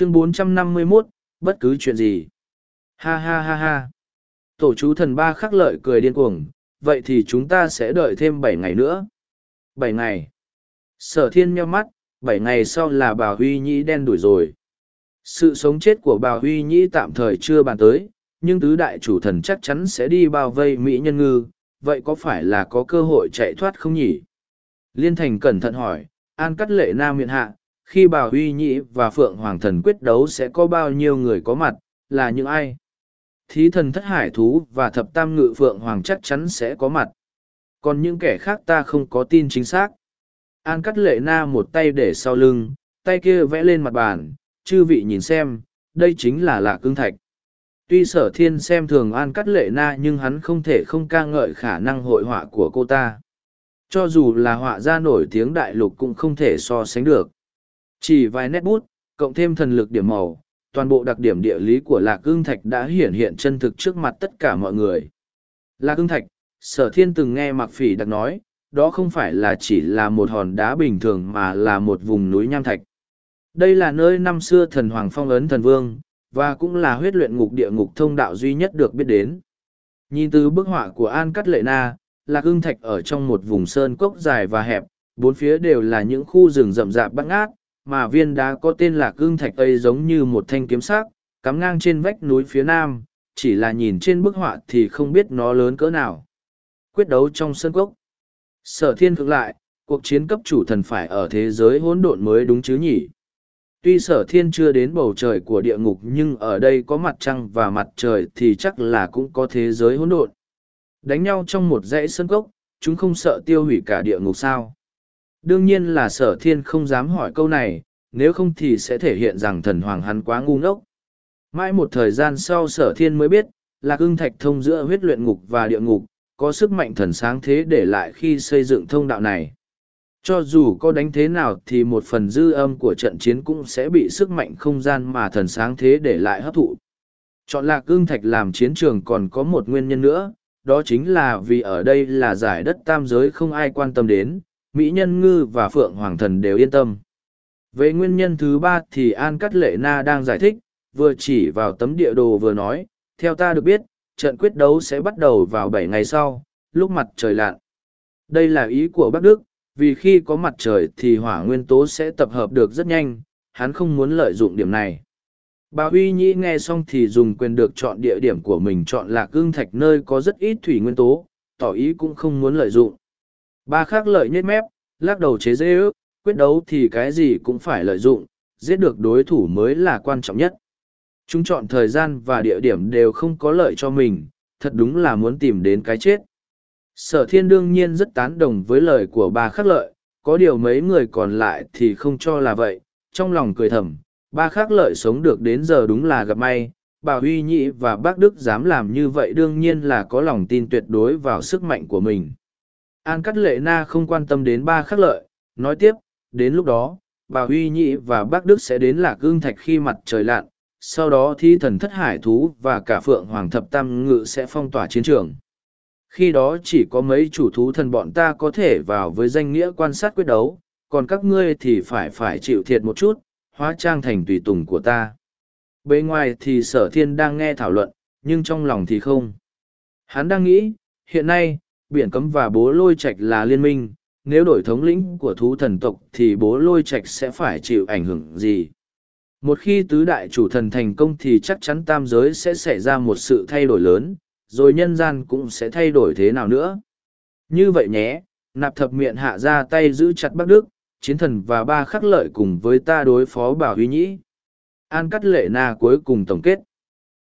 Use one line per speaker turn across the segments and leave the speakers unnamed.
chương 451, bất cứ chuyện gì. Ha ha ha ha. Tổ chú thần ba khắc lợi cười điên cuồng, vậy thì chúng ta sẽ đợi thêm bảy ngày nữa. Bảy ngày. Sở thiên nheo mắt, bảy ngày sau là bà Huy Nhĩ đen đuổi rồi. Sự sống chết của bà Huy Nhĩ tạm thời chưa bàn tới, nhưng tứ đại chủ thần chắc chắn sẽ đi bao vây Mỹ nhân ngư, vậy có phải là có cơ hội chạy thoát không nhỉ? Liên Thành cẩn thận hỏi, An Cắt Lệ Nam miệng hạ, khi bà Huy Nhĩ và Phượng Hoàng Thần quyết đấu sẽ có bao nhiêu người có mặt, là những ai? Thí thần thất hải thú và thập tam ngự Phượng Hoàng chắc chắn sẽ có mặt. Còn những kẻ khác ta không có tin chính xác. An Cắt Lệ Na một tay để sau lưng, tay kia vẽ lên mặt bàn, chư vị nhìn xem, đây chính là lạ cương thạch. Tuy sở thiên xem thường An Cắt Lệ Na nhưng hắn không thể không ca ngợi khả năng hội họa của cô ta. Cho dù là họa gia nổi tiếng đại lục cũng không thể so sánh được. Chỉ vài nét bút, cộng thêm thần lực điểm màu, toàn bộ đặc điểm địa lý của Lạc Cương Thạch đã hiển hiện chân thực trước mặt tất cả mọi người. Lạc Cương Thạch, sở thiên từng nghe Mạc Phỉ đặc nói, đó không phải là chỉ là một hòn đá bình thường mà là một vùng núi nham thạch. Đây là nơi năm xưa thần Hoàng Phong ấn thần vương, và cũng là huyết luyện ngục địa ngục thông đạo duy nhất được biết đến. Nhìn từ bức họa của An Cắt Lệ Na, Lạc Ưng Thạch ở trong một vùng sơn cốc dài và hẹp, bốn phía đều là những khu rừng rậm rạp bắt ngát, mà viên đá có tên là cương Thạch ấy giống như một thanh kiếm sắc, cắm ngang trên vách núi phía nam, chỉ là nhìn trên bức họa thì không biết nó lớn cỡ nào. Quyết đấu trong sơn cốc. Sở thiên cực lại, cuộc chiến cấp chủ thần phải ở thế giới hỗn độn mới đúng chứ nhỉ? Tuy sở thiên chưa đến bầu trời của địa ngục nhưng ở đây có mặt trăng và mặt trời thì chắc là cũng có thế giới hỗn độn. Đánh nhau trong một dãy sân cốc, chúng không sợ tiêu hủy cả địa ngục sao. Đương nhiên là sở thiên không dám hỏi câu này, nếu không thì sẽ thể hiện rằng thần hoàng hắn quá ngu ngốc. Mãi một thời gian sau sở thiên mới biết, là ưng thạch thông giữa huyết luyện ngục và địa ngục, có sức mạnh thần sáng thế để lại khi xây dựng thông đạo này. Cho dù có đánh thế nào thì một phần dư âm của trận chiến cũng sẽ bị sức mạnh không gian mà thần sáng thế để lại hấp thụ. Chọn lạc ương thạch làm chiến trường còn có một nguyên nhân nữa, đó chính là vì ở đây là giải đất tam giới không ai quan tâm đến, Mỹ Nhân Ngư và Phượng Hoàng Thần đều yên tâm. Về nguyên nhân thứ ba thì An Cắt Lệ Na đang giải thích, vừa chỉ vào tấm địa đồ vừa nói, theo ta được biết, trận quyết đấu sẽ bắt đầu vào bảy ngày sau, lúc mặt trời lặn. Đây là ý của Bắc Đức, vì khi có mặt trời thì hỏa nguyên tố sẽ tập hợp được rất nhanh, hắn không muốn lợi dụng điểm này. Bà Huy Nhĩ nghe xong thì dùng quyền được chọn địa điểm của mình chọn là cương thạch nơi có rất ít thủy nguyên tố, tỏ ý cũng không muốn lợi dụng. Ba khác lợi nhất mép, lắc đầu chế dễ ước, quyết đấu thì cái gì cũng phải lợi dụng, giết được đối thủ mới là quan trọng nhất. Chúng chọn thời gian và địa điểm đều không có lợi cho mình, thật đúng là muốn tìm đến cái chết. Sở thiên đương nhiên rất tán đồng với lời của ba khắc lợi, có điều mấy người còn lại thì không cho là vậy, trong lòng cười thầm, ba khắc lợi sống được đến giờ đúng là gặp may, bà Huy Nhĩ và bác Đức dám làm như vậy đương nhiên là có lòng tin tuyệt đối vào sức mạnh của mình. An Cắt Lệ Na không quan tâm đến ba khắc lợi, nói tiếp, đến lúc đó, bà Huy Nhĩ và bác Đức sẽ đến Lạc Gương Thạch khi mặt trời lặn, sau đó thi thần thất hải thú và cả phượng hoàng thập tam ngự sẽ phong tỏa chiến trường. Khi đó chỉ có mấy chủ thú thần bọn ta có thể vào với danh nghĩa quan sát quyết đấu còn các ngươi thì phải phải chịu thiệt một chút hóa trang thành tùy tùng của ta. Bên ngoài thì sở thiên đang nghe thảo luận nhưng trong lòng thì không. Hắn đang nghĩ hiện nay biển cấm và bố lôi trạch là liên minh nếu đổi thống lĩnh của thú thần tộc thì bố lôi trạch sẽ phải chịu ảnh hưởng gì một khi tứ đại chủ thần thành công thì chắc chắn tam giới sẽ xảy ra một sự thay đổi lớn rồi nhân gian cũng sẽ thay đổi thế nào nữa. Như vậy nhé, nạp thập miệng hạ ra tay giữ chặt Bắc Đức, chiến thần và ba khắc lợi cùng với ta đối phó bảo huy nhĩ. An cắt lệ na cuối cùng tổng kết.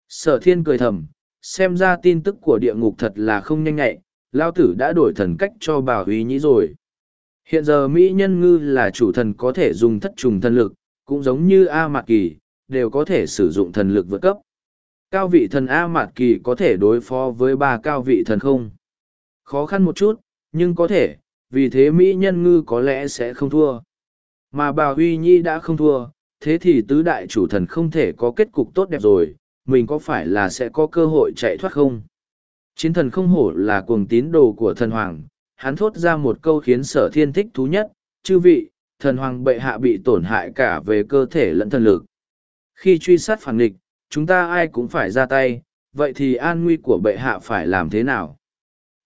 Sở thiên cười thầm, xem ra tin tức của địa ngục thật là không nhanh nhạy, lao tử đã đổi thần cách cho bà huy nhĩ rồi. Hiện giờ Mỹ Nhân Ngư là chủ thần có thể dùng thất trùng thần lực, cũng giống như A Mạc Kỳ, đều có thể sử dụng thần lực vượt cấp. Cao vị thần A Mạt Kỳ có thể đối phó với ba cao vị thần không? Khó khăn một chút, nhưng có thể, vì thế Mỹ Nhân Ngư có lẽ sẽ không thua. Mà bà Huy Nhi đã không thua, thế thì tứ đại chủ thần không thể có kết cục tốt đẹp rồi, mình có phải là sẽ có cơ hội chạy thoát không? Chiến thần không hổ là cuồng tín đồ của thần hoàng, hắn thốt ra một câu khiến sở thiên thích thú nhất, chư vị, thần hoàng bệ hạ bị tổn hại cả về cơ thể lẫn thần lực. Khi truy sát phản địch, chúng ta ai cũng phải ra tay, vậy thì an nguy của bệ hạ phải làm thế nào?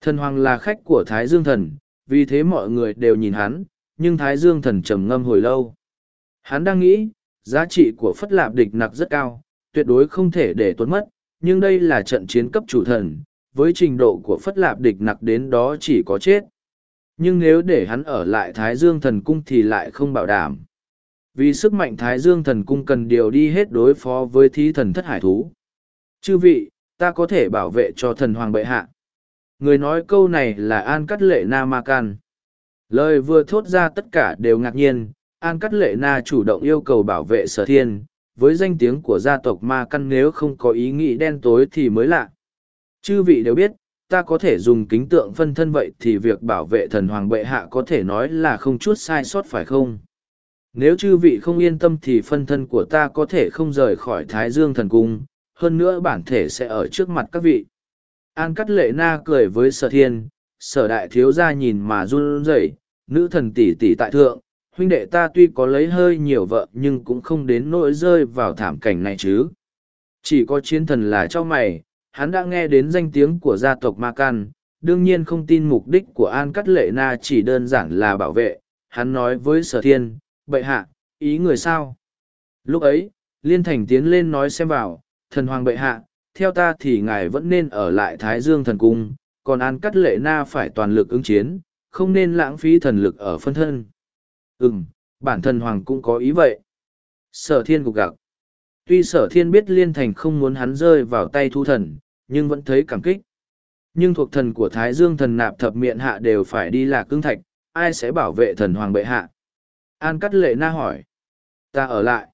Thần hoàng là khách của Thái Dương thần, vì thế mọi người đều nhìn hắn, nhưng Thái Dương thần trầm ngâm hồi lâu. Hắn đang nghĩ, giá trị của phất lạp địch nặc rất cao, tuyệt đối không thể để tuấn mất, nhưng đây là trận chiến cấp chủ thần, với trình độ của phất lạp địch nặc đến đó chỉ có chết. Nhưng nếu để hắn ở lại Thái Dương thần cung thì lại không bảo đảm. Vì sức mạnh Thái Dương thần cung cần điều đi hết đối phó với thí thần thất hải thú. Chư vị, ta có thể bảo vệ cho thần hoàng bệ hạ. Người nói câu này là An Cắt Lệ Na Ma Can. Lời vừa thốt ra tất cả đều ngạc nhiên, An Cắt Lệ Na chủ động yêu cầu bảo vệ sở thiên, với danh tiếng của gia tộc Ma Căn nếu không có ý nghĩ đen tối thì mới lạ. Chư vị đều biết, ta có thể dùng kính tượng phân thân vậy thì việc bảo vệ thần hoàng bệ hạ có thể nói là không chút sai sót phải không? Nếu chư vị không yên tâm thì phân thân của ta có thể không rời khỏi Thái Dương thần cung, hơn nữa bản thể sẽ ở trước mặt các vị. An cắt lệ na cười với sở thiên, sở đại thiếu gia nhìn mà run rẩy, nữ thần tỷ tỷ tại thượng, huynh đệ ta tuy có lấy hơi nhiều vợ nhưng cũng không đến nỗi rơi vào thảm cảnh này chứ. Chỉ có chiến thần là cho mày, hắn đã nghe đến danh tiếng của gia tộc Ma Can, đương nhiên không tin mục đích của An Cắt Lệ Na chỉ đơn giản là bảo vệ, hắn nói với sở thiên, bệ hạ, ý người sao? Lúc ấy, Liên Thành tiến lên nói xem vào, thần hoàng bệ hạ, theo ta thì ngài vẫn nên ở lại Thái Dương thần cung, còn An Cắt Lệ Na phải toàn lực ứng chiến, không nên lãng phí thần lực ở phân thân. Ừm, bản thân hoàng cũng có ý vậy. Sở thiên cục gặc. Tuy sở thiên biết liên thành không muốn hắn rơi vào tay thu thần, nhưng vẫn thấy cảm kích. Nhưng thuộc thần của Thái Dương thần nạp thập miệng hạ đều phải đi lạc cương thạch, ai sẽ bảo vệ thần hoàng bệ hạ? An cắt lệ na hỏi. Ta ở lại.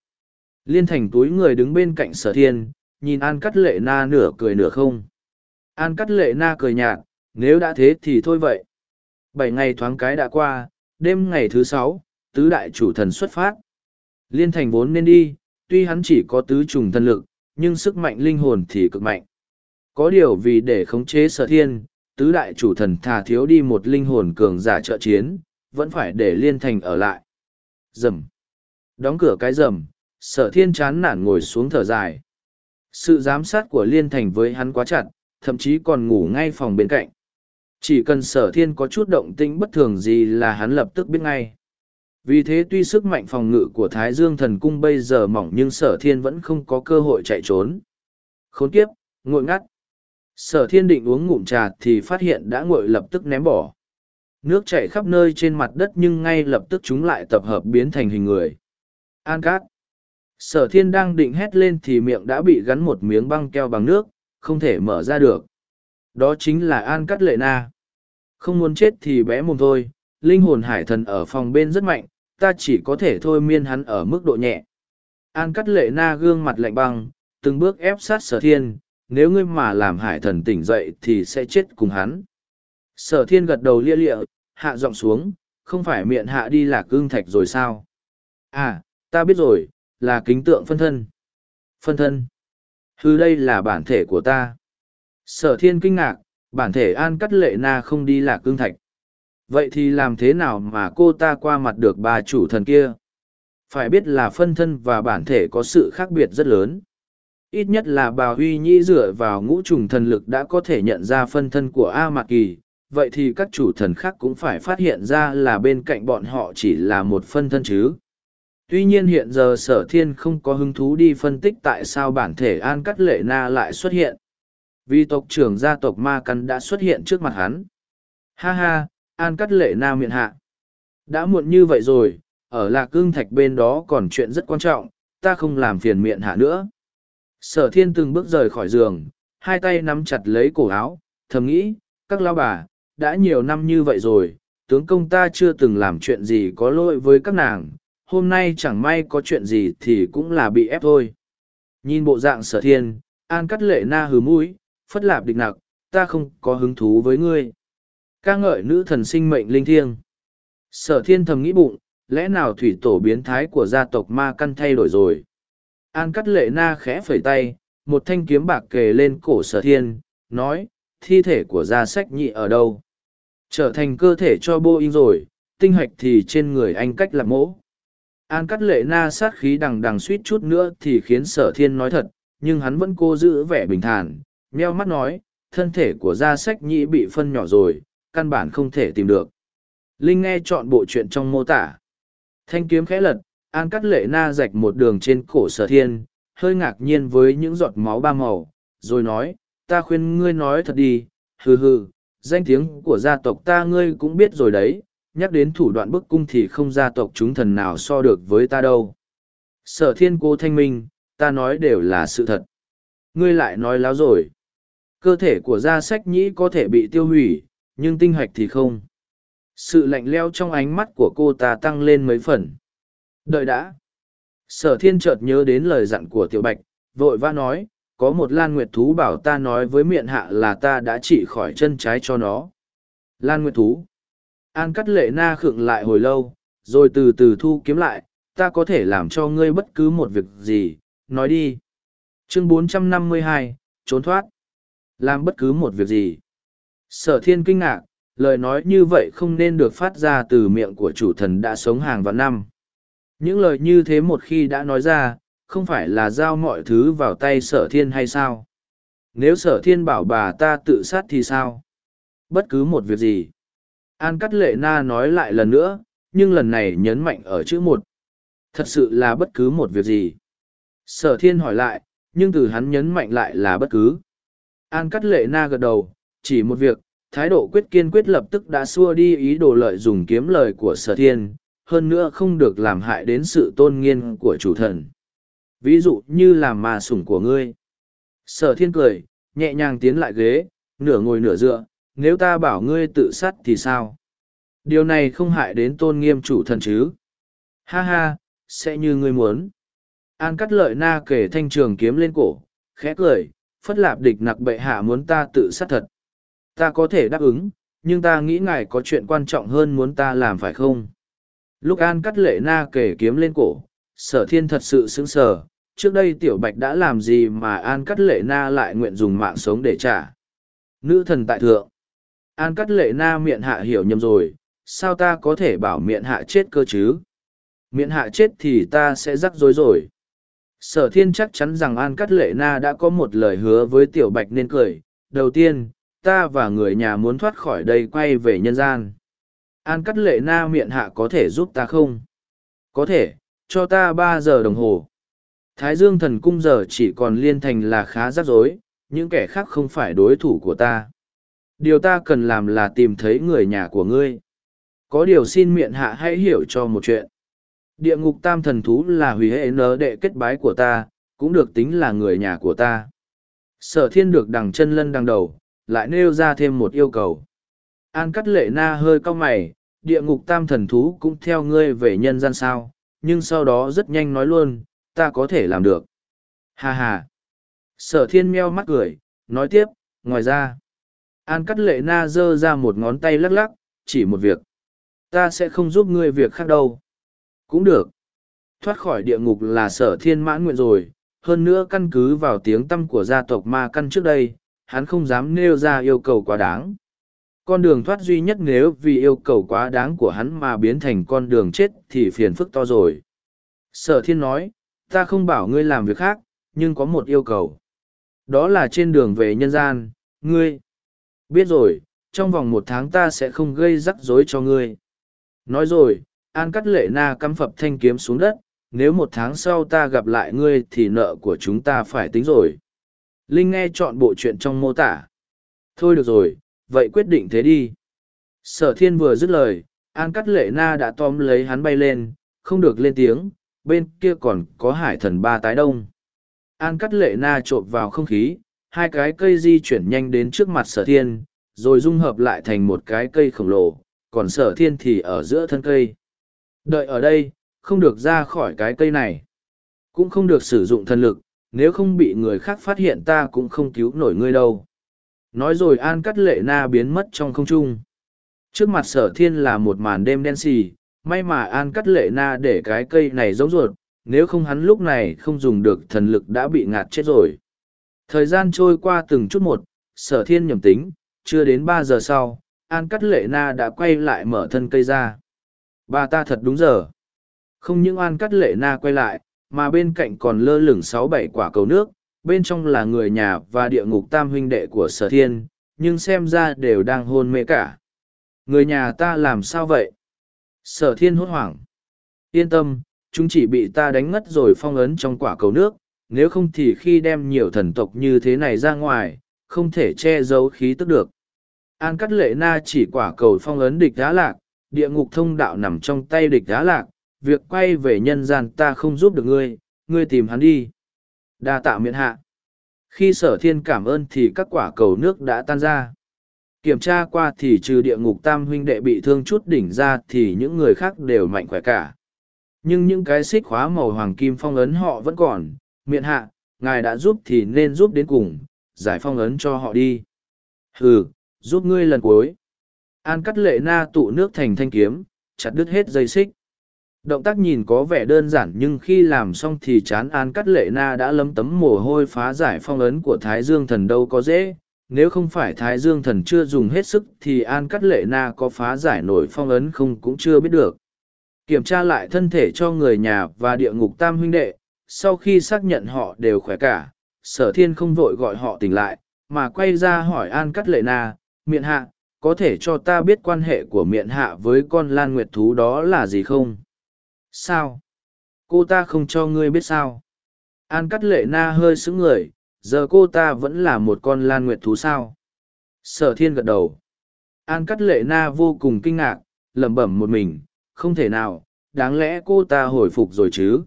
Liên thành túi người đứng bên cạnh sở thiên, nhìn An cắt lệ na nửa cười nửa không. An cắt lệ na cười nhạt, nếu đã thế thì thôi vậy. Bảy ngày thoáng cái đã qua, đêm ngày thứ sáu, tứ đại chủ thần xuất phát. Liên thành vốn nên đi, tuy hắn chỉ có tứ trùng thân lực, nhưng sức mạnh linh hồn thì cực mạnh. Có điều vì để khống chế sở thiên, tứ đại chủ thần thà thiếu đi một linh hồn cường giả trợ chiến, vẫn phải để liên thành ở lại. Rầm. Đóng cửa cái rầm, sở thiên chán nản ngồi xuống thở dài. Sự giám sát của liên thành với hắn quá chặt, thậm chí còn ngủ ngay phòng bên cạnh. Chỉ cần sở thiên có chút động tĩnh bất thường gì là hắn lập tức biết ngay. Vì thế tuy sức mạnh phòng ngự của Thái Dương thần cung bây giờ mỏng nhưng sở thiên vẫn không có cơ hội chạy trốn. Khốn kiếp, ngội ngắt. Sở thiên định uống ngụm trà thì phát hiện đã nguội lập tức ném bỏ. Nước chảy khắp nơi trên mặt đất nhưng ngay lập tức chúng lại tập hợp biến thành hình người. An cát. Sở thiên đang định hét lên thì miệng đã bị gắn một miếng băng keo bằng nước, không thể mở ra được. Đó chính là An Cát Lệ Na. Không muốn chết thì bé mồm thôi, linh hồn hải thần ở phòng bên rất mạnh, ta chỉ có thể thôi miên hắn ở mức độ nhẹ. An Cát Lệ Na gương mặt lạnh băng, từng bước ép sát sở thiên, nếu ngươi mà làm hải thần tỉnh dậy thì sẽ chết cùng hắn. Sở thiên gật đầu lia lịa, hạ giọng xuống, không phải miệng hạ đi lạc cương thạch rồi sao? À, ta biết rồi, là kính tượng phân thân. Phân thân. Hư đây là bản thể của ta. Sở thiên kinh ngạc, bản thể an cắt lệ na không đi lạc cương thạch. Vậy thì làm thế nào mà cô ta qua mặt được bà chủ thần kia? Phải biết là phân thân và bản thể có sự khác biệt rất lớn. Ít nhất là bà Huy Nhĩ dựa vào ngũ trùng thần lực đã có thể nhận ra phân thân của A Mạc Kỳ, vậy thì các chủ thần khác cũng phải phát hiện ra là bên cạnh bọn họ chỉ là một phân thân chứ. Tuy nhiên hiện giờ sở thiên không có hứng thú đi phân tích tại sao bản thể An Cắt Lệ Na lại xuất hiện. Vì tộc trưởng gia tộc Ma Căn đã xuất hiện trước mặt hắn. Ha ha, An Cắt Lệ Na miệng hạ. Đã muộn như vậy rồi, ở lạc cương thạch bên đó còn chuyện rất quan trọng, ta không làm phiền miệng hạ nữa. Sở thiên từng bước rời khỏi giường, hai tay nắm chặt lấy cổ áo, thầm nghĩ, các lao bà, đã nhiều năm như vậy rồi, tướng công ta chưa từng làm chuyện gì có lỗi với các nàng, hôm nay chẳng may có chuyện gì thì cũng là bị ép thôi. Nhìn bộ dạng sở thiên, an cắt lệ na hừ mũi, phất lạp địch nặc, ta không có hứng thú với ngươi ca ngợi nữ thần sinh mệnh linh thiêng. Sở thiên thầm nghĩ bụng, lẽ nào thủy tổ biến thái của gia tộc ma căn thay đổi rồi. An cắt lệ na khẽ phẩy tay, một thanh kiếm bạc kề lên cổ sở thiên, nói, thi thể của gia sách nhị ở đâu? Trở thành cơ thể cho Boeing rồi, tinh hoạch thì trên người anh cách làm mỗ. An cắt lệ na sát khí đằng đằng suýt chút nữa thì khiến sở thiên nói thật, nhưng hắn vẫn cố giữ vẻ bình thản, meo mắt nói, thân thể của gia sách nhị bị phân nhỏ rồi, căn bản không thể tìm được. Linh nghe chọn bộ chuyện trong mô tả. Thanh kiếm khẽ lật, An cắt lệ na rạch một đường trên cổ sở thiên, hơi ngạc nhiên với những giọt máu ba màu, rồi nói, ta khuyên ngươi nói thật đi, hừ hừ, danh tiếng của gia tộc ta ngươi cũng biết rồi đấy, nhắc đến thủ đoạn bức cung thì không gia tộc chúng thần nào so được với ta đâu. Sở thiên cố thanh minh, ta nói đều là sự thật. Ngươi lại nói láo rồi. Cơ thể của gia sách nhĩ có thể bị tiêu hủy, nhưng tinh hạch thì không. Sự lạnh leo trong ánh mắt của cô ta tăng lên mấy phần. Đợi đã. Sở thiên chợt nhớ đến lời dặn của tiểu bạch, vội vã nói, có một lan nguyệt thú bảo ta nói với miệng hạ là ta đã trị khỏi chân trái cho nó. Lan nguyệt thú. An cắt lệ na khựng lại hồi lâu, rồi từ từ thu kiếm lại, ta có thể làm cho ngươi bất cứ một việc gì, nói đi. Chương 452, trốn thoát. Làm bất cứ một việc gì. Sở thiên kinh ngạc, lời nói như vậy không nên được phát ra từ miệng của chủ thần đã sống hàng vạn năm. Những lời như thế một khi đã nói ra, không phải là giao mọi thứ vào tay sở thiên hay sao? Nếu sở thiên bảo bà ta tự sát thì sao? Bất cứ một việc gì. An Cắt Lệ Na nói lại lần nữa, nhưng lần này nhấn mạnh ở chữ một. Thật sự là bất cứ một việc gì. Sở thiên hỏi lại, nhưng từ hắn nhấn mạnh lại là bất cứ. An Cắt Lệ Na gật đầu, chỉ một việc, thái độ quyết kiên quyết lập tức đã xua đi ý đồ lợi dùng kiếm lời của sở thiên, hơn nữa không được làm hại đến sự tôn nghiêm của chủ thần. Ví dụ như làm mà sủng của ngươi. Sở thiên cười, nhẹ nhàng tiến lại ghế, nửa ngồi nửa dựa, nếu ta bảo ngươi tự sát thì sao? Điều này không hại đến tôn nghiêm chủ thần chứ? Ha ha, sẽ như ngươi muốn. An cắt lợi na kể thanh trường kiếm lên cổ, khẽ cười, phất lạp địch nặc bệ hạ muốn ta tự sát thật. Ta có thể đáp ứng, nhưng ta nghĩ ngài có chuyện quan trọng hơn muốn ta làm phải không? Lúc An cắt lệ na kể kiếm lên cổ, sở thiên thật sự sững sờ. Trước đây tiểu bạch đã làm gì mà An cắt lệ na lại nguyện dùng mạng sống để trả? Nữ thần tại thượng. An cắt lệ na miệng hạ hiểu nhầm rồi, sao ta có thể bảo miệng hạ chết cơ chứ? Miệng hạ chết thì ta sẽ rắc rối rồi. Sở thiên chắc chắn rằng An Cắt Lệ Na đã có một lời hứa với Tiểu Bạch nên cười. Đầu tiên, ta và người nhà muốn thoát khỏi đây quay về nhân gian. An Cắt Lệ Na miệng hạ có thể giúp ta không? Có thể, cho ta ba giờ đồng hồ. Thái Dương thần cung giờ chỉ còn liên thành là khá rắc rối, những kẻ khác không phải đối thủ của ta. Điều ta cần làm là tìm thấy người nhà của ngươi. Có điều xin miệng hạ hãy hiểu cho một chuyện. Địa ngục tam thần thú là hủy hệ nớ đệ kết bái của ta, cũng được tính là người nhà của ta. Sở thiên được đằng chân lân đằng đầu, lại nêu ra thêm một yêu cầu. An cắt lệ na hơi cau mày, địa ngục tam thần thú cũng theo ngươi về nhân gian sao, nhưng sau đó rất nhanh nói luôn, ta có thể làm được. Ha ha. Sở thiên meo mắt cười, nói tiếp, ngoài ra. An cắt lệ na giơ ra một ngón tay lắc lắc, chỉ một việc. Ta sẽ không giúp ngươi việc khác đâu. Cũng được. Thoát khỏi địa ngục là sở thiên mãn nguyện rồi, hơn nữa căn cứ vào tiếng tâm của gia tộc ma căn trước đây, hắn không dám nêu ra yêu cầu quá đáng. Con đường thoát duy nhất nếu vì yêu cầu quá đáng của hắn mà biến thành con đường chết thì phiền phức to rồi. Sở thiên nói, ta không bảo ngươi làm việc khác, nhưng có một yêu cầu. Đó là trên đường về nhân gian, ngươi. Biết rồi, trong vòng một tháng ta sẽ không gây rắc rối cho ngươi. Nói rồi, An cắt lệ na cắm phập thanh kiếm xuống đất, nếu một tháng sau ta gặp lại ngươi thì nợ của chúng ta phải tính rồi. Linh nghe chọn bộ chuyện trong mô tả. Thôi được rồi, vậy quyết định thế đi. Sở thiên vừa dứt lời, An cắt lệ na đã tóm lấy hắn bay lên, không được lên tiếng, bên kia còn có hải thần ba tái đông. An cắt lệ na trộn vào không khí, hai cái cây di chuyển nhanh đến trước mặt sở thiên, rồi dung hợp lại thành một cái cây khổng lồ, còn sở thiên thì ở giữa thân cây. Đợi ở đây, không được ra khỏi cái cây này. Cũng không được sử dụng thân lực, nếu không bị người khác phát hiện ta cũng không cứu nổi ngươi đâu. Nói rồi An Cắt Lệ Na biến mất trong không trung. Trước mặt sở thiên là một màn đêm đen xì, may mà An Cắt Lệ Na để cái cây này giống ruột, nếu không hắn lúc này không dùng được thần lực đã bị ngạt chết rồi. Thời gian trôi qua từng chút một, sở thiên nhầm tính, chưa đến ba giờ sau, An Cắt Lệ Na đã quay lại mở thân cây ra. Bà ta thật đúng giờ. Không những An Cắt Lệ Na quay lại, mà bên cạnh còn lơ lửng sáu bảy quả cầu nước, bên trong là người nhà và địa ngục tam huynh đệ của sở thiên, nhưng xem ra đều đang hôn mê cả. Người nhà ta làm sao vậy? Sở thiên hốt hoảng. Yên tâm, chúng chỉ bị ta đánh ngất rồi phong ấn trong quả cầu nước, nếu không thì khi đem nhiều thần tộc như thế này ra ngoài, không thể che giấu khí tức được. An cắt lệ na chỉ quả cầu phong ấn địch đá lạc, địa ngục thông đạo nằm trong tay địch đá lạc, việc quay về nhân gian ta không giúp được ngươi, ngươi tìm hắn đi. đa tạ miễn hạ. Khi sở thiên cảm ơn thì các quả cầu nước đã tan ra. Kiểm tra qua thì trừ địa ngục tam huynh đệ bị thương chút đỉnh ra thì những người khác đều mạnh khỏe cả. Nhưng những cái xích khóa màu hoàng kim phong ấn họ vẫn còn, Miện hạ, ngài đã giúp thì nên giúp đến cùng, giải phong ấn cho họ đi. Hừ, giúp ngươi lần cuối. An cắt lệ na tụ nước thành thanh kiếm, chặt đứt hết dây xích. Động tác nhìn có vẻ đơn giản nhưng khi làm xong thì chán An Cắt Lệ Na đã lấm tấm mồ hôi phá giải phong ấn của Thái Dương Thần đâu có dễ. Nếu không phải Thái Dương Thần chưa dùng hết sức thì An Cắt Lệ Na có phá giải nổi phong ấn không cũng chưa biết được. Kiểm tra lại thân thể cho người nhà và địa ngục tam huynh đệ, sau khi xác nhận họ đều khỏe cả, sở thiên không vội gọi họ tỉnh lại, mà quay ra hỏi An Cắt Lệ Na, miệng hạ, có thể cho ta biết quan hệ của miệng hạ với con lan nguyệt thú đó là gì không? Sao? Cô ta không cho ngươi biết sao? An cắt lệ na hơi sững người, giờ cô ta vẫn là một con lan nguyệt thú sao? Sở thiên gật đầu. An cắt lệ na vô cùng kinh ngạc, lẩm bẩm một mình, không thể nào, đáng lẽ cô ta hồi phục rồi chứ?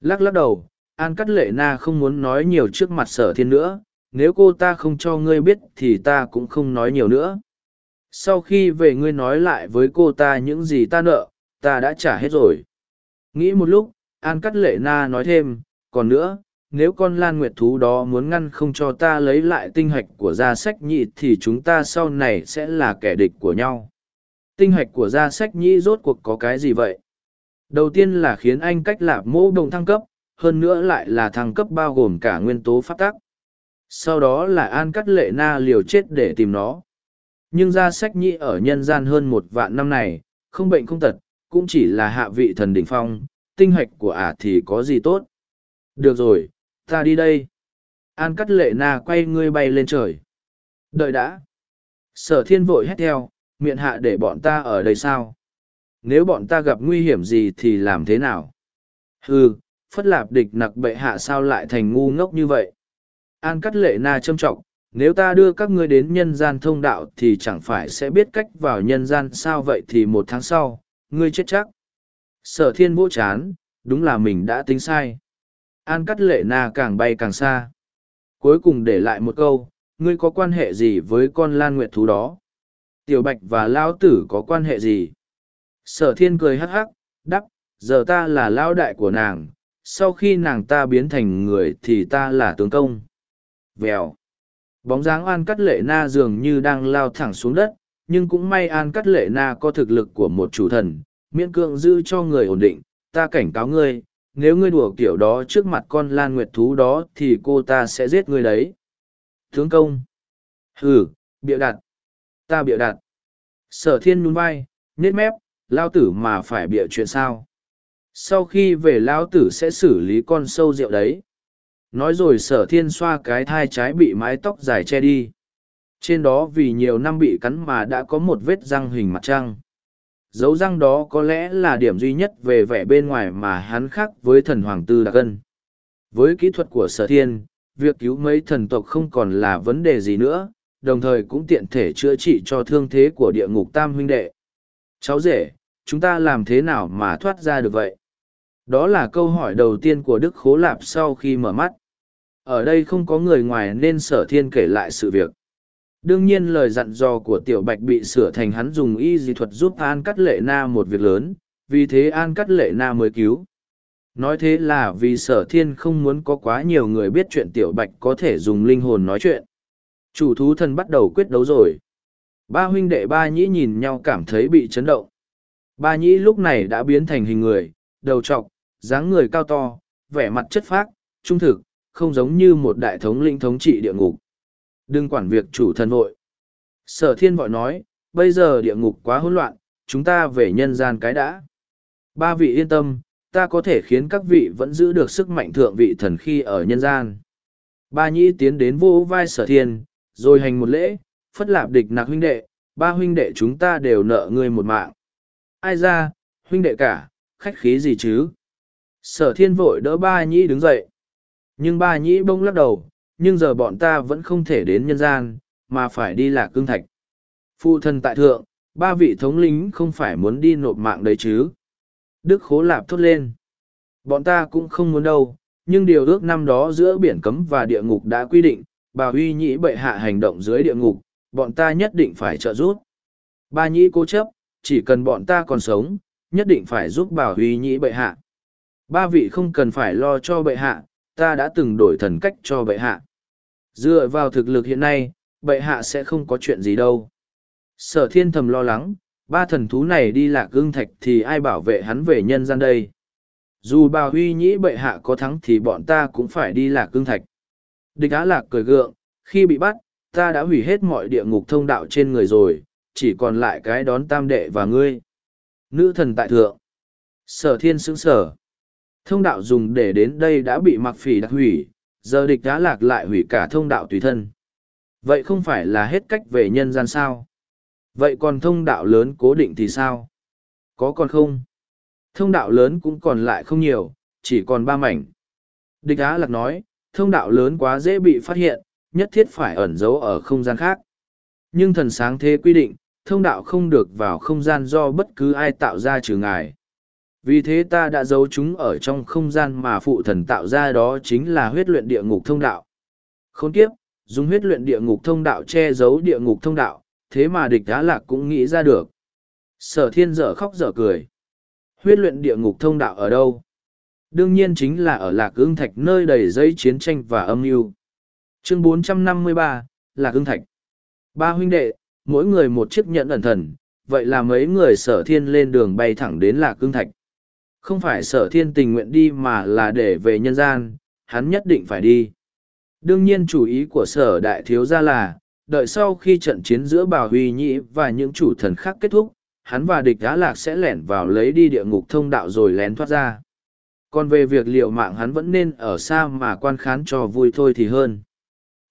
Lắc lắc đầu, An cắt lệ na không muốn nói nhiều trước mặt sở thiên nữa, nếu cô ta không cho ngươi biết thì ta cũng không nói nhiều nữa. Sau khi về ngươi nói lại với cô ta những gì ta nợ, ta đã trả hết rồi. Nghĩ một lúc, An Cắt Lệ Na nói thêm, còn nữa, nếu con lan nguyệt thú đó muốn ngăn không cho ta lấy lại tinh hạch của gia sách nhị thì chúng ta sau này sẽ là kẻ địch của nhau. Tinh hạch của gia sách nhị rốt cuộc có cái gì vậy? Đầu tiên là khiến anh cách lạp mô đồng thăng cấp, hơn nữa lại là thăng cấp bao gồm cả nguyên tố pháp tắc. Sau đó là An Cắt Lệ Na liều chết để tìm nó. Nhưng gia sách nhị ở nhân gian hơn một vạn năm này, không bệnh không tật, cũng chỉ là hạ vị thần đỉnh phong, tinh hoạch của ả thì có gì tốt. Được rồi, ta đi đây. An cắt lệ na quay ngươi bay lên trời. Đợi đã. Sở thiên vội hét theo, miệng hạ để bọn ta ở đây sao? Nếu bọn ta gặp nguy hiểm gì thì làm thế nào? Hừ, phất lạp địch nặc bệ hạ sao lại thành ngu ngốc như vậy? An cắt lệ na châm trọng, nếu ta đưa các ngươi đến nhân gian thông đạo thì chẳng phải sẽ biết cách vào nhân gian sao vậy thì một tháng sau, ngươi chết chắc. Sở thiên vô chán, đúng là mình đã tính sai. An cắt lệ na càng bay càng xa. Cuối cùng để lại một câu, ngươi có quan hệ gì với con lan nguyệt thú đó? Tiểu bạch và lao tử có quan hệ gì? Sở thiên cười hắc hắc, đắp, giờ ta là lao đại của nàng, sau khi nàng ta biến thành người thì ta là tướng công. Vèo. Bóng dáng An Cắt Lệ Na dường như đang lao thẳng xuống đất, nhưng cũng may An Cắt Lệ Na có thực lực của một chủ thần, miễn cưỡng giữ cho người ổn định, ta cảnh cáo ngươi, nếu ngươi đùa kiểu đó trước mặt con lan nguyệt thú đó thì cô ta sẽ giết ngươi đấy. Tướng công. Hừ, bịa đặt. Ta bịa đặt. Sở thiên nhún vai, nết mép, lao tử mà phải bịa chuyện sao. Sau khi về lao tử sẽ xử lý con sâu rượu đấy. Nói rồi sở thiên xoa cái thai trái bị mái tóc dài che đi. Trên đó vì nhiều năm bị cắn mà đã có một vết răng hình mặt trăng. Dấu răng đó có lẽ là điểm duy nhất về vẻ bên ngoài mà hắn khác với thần hoàng tư đặc cân. Với kỹ thuật của sở thiên, việc cứu mấy thần tộc không còn là vấn đề gì nữa, đồng thời cũng tiện thể chữa trị cho thương thế của địa ngục tam huynh đệ. Cháu rể, chúng ta làm thế nào mà thoát ra được vậy? Đó là câu hỏi đầu tiên của Đức Khố Lạp sau khi mở mắt. Ở đây không có người ngoài nên sở thiên kể lại sự việc. Đương nhiên lời dặn dò của Tiểu Bạch bị sửa thành hắn dùng y dị thuật giúp An Cắt Lệ Na một việc lớn, vì thế An Cắt Lệ Na mới cứu. Nói thế là vì sở thiên không muốn có quá nhiều người biết chuyện Tiểu Bạch có thể dùng linh hồn nói chuyện. Chủ thú thần bắt đầu quyết đấu rồi. Ba huynh đệ ba nhĩ nhìn nhau cảm thấy bị chấn động. Ba nhĩ lúc này đã biến thành hình người, đầu trọc, dáng người cao to, vẻ mặt chất phác, trung thực, không giống như một đại thống linh thống trị địa ngục. Đừng quản việc chủ thần vội. Sở thiên vội nói, bây giờ địa ngục quá hỗn loạn, chúng ta về nhân gian cái đã. Ba vị yên tâm, ta có thể khiến các vị vẫn giữ được sức mạnh thượng vị thần khi ở nhân gian. Ba nhĩ tiến đến vô vai sở thiên, rồi hành một lễ, phất lạp địch nạc huynh đệ, ba huynh đệ chúng ta đều nợ ngươi một mạng. Ai ra, huynh đệ cả, khách khí gì chứ? Sở thiên vội đỡ ba nhĩ đứng dậy. Nhưng ba nhĩ bông lắc đầu, nhưng giờ bọn ta vẫn không thể đến nhân gian, mà phải đi lạc cương thạch. Phụ thân tại thượng, ba vị thống lính không phải muốn đi nộp mạng đấy chứ. Đức khố lạp thốt lên. Bọn ta cũng không muốn đâu, nhưng điều ước năm đó giữa biển cấm và địa ngục đã quy định, bà huy nhĩ bệ hạ hành động dưới địa ngục, bọn ta nhất định phải trợ giúp. Ba nhĩ cố chấp, chỉ cần bọn ta còn sống, nhất định phải giúp bà huy nhĩ bệ hạ. Ba vị không cần phải lo cho bệ hạ, ta đã từng đổi thần cách cho bệ hạ. Dựa vào thực lực hiện nay, bệ hạ sẽ không có chuyện gì đâu. Sở thiên thầm lo lắng, ba thần thú này đi lạc gương thạch thì ai bảo vệ hắn về nhân gian đây. Dù bà huy nhĩ bệ hạ có thắng thì bọn ta cũng phải đi lạc gương thạch. Địch á lạc cười gượng, khi bị bắt, ta đã hủy hết mọi địa ngục thông đạo trên người rồi, chỉ còn lại cái đón tam đệ và ngươi. Nữ thần tại thượng. Sở thiên sững sở. Thông đạo dùng để đến đây đã bị mặc phỉ đặc hủy, giờ địch đã lạc lại hủy cả thông đạo tùy thân. Vậy không phải là hết cách về nhân gian sao? Vậy còn thông đạo lớn cố định thì sao? Có còn không? Thông đạo lớn cũng còn lại không nhiều, chỉ còn ba mảnh. Địch Á Lạc nói, thông đạo lớn quá dễ bị phát hiện, nhất thiết phải ẩn giấu ở không gian khác. Nhưng thần sáng thế quy định, thông đạo không được vào không gian do bất cứ ai tạo ra trừ ngài. Vì thế ta đã giấu chúng ở trong không gian mà phụ thần tạo ra đó chính là huyết luyện địa ngục thông đạo. Khốn kiếp, dùng huyết luyện địa ngục thông đạo che giấu địa ngục thông đạo, thế mà địch đá lạc cũng nghĩ ra được. Sở thiên dở khóc dở cười. Huyết luyện địa ngục thông đạo ở đâu? Đương nhiên chính là ở lạc ương thạch nơi đầy dây chiến tranh và âm mưu chương 453, lạc ương thạch. Ba huynh đệ, mỗi người một chiếc nhẫn ẩn thần, vậy là mấy người sở thiên lên đường bay thẳng đến lạc ương thạch. Không phải sở thiên tình nguyện đi mà là để về nhân gian, hắn nhất định phải đi. Đương nhiên chủ ý của sở đại thiếu gia là, đợi sau khi trận chiến giữa Bảo Huy Nhĩ và những chủ thần khác kết thúc, hắn và địch á lạc sẽ lẻn vào lấy đi địa ngục thông đạo rồi lén thoát ra. Còn về việc liệu mạng hắn vẫn nên ở xa mà quan khán cho vui thôi thì hơn.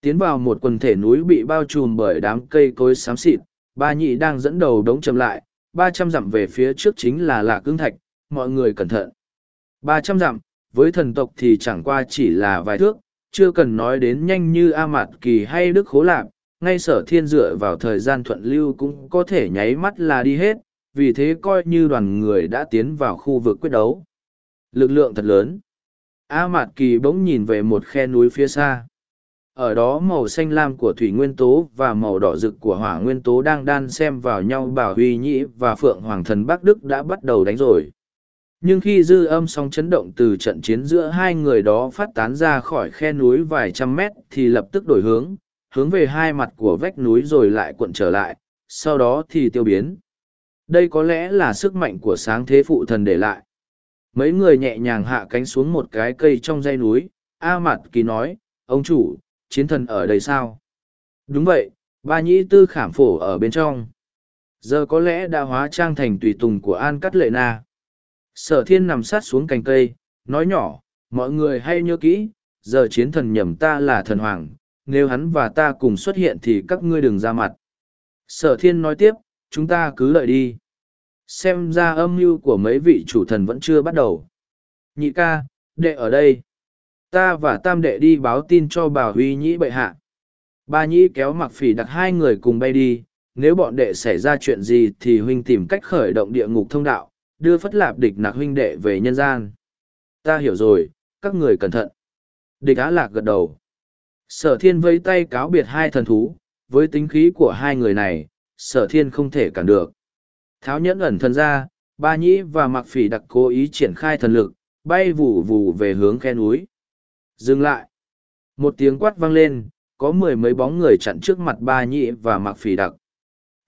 Tiến vào một quần thể núi bị bao trùm bởi đám cây cối xám xịt, ba nhị đang dẫn đầu đống chậm lại, ba trăm dặm về phía trước chính là lạc cương thạch, mọi người cẩn thận. ba trăm dặm, với thần tộc thì chẳng qua chỉ là vài thước, chưa cần nói đến nhanh như A Mạt Kỳ hay Đức Khố Lạp, ngay sở thiên dựa vào thời gian thuận lưu cũng có thể nháy mắt là đi hết, vì thế coi như đoàn người đã tiến vào khu vực quyết đấu. Lực lượng thật lớn. A Mạt Kỳ bỗng nhìn về một khe núi phía xa. Ở đó màu xanh lam của thủy nguyên tố và màu đỏ rực của hỏa nguyên tố đang đan xem vào nhau bảo huy nhĩ và phượng hoàng thần Bắc Đức đã bắt đầu đánh rồi. Nhưng khi dư âm sóng chấn động từ trận chiến giữa hai người đó phát tán ra khỏi khe núi vài trăm mét thì lập tức đổi hướng, hướng về hai mặt của vách núi rồi lại cuộn trở lại, sau đó thì tiêu biến. Đây có lẽ là sức mạnh của sáng thế phụ thần để lại. Mấy người nhẹ nhàng hạ cánh xuống một cái cây trong dây núi, A Mạt Kỳ nói, ông chủ, chiến thần ở đây sao? Đúng vậy, ba nhĩ tư khảm phổ ở bên trong. Giờ có lẽ đã hóa trang thành tùy tùng của An Cắt Lệ Na. Sở thiên nằm sát xuống cành cây, nói nhỏ, mọi người hay nhớ kỹ, giờ chiến thần nhầm ta là thần hoàng, nếu hắn và ta cùng xuất hiện thì các ngươi đừng ra mặt. Sở thiên nói tiếp, chúng ta cứ lợi đi. Xem ra âm mưu của mấy vị chủ thần vẫn chưa bắt đầu. Nhị ca, đệ ở đây. Ta và tam đệ đi báo tin cho bà Huy Nhĩ bệ hạ. Ba Nhĩ kéo mặc phỉ đặt hai người cùng bay đi, nếu bọn đệ xảy ra chuyện gì thì huynh tìm cách khởi động địa ngục thông đạo, đưa phất lạp địch nặc huynh đệ về nhân gian. Ta hiểu rồi, các người cẩn thận. Địch á lạc gật đầu. Sở thiên vây tay cáo biệt hai thần thú, với tính khí của hai người này, sở thiên không thể cản được. Tháo nhẫn ẩn thân ra, ba nhĩ và mặc phỉ đặc cố ý triển khai thần lực, bay vù vù về hướng khe núi. Dừng lại. Một tiếng quát vang lên, có mười mấy bóng người chặn trước mặt ba nhĩ và mặc phỉ đặc.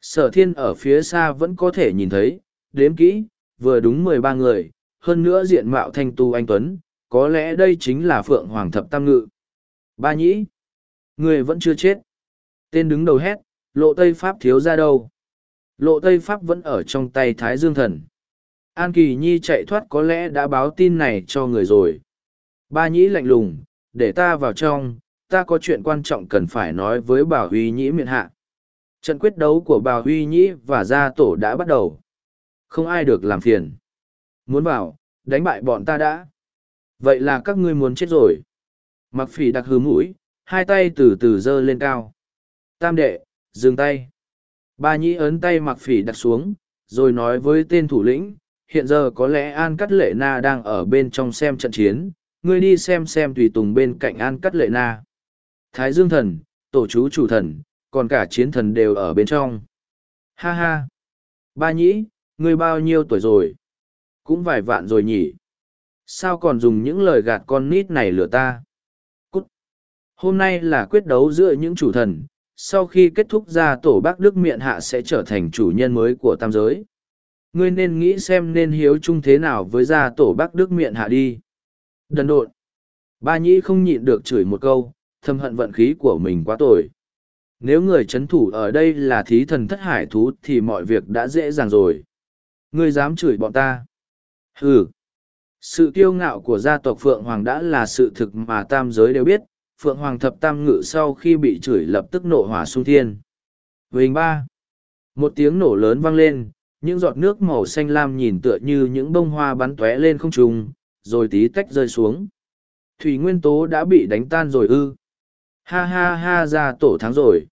Sở thiên ở phía xa vẫn có thể nhìn thấy, đếm kỹ, vừa đúng mười ba người, hơn nữa diện mạo thanh tu anh Tuấn, có lẽ đây chính là Phượng Hoàng Thập Tam Ngự. Ba nhĩ, người vẫn chưa chết. Tên đứng đầu hét, lộ Tây Pháp thiếu ra đâu. Lộ Tây Pháp vẫn ở trong tay Thái Dương Thần. An Kỳ Nhi chạy thoát có lẽ đã báo tin này cho người rồi. Ba nhĩ lạnh lùng, để ta vào trong, ta có chuyện quan trọng cần phải nói với bảo huy nhĩ miệng hạ. Trận quyết đấu của bảo huy nhĩ và gia tổ đã bắt đầu. Không ai được làm phiền. Muốn vào, đánh bại bọn ta đã. Vậy là các ngươi muốn chết rồi. Mặc phỉ đặc hứ mũi, hai tay từ từ dơ lên cao. Tam đệ, dừng tay. Ba nhĩ ấn tay mặc phỉ đặt xuống, rồi nói với tên thủ lĩnh, hiện giờ có lẽ An Cắt Lệ Na đang ở bên trong xem trận chiến, ngươi đi xem xem tùy tùng bên cạnh An Cắt Lệ Na. Thái Dương Thần, Tổ chú Chủ Thần, còn cả chiến thần đều ở bên trong. Ha ha! Ba nhĩ, ngươi bao nhiêu tuổi rồi? Cũng vài vạn rồi nhỉ? Sao còn dùng những lời gạt con nít này lừa ta? Cút! Hôm nay là quyết đấu giữa những chủ thần, sau khi kết thúc ra tổ bác Đức Miện Hạ sẽ trở thành chủ nhân mới của tam giới. Ngươi nên nghĩ xem nên hiếu chung thế nào với gia tổ bác Đức Miện Hạ đi. Đần độn! Ba nhĩ không nhịn được chửi một câu, thâm hận vận khí của mình quá tồi. Nếu người chấn thủ ở đây là thí thần thất hải thú thì mọi việc đã dễ dàng rồi. Ngươi dám chửi bọn ta. Ừ. Sự kiêu ngạo của gia tộc Phượng Hoàng đã là sự thực mà tam giới đều biết. Phượng Hoàng thập tam ngự sau khi bị chửi lập tức nộ hỏa sung thiên. Vình ba. Một tiếng nổ lớn vang lên, những giọt nước màu xanh lam nhìn tựa như những bông hoa bắn tóe lên không trung, rồi tí tách rơi xuống. Thủy nguyên tố đã bị đánh tan rồi ư. Ha ha ha ra tổ thắng rồi.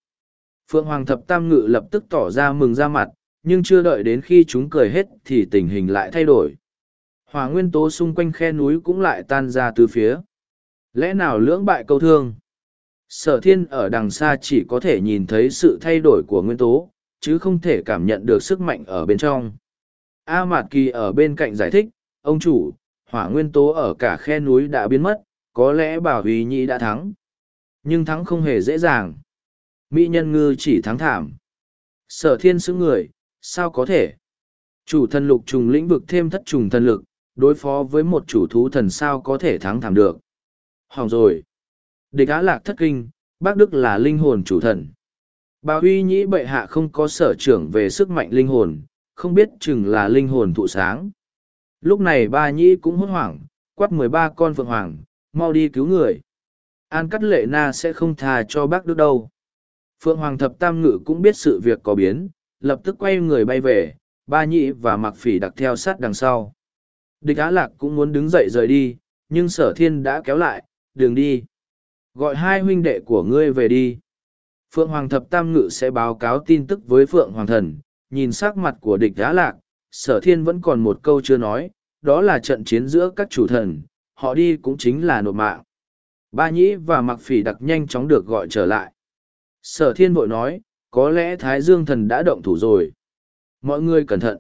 Phượng Hoàng thập tam ngự lập tức tỏ ra mừng ra mặt, nhưng chưa đợi đến khi chúng cười hết thì tình hình lại thay đổi. Hỏa nguyên tố xung quanh khe núi cũng lại tan ra từ phía. Lẽ nào lưỡng bại câu thương? Sở thiên ở đằng xa chỉ có thể nhìn thấy sự thay đổi của nguyên tố, chứ không thể cảm nhận được sức mạnh ở bên trong. A Mạt Kỳ ở bên cạnh giải thích, ông chủ, hỏa nguyên tố ở cả khe núi đã biến mất, có lẽ bảo Huy Nhĩ đã thắng. Nhưng thắng không hề dễ dàng. Mỹ nhân ngư chỉ thắng thảm. Sở thiên xứ người, sao có thể? Chủ thần lục trùng lĩnh vực thêm thất trùng thần lực, đối phó với một chủ thú thần sao có thể thắng thảm được. Hỏng rồi. Địch á lạc thất kinh, bác Đức là linh hồn chủ thần. Bà huy nhĩ bệ hạ không có sở trưởng về sức mạnh linh hồn, không biết chừng là linh hồn thụ sáng. Lúc này ba nhĩ cũng hốt hoảng, quát mười ba con phượng hoàng, mau đi cứu người. An cắt lệ na sẽ không thà cho bác Đức đâu. Phượng Hoàng Thập Tam Ngự cũng biết sự việc có biến, lập tức quay người bay về, ba nhị và mặc phỉ đặc theo sát đằng sau. Địch Á Lạc cũng muốn đứng dậy rời đi, nhưng sở thiên đã kéo lại, đường đi. Gọi hai huynh đệ của ngươi về đi. Phượng Hoàng Thập Tam Ngự sẽ báo cáo tin tức với Phượng Hoàng Thần, nhìn sắc mặt của địch Á Lạc, sở thiên vẫn còn một câu chưa nói, đó là trận chiến giữa các chủ thần, họ đi cũng chính là nộp mạng. Ba nhĩ và mặc phỉ đặc nhanh chóng được gọi trở lại. Sở thiên bội nói, có lẽ Thái Dương thần đã động thủ rồi. Mọi người cẩn thận.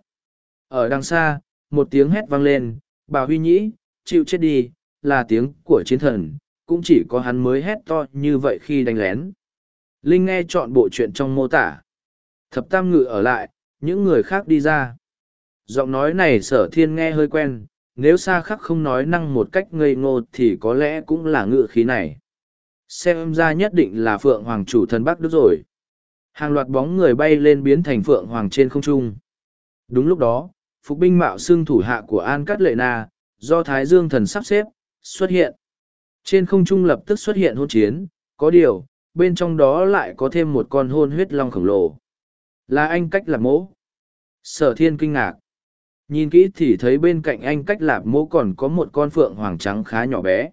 Ở đằng xa, một tiếng hét vang lên, bà huy nhĩ, chịu chết đi, là tiếng của chiến thần, cũng chỉ có hắn mới hét to như vậy khi đánh lén. Linh nghe chọn bộ chuyện trong mô tả. Thập tam ngự ở lại, những người khác đi ra. Giọng nói này sở thiên nghe hơi quen, nếu xa khắc không nói năng một cách ngây ngô thì có lẽ cũng là ngự khí này xem ra nhất định là phượng hoàng chủ thần bắc đức rồi hàng loạt bóng người bay lên biến thành phượng hoàng trên không trung. Đúng lúc đó phục binh mạo xương thủ hạ của an cát lệ na do thái dương thần sắp xếp xuất hiện. Trên không trung lập tức xuất hiện hôn chiến có điều bên trong đó lại có thêm một con hôn huyết long khổng lồ. Là anh cách lạp mỗ. Sở thiên kinh ngạc. Nhìn kỹ thì thấy bên cạnh anh cách lạp mỗ còn có một con phượng hoàng trắng khá nhỏ bé.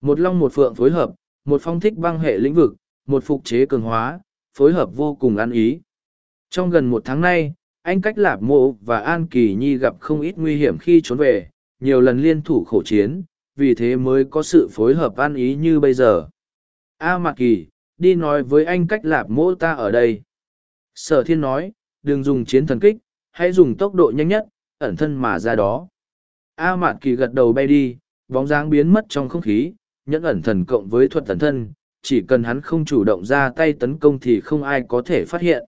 Một long một phượng phối hợp một phong thích băng hệ lĩnh vực, một phục chế cường hóa, phối hợp vô cùng ăn ý. Trong gần một tháng nay, anh cách lạp mộ và An Kỳ Nhi gặp không ít nguy hiểm khi trốn về, nhiều lần liên thủ khổ chiến, vì thế mới có sự phối hợp ăn ý như bây giờ. A Mạc Kỳ, đi nói với anh cách lạp mộ ta ở đây. Sở thiên nói, đừng dùng chiến thần kích, hãy dùng tốc độ nhanh nhất, ẩn thân mà ra đó. A Mạc Kỳ gật đầu bay đi, bóng dáng biến mất trong không khí, nhẫn ẩn thần cộng với thuật tấn thân, chỉ cần hắn không chủ động ra tay tấn công thì không ai có thể phát hiện.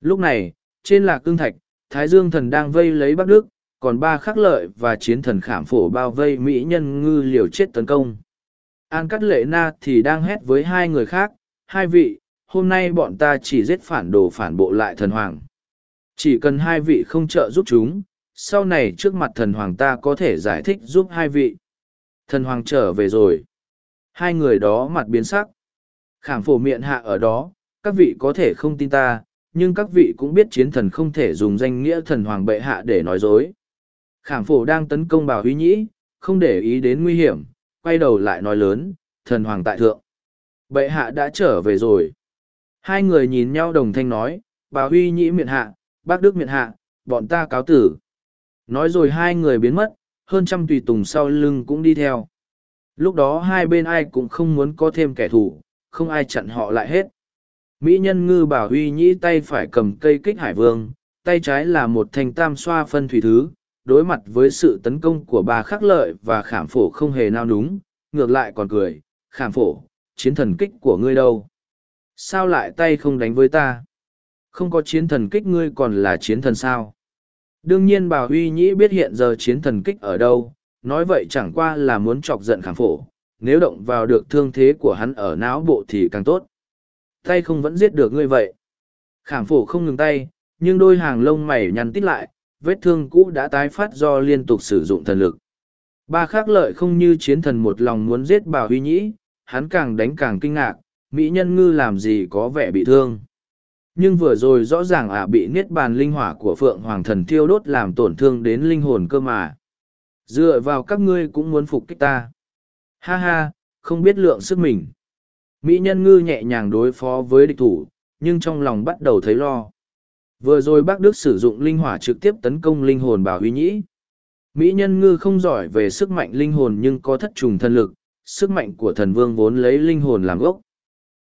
Lúc này, trên lạc cương thạch, Thái Dương thần đang vây lấy Bắc Đức, còn ba khắc lợi và chiến thần khảm phổ bao vây Mỹ nhân ngư liều chết tấn công. An Cắt Lệ Na thì đang hét với hai người khác, hai vị, hôm nay bọn ta chỉ giết phản đồ phản bộ lại thần hoàng. Chỉ cần hai vị không trợ giúp chúng, sau này trước mặt thần hoàng ta có thể giải thích giúp hai vị. Thần hoàng trở về rồi. Hai người đó mặt biến sắc. Khảm phổ miệng hạ ở đó, các vị có thể không tin ta, nhưng các vị cũng biết chiến thần không thể dùng danh nghĩa thần hoàng bệ hạ để nói dối. Khảm phổ đang tấn công bào huy nhĩ, không để ý đến nguy hiểm, quay đầu lại nói lớn, thần hoàng tại thượng. Bệ hạ đã trở về rồi. Hai người nhìn nhau đồng thanh nói, bà huy nhĩ miệng hạ, bác đức miệng hạ, bọn ta cáo tử. Nói rồi hai người biến mất, hơn trăm tùy tùng sau lưng cũng đi theo. Lúc đó hai bên ai cũng không muốn có thêm kẻ thù, không ai chặn họ lại hết. Mỹ nhân ngư bảo huy nhĩ tay phải cầm cây kích hải vương, tay trái là một thanh tam xoa phân thủy thứ, đối mặt với sự tấn công của bà khắc lợi và khảm phổ không hề nao đúng, ngược lại còn cười, khảm phổ, chiến thần kích của ngươi đâu? Sao lại tay không đánh với ta? Không có chiến thần kích ngươi còn là chiến thần sao? Đương nhiên bà Huy Nhĩ biết hiện giờ chiến thần kích ở đâu, nói vậy chẳng qua là muốn chọc giận khảm phổ, nếu động vào được thương thế của hắn ở não bộ thì càng tốt. Tay không vẫn giết được ngươi vậy. Khảm phổ không ngừng tay, nhưng đôi hàng lông mày nhăn tít lại, vết thương cũ đã tái phát do liên tục sử dụng thần lực. Ba khác lợi không như chiến thần một lòng muốn giết bà Huy Nhĩ, hắn càng đánh càng kinh ngạc, mỹ nhân ngư làm gì có vẻ bị thương. Nhưng vừa rồi rõ ràng ả bị niết bàn linh hỏa của Phượng Hoàng Thần thiêu đốt làm tổn thương đến linh hồn cơ mà. Dựa vào các ngươi cũng muốn phục kích ta. Ha ha, không biết lượng sức mình. Mỹ nhân ngư nhẹ nhàng đối phó với địch thủ, nhưng trong lòng bắt đầu thấy lo. Vừa rồi bác Đức sử dụng linh hỏa trực tiếp tấn công linh hồn bảo huy nhĩ. Mỹ nhân ngư không giỏi về sức mạnh linh hồn nhưng có thất trùng thân lực, sức mạnh của thần vương vốn lấy linh hồn làm gốc.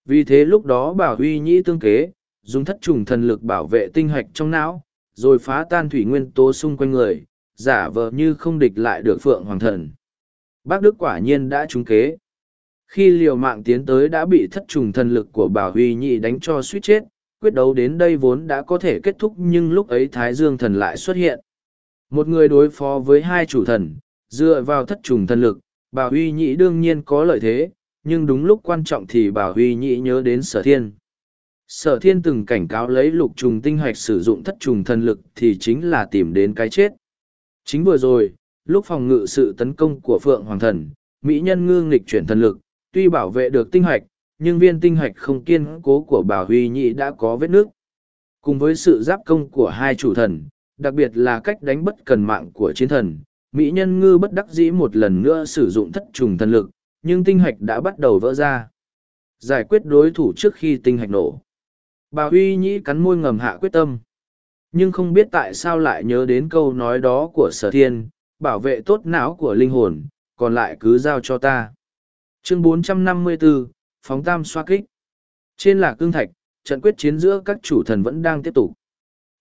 Vì thế lúc đó bảo huy nhĩ tương kế, dùng thất trùng thần lực bảo vệ tinh hạch trong não, rồi phá tan thủy nguyên tố xung quanh người, giả vờ như không địch lại được phượng hoàng thần. Bác Đức quả nhiên đã trúng kế. Khi liều mạng tiến tới đã bị thất trùng thần lực của bảo huy nhị đánh cho suýt chết, quyết đấu đến đây vốn đã có thể kết thúc nhưng lúc ấy Thái Dương thần lại xuất hiện. Một người đối phó với hai chủ thần, dựa vào thất trùng thần lực, bảo huy nhị đương nhiên có lợi thế, nhưng đúng lúc quan trọng thì bảo huy nhị nhớ đến sở thiên. Sở thiên từng cảnh cáo lấy lục trùng tinh hoạch sử dụng thất trùng thần lực thì chính là tìm đến cái chết. Chính vừa rồi, lúc phòng ngự sự tấn công của Phượng Hoàng Thần, Mỹ nhân ngư nghịch chuyển thần lực, tuy bảo vệ được tinh hoạch, nhưng viên tinh hoạch không kiên cố của Bảo Huy Nhị đã có vết nước. Cùng với sự giáp công của hai chủ thần, đặc biệt là cách đánh bất cần mạng của chiến thần, Mỹ nhân ngư bất đắc dĩ một lần nữa sử dụng thất trùng thần lực, nhưng tinh hạch đã bắt đầu vỡ ra. Giải quyết đối thủ trước khi tinh hạch nổ. Bà Huy Nhĩ cắn môi ngầm hạ quyết tâm. Nhưng không biết tại sao lại nhớ đến câu nói đó của sở thiên, bảo vệ tốt não của linh hồn, còn lại cứ giao cho ta. Chương 454, Phóng Tam xoa kích. Trên lạc cương thạch, trận quyết chiến giữa các chủ thần vẫn đang tiếp tục.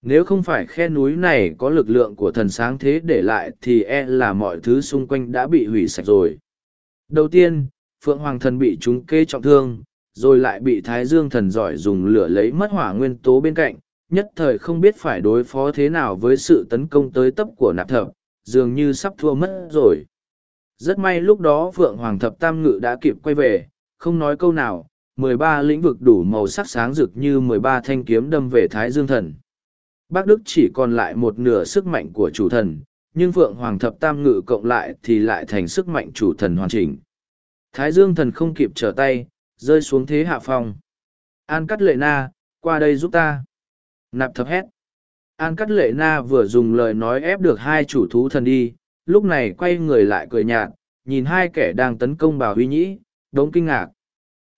Nếu không phải khe núi này có lực lượng của thần sáng thế để lại thì e là mọi thứ xung quanh đã bị hủy sạch rồi. Đầu tiên, Phượng Hoàng thần bị chúng kê trọng thương, rồi lại bị Thái Dương thần giỏi dùng lửa lấy mất hỏa nguyên tố bên cạnh, nhất thời không biết phải đối phó thế nào với sự tấn công tới tấp của nạp thập, dường như sắp thua mất rồi. Rất may lúc đó Phượng Hoàng thập tam ngự đã kịp quay về, không nói câu nào, mười ba lĩnh vực đủ màu sắc sáng rực như mười ba thanh kiếm đâm về Thái Dương thần. Bác Đức chỉ còn lại một nửa sức mạnh của chủ thần, nhưng Phượng Hoàng thập tam ngự cộng lại thì lại thành sức mạnh chủ thần hoàn chỉnh. Thái Dương thần không kịp trở tay, rơi xuống thế hạ phong. An cắt lệ na, qua đây giúp ta. Nạp thập hét. An cắt lệ na vừa dùng lời nói ép được hai chủ thú thần đi, lúc này quay người lại cười nhạt, nhìn hai kẻ đang tấn công bà huy nhĩ, đống kinh ngạc.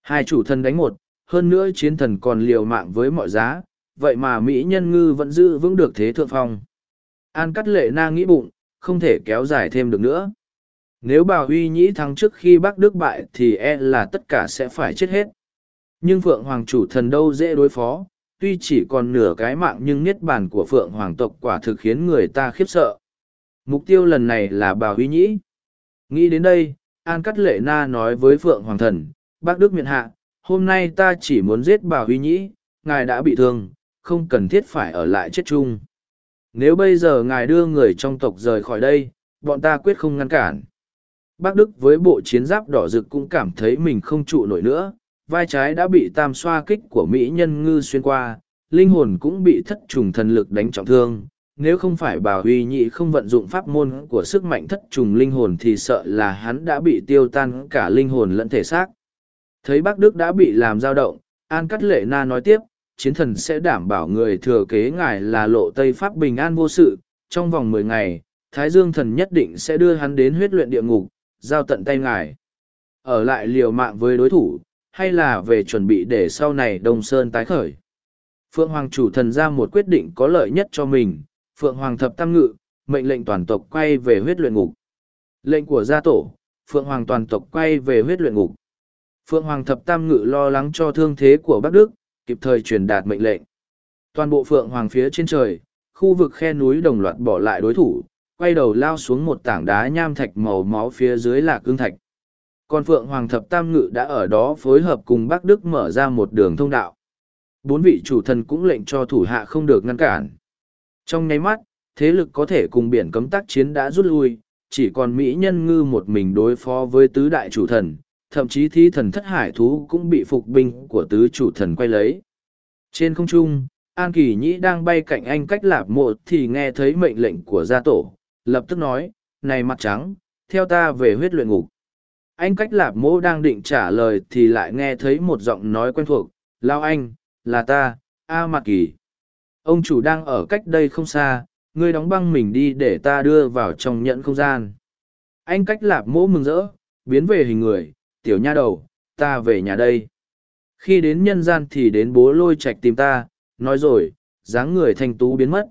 Hai chủ thần đánh một, hơn nữa chiến thần còn liều mạng với mọi giá, vậy mà Mỹ nhân ngư vẫn giữ vững được thế thượng phong. An cắt lệ na nghĩ bụng, không thể kéo dài thêm được nữa. Nếu bà Huy Nhĩ thắng trước khi bác Đức bại thì e là tất cả sẽ phải chết hết. Nhưng Phượng Hoàng chủ thần đâu dễ đối phó, tuy chỉ còn nửa cái mạng nhưng niết bàn của Phượng Hoàng tộc quả thực khiến người ta khiếp sợ. Mục tiêu lần này là bà Huy Nhĩ. Nghĩ đến đây, An Cắt Lệ Na nói với Phượng Hoàng thần, bác Đức miện hạ, hôm nay ta chỉ muốn giết bà Huy Nhĩ, ngài đã bị thương, không cần thiết phải ở lại chết chung. Nếu bây giờ ngài đưa người trong tộc rời khỏi đây, bọn ta quyết không ngăn cản. Bác Đức với bộ chiến giáp đỏ rực cũng cảm thấy mình không trụ nổi nữa, vai trái đã bị tam xoa kích của Mỹ nhân ngư xuyên qua, linh hồn cũng bị thất trùng thần lực đánh trọng thương, nếu không phải bà huy nhị không vận dụng pháp môn của sức mạnh thất trùng linh hồn thì sợ là hắn đã bị tiêu tan cả linh hồn lẫn thể xác. Thấy bác đức đã bị làm dao động an cắt lệ na nói tiếp chiến thần sẽ đảm bảo người thừa kế ngài là lộ tây pháp bình an vô sự. Trong vòng mười ngày thái dương thần nhất định sẽ đưa hắn đến huyết luyện địa ngục giao tận tay ngài. Ở lại liều mạng với đối thủ hay là về chuẩn bị để sau này đông sơn tái khởi? Phượng hoàng chủ thần ra một quyết định có lợi nhất cho mình, phượng hoàng thập tam ngự, mệnh lệnh toàn tộc quay về huyết luyện ngục. Lệnh của gia tổ, phượng hoàng toàn tộc quay về huyết luyện ngục. Phượng hoàng thập tam ngự lo lắng cho thương thế của bắc đức, kịp thời truyền đạt mệnh lệnh. Toàn bộ phượng hoàng phía trên trời, khu vực khe núi đồng loạt bỏ lại đối thủ, quay đầu lao xuống một tảng đá nham thạch màu máu phía dưới là cương thạch còn phượng hoàng thập tam ngự đã ở đó phối hợp cùng bắc đức mở ra một đường thông đạo. Bốn vị chủ thần cũng lệnh cho thủ hạ không được ngăn cản. Trong nháy mắt, thế lực có thể cùng biển cấm tác chiến đã rút lui, chỉ còn mỹ nhân ngư một mình đối phó với tứ đại chủ thần, thậm chí thí thần thất hải thú cũng bị phục binh của tứ chủ thần quay lấy. Trên không trung, an kỳ nhĩ đang bay cạnh anh cách lạp mộ thì nghe thấy mệnh lệnh của gia tổ, lập tức nói, này mặt trắng, theo ta về huyết luyện ngục anh cách lạp mỗ đang định trả lời thì lại nghe thấy một giọng nói quen thuộc, lao anh, là ta, a mạc kỳ. Ông chủ đang ở cách đây không xa, ngươi đóng băng mình đi để ta đưa vào trong nhẫn không gian. Anh cách lạp mỗ mừng rỡ, biến về hình người, tiểu nha đầu, ta về nhà đây. Khi đến nhân gian thì đến bố lôi trạch tìm ta, nói rồi, dáng người thanh tú biến mất.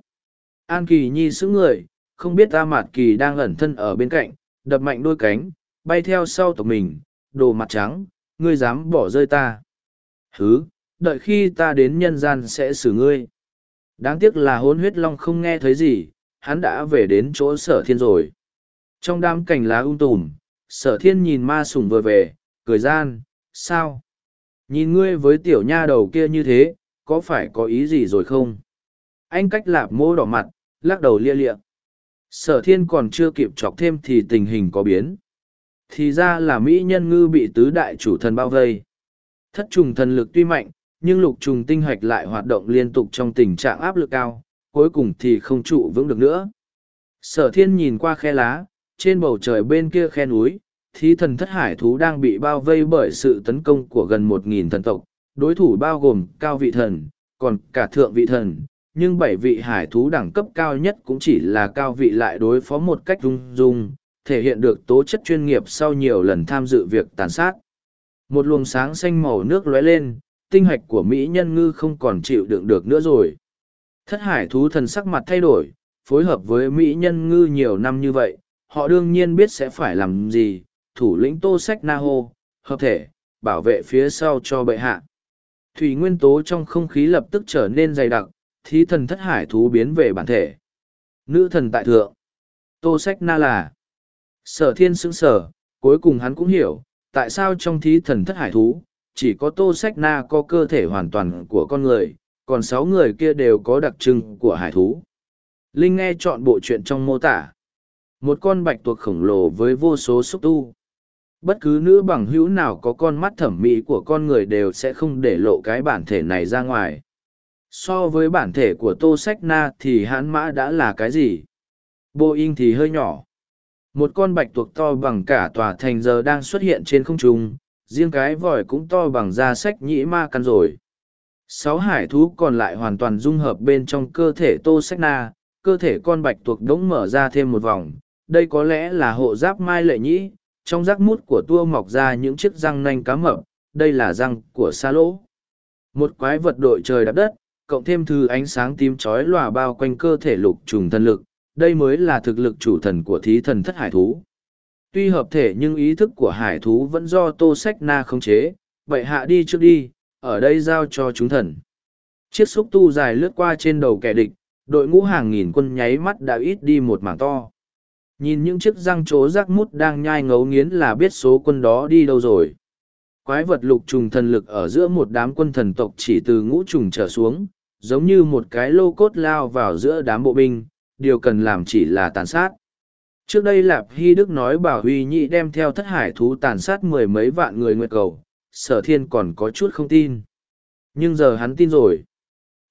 An kỳ nhi sững người, không biết ta mạt kỳ đang ẩn thân ở bên cạnh, đập mạnh đôi cánh bay theo sau tộc mình, đồ mặt trắng, ngươi dám bỏ rơi ta. Hứ, đợi khi ta đến nhân gian sẽ xử ngươi. Đáng tiếc là hôn huyết long không nghe thấy gì, hắn đã về đến chỗ sở thiên rồi. Trong đám cành lá ung um tùm, sở thiên nhìn ma sùng vừa về, cười gian, sao? Nhìn ngươi với tiểu nha đầu kia như thế, có phải có ý gì rồi không? Anh cách lạp mô đỏ mặt, lắc đầu lia lịa. Sở thiên còn chưa kịp chọc thêm thì tình hình có biến thì ra là mỹ nhân ngư bị tứ đại chủ thần bao vây. Thất trùng thần lực tuy mạnh, nhưng lục trùng tinh hoạch lại hoạt động liên tục trong tình trạng áp lực cao, cuối cùng thì không trụ vững được nữa. Sở thiên nhìn qua khe lá, trên bầu trời bên kia khe núi, thí thần thất hải thú đang bị bao vây bởi sự tấn công của gần một nghìn thần tộc, đối thủ bao gồm cao vị thần, còn cả thượng vị thần, nhưng bảy vị hải thú đẳng cấp cao nhất cũng chỉ là cao vị lại đối phó một cách rung rung thể hiện được tố chất chuyên nghiệp sau nhiều lần tham dự việc tàn sát. Một luồng sáng xanh màu nước lóe lên, tinh hạch của mỹ nhân ngư không còn chịu đựng được nữa rồi. Thất hải thú thần sắc mặt thay đổi, phối hợp với mỹ nhân ngư nhiều năm như vậy, họ đương nhiên biết sẽ phải làm gì, thủ lĩnh tô sách na hô, hợp thể, bảo vệ phía sau cho bệ hạ. Thủy nguyên tố trong không khí lập tức trở nên dày đặc, thí thần thất hải thú biến về bản thể. Nữ thần tại thượng. Tô sách na là sở thiên sững sở cuối cùng hắn cũng hiểu, tại sao trong thí thần thất hải thú, chỉ có tô sách na có cơ thể hoàn toàn của con người, còn sáu người kia đều có đặc trưng của hải thú. Linh nghe chọn bộ chuyện trong mô tả. Một con bạch tuộc khổng lồ với vô số xúc tu. Bất cứ nữ bằng hữu nào có con mắt thẩm mỹ của con người đều sẽ không để lộ cái bản thể này ra ngoài. So với bản thể của tô sách na thì hãn mã đã là cái gì? Boeing thì hơi nhỏ một con bạch tuộc to bằng cả tòa thành giờ đang xuất hiện trên không trung, riêng cái vòi cũng to bằng da sách nhĩ ma căn rồi. Sáu hải thú còn lại hoàn toàn dung hợp bên trong cơ thể tô sách na, cơ thể con bạch tuộc đống mở ra thêm một vòng. Đây có lẽ là hộ giáp mai lệ nhĩ, trong rác mút của tua mọc ra những chiếc răng nanh cá mập, đây là răng của xa lỗ. Một quái vật đội trời đạp đất, cộng thêm thư ánh sáng tím chói lòa bao quanh cơ thể lục trùng thần lực đây mới là thực lực chủ thần của thí thần thất hải thú. Tuy hợp thể nhưng ý thức của hải thú vẫn do tô sách na khống chế. Vậy hạ đi trước đi, ở đây giao cho chúng thần. Chiếc xúc tu dài lướt qua trên đầu kẻ địch, đội ngũ hàng nghìn quân nháy mắt đã ít đi một mảng to. Nhìn những chiếc răng trố rác mút đang nhai ngấu nghiến là biết số quân đó đi đâu rồi. Quái vật lục trùng thần lực ở giữa một đám quân thần tộc chỉ từ ngũ trùng trở xuống, giống như một cái lô cốt lao vào giữa đám bộ binh điều cần làm chỉ là tàn sát trước đây lạp hy đức nói bảo huy nhị đem theo thất hải thú tàn sát mười mấy vạn người nguyện cầu sở thiên còn có chút không tin nhưng giờ hắn tin rồi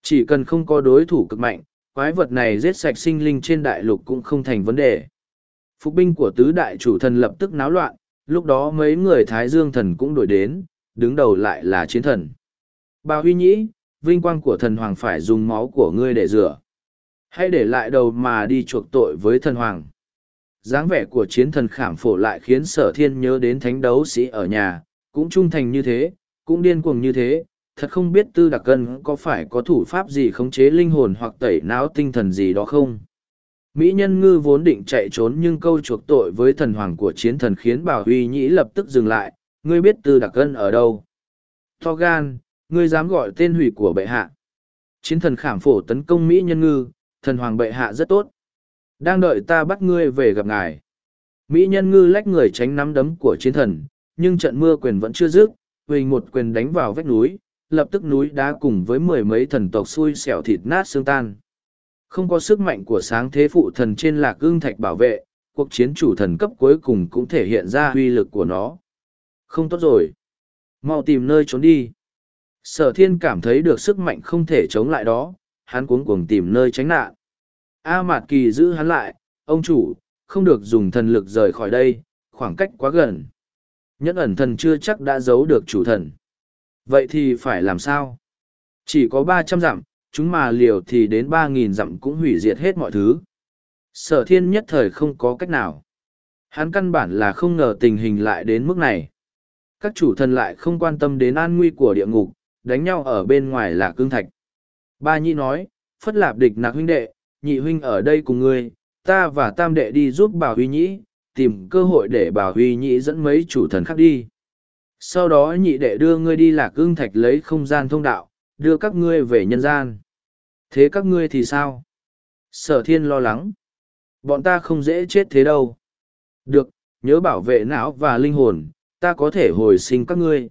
chỉ cần không có đối thủ cực mạnh quái vật này giết sạch sinh linh trên đại lục cũng không thành vấn đề. Phục binh của tứ đại chủ thần lập tức náo loạn, lúc đó mấy người Thái Dương thần cũng đổi đến, đứng đầu lại là chiến thần. Bà Huy Nhĩ, vinh quang của thần hoàng phải dùng máu của ngươi để rửa. Hãy để lại đầu mà đi chuộc tội với thần hoàng. dáng vẻ của chiến thần khảm phổ lại khiến sở thiên nhớ đến thánh đấu sĩ ở nhà, cũng trung thành như thế, cũng điên cuồng như thế, thật không biết tư đặc cân có phải có thủ pháp gì khống chế linh hồn hoặc tẩy não tinh thần gì đó không. Mỹ nhân ngư vốn định chạy trốn nhưng câu chuộc tội với thần hoàng của chiến thần khiến bảo huy nhĩ lập tức dừng lại, ngươi biết tư đặc cân ở đâu. To gan, ngươi dám gọi tên hủy của bệ hạ. Chiến thần khảm phổ tấn công Mỹ nhân ngư, thần hoàng bệ hạ rất tốt. Đang đợi ta bắt ngươi về gặp ngài. Mỹ nhân ngư lách người tránh nắm đấm của chiến thần, nhưng trận mưa quyền vẫn chưa dứt, huỳnh một quyền đánh vào vách núi, lập tức núi đá cùng với mười mấy thần tộc xui xẻo thịt nát xương tan. Không có sức mạnh của sáng thế phụ thần trên lạc ương thạch bảo vệ, cuộc chiến chủ thần cấp cuối cùng cũng thể hiện ra uy lực của nó. Không tốt rồi. Mau tìm nơi trốn đi. Sở thiên cảm thấy được sức mạnh không thể chống lại đó, hắn cuống cuồng tìm nơi tránh nạn. A Mạt Kỳ giữ hắn lại, ông chủ, không được dùng thần lực rời khỏi đây, khoảng cách quá gần. Nhẫn ẩn thần chưa chắc đã giấu được chủ thần. Vậy thì phải làm sao? Chỉ có ba trăm dặm, chúng mà liều thì đến ba nghìn dặm cũng hủy diệt hết mọi thứ. Sở thiên nhất thời không có cách nào. Hắn căn bản là không ngờ tình hình lại đến mức này. Các chủ thần lại không quan tâm đến an nguy của địa ngục, đánh nhau ở bên ngoài là cương thạch. Ba Nhĩ nói, phất lạp địch nạc huynh đệ, nhị huynh ở đây cùng ngươi, ta và tam đệ đi giúp bảo huy nhĩ, tìm cơ hội để bảo huy nhĩ dẫn mấy chủ thần khác đi. Sau đó nhị đệ đưa ngươi đi lạc ương thạch lấy không gian thông đạo, đưa các ngươi về nhân gian. Thế các ngươi thì sao? Sở thiên lo lắng. Bọn ta không dễ chết thế đâu. Được, nhớ bảo vệ não và linh hồn, ta có thể hồi sinh các ngươi.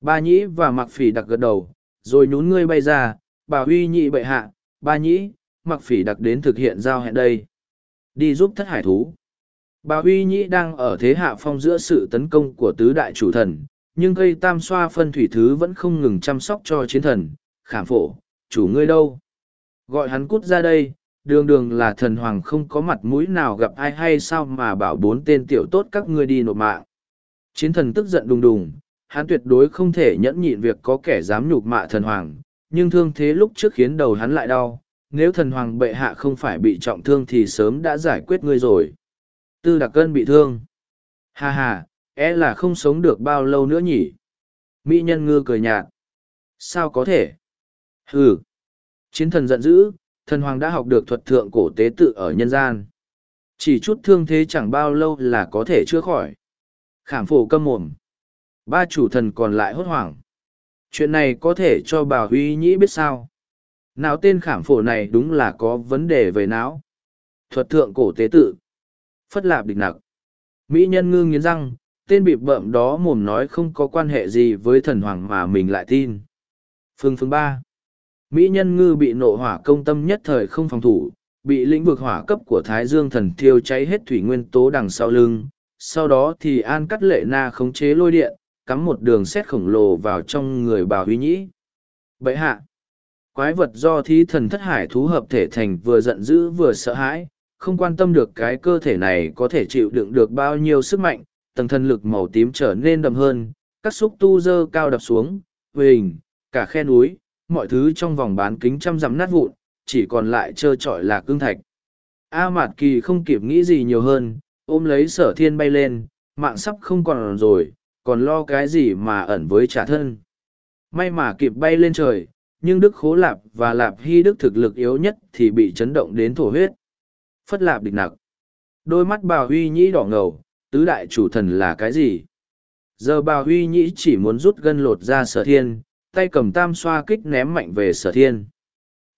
Ba nhĩ và mặc phỉ đặc gật đầu, rồi nhún ngươi bay ra, bà huy nhị bệ hạ, ba nhĩ, mặc phỉ đặc đến thực hiện giao hẹn đây. Đi giúp thất hải thú. Bà huy nhĩ đang ở thế hạ phong giữa sự tấn công của tứ đại chủ thần, nhưng cây tam xoa phân thủy thứ vẫn không ngừng chăm sóc cho chiến thần, khảm phổ, chủ ngươi đâu. Gọi hắn cút ra đây, đường đường là thần hoàng không có mặt mũi nào gặp ai hay sao mà bảo bốn tên tiểu tốt các ngươi đi nộp mạng. Chiến thần tức giận đùng đùng, hắn tuyệt đối không thể nhẫn nhịn việc có kẻ dám nhục mạ thần hoàng, nhưng thương thế lúc trước khiến đầu hắn lại đau, nếu thần hoàng bệ hạ không phải bị trọng thương thì sớm đã giải quyết ngươi rồi. Tư đặc cân bị thương. Ha ha, e là không sống được bao lâu nữa nhỉ. Mỹ nhân ngư cười nhạt. Sao có thể? Hừ. Chiến thần giận dữ, thần hoàng đã học được thuật thượng cổ tế tự ở nhân gian. Chỉ chút thương thế chẳng bao lâu là có thể chữa khỏi. Khảm phổ câm mồm. Ba chủ thần còn lại hốt hoảng. Chuyện này có thể cho bà Huy Nhĩ biết sao. Nào tên khảm phổ này đúng là có vấn đề về não. Thuật thượng cổ tế tự. Phất lạp địch nặc. Mỹ nhân ngư nghiến răng, tên bịp bợm đó mồm nói không có quan hệ gì với thần hoàng mà mình lại tin. Phương phương ba. Mỹ nhân ngư bị nộ hỏa công tâm nhất thời không phòng thủ, bị lĩnh vực hỏa cấp của Thái Dương thần thiêu cháy hết thủy nguyên tố đằng sau lưng. Sau đó thì An cắt lệ na khống chế lôi điện, cắm một đường xét khổng lồ vào trong người bà huy nhĩ. Bậy hạ! Quái vật do thí thần thất hải thú hợp thể thành vừa giận dữ vừa sợ hãi, không quan tâm được cái cơ thể này có thể chịu đựng được bao nhiêu sức mạnh, tầng thân lực màu tím trở nên đậm hơn, các xúc tu dơ cao đập xuống, hình, cả khe núi, mọi thứ trong vòng bán kính trăm dặm nát vụn, chỉ còn lại trơ trọi là cương thạch. A Mạt Kỳ không kịp nghĩ gì nhiều hơn, ôm lấy sở thiên bay lên, mạng sắp không còn rồi, còn lo cái gì mà ẩn với trả thân. May mà kịp bay lên trời, nhưng Đức Khố Lạp và Lạp Hy Đức thực lực yếu nhất thì bị chấn động đến thổ huyết. Phất Lạp địch nặc. Đôi mắt bà Huy Nhĩ đỏ ngầu, tứ đại chủ thần là cái gì? Giờ bà Huy Nhĩ chỉ muốn rút gân lột ra sở thiên, tay cầm tam xoa kích ném mạnh về sở thiên.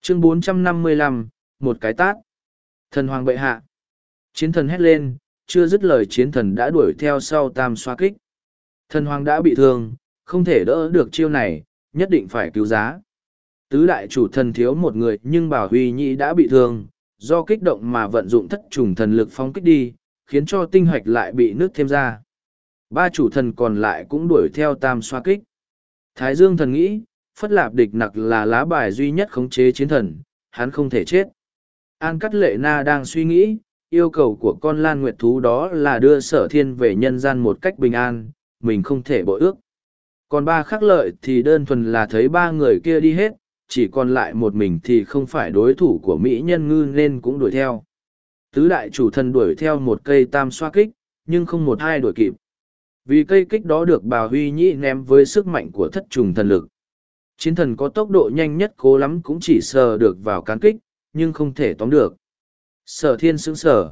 Chương 455, một cái tát. Thần hoàng bệ hạ. Chiến thần hét lên, chưa dứt lời chiến thần đã đuổi theo sau tam xoa kích. Thần hoàng đã bị thương, không thể đỡ được chiêu này, nhất định phải cứu giá. Tứ đại chủ thần thiếu một người nhưng bảo huy nhĩ đã bị thương, do kích động mà vận dụng thất trùng thần lực phóng kích đi, khiến cho tinh hoạch lại bị nước thêm ra. Ba chủ thần còn lại cũng đuổi theo tam xoa kích. Thái Dương thần nghĩ, phất lạp địch nặc là lá bài duy nhất khống chế chiến thần, hắn không thể chết. An Cắt Lệ Na đang suy nghĩ, yêu cầu của con Lan Nguyệt Thú đó là đưa sở thiên về nhân gian một cách bình an, mình không thể bội ước. Còn ba khắc lợi thì đơn thuần là thấy ba người kia đi hết, chỉ còn lại một mình thì không phải đối thủ của Mỹ nhân ngư nên cũng đuổi theo. Tứ đại chủ thần đuổi theo một cây tam xoa kích, nhưng không một hai đuổi kịp. Vì cây kích đó được bà Huy Nhĩ ném với sức mạnh của thất trùng thần lực. Chiến thần có tốc độ nhanh nhất cố lắm cũng chỉ sờ được vào cán kích, nhưng không thể tóm được. Sở thiên sững sở.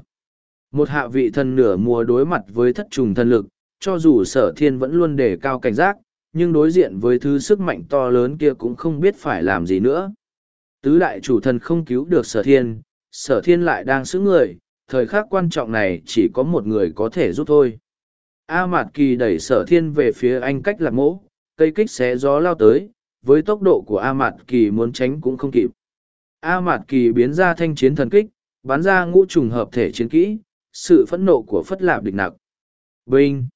Một hạ vị thần nửa mùa đối mặt với thất trùng thần lực, cho dù sở thiên vẫn luôn đề cao cảnh giác, nhưng đối diện với thứ sức mạnh to lớn kia cũng không biết phải làm gì nữa. Tứ đại chủ thần không cứu được sở thiên, sở thiên lại đang xứng người, thời khắc quan trọng này chỉ có một người có thể giúp thôi. A Mạt Kỳ đẩy sở thiên về phía anh cách lạc mỗ, cây kích xé gió lao tới, với tốc độ của A Mạt Kỳ muốn tránh cũng không kịp. A Mạt Kỳ biến ra thanh chiến thần kích, bắn ra ngũ trùng hợp thể chiến kỹ, sự phẫn nộ của phất lạp địch nặc. Binh!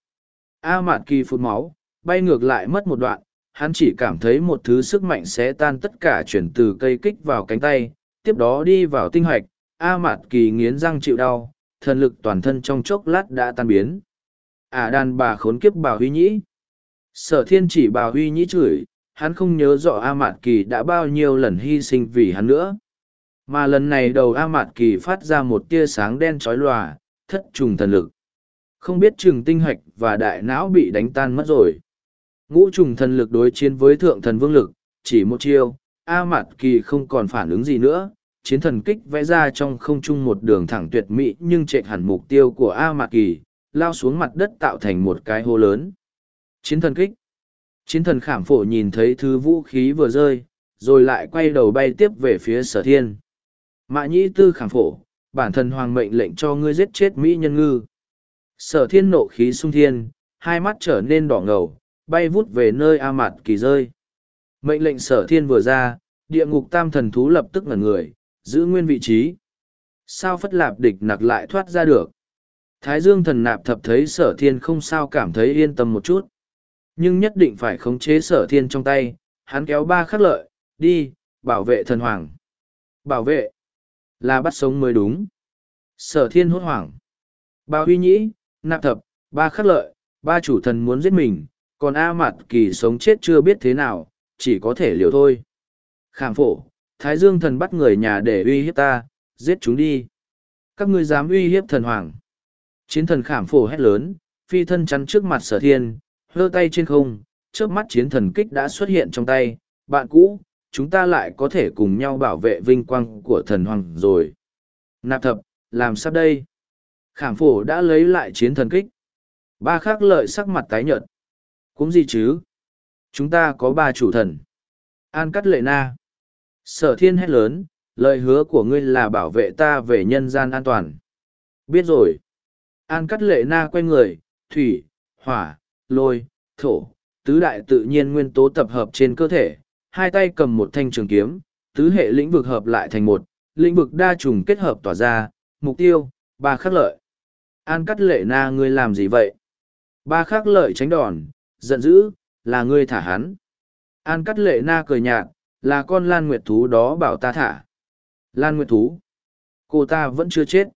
A Mạn Kỳ phun máu, bay ngược lại mất một đoạn, hắn chỉ cảm thấy một thứ sức mạnh sẽ tan tất cả chuyển từ cây kích vào cánh tay, tiếp đó đi vào tinh hoạch, A Mạn Kỳ nghiến răng chịu đau, thần lực toàn thân trong chốc lát đã tan biến. À đàn bà khốn kiếp bà huy nhĩ. Sở thiên chỉ bà huy nhĩ chửi, hắn không nhớ rõ A Mạn Kỳ đã bao nhiêu lần hy sinh vì hắn nữa. Mà lần này đầu A Mạt Kỳ phát ra một tia sáng đen trói lòa, thất trùng thần lực. Không biết trường tinh hạch và đại não bị đánh tan mất rồi. Ngũ trùng thần lực đối chiến với thượng thần vương lực, chỉ một chiêu, A Mạt Kỳ không còn phản ứng gì nữa. Chiến thần kích vẽ ra trong không trung một đường thẳng tuyệt mỹ nhưng chạy hẳn mục tiêu của A Mạt Kỳ, lao xuống mặt đất tạo thành một cái hố lớn. Chiến thần kích. Chiến thần khảm phổ nhìn thấy thứ vũ khí vừa rơi, rồi lại quay đầu bay tiếp về phía sở thiên. Mạ nhĩ tư khảm phổ, bản thân hoàng mệnh lệnh cho ngươi giết chết Mỹ nhân ngư. Sở thiên nộ khí sung thiên, hai mắt trở nên đỏ ngầu, bay vút về nơi A Mạt Kỳ rơi. Mệnh lệnh sở thiên vừa ra, địa ngục tam thần thú lập tức ngẩn người, giữ nguyên vị trí. Sao phất lạp địch nặc lại thoát ra được? Thái dương thần nạp thập thấy sở thiên không sao cảm thấy yên tâm một chút. Nhưng nhất định phải khống chế sở thiên trong tay, hắn kéo ba khắc lợi, đi, bảo vệ thần hoàng. Bảo vệ, là bắt sống mới đúng. Sở thiên hốt hoảng. Bà huy nhĩ, nạp thập, ba khắc lợi, ba chủ thần muốn giết mình, còn A Mạt Kỳ sống chết chưa biết thế nào, chỉ có thể liều thôi. Khảm phổ, Thái Dương thần bắt người nhà để uy hiếp ta, giết chúng đi. Các ngươi dám uy hiếp thần hoàng. Chiến thần khảm phổ hét lớn, phi thân chắn trước mặt sở thiên, hơ tay trên không, trước mắt chiến thần kích đã xuất hiện trong tay, bạn cũ, chúng ta lại có thể cùng nhau bảo vệ vinh quang của thần hoàng rồi. Nạp thập, làm sao đây? Khảm phổ đã lấy lại chiến thần kích. Ba Khắc lợi sắc mặt tái nhợt. Cũng gì chứ? Chúng ta có ba chủ thần. An cắt lệ na. Sở thiên hét lớn, lời hứa của ngươi là bảo vệ ta về nhân gian an toàn. Biết rồi. An cắt lệ na quay người, thủy, hỏa, lôi, thổ, tứ đại tự nhiên nguyên tố tập hợp trên cơ thể, hai tay cầm một thanh trường kiếm, tứ hệ lĩnh vực hợp lại thành một, lĩnh vực đa trùng kết hợp tỏa ra, mục tiêu, ba khắc lợi. An cắt lệ na ngươi làm gì vậy? Ba khắc lợi tránh đòn, giận dữ, là ngươi thả hắn. An cắt lệ na cười nhạt, là con lan nguyệt thú đó bảo ta thả. Lan nguyệt thú. Cô ta vẫn chưa chết.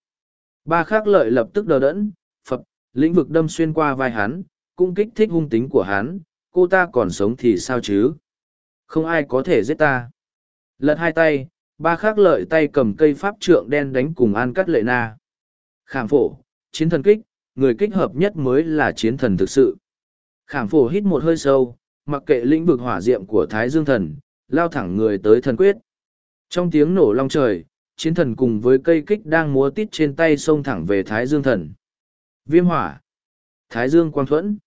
Ba khắc lợi lập tức đờ đẫn, phập, lĩnh vực đâm xuyên qua vai hắn, cũng kích thích hung tính của hắn, cô ta còn sống thì sao chứ? Không ai có thể giết ta. Lật hai tay, ba khắc lợi tay cầm cây pháp trượng đen đánh cùng an cắt lệ na. Khảm phổ, chiến thần kích, người kích hợp nhất mới là chiến thần thực sự. Khảm phổ hít một hơi sâu, mặc kệ lĩnh vực hỏa diệm của Thái Dương thần, lao thẳng người tới thần quyết. Trong tiếng nổ long trời, chiến thần cùng với cây kích đang múa tít trên tay xông thẳng về Thái Dương thần. Viêm hỏa. Thái Dương quang thuẫn.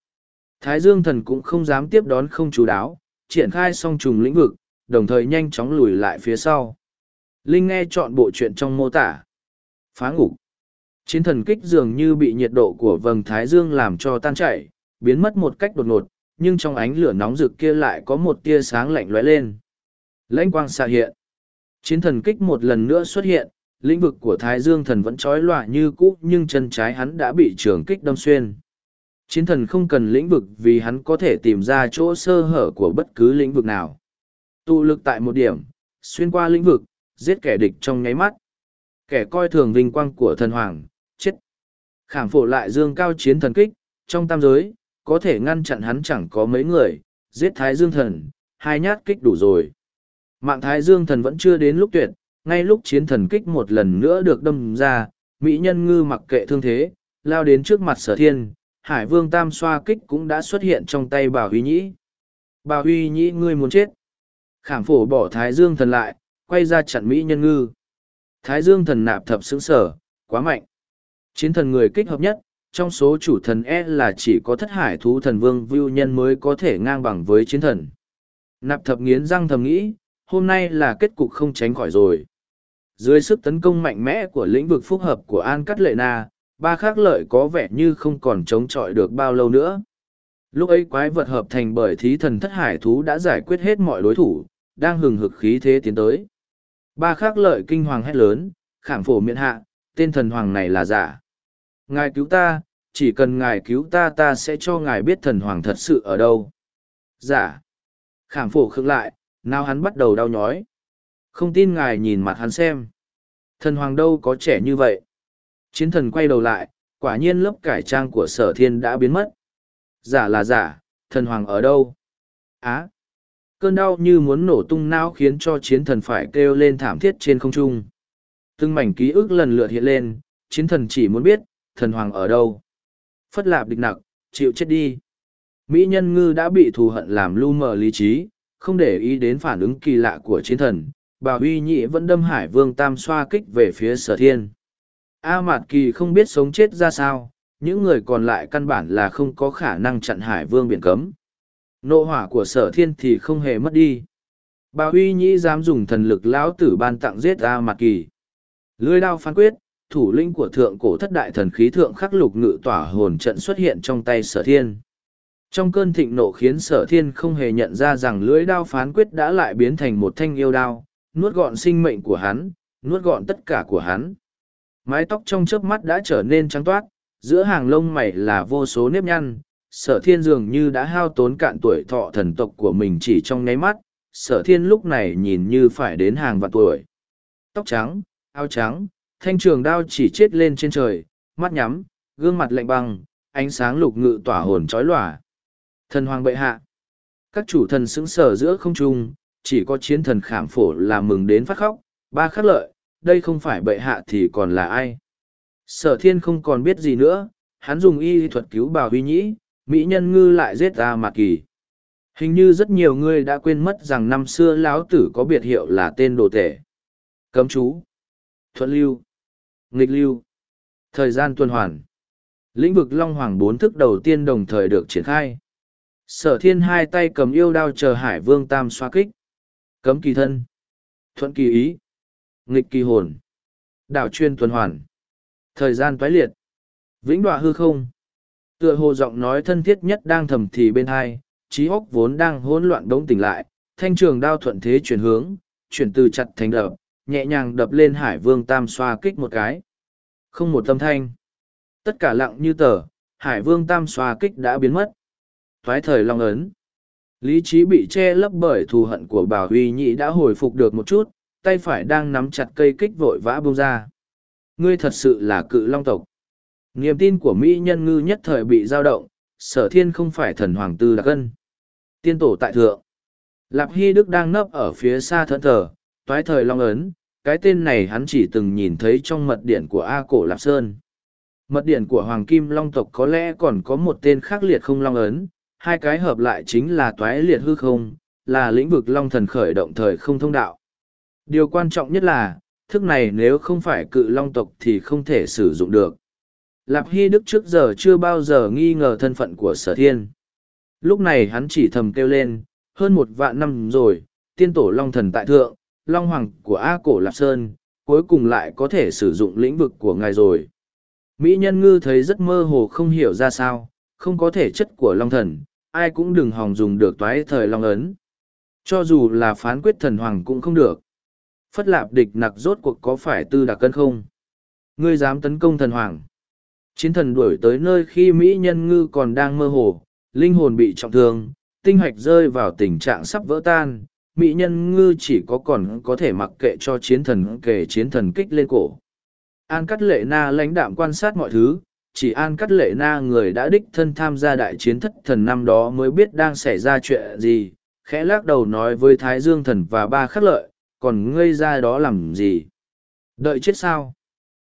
Thái Dương thần cũng không dám tiếp đón không chú đáo, triển khai song trùng lĩnh vực, đồng thời nhanh chóng lùi lại phía sau. Linh nghe chọn bộ chuyện trong mô tả. Phá ngục. Chiến thần kích dường như bị nhiệt độ của vầng Thái Dương làm cho tan chảy, biến mất một cách đột ngột, nhưng trong ánh lửa nóng rực kia lại có một tia sáng lạnh lóe lên. Lãnh quang xạ hiện. Chiến thần kích một lần nữa xuất hiện, lĩnh vực của Thái Dương thần vẫn trói lọa như cũ nhưng chân trái hắn đã bị trường kích đâm xuyên. Chiến thần không cần lĩnh vực vì hắn có thể tìm ra chỗ sơ hở của bất cứ lĩnh vực nào. Tụ lực tại một điểm, xuyên qua lĩnh vực, giết kẻ địch trong nháy mắt. Kẻ coi thường vinh quang của thần hoàng. Khảm phổ lại dương cao chiến thần kích, trong tam giới, có thể ngăn chặn hắn chẳng có mấy người, giết thái dương thần, hai nhát kích đủ rồi. Mạng thái dương thần vẫn chưa đến lúc tuyệt, ngay lúc chiến thần kích một lần nữa được đâm ra, mỹ nhân ngư mặc kệ thương thế, lao đến trước mặt sở thiên, hải vương tam xoa kích cũng đã xuất hiện trong tay bà huy nhĩ. Bà huy nhĩ ngươi muốn chết. Khảm phổ bỏ thái dương thần lại, quay ra chặn mỹ nhân ngư. Thái dương thần nạp thập xứng sở, quá mạnh. Chiến thần người kích hợp nhất, trong số chủ thần E là chỉ có thất hải thú thần vương vưu nhân mới có thể ngang bằng với chiến thần. Nạp thập nghiến răng thầm nghĩ, hôm nay là kết cục không tránh khỏi rồi. Dưới sức tấn công mạnh mẽ của lĩnh vực phúc hợp của An Cắt Lệ Na, ba khác lợi có vẻ như không còn chống chọi được bao lâu nữa. Lúc ấy quái vật hợp thành bởi thí thần thất hải thú đã giải quyết hết mọi đối thủ, đang hừng hực khí thế tiến tới. Ba khác lợi kinh hoàng hét lớn, khảm phổ miệng hạ, tên thần hoàng này là giả. Ngài cứu ta, chỉ cần ngài cứu ta ta sẽ cho ngài biết thần hoàng thật sự ở đâu. Giả. Khảm phổ khựng lại, nào hắn bắt đầu đau nhói. Không tin ngài nhìn mặt hắn xem. Thần hoàng đâu có trẻ như vậy. Chiến thần quay đầu lại, quả nhiên lớp cải trang của sở thiên đã biến mất. Giả là giả, thần hoàng ở đâu? Á! cơn đau như muốn nổ tung não khiến cho chiến thần phải kêu lên thảm thiết trên không trung. Từng mảnh ký ức lần lượt hiện lên, chiến thần chỉ muốn biết, thần hoàng ở đâu. Phất lạp địch nặc, chịu chết đi. Mỹ nhân ngư đã bị thù hận làm lu mờ lý trí, không để ý đến phản ứng kỳ lạ của chiến thần. Bà huy nhị vẫn đâm hải vương tam xoa kích về phía sở thiên. A Mạt Kỳ không biết sống chết ra sao, những người còn lại căn bản là không có khả năng chặn hải vương biển cấm. Nộ hỏa của sở thiên thì không hề mất đi. Bà Huy Nhĩ dám dùng thần lực lão tử ban tặng giết A Mạt Kỳ. Lưới đao phán quyết, thủ lĩnh của thượng cổ thất đại thần khí thượng khắc lục ngự tỏa hồn trận xuất hiện trong tay sở thiên. Trong cơn thịnh nộ khiến sở thiên không hề nhận ra rằng lưỡi đao phán quyết đã lại biến thành một thanh yêu đao, nuốt gọn sinh mệnh của hắn, nuốt gọn tất cả của hắn. Mái tóc trong chớp mắt đã trở nên trắng toát, giữa hàng lông mày là vô số nếp nhăn, sở thiên dường như đã hao tốn cạn tuổi thọ thần tộc của mình chỉ trong nháy mắt, sở thiên lúc này nhìn như phải đến hàng vạn tuổi. Tóc trắng, áo trắng, thanh trường đao chỉ chết lên trên trời, mắt nhắm, gương mặt lạnh băng, ánh sáng lục ngự tỏa hồn chói lòa. Thần hoàng bệ hạ. Các chủ thần xứng sở giữa không trung, chỉ có chiến thần khảm phổ là mừng đến phát khóc, ba khắc lợi, đây không phải bệ hạ thì còn là ai. Sở thiên không còn biết gì nữa, hắn dùng y thuật cứu bào huy nhĩ, mỹ nhân ngư lại giết ra mạc kỳ. Hình như rất nhiều người đã quên mất rằng năm xưa lão tử có biệt hiệu là tên đồ tể. Cấm chú. Thuận lưu. Nghịch lưu. Thời gian tuần hoàn. Lĩnh vực Long Hoàng bốn thức đầu tiên đồng thời được triển khai. Sở thiên hai tay cầm yêu đao chờ hải vương tam xoa kích. Cấm kỳ thân. Thuận kỳ ý. Nghịch kỳ hồn. Đạo chuyên tuần hoàn. Thời gian toái liệt. Vĩnh đọa hư không. Tựa hồ giọng nói thân thiết nhất đang thầm thì bên hai, trí óc vốn đang hỗn loạn đống tỉnh lại, thanh trường đao thuận thế chuyển hướng, chuyển từ chặt thành đập, nhẹ nhàng đập lên hải vương tam xoa kích một cái. Không một tâm thanh. Tất cả lặng như tờ, hải vương tam xoa kích đã biến mất. Thoái thời long ấn. Lý trí bị che lấp bởi thù hận của bảo Huy Nhị đã hồi phục được một chút, tay phải đang nắm chặt cây kích vội vã bông ra. Ngươi thật sự là cự long tộc. Niềm tin của Mỹ nhân ngư nhất thời bị dao động, sở thiên không phải thần hoàng tư đặc cân. Tiên tổ tại thượng. Lạp Hy Đức đang nấp ở phía xa thẫn thờ, toái thời long ấn, cái tên này hắn chỉ từng nhìn thấy trong mật điện của A Cổ Lạp Sơn. Mật điện của Hoàng Kim Long tộc có lẽ còn có một tên khác liệt không long ấn, hai cái hợp lại chính là toái liệt hư không, là lĩnh vực long thần khởi động thời không thông đạo. Điều quan trọng nhất là, thức này nếu không phải cự long tộc thì không thể sử dụng được. Lạp Hy Đức trước giờ chưa bao giờ nghi ngờ thân phận của sở thiên. Lúc này hắn chỉ thầm kêu lên, hơn một vạn năm rồi, tiên tổ long thần tại thượng, long hoàng của A Cổ Lạp Sơn, cuối cùng lại có thể sử dụng lĩnh vực của ngài rồi. Mỹ nhân ngư thấy rất mơ hồ không hiểu ra sao, không có thể chất của long thần, ai cũng đừng hòng dùng được toái thời long ấn. Cho dù là phán quyết thần hoàng cũng không được. Phất lạp địch nặc rốt cuộc có phải tư đặc cân không? Ngươi dám tấn công thần hoàng. Chiến thần đuổi tới nơi khi Mỹ nhân ngư còn đang mơ hồ, linh hồn bị trọng thương, tinh hoạch rơi vào tình trạng sắp vỡ tan. Mỹ nhân ngư chỉ có còn có thể mặc kệ cho chiến thần kể chiến thần kích lên cổ. An Cắt Lệ Na lãnh đạm quan sát mọi thứ, chỉ An Cắt Lệ Na người đã đích thân tham gia đại chiến thất thần năm đó mới biết đang xảy ra chuyện gì, khẽ lắc đầu nói với Thái Dương thần và ba khắc lợi, còn ngây ra đó làm gì? Đợi chết sao?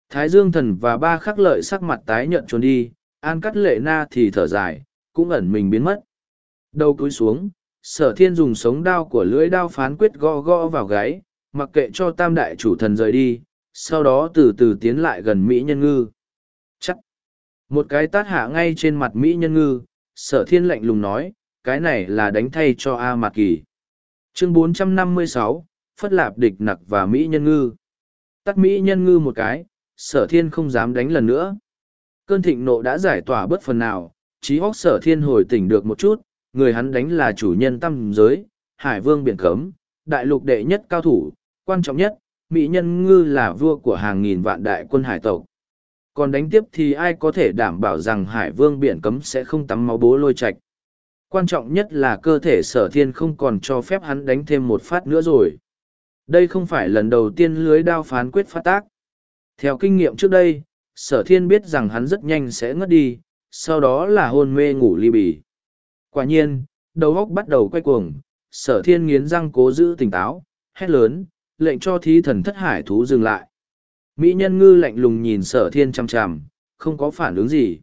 Thái Dương thần và ba khắc lợi sắc mặt tái nhợt trốn đi, An Cắt Lệ Na thì thở dài, cũng ẩn mình biến mất. Đầu cúi xuống, sở thiên dùng sống đao của lưỡi đao phán quyết gõ gõ vào gáy, mặc kệ cho tam đại chủ thần rời đi, sau đó từ từ tiến lại gần Mỹ Nhân Ngư. Chắc! Một cái tát hạ ngay trên mặt Mỹ Nhân Ngư, sở thiên lạnh lùng nói, cái này là đánh thay cho A Mạc Kỳ. Chương 456, Phất Lạp Địch Nặc và Mỹ Nhân Ngư. Tắt Mỹ Nhân Ngư một cái, sở thiên không dám đánh lần nữa. Cơn thịnh nộ đã giải tỏa bất phần nào, trí hóc sở thiên hồi tỉnh được một chút, người hắn đánh là chủ nhân tâm giới, hải vương biển cấm, đại lục đệ nhất cao thủ, quan trọng nhất, Mỹ Nhân Ngư là vua của hàng nghìn vạn đại quân hải tộc. Còn đánh tiếp thì ai có thể đảm bảo rằng hải vương biển cấm sẽ không tắm máu bố lôi Trạch? Quan trọng nhất là cơ thể sở thiên không còn cho phép hắn đánh thêm một phát nữa rồi. Đây không phải lần đầu tiên lưới đao phán quyết phát tác. Theo kinh nghiệm trước đây, sở thiên biết rằng hắn rất nhanh sẽ ngất đi, sau đó là hôn mê ngủ ly bì. Quả nhiên, đầu óc bắt đầu quay cuồng, sở thiên nghiến răng cố giữ tỉnh táo, hét lớn, lệnh cho thí thần thất hải thú dừng lại. Mỹ nhân ngư lạnh lùng nhìn sở thiên chằm chằm, không có phản ứng gì.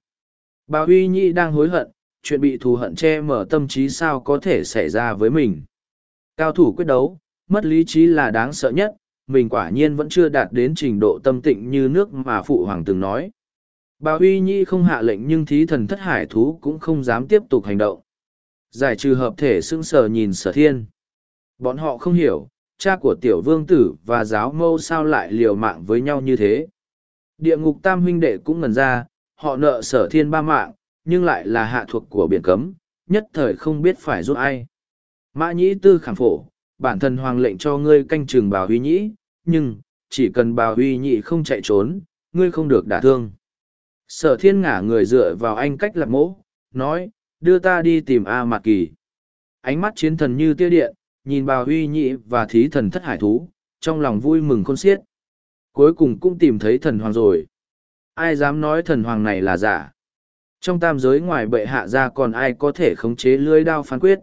Bà Huy Nhi đang hối hận, chuyện bị thù hận che mở tâm trí sao có thể xảy ra với mình. Cao thủ quyết đấu, mất lý trí là đáng sợ nhất, mình quả nhiên vẫn chưa đạt đến trình độ tâm tịnh như nước mà Phụ Hoàng từng nói. Bà Huy Nhi không hạ lệnh nhưng thí thần thất hải thú cũng không dám tiếp tục hành động. Giải trừ hợp thể sững sờ nhìn sở thiên. Bọn họ không hiểu, cha của tiểu vương tử và giáo mâu sao lại liều mạng với nhau như thế. Địa ngục tam huynh đệ cũng ngần ra, họ nợ sở thiên ba mạng, nhưng lại là hạ thuộc của biển cấm, nhất thời không biết phải giúp ai. Mã nhĩ tư khẳng phổ, bản thân hoàng lệnh cho ngươi canh chừng bào huy nhĩ, nhưng, chỉ cần bào huy nhĩ không chạy trốn, ngươi không được đả thương. Sở thiên ngả người dựa vào anh cách lạc mỗ, nói, đưa ta đi tìm A Mạc Kỳ. Ánh mắt chiến thần như tiêu điện, nhìn bào huy nhị và thí thần thất hải thú, trong lòng vui mừng khôn xiết. Cuối cùng cũng tìm thấy thần hoàng rồi. Ai dám nói thần hoàng này là giả? Trong tam giới ngoài bệ hạ ra còn ai có thể khống chế lưới đao phán quyết?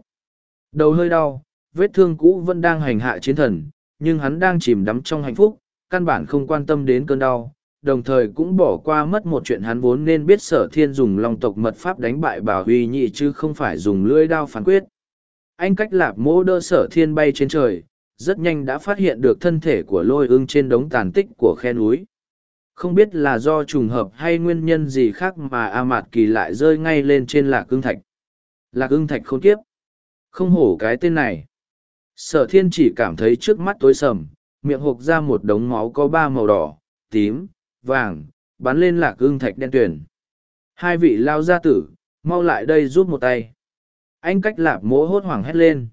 Đầu hơi đau, vết thương cũ vẫn đang hành hạ chiến thần, nhưng hắn đang chìm đắm trong hạnh phúc, căn bản không quan tâm đến cơn đau, đồng thời cũng bỏ qua mất một chuyện hắn vốn nên biết sở thiên dùng long tộc mật pháp đánh bại bảo huy nhị chứ không phải dùng lưỡi đao phán quyết. Anh cách lạp mô đỡ sở thiên bay trên trời, rất nhanh đã phát hiện được thân thể của lôi ưng trên đống tàn tích của khe núi. Không biết là do trùng hợp hay nguyên nhân gì khác mà A Mạt Kỳ lại rơi ngay lên trên lạc ưng thạch. Lạc ưng thạch khôn kiếp. Không hổ cái tên này. Sở thiên chỉ cảm thấy trước mắt tối sầm, miệng hộp ra một đống máu có ba màu đỏ, tím, vàng, bắn lên lạc ương thạch đen tuyển. Hai vị lao gia tử, mau lại đây giúp một tay. Anh cách lạp mỗ hốt hoảng hét lên.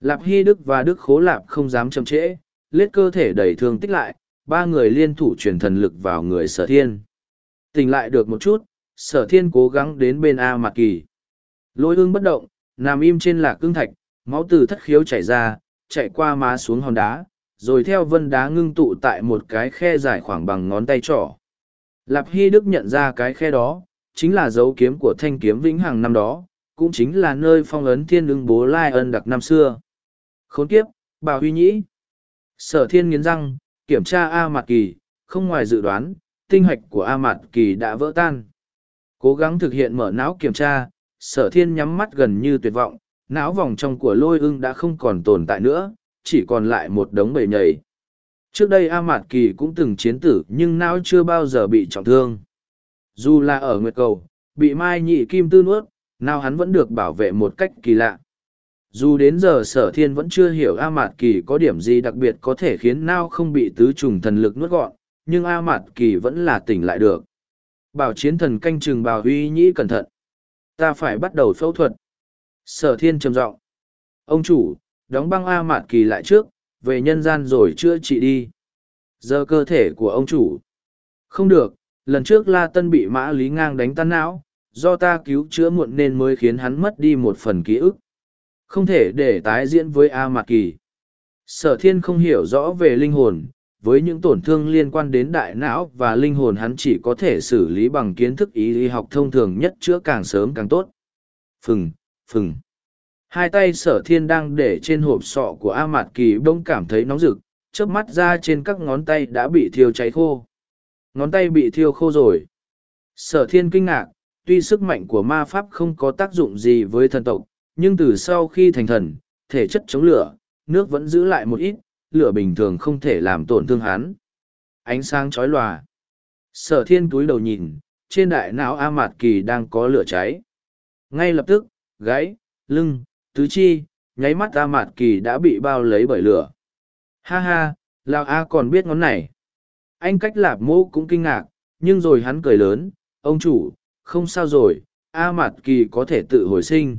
Lạp Hy Đức và Đức Khố Lạp không dám chậm trễ, lết cơ thể đầy thương tích lại, ba người liên thủ truyền thần lực vào người sở thiên. Tỉnh lại được một chút, sở thiên cố gắng đến bên A Mạc Kỳ. Lôi ương bất động, nằm im trên lạc cương thạch, máu từ thất khiếu chảy ra, chạy qua má xuống hòn đá, rồi theo vân đá ngưng tụ tại một cái khe dài khoảng bằng ngón tay trỏ. Lạp Hy Đức nhận ra cái khe đó, chính là dấu kiếm của thanh kiếm vĩnh hằng năm đó, cũng chính là nơi phong ấn thiên ưng bố lai ân đặc năm xưa. Khốn kiếp, bà huy nhĩ. Sở thiên nghiến răng, kiểm tra A Mạt Kỳ, không ngoài dự đoán, tinh hoạch của A Mạt Kỳ đã vỡ tan. Cố gắng thực hiện mở não kiểm tra, sở thiên nhắm mắt gần như tuyệt vọng, não vòng trong của lôi ưng đã không còn tồn tại nữa, chỉ còn lại một đống bầy nhầy. Trước đây A Mạt Kỳ cũng từng chiến tử nhưng não chưa bao giờ bị trọng thương. Dù là ở Nguyệt Cầu, bị Mai Nhị Kim Tư nuốt, nào hắn vẫn được bảo vệ một cách kỳ lạ. Dù đến giờ sở thiên vẫn chưa hiểu A Mạt Kỳ có điểm gì đặc biệt có thể khiến Nao không bị tứ trùng thần lực nuốt gọn, nhưng A Mạt Kỳ vẫn là tỉnh lại được. Bảo chiến thần canh chừng bào huy nhĩ cẩn thận. Ta phải bắt đầu phẫu thuật. Sở thiên trầm giọng Ông chủ, đóng băng A Mạt Kỳ lại trước, về nhân gian rồi chữa trị đi. Giờ cơ thể của ông chủ. Không được, lần trước La Tân bị Mã Lý Ngang đánh tan não, do ta cứu chữa muộn nên mới khiến hắn mất đi một phần ký ức. Không thể để tái diễn với A Mạt Kỳ. Sở thiên không hiểu rõ về linh hồn, với những tổn thương liên quan đến đại não và linh hồn hắn chỉ có thể xử lý bằng kiến thức ý y học thông thường nhất chữa càng sớm càng tốt. Phừng, phừng. Hai tay sở thiên đang để trên hộp sọ của A Mạt Kỳ bỗng cảm thấy nóng rực, chớp mắt ra trên các ngón tay đã bị thiêu cháy khô. Ngón tay bị thiêu khô rồi. Sở thiên kinh ngạc, tuy sức mạnh của ma pháp không có tác dụng gì với thần tộc, nhưng từ sau khi thành thần, thể chất chống lửa, nước vẫn giữ lại một ít, lửa bình thường không thể làm tổn thương hắn. Ánh sáng chói lòa. Sở thiên túi đầu nhìn, trên đại não A Mạt Kỳ đang có lửa cháy. Ngay lập tức, gáy, lưng, tứ chi, nháy mắt A Mạt Kỳ đã bị bao lấy bởi lửa. Ha ha, Lào A còn biết ngón này. Anh cách lạp mô cũng kinh ngạc, nhưng rồi hắn cười lớn, ông chủ, không sao rồi, A Mạt Kỳ có thể tự hồi sinh.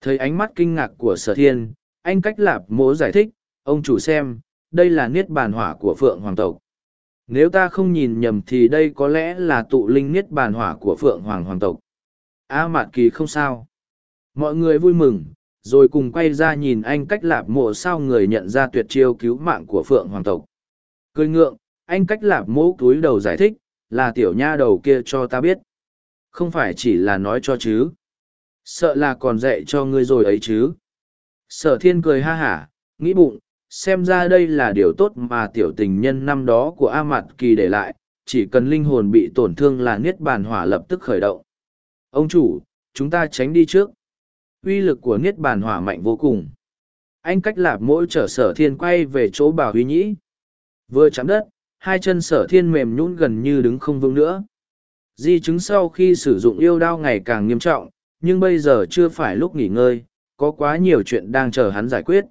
Thấy ánh mắt kinh ngạc của sở thiên, anh cách lạp mô giải thích, ông chủ xem, đây là niết bàn hỏa của Phượng Hoàng tộc. Nếu ta không nhìn nhầm thì đây có lẽ là tụ linh niết bàn hỏa của Phượng Hoàng Hoàng tộc. A Mạt Kỳ không sao. Mọi người vui mừng, rồi cùng quay ra nhìn anh cách lạp mộ sao người nhận ra tuyệt chiêu cứu mạng của Phượng Hoàng tộc. Cười ngượng, anh cách lạp mộ túi đầu giải thích, là tiểu nha đầu kia cho ta biết. Không phải chỉ là nói cho chứ. Sợ là còn dạy cho ngươi rồi ấy chứ. Sở thiên cười ha hả, nghĩ bụng, xem ra đây là điều tốt mà tiểu tình nhân năm đó của A mặt Kỳ để lại, chỉ cần linh hồn bị tổn thương là niết bàn hỏa lập tức khởi động. Ông chủ, chúng ta tránh đi trước. Uy lực của niết bàn hỏa mạnh vô cùng. Anh cách lạp mỗi trở sở thiên quay về chỗ bà huy nhĩ. Vừa chạm đất, hai chân sở thiên mềm nhũn gần như đứng không vững nữa. Di chứng sau khi sử dụng yêu đao ngày càng nghiêm trọng, nhưng bây giờ chưa phải lúc nghỉ ngơi, có quá nhiều chuyện đang chờ hắn giải quyết.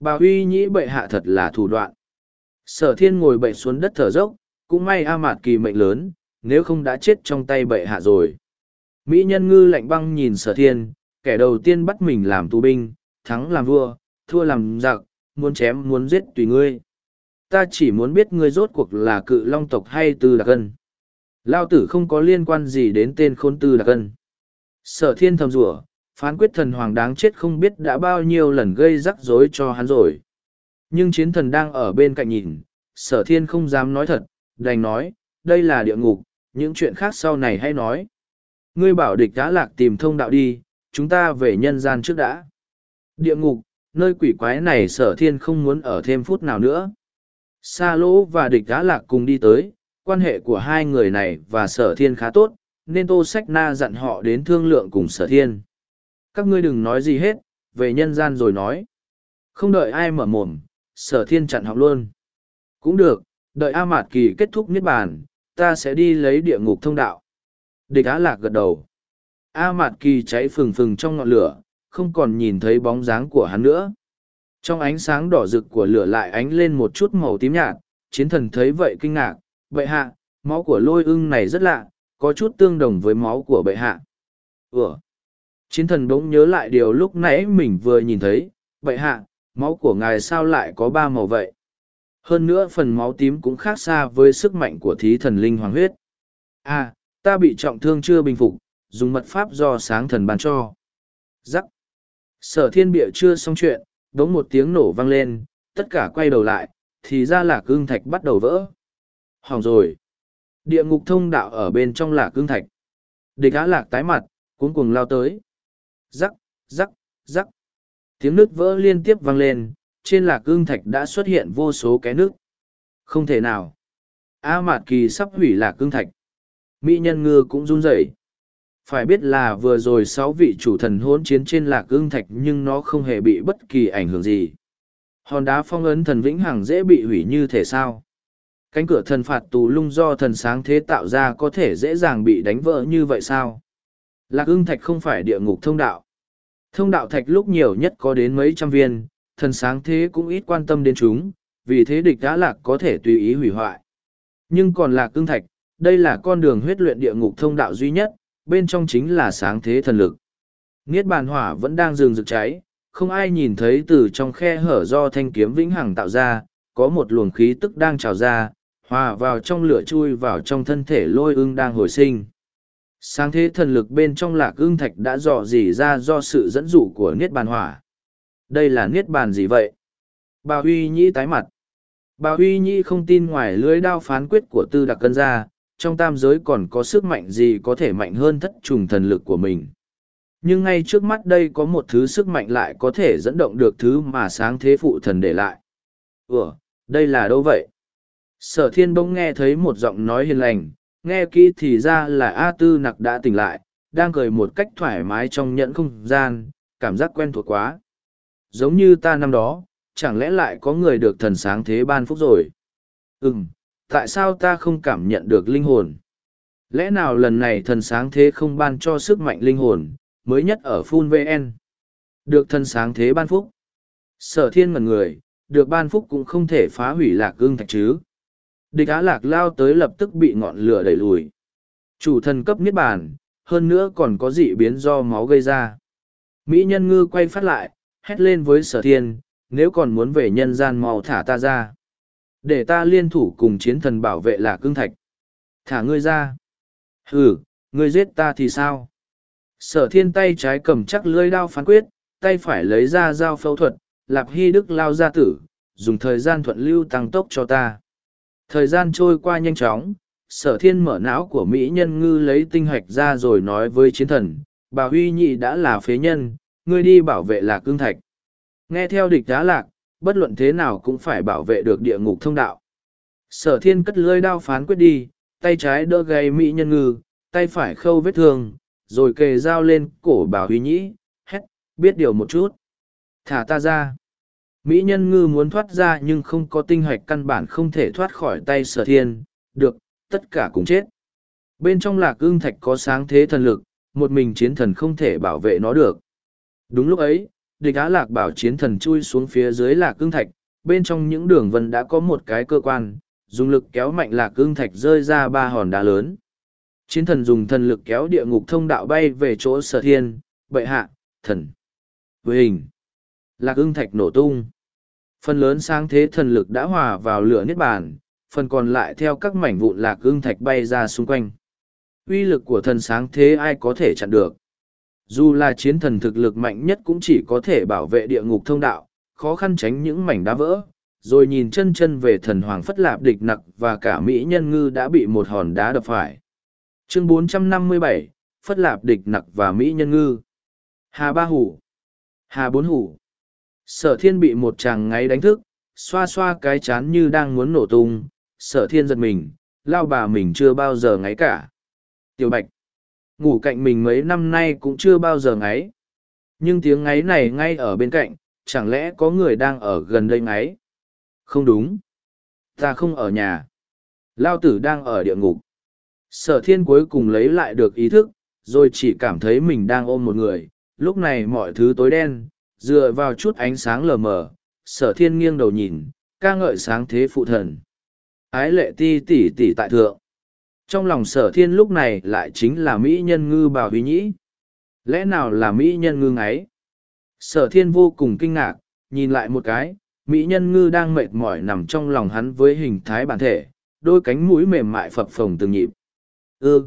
Bà Huy nhĩ bệ hạ thật là thủ đoạn. Sở thiên ngồi bậy xuống đất thở dốc, cũng may A Mạt kỳ mệnh lớn, nếu không đã chết trong tay bệ hạ rồi. Mỹ nhân ngư lạnh băng nhìn sở thiên, kẻ đầu tiên bắt mình làm tù binh, thắng làm vua, thua làm giặc, muốn chém muốn giết tùy ngươi. Ta chỉ muốn biết ngươi rốt cuộc là cự long tộc hay tư đặc cân. Lao tử không có liên quan gì đến tên khôn tư đặc cân. Sở thiên thầm rủa phán quyết thần hoàng đáng chết không biết đã bao nhiêu lần gây rắc rối cho hắn rồi. Nhưng chiến thần đang ở bên cạnh nhìn, sở thiên không dám nói thật, đành nói, đây là địa ngục, những chuyện khác sau này hay nói. Ngươi bảo địch đã lạc tìm thông đạo đi, chúng ta về nhân gian trước đã. Địa ngục, nơi quỷ quái này sở thiên không muốn ở thêm phút nào nữa. Sa lỗ và địch đã lạc cùng đi tới, quan hệ của hai người này và sở thiên khá tốt, nên tô sách na dặn họ đến thương lượng cùng sở thiên. Các ngươi đừng nói gì hết, về nhân gian rồi nói. Không đợi ai mở mồm, sở thiên chặn học luôn. Cũng được, đợi A Mạt Kỳ kết thúc niết bàn, ta sẽ đi lấy địa ngục thông đạo. Địch Á Lạc gật đầu. A Mạt Kỳ cháy phừng phừng trong ngọn lửa, không còn nhìn thấy bóng dáng của hắn nữa. Trong ánh sáng đỏ rực của lửa lại ánh lên một chút màu tím nhạt, chiến thần thấy vậy kinh ngạc, bệ hạ, máu của lôi ưng này rất lạ, có chút tương đồng với máu của bệ hạ. Ủa? Chiến thần bỗng nhớ lại điều lúc nãy mình vừa nhìn thấy, bệ hạ, máu của ngài sao lại có ba màu vậy? Hơn nữa phần máu tím cũng khác xa với sức mạnh của thí thần linh hoàng huyết. À, ta bị trọng thương chưa bình phục, dùng mật pháp do sáng thần ban cho. Giắc. Sở thiên bịa chưa xong chuyện, đống một tiếng nổ vang lên, tất cả quay đầu lại, thì ra là cương thạch bắt đầu vỡ. Hỏng rồi. Địa ngục thông đạo ở bên trong là cương thạch. Địch á lạc tái mặt, cuốn cuồng lao tới. Giắc, giắc, giắc. Tiếng nước vỡ liên tiếp vang lên, trên lạc cương thạch đã xuất hiện vô số cái nước. Không thể nào. A Mạt Kỳ sắp hủy lạc cương thạch. Mỹ nhân ngư cũng run rẩy. Phải biết là vừa rồi sáu vị chủ thần hỗn chiến trên lạc ương thạch nhưng nó không hề bị bất kỳ ảnh hưởng gì. Hòn đá phong ấn thần vĩnh hằng dễ bị hủy như thể sao. Cánh cửa thần phạt tù lung do thần sáng thế tạo ra có thể dễ dàng bị đánh vỡ như vậy sao? Lạc ương thạch không phải địa ngục thông đạo. Thông đạo thạch lúc nhiều nhất có đến mấy trăm viên, thần sáng thế cũng ít quan tâm đến chúng, vì thế địch đã lạc có thể tùy ý hủy hoại. Nhưng còn lạc ương thạch, đây là con đường huyết luyện địa ngục thông đạo duy nhất, bên trong chính là sáng thế thần lực. Niết bàn hỏa vẫn đang rừng rực cháy, không ai nhìn thấy từ trong khe hở do thanh kiếm vĩnh hằng tạo ra, có một luồng khí tức đang trào ra, hòa vào trong lửa chui vào trong thân thể lôi ưng đang hồi sinh. Sáng thế thần lực bên trong lạc ưng thạch đã dò dỉ ra do sự dẫn dụ của Niết bàn hỏa. Đây là Niết bàn gì vậy? Bà Huy Nhĩ tái mặt. Bà Huy Nhi không tin ngoài lưới đao phán quyết của tư đặc cân ra, trong tam giới còn có sức mạnh gì có thể mạnh hơn thất trùng thần lực của mình. Nhưng ngay trước mắt đây có một thứ sức mạnh lại có thể dẫn động được thứ mà sáng thế phụ thần để lại. Ủa, đây là đâu vậy? Sở thiên bỗng nghe thấy một giọng nói hiền lành, nghe kỹ thì ra là A Tư Nặc đã tỉnh lại, đang cười một cách thoải mái trong nhẫn không gian, cảm giác quen thuộc quá. Giống như ta năm đó, chẳng lẽ lại có người được thần sáng thế ban phúc rồi? Ừm, tại sao ta không cảm nhận được linh hồn? Lẽ nào lần này thần sáng thế không ban cho sức mạnh linh hồn, mới nhất ở Phun VN? Được thần sáng thế ban phúc. Sở thiên ngần người, được ban phúc cũng không thể phá hủy lạc ương thạch chứ. Địch á lạc lao tới lập tức bị ngọn lửa đẩy lùi. Chủ thần cấp niết bàn, hơn nữa còn có dị biến do máu gây ra. Mỹ nhân ngư quay phát lại, hét lên với sở thiên, nếu còn muốn về nhân gian mau thả ta ra. Để ta liên thủ cùng chiến thần bảo vệ lạc cương thạch. Thả ngươi ra. Ừ, ngươi giết ta thì sao? Sở thiên tay trái cầm chắc lưỡi đao phán quyết, tay phải lấy ra dao phẫu thuật, lạp hy đức lao ra tử, dùng thời gian thuận lưu tăng tốc cho ta. Thời gian trôi qua nhanh chóng, sở thiên mở não của Mỹ nhân ngư lấy tinh hoạch ra rồi nói với chiến thần, bà Huy Nhị đã là phế nhân, ngươi đi bảo vệ lạc cương thạch. Nghe theo địch đá lạc, bất luận thế nào cũng phải bảo vệ được địa ngục thông đạo. Sở thiên cất lưỡi đao phán quyết đi, tay trái đỡ gây Mỹ nhân ngư, tay phải khâu vết thương, rồi kề dao lên cổ bà Huy Nhĩ, hét, biết điều một chút. Thả ta ra. Mỹ nhân ngư muốn thoát ra nhưng không có tinh hoạch căn bản không thể thoát khỏi tay sở thiên, được, tất cả cùng chết. Bên trong lạc ương thạch có sáng thế thần lực, một mình chiến thần không thể bảo vệ nó được. Đúng lúc ấy, địch á lạc bảo chiến thần chui xuống phía dưới lạc cương thạch, bên trong những đường vân đã có một cái cơ quan, dùng lực kéo mạnh lạc cương thạch rơi ra ba hòn đá lớn. Chiến thần dùng thần lực kéo địa ngục thông đạo bay về chỗ sở thiên, bệ hạ, thần. Với hình, lạc cương thạch nổ tung. Phần lớn sáng thế thần lực đã hòa vào lửa niết bàn, phần còn lại theo các mảnh vụn lạc cương thạch bay ra xung quanh. Uy lực của thần sáng thế ai có thể chặn được. Dù là chiến thần thực lực mạnh nhất cũng chỉ có thể bảo vệ địa ngục thông đạo, khó khăn tránh những mảnh đá vỡ, rồi nhìn chân chân về thần hoàng phất lạp địch nặc và cả Mỹ nhân ngư đã bị một hòn đá đập phải. Chương 457, Phất lạp địch nặc và Mỹ nhân ngư. Hà ba hủ. Hà bốn hủ. Sở thiên bị một chàng ngáy đánh thức, xoa xoa cái chán như đang muốn nổ tung, sở thiên giật mình, lao bà mình chưa bao giờ ngáy cả. Tiểu bạch, ngủ cạnh mình mấy năm nay cũng chưa bao giờ ngáy. Nhưng tiếng ngáy này ngay ở bên cạnh, chẳng lẽ có người đang ở gần đây ngáy? Không đúng. Ta không ở nhà. Lao tử đang ở địa ngục. Sở thiên cuối cùng lấy lại được ý thức, rồi chỉ cảm thấy mình đang ôm một người. Lúc này mọi thứ tối đen, dựa vào chút ánh sáng lờ mờ, sở thiên nghiêng đầu nhìn, ca ngợi sáng thế phụ thần. Ái lệ ti tỷ tỷ tại thượng. Trong lòng sở thiên lúc này lại chính là Mỹ nhân ngư bào huy nhĩ. Lẽ nào là Mỹ nhân ngư ấy? Sở thiên vô cùng kinh ngạc, nhìn lại một cái, Mỹ nhân ngư đang mệt mỏi nằm trong lòng hắn với hình thái bản thể, đôi cánh mũi mềm mại phập phồng từng nhịp. Ư!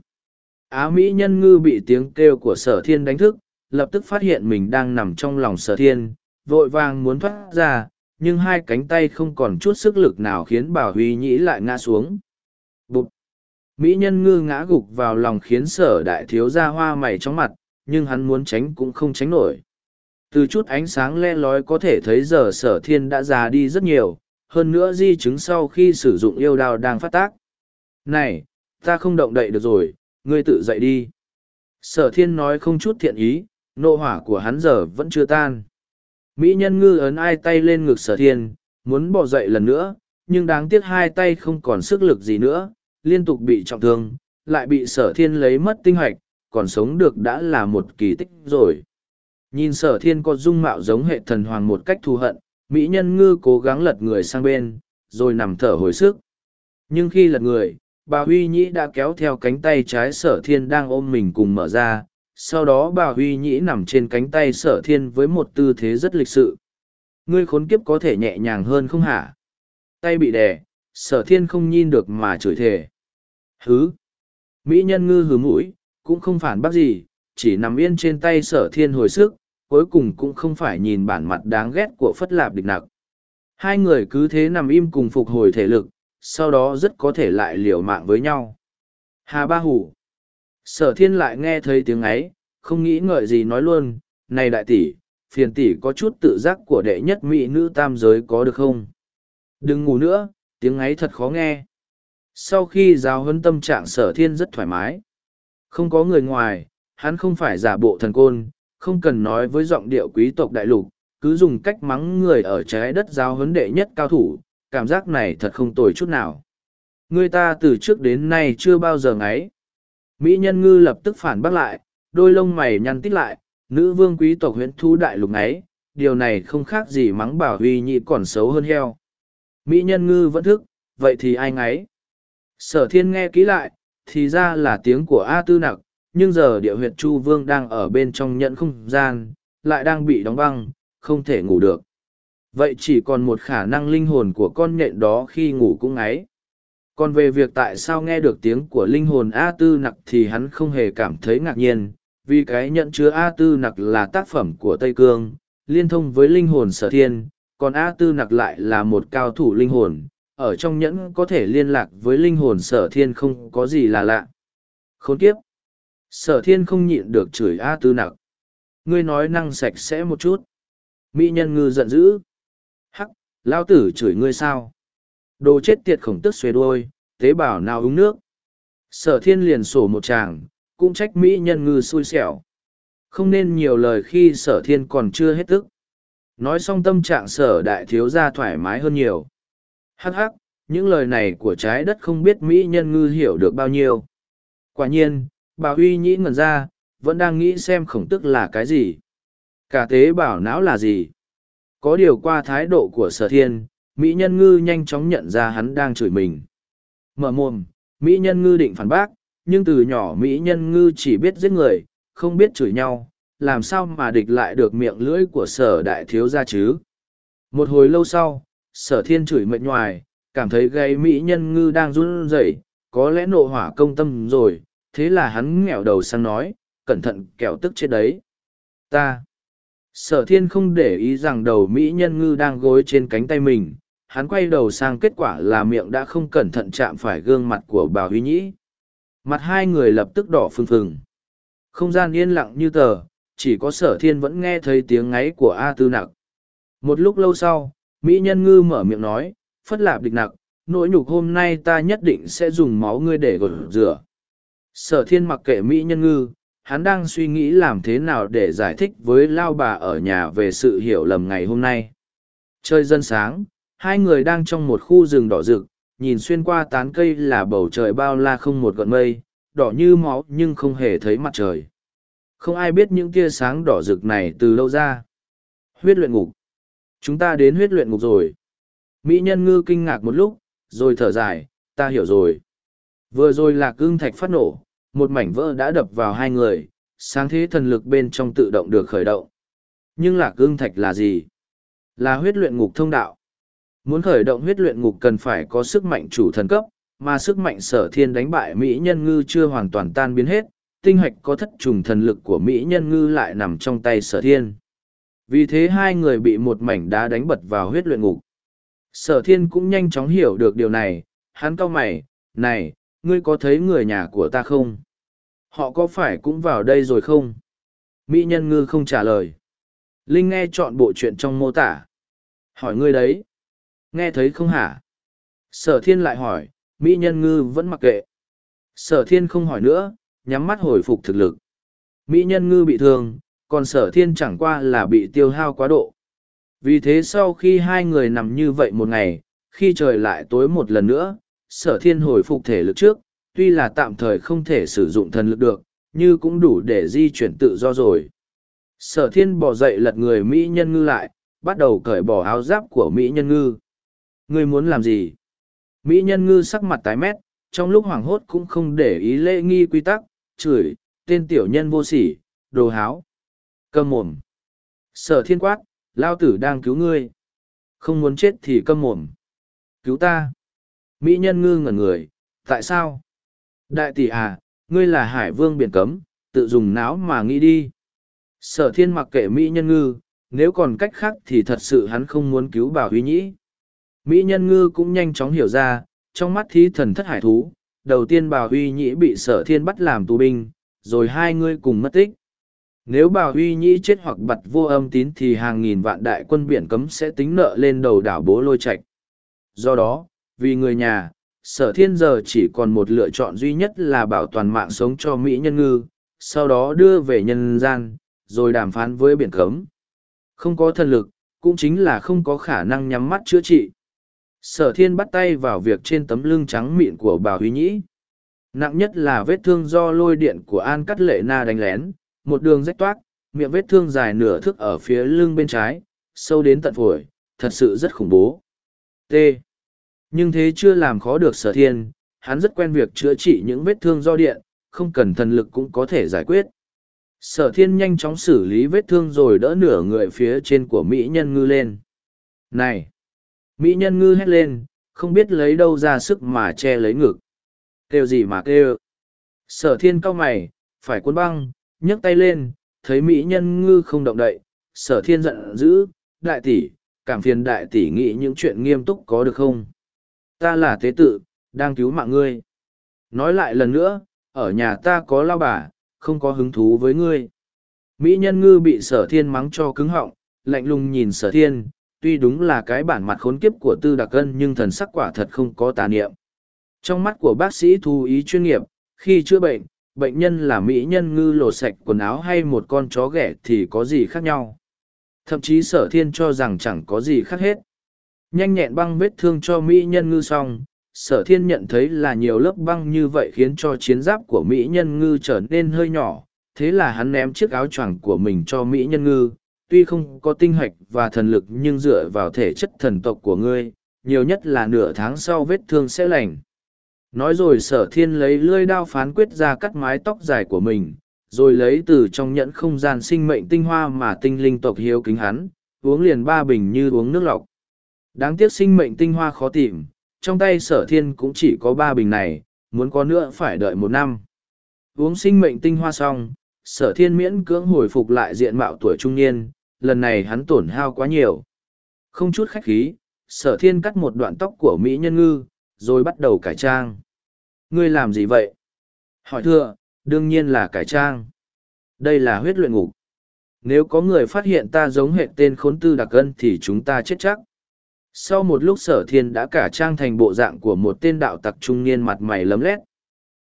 Á Mỹ nhân ngư bị tiếng kêu của sở thiên đánh thức, lập tức phát hiện mình đang nằm trong lòng sở thiên, vội vàng muốn thoát ra, nhưng hai cánh tay không còn chút sức lực nào khiến bảo huy nhĩ lại ngã xuống. Bụt! Mỹ nhân ngư ngã gục vào lòng khiến sở đại thiếu ra hoa mày trong mặt, nhưng hắn muốn tránh cũng không tránh nổi. Từ chút ánh sáng le lói có thể thấy giờ sở thiên đã già đi rất nhiều, hơn nữa di chứng sau khi sử dụng yêu đao đang phát tác. Này, ta không động đậy được rồi, ngươi tự dậy đi. Sở thiên nói không chút thiện ý, nộ hỏa của hắn giờ vẫn chưa tan. Mỹ nhân ngư ấn ai tay lên ngực sở thiên, muốn bỏ dậy lần nữa, nhưng đáng tiếc hai tay không còn sức lực gì nữa, liên tục bị trọng thương, lại bị sở thiên lấy mất tinh hoạch, còn sống được đã là một kỳ tích rồi. Nhìn sở thiên có dung mạo giống hệ thần hoàng một cách thù hận, Mỹ nhân ngư cố gắng lật người sang bên, rồi nằm thở hồi sức. Nhưng khi lật người, bà Huy Nhĩ đã kéo theo cánh tay trái sở thiên đang ôm mình cùng mở ra, sau đó bà Huy Nhĩ nằm trên cánh tay sở thiên với một tư thế rất lịch sự. Ngươi khốn kiếp có thể nhẹ nhàng hơn không hả? Tay bị đè, sở thiên không nhìn được mà chửi thề. Hứ! Mỹ nhân ngư hứ mũi, cũng không phản bác gì, chỉ nằm yên trên tay sở thiên hồi sức, cuối cùng cũng không phải nhìn bản mặt đáng ghét của phất lạp địch nặc. Hai người cứ thế nằm im cùng phục hồi thể lực, sau đó rất có thể lại liều mạng với nhau. Hà ba hủ. Sở thiên lại nghe thấy tiếng ấy, không nghĩ ngợi gì nói luôn, này đại tỷ, phiền tỷ có chút tự giác của đệ nhất mỹ nữ tam giới có được không? Đừng ngủ nữa, tiếng ấy thật khó nghe. Sau khi giáo huấn tâm trạng sở thiên rất thoải mái. Không có người ngoài, hắn không phải giả bộ thần côn, không cần nói với giọng điệu quý tộc đại lục, cứ dùng cách mắng người ở trái đất giáo huấn đệ nhất cao thủ, cảm giác này thật không tồi chút nào. Người ta từ trước đến nay chưa bao giờ ngáy. Mỹ nhân ngư lập tức phản bác lại, đôi lông mày nhăn tít lại, nữ vương quý tộc huyễn thu đại lục ngáy, điều này không khác gì mắng bảo huy nhị còn xấu hơn heo. Mỹ nhân ngư vẫn thức, vậy thì ai ngáy? Sở thiên nghe kỹ lại, thì ra là tiếng của A Tư Nặc, nhưng giờ địa huyệt Chu Vương đang ở bên trong nhận không gian, lại đang bị đóng băng, không thể ngủ được. Vậy chỉ còn một khả năng linh hồn của con nhện đó khi ngủ cũng ấy. Còn về việc tại sao nghe được tiếng của linh hồn A Tư Nặc thì hắn không hề cảm thấy ngạc nhiên, vì cái nhận chứa A Tư Nặc là tác phẩm của Tây Cương, liên thông với linh hồn sở thiên, còn A Tư Nặc lại là một cao thủ linh hồn, ở trong nhẫn có thể liên lạc với linh hồn sở thiên không có gì là lạ. Khốn kiếp! Sở thiên không nhịn được chửi A Tư Nặc. Ngươi nói năng sạch sẽ một chút. Mỹ nhân ngư giận dữ. Hắc, lao tử chửi ngươi sao? Đồ chết tiệt khổng tức xuề đuôi, tế bào nào uống nước. Sở thiên liền sổ một chàng, cũng trách Mỹ nhân ngư xui xẻo. Không nên nhiều lời khi sở thiên còn chưa hết tức. Nói xong tâm trạng sở đại thiếu ra thoải mái hơn nhiều. Hắc hắc, những lời này của trái đất không biết Mỹ nhân ngư hiểu được bao nhiêu. Quả nhiên, bà huy nhĩ ngẩn ra, vẫn đang nghĩ xem khổng tức là cái gì. Cả tế bảo não là gì? Có điều qua thái độ của sở thiên, Mỹ nhân ngư nhanh chóng nhận ra hắn đang chửi mình. Mở mồm, Mỹ nhân ngư định phản bác, nhưng từ nhỏ Mỹ nhân ngư chỉ biết giết người, không biết chửi nhau, làm sao mà địch lại được miệng lưỡi của sở đại thiếu gia chứ. Một hồi lâu sau, sở thiên chửi mệt nhoài, cảm thấy gây Mỹ nhân ngư đang run rẩy, có lẽ nộ hỏa công tâm rồi, thế là hắn nghẹo đầu sang nói, cẩn thận kẹo tức chết đấy. Ta. Sở thiên không để ý rằng đầu Mỹ nhân ngư đang gối trên cánh tay mình, hắn quay đầu sang kết quả là miệng đã không cẩn thận chạm phải gương mặt của bà Huy Nhĩ. Mặt hai người lập tức đỏ phừng phừng. Không gian yên lặng như tờ, chỉ có sở thiên vẫn nghe thấy tiếng ngáy của A Tư Nặc. Một lúc lâu sau, Mỹ nhân ngư mở miệng nói, phất lạp địch nặc, nỗi nhục hôm nay ta nhất định sẽ dùng máu ngươi để gột rửa. Sở thiên mặc kệ Mỹ nhân ngư, hắn đang suy nghĩ làm thế nào để giải thích với lao bà ở nhà về sự hiểu lầm ngày hôm nay. Trời dân sáng, hai người đang trong một khu rừng đỏ rực, nhìn xuyên qua tán cây là bầu trời bao la không một gợn mây, đỏ như máu nhưng không hề thấy mặt trời. Không ai biết những tia sáng đỏ rực này từ lâu ra. Huyết luyện ngục. Chúng ta đến huyết luyện ngục rồi. Mỹ nhân ngư kinh ngạc một lúc, rồi thở dài, ta hiểu rồi. Vừa rồi là cương thạch phát nổ, một mảnh vỡ đã đập vào hai người, sáng thế thần lực bên trong tự động được khởi động. Nhưng lạc ương thạch là gì? Là huyết luyện ngục thông đạo. Muốn khởi động huyết luyện ngục cần phải có sức mạnh chủ thần cấp, mà sức mạnh sở thiên đánh bại Mỹ nhân ngư chưa hoàn toàn tan biến hết, tinh hạch có thất trùng thần lực của Mỹ nhân ngư lại nằm trong tay sở thiên. Vì thế hai người bị một mảnh đá đánh bật vào huyết luyện ngục. Sở thiên cũng nhanh chóng hiểu được điều này, hắn cau mày, này, ngươi có thấy người nhà của ta không? Họ có phải cũng vào đây rồi không? Mỹ nhân ngư không trả lời. Linh nghe chọn bộ chuyện trong mô tả. Hỏi ngươi đấy. Nghe thấy không hả? Sở thiên lại hỏi, Mỹ nhân ngư vẫn mặc kệ. Sở thiên không hỏi nữa, nhắm mắt hồi phục thực lực. Mỹ nhân ngư bị thương, còn sở thiên chẳng qua là bị tiêu hao quá độ. Vì thế sau khi hai người nằm như vậy một ngày, khi trời lại tối một lần nữa, sở thiên hồi phục thể lực trước, tuy là tạm thời không thể sử dụng thần lực được, nhưng cũng đủ để di chuyển tự do rồi. Sở thiên bỏ dậy lật người Mỹ nhân ngư lại, bắt đầu cởi bỏ áo giáp của Mỹ nhân ngư. Ngươi muốn làm gì? Mỹ nhân ngư sắc mặt tái mét, trong lúc hoảng hốt cũng không để ý lễ nghi quy tắc, chửi, tên tiểu nhân vô sỉ, đồ háo. Câm mồm. Sở thiên quát, lao tử đang cứu ngươi. Không muốn chết thì câm mồm. Cứu ta. Mỹ nhân ngư ngẩn người, tại sao? Đại tỷ à, ngươi là hải vương biển cấm, tự dùng não mà nghĩ đi. Sở thiên mặc kệ Mỹ nhân ngư, nếu còn cách khác thì thật sự hắn không muốn cứu bảo huy nhĩ. Mỹ nhân ngư cũng nhanh chóng hiểu ra, trong mắt thí thần thất hải thú, đầu tiên bảo huy nhĩ bị sở thiên bắt làm tù binh, rồi hai người cùng mất tích. Nếu bà huy nhĩ chết hoặc bật vô âm tín thì hàng nghìn vạn đại quân biển cấm sẽ tính nợ lên đầu đảo bố lôi Trạch. Do đó, vì người nhà, sở thiên giờ chỉ còn một lựa chọn duy nhất là bảo toàn mạng sống cho Mỹ nhân ngư, sau đó đưa về nhân gian, rồi đàm phán với biển cấm. Không có thần lực, cũng chính là không có khả năng nhắm mắt chữa trị. Sở thiên bắt tay vào việc trên tấm lưng trắng mịn của bà Huy Nhĩ. Nặng nhất là vết thương do lôi điện của An Cắt Lệ Na đánh lén, một đường rách toát, miệng vết thương dài nửa thước ở phía lưng bên trái, sâu đến tận phổi, thật sự rất khủng bố. T. Nhưng thế chưa làm khó được sở thiên, hắn rất quen việc chữa trị những vết thương do điện, không cần thần lực cũng có thể giải quyết. Sở thiên nhanh chóng xử lý vết thương rồi đỡ nửa người phía trên của Mỹ nhân ngư lên. Này! Mỹ nhân ngư hét lên, không biết lấy đâu ra sức mà che lấy ngực. Kêu gì mà kêu. Sở thiên cao mày, phải cuốn băng, nhấc tay lên, thấy Mỹ nhân ngư không động đậy. Sở thiên giận dữ, đại tỷ, cảm phiền đại tỷ nghĩ những chuyện nghiêm túc có được không? Ta là thế tự, đang cứu mạng ngươi. Nói lại lần nữa, ở nhà ta có lao bà, không có hứng thú với ngươi. Mỹ nhân ngư bị sở thiên mắng cho cứng họng, lạnh lùng nhìn sở thiên, tuy đúng là cái bản mặt khốn kiếp của tư đặc cân nhưng thần sắc quả thật không có tà niệm. Trong mắt của bác sĩ thú ý chuyên nghiệp, khi chữa bệnh, bệnh nhân là mỹ nhân ngư lột sạch quần áo hay một con chó ghẻ thì có gì khác nhau. Thậm chí sở thiên cho rằng chẳng có gì khác hết. Nhanh nhẹn băng vết thương cho mỹ nhân ngư xong, sở thiên nhận thấy là nhiều lớp băng như vậy khiến cho chiến giáp của mỹ nhân ngư trở nên hơi nhỏ thế là hắn ném chiếc áo choàng của mình cho mỹ nhân ngư tuy không có tinh hạch và thần lực nhưng dựa vào thể chất thần tộc của ngươi nhiều nhất là nửa tháng sau vết thương sẽ lành nói rồi sở thiên lấy lưỡi đao phán quyết ra cắt mái tóc dài của mình rồi lấy từ trong nhẫn không gian sinh mệnh tinh hoa mà tinh linh tộc hiếu kính hắn uống liền ba bình như uống nước lọc đáng tiếc sinh mệnh tinh hoa khó tìm trong tay sở thiên cũng chỉ có ba bình này, muốn có nữa phải đợi một năm. Uống sinh mệnh tinh hoa xong, sở thiên miễn cưỡng hồi phục lại diện mạo tuổi trung niên, lần này hắn tổn hao quá nhiều. Không chút khách khí, sở thiên cắt một đoạn tóc của Mỹ nhân ngư, rồi bắt đầu cải trang. Ngươi làm gì vậy? Hỏi thưa, đương nhiên là cải trang. Đây là huyết luyện ngục. Nếu có người phát hiện ta giống hệ tên khốn tư đặc ân thì chúng ta chết chắc sau một lúc sở thiên đã cả trang thành bộ dạng của một tên đạo tặc trung niên mặt mày lấm lét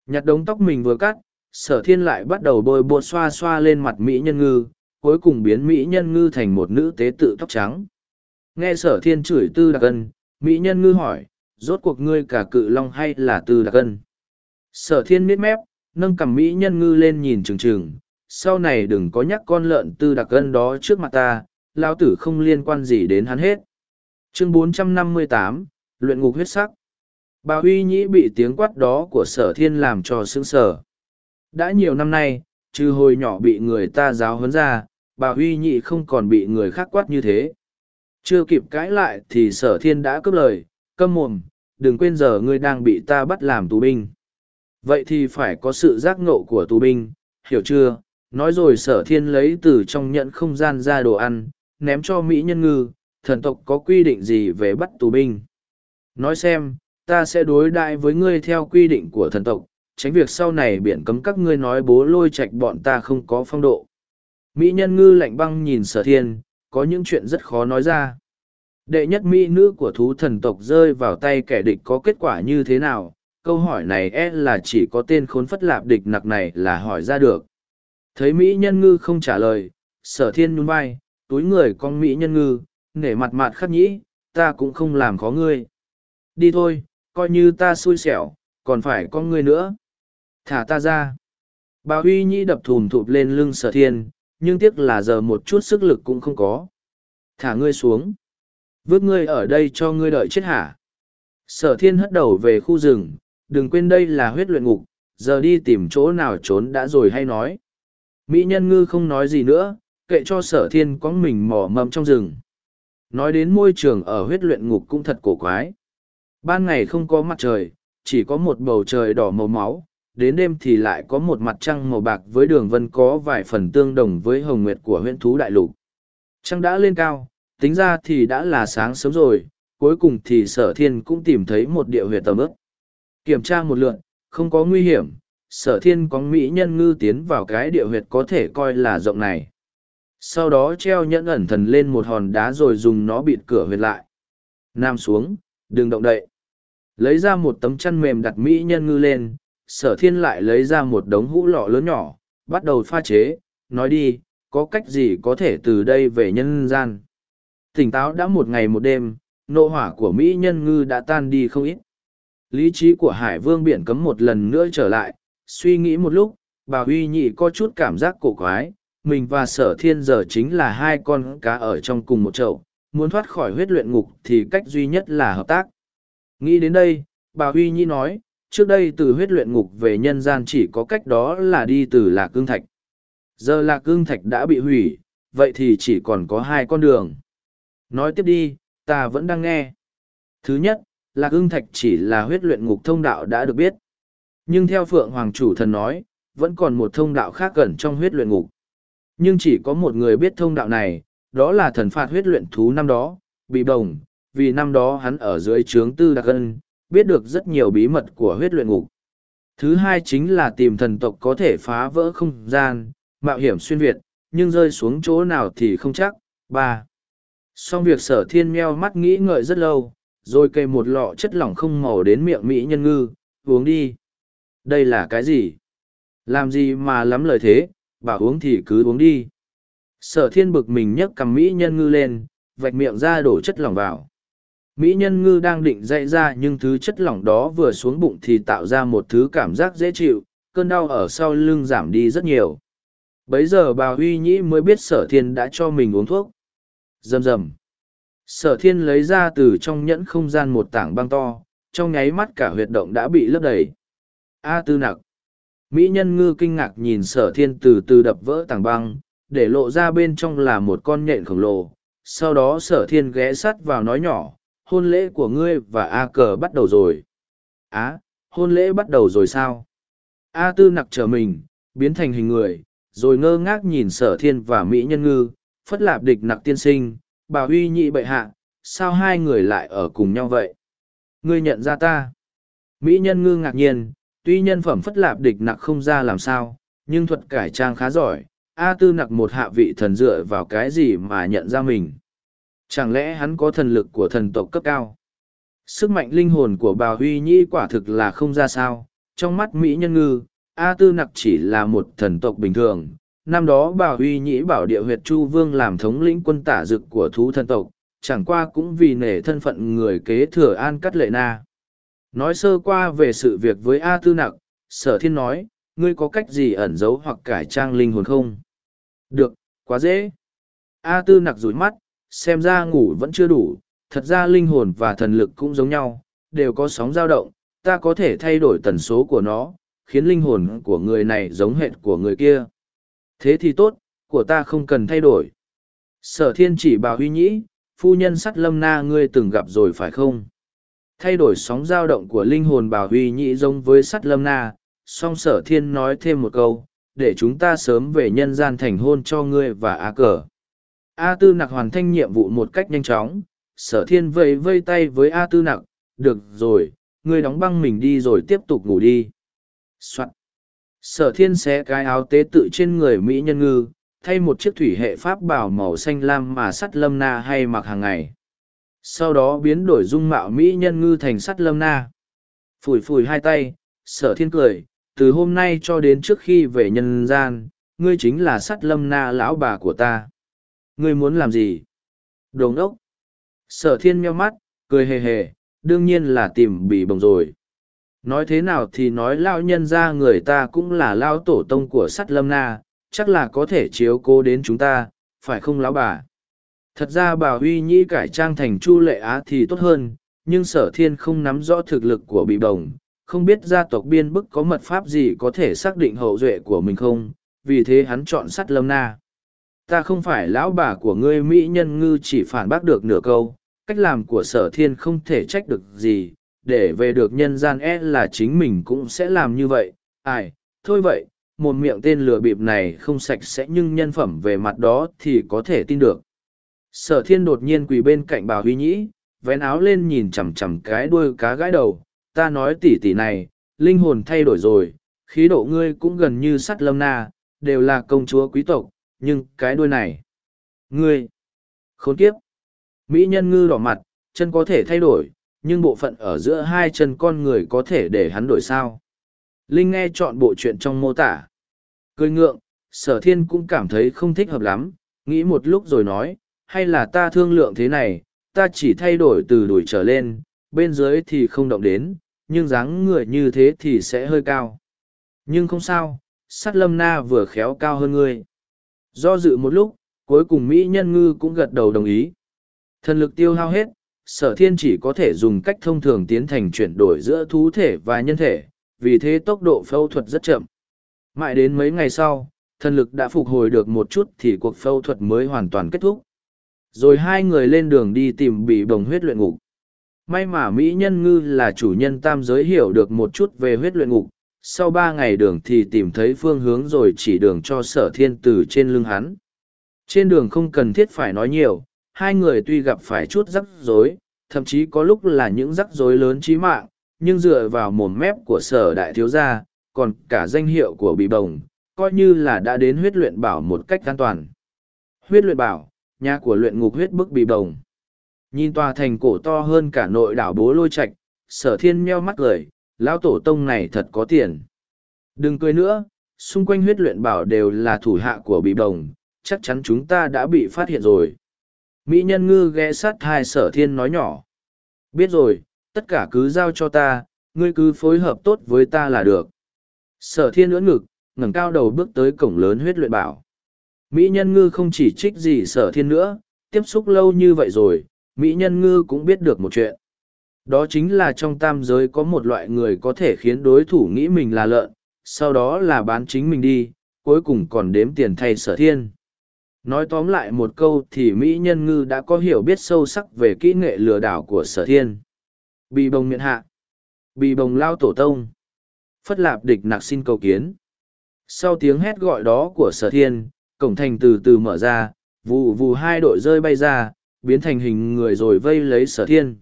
nhặt đống tóc mình vừa cắt sở thiên lại bắt đầu bôi bột xoa xoa lên mặt mỹ nhân ngư cuối cùng biến mỹ nhân ngư thành một nữ tế tự tóc trắng nghe sở thiên chửi tư đặc ân mỹ nhân ngư hỏi rốt cuộc ngươi cả cự long hay là tư đặc ân sở thiên miết mép nâng cầm mỹ nhân ngư lên nhìn trừng trừng sau này đừng có nhắc con lợn tư đặc Cân đó trước mặt ta lao tử không liên quan gì đến hắn hết. Chương 458, luyện ngục huyết sắc. Bà huy nhĩ bị tiếng quát đó của sở thiên làm cho sững sờ. Đã nhiều năm nay trừ hồi nhỏ bị người ta giáo huấn ra bà huy Nhĩ không còn bị người khác quát như thế. Chưa kịp cãi lại thì sở thiên đã cướp lời. Câm mồm đừng quên giờ ngươi đang bị ta bắt làm tù binh vậy thì phải có sự giác ngộ của tù binh, hiểu chưa? Nói rồi sở thiên lấy từ trong nhận không gian ra đồ ăn, ném cho mỹ nhân ngư, thần tộc có quy định gì về bắt tù binh? Nói xem, ta sẽ đối đại với ngươi theo quy định của thần tộc, tránh việc sau này biển cấm các ngươi nói bố lôi trạch bọn ta không có phong độ. Mỹ nhân ngư lạnh băng nhìn sở thiên, có những chuyện rất khó nói ra. Đệ nhất mỹ nữ của thú thần tộc rơi vào tay kẻ địch có kết quả như thế nào? Câu hỏi này e là chỉ có tên khốn phất lạp địch nặc này là hỏi ra được thấy mỹ nhân ngư không trả lời sở thiên nhún vai túi người con mỹ nhân ngư nể mặt mặt khắc nhĩ, ta cũng không làm khó ngươi. Đi thôi, coi như ta xui xẻo, còn phải có ngươi nữa. Thả ta ra. Bà Huy Nhĩ đập thùm thụp lên lưng sở thiên, nhưng tiếc là giờ một chút sức lực cũng không có. Thả ngươi xuống. Vước ngươi ở đây cho ngươi đợi chết hả. Sở thiên hất đầu về khu rừng, đừng quên đây là huyết luyện ngục, giờ đi tìm chỗ nào trốn đã rồi hay nói. Mỹ nhân ngư không nói gì nữa, kệ cho sở thiên có mình mò mầm trong rừng. Nói đến môi trường ở huyết luyện ngục cũng thật cổ quái. Ban ngày không có mặt trời, chỉ có một bầu trời đỏ màu máu, đến đêm thì lại có một mặt trăng màu bạc với đường vân có vài phần tương đồng với hồng nguyệt của huyện thú đại lục. Trăng đã lên cao, tính ra thì đã là sáng sớm rồi, cuối cùng thì sở thiên cũng tìm thấy một địa huyệt tầm ức. Kiểm tra một lượn, không có nguy hiểm, sở thiên có mỹ nhân ngư tiến vào cái địa huyệt có thể coi là rộng này. Sau đó treo nhẫn ẩn thần lên một hòn đá rồi dùng nó bịt cửa huyệt lại. Nam xuống, đừng động đậy. Lấy ra một tấm chăn mềm đặt mỹ nhân ngư lên, sở thiên lại lấy ra một đống hũ lọ lớn nhỏ, bắt đầu pha chế, nói đi, có cách gì có thể từ đây về nhân gian. Tỉnh táo đã một ngày một đêm, nộ hỏa của Mỹ nhân ngư đã tan đi không ít. Lý trí của Hải Vương biển cấm một lần nữa trở lại, suy nghĩ một lúc, bà Huy Nhị có chút cảm giác cổ quái, mình và sở thiên giờ chính là hai con cá ở trong cùng một chậu, muốn thoát khỏi huyết luyện ngục thì cách duy nhất là hợp tác. Nghĩ đến đây, bà Huy nhị nói, trước đây từ huyết luyện ngục về nhân gian chỉ có cách đó là đi từ Lạc Cương Thạch. Giờ Lạc Cương Thạch đã bị hủy, vậy thì chỉ còn có hai con đường. Nói tiếp đi, ta vẫn đang nghe. Thứ nhất, Lạc Ưng Thạch chỉ là huyết luyện ngục thông đạo đã được biết. Nhưng theo Phượng Hoàng Chủ Thần nói, vẫn còn một thông đạo khác gần trong huyết luyện ngục. Nhưng chỉ có một người biết thông đạo này, đó là thần phạt huyết luyện thú năm đó, bị bồng, vì năm đó hắn ở dưới trướng tư đặc ân, biết được rất nhiều bí mật của huyết luyện ngục. Thứ hai chính là tìm thần tộc có thể phá vỡ không gian, mạo hiểm xuyên Việt, nhưng rơi xuống chỗ nào thì không chắc. ba Xong việc sở thiên meo mắt nghĩ ngợi rất lâu, rồi kề một lọ chất lỏng không màu đến miệng Mỹ nhân ngư, uống đi. Đây là cái gì? Làm gì mà lắm lời thế, bảo uống thì cứ uống đi. Sở thiên bực mình nhấc cầm Mỹ nhân ngư lên, vạch miệng ra đổ chất lỏng vào. Mỹ nhân ngư đang định dậy ra nhưng thứ chất lỏng đó vừa xuống bụng thì tạo ra một thứ cảm giác dễ chịu, cơn đau ở sau lưng giảm đi rất nhiều. Bấy giờ bà Huy Nhĩ mới biết sở thiên đã cho mình uống thuốc. Rầm rầm. Sở thiên lấy ra từ trong nhẫn không gian một tảng băng to, trong nháy mắt cả huyệt động đã bị lấp đầy. A tư nặc. Mỹ nhân ngư kinh ngạc nhìn sở thiên từ từ đập vỡ tảng băng, để lộ ra bên trong là một con nhện khổng lồ. Sau đó sở thiên ghé sắt vào nói nhỏ, hôn lễ của ngươi và A cờ bắt đầu rồi. Á, hôn lễ bắt đầu rồi sao? A tư nặc trở mình, biến thành hình người, rồi ngơ ngác nhìn sở thiên và Mỹ nhân ngư, phất lạp địch nặc tiên sinh, bà huy nhị bệ hạ, sao hai người lại ở cùng nhau vậy? Ngươi nhận ra ta. Mỹ nhân ngư ngạc nhiên, tuy nhân phẩm phất lạp địch nặc không ra làm sao, nhưng thuật cải trang khá giỏi, A tư nặc một hạ vị thần dựa vào cái gì mà nhận ra mình. Chẳng lẽ hắn có thần lực của thần tộc cấp cao? Sức mạnh linh hồn của bà Huy Nhĩ quả thực là không ra sao, trong mắt Mỹ nhân ngư, A tư nặc chỉ là một thần tộc bình thường. Năm đó bà Huy Nhĩ bảo địa huyệt Chu Vương làm thống lĩnh quân tả dực của thú thần tộc, chẳng qua cũng vì nể thân phận người kế thừa An Cắt Lệ Na. Nói sơ qua về sự việc với A Tư Nặc, sở thiên nói, ngươi có cách gì ẩn giấu hoặc cải trang linh hồn không? Được, quá dễ. A Tư Nặc rủi mắt, xem ra ngủ vẫn chưa đủ, thật ra linh hồn và thần lực cũng giống nhau, đều có sóng dao động, ta có thể thay đổi tần số của nó, khiến linh hồn của người này giống hệt của người kia. Thế thì tốt, của ta không cần thay đổi. Sở thiên chỉ bảo huy nhĩ, phu nhân sắt lâm na ngươi từng gặp rồi phải không? Thay đổi sóng dao động của linh hồn bảo huy nhĩ giống với sắt lâm na, song sở thiên nói thêm một câu, để chúng ta sớm về nhân gian thành hôn cho ngươi và á cờ. A Tư Nặc hoàn thành nhiệm vụ một cách nhanh chóng, sở thiên vây vây tay với A Tư Nặc, được rồi, ngươi đóng băng mình đi rồi tiếp tục ngủ đi. Soạn. Sở thiên xé cái áo tế tự trên người Mỹ nhân ngư, thay một chiếc thủy hệ pháp bảo màu xanh lam mà sắt lâm na hay mặc hàng ngày. Sau đó biến đổi dung mạo Mỹ nhân ngư thành sắt lâm na. Phủi phủi hai tay, sở thiên cười, từ hôm nay cho đến trước khi về nhân gian, ngươi chính là sắt lâm na lão bà của ta ngươi muốn làm gì? đồn ốc Sở thiên meo mắt, cười hề hề, đương nhiên là tìm bị bồng rồi. Nói thế nào thì nói lao nhân ra người ta cũng là lao tổ tông của sắt lâm na, chắc là có thể chiếu cố đến chúng ta, phải không lão bà? Thật ra bà Huy Nhĩ cải trang thành Chu Lệ Á thì tốt hơn, nhưng sở thiên không nắm rõ thực lực của bị bồng, không biết gia tộc biên bức có mật pháp gì có thể xác định hậu duệ của mình không, vì thế hắn chọn sắt lâm na ta không phải lão bà của ngươi mỹ nhân ngư chỉ phản bác được nửa câu cách làm của sở thiên không thể trách được gì để về được nhân gian e là chính mình cũng sẽ làm như vậy ai thôi vậy một miệng tên lừa bịp này không sạch sẽ nhưng nhân phẩm về mặt đó thì có thể tin được sở thiên đột nhiên quỳ bên cạnh bà huy nhĩ vén áo lên nhìn chằm chằm cái đuôi cá gãi đầu, ta nói tỉ tỉ này, linh hồn thay đổi rồi, khí độ ngươi cũng gần như sắt lâm na, đều là công chúa quý tộc, nhưng cái đuôi này. Ngươi, khốn kiếp. Mỹ nhân ngư đỏ mặt, chân có thể thay đổi, nhưng bộ phận ở giữa hai chân con người có thể để hắn đổi sao. Linh nghe chọn bộ chuyện trong mô tả. Cười ngượng, sở thiên cũng cảm thấy không thích hợp lắm, nghĩ một lúc rồi nói, hay là ta thương lượng thế này, ta chỉ thay đổi từ đuổi trở lên, bên dưới thì không động đến, nhưng dáng người như thế thì sẽ hơi cao. Nhưng không sao, sát lâm na vừa khéo cao hơn ngươi. Do dự một lúc, cuối cùng Mỹ nhân ngư cũng gật đầu đồng ý. Thần lực tiêu hao hết, sở thiên chỉ có thể dùng cách thông thường tiến thành chuyển đổi giữa thú thể và nhân thể, vì thế tốc độ phẫu thuật rất chậm. Mãi đến mấy ngày sau, thần lực đã phục hồi được một chút thì cuộc phẫu thuật mới hoàn toàn kết thúc. Rồi hai người lên đường đi tìm bị bồng huyết luyện ngục. May mà Mỹ Nhân Ngư là chủ nhân tam giới hiểu được một chút về huyết luyện ngục, sau ba ngày đường thì tìm thấy phương hướng rồi chỉ đường cho sở thiên từ trên lưng hắn. Trên đường không cần thiết phải nói nhiều, hai người tuy gặp phải chút rắc rối, thậm chí có lúc là những rắc rối lớn trí mạng, nhưng dựa vào mồm mép của sở đại thiếu gia, còn cả danh hiệu của bị bồng, coi như là đã đến huyết luyện bảo một cách an toàn. Huyết luyện bảo, nhà của luyện ngục huyết bức bị bồng. Nhìn tòa thành cổ to hơn cả nội đảo bố lôi Trạch, sở thiên meo mắt cười, lão tổ tông này thật có tiền. Đừng cười nữa, xung quanh huyết luyện bảo đều là thủ hạ của bị bồng, chắc chắn chúng ta đã bị phát hiện rồi. Mỹ nhân ngư ghé sát hai sở thiên nói nhỏ. Biết rồi, tất cả cứ giao cho ta, ngươi cứ phối hợp tốt với ta là được. Sở thiên ưỡn ngực, ngẩng cao đầu bước tới cổng lớn huyết luyện bảo. Mỹ nhân ngư không chỉ trích gì sở thiên nữa, tiếp xúc lâu như vậy rồi, Mỹ nhân ngư cũng biết được một chuyện. Đó chính là trong tam giới có một loại người có thể khiến đối thủ nghĩ mình là lợn, sau đó là bán chính mình đi, cuối cùng còn đếm tiền thay sở thiên. Nói tóm lại một câu thì Mỹ nhân ngư đã có hiểu biết sâu sắc về kỹ nghệ lừa đảo của sở thiên. Bị bồng miệng hạ. Bị bồng lao tổ tông. Phất lạp địch nặc xin cầu kiến. Sau tiếng hét gọi đó của sở thiên, cổng thành từ từ mở ra, vù vù hai đội rơi bay ra, biến thành hình người rồi vây lấy sở thiên.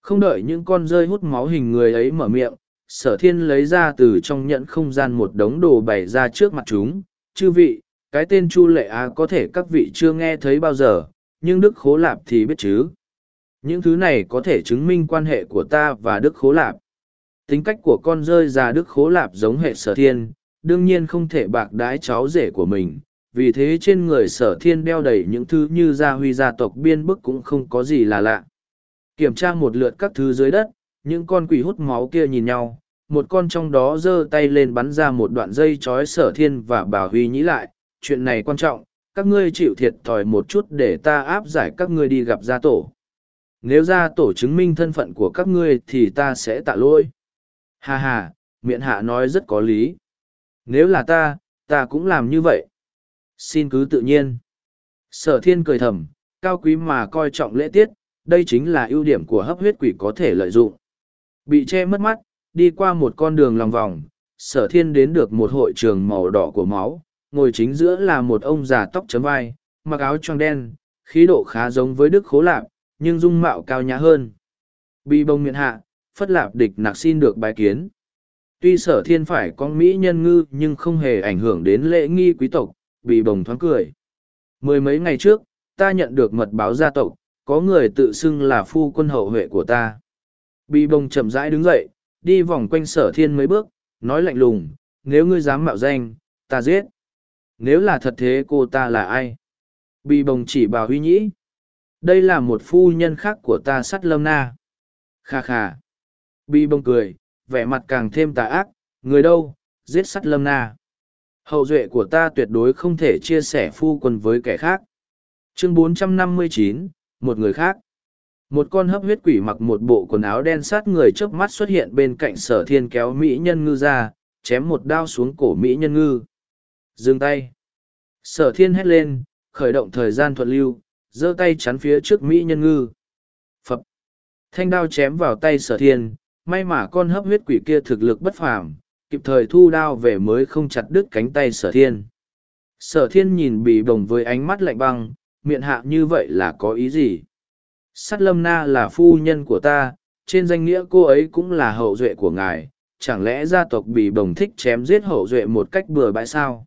Không đợi những con rơi hút máu hình người ấy mở miệng, sở thiên lấy ra từ trong nhẫn không gian một đống đồ bày ra trước mặt chúng. Chư vị, cái tên Chu Lệ Á có thể các vị chưa nghe thấy bao giờ, nhưng Đức Khố Lạp thì biết chứ. Những thứ này có thể chứng minh quan hệ của ta và Đức Khố Lạp. Tính cách của con rơi già Đức Khố Lạp giống hệ sở thiên, đương nhiên không thể bạc đái cháu rể của mình. Vì thế trên người sở thiên đeo đầy những thứ như gia huy gia tộc biên bức cũng không có gì là lạ. Kiểm tra một lượt các thứ dưới đất, những con quỷ hút máu kia nhìn nhau, một con trong đó giơ tay lên bắn ra một đoạn dây trói sở thiên và bảo huy nhĩ lại, chuyện này quan trọng, các ngươi chịu thiệt thòi một chút để ta áp giải các ngươi đi gặp gia tổ. Nếu gia tổ chứng minh thân phận của các ngươi thì ta sẽ tạ lỗi. Hà hà, miệng hạ nói rất có lý. Nếu là ta, ta cũng làm như vậy. Xin cứ tự nhiên. Sở thiên cười thầm, cao quý mà coi trọng lễ tiết, đây chính là ưu điểm của hấp huyết quỷ có thể lợi dụng. Bị che mất mắt, đi qua một con đường lòng vòng, sở thiên đến được một hội trường màu đỏ của máu, ngồi chính giữa là một ông già tóc chấm vai, mặc áo choàng đen, khí độ khá giống với Đức Khố Lạp, nhưng dung mạo cao nhã hơn. Bị bông miệng hạ, phất lạp địch nạc xin được bài kiến. Tuy sở thiên phải con Mỹ nhân ngư nhưng không hề ảnh hưởng đến lễ nghi quý tộc, bị bồng thoáng cười. Mười mấy ngày trước, ta nhận được mật báo gia tộc, có người tự xưng là phu quân hậu huệ của ta. Bị bồng chậm rãi đứng dậy, đi vòng quanh sở thiên mấy bước, nói lạnh lùng, nếu ngươi dám mạo danh, ta giết nếu là thật thế cô ta là ai? Bị bồng chỉ bà huy nhĩ. Đây là một phu nhân khác của ta sắt lâm na. Kha kha. Bị bồng cười vẻ mặt càng thêm tà ác. Người đâu? Giết sắt lâm na. Hậu duệ của ta tuyệt đối không thể chia sẻ phu quân với kẻ khác. Chương 459, một người khác. Một con hấp huyết quỷ mặc một bộ quần áo đen sát người trước mắt xuất hiện bên cạnh sở thiên kéo mỹ nhân ngư ra chém một đao xuống cổ mỹ nhân ngư. Dừng tay. Sở thiên hét lên, khởi động thời gian thuận lưu, giơ tay chắn phía trước Mỹ nhân ngư. Phập. Thanh đao chém vào tay sở thiên, may mà con hấp huyết quỷ kia thực lực bất phàm, kịp thời thu đao về mới không chặt đứt cánh tay sở thiên. Sở thiên nhìn bị bồng với ánh mắt lạnh băng, miệng hạ như vậy là có ý gì? Sắt lâm na là phu nhân của ta, trên danh nghĩa cô ấy cũng là hậu duệ của ngài, chẳng lẽ gia tộc bị bồng thích chém giết hậu duệ một cách bừa bãi sao?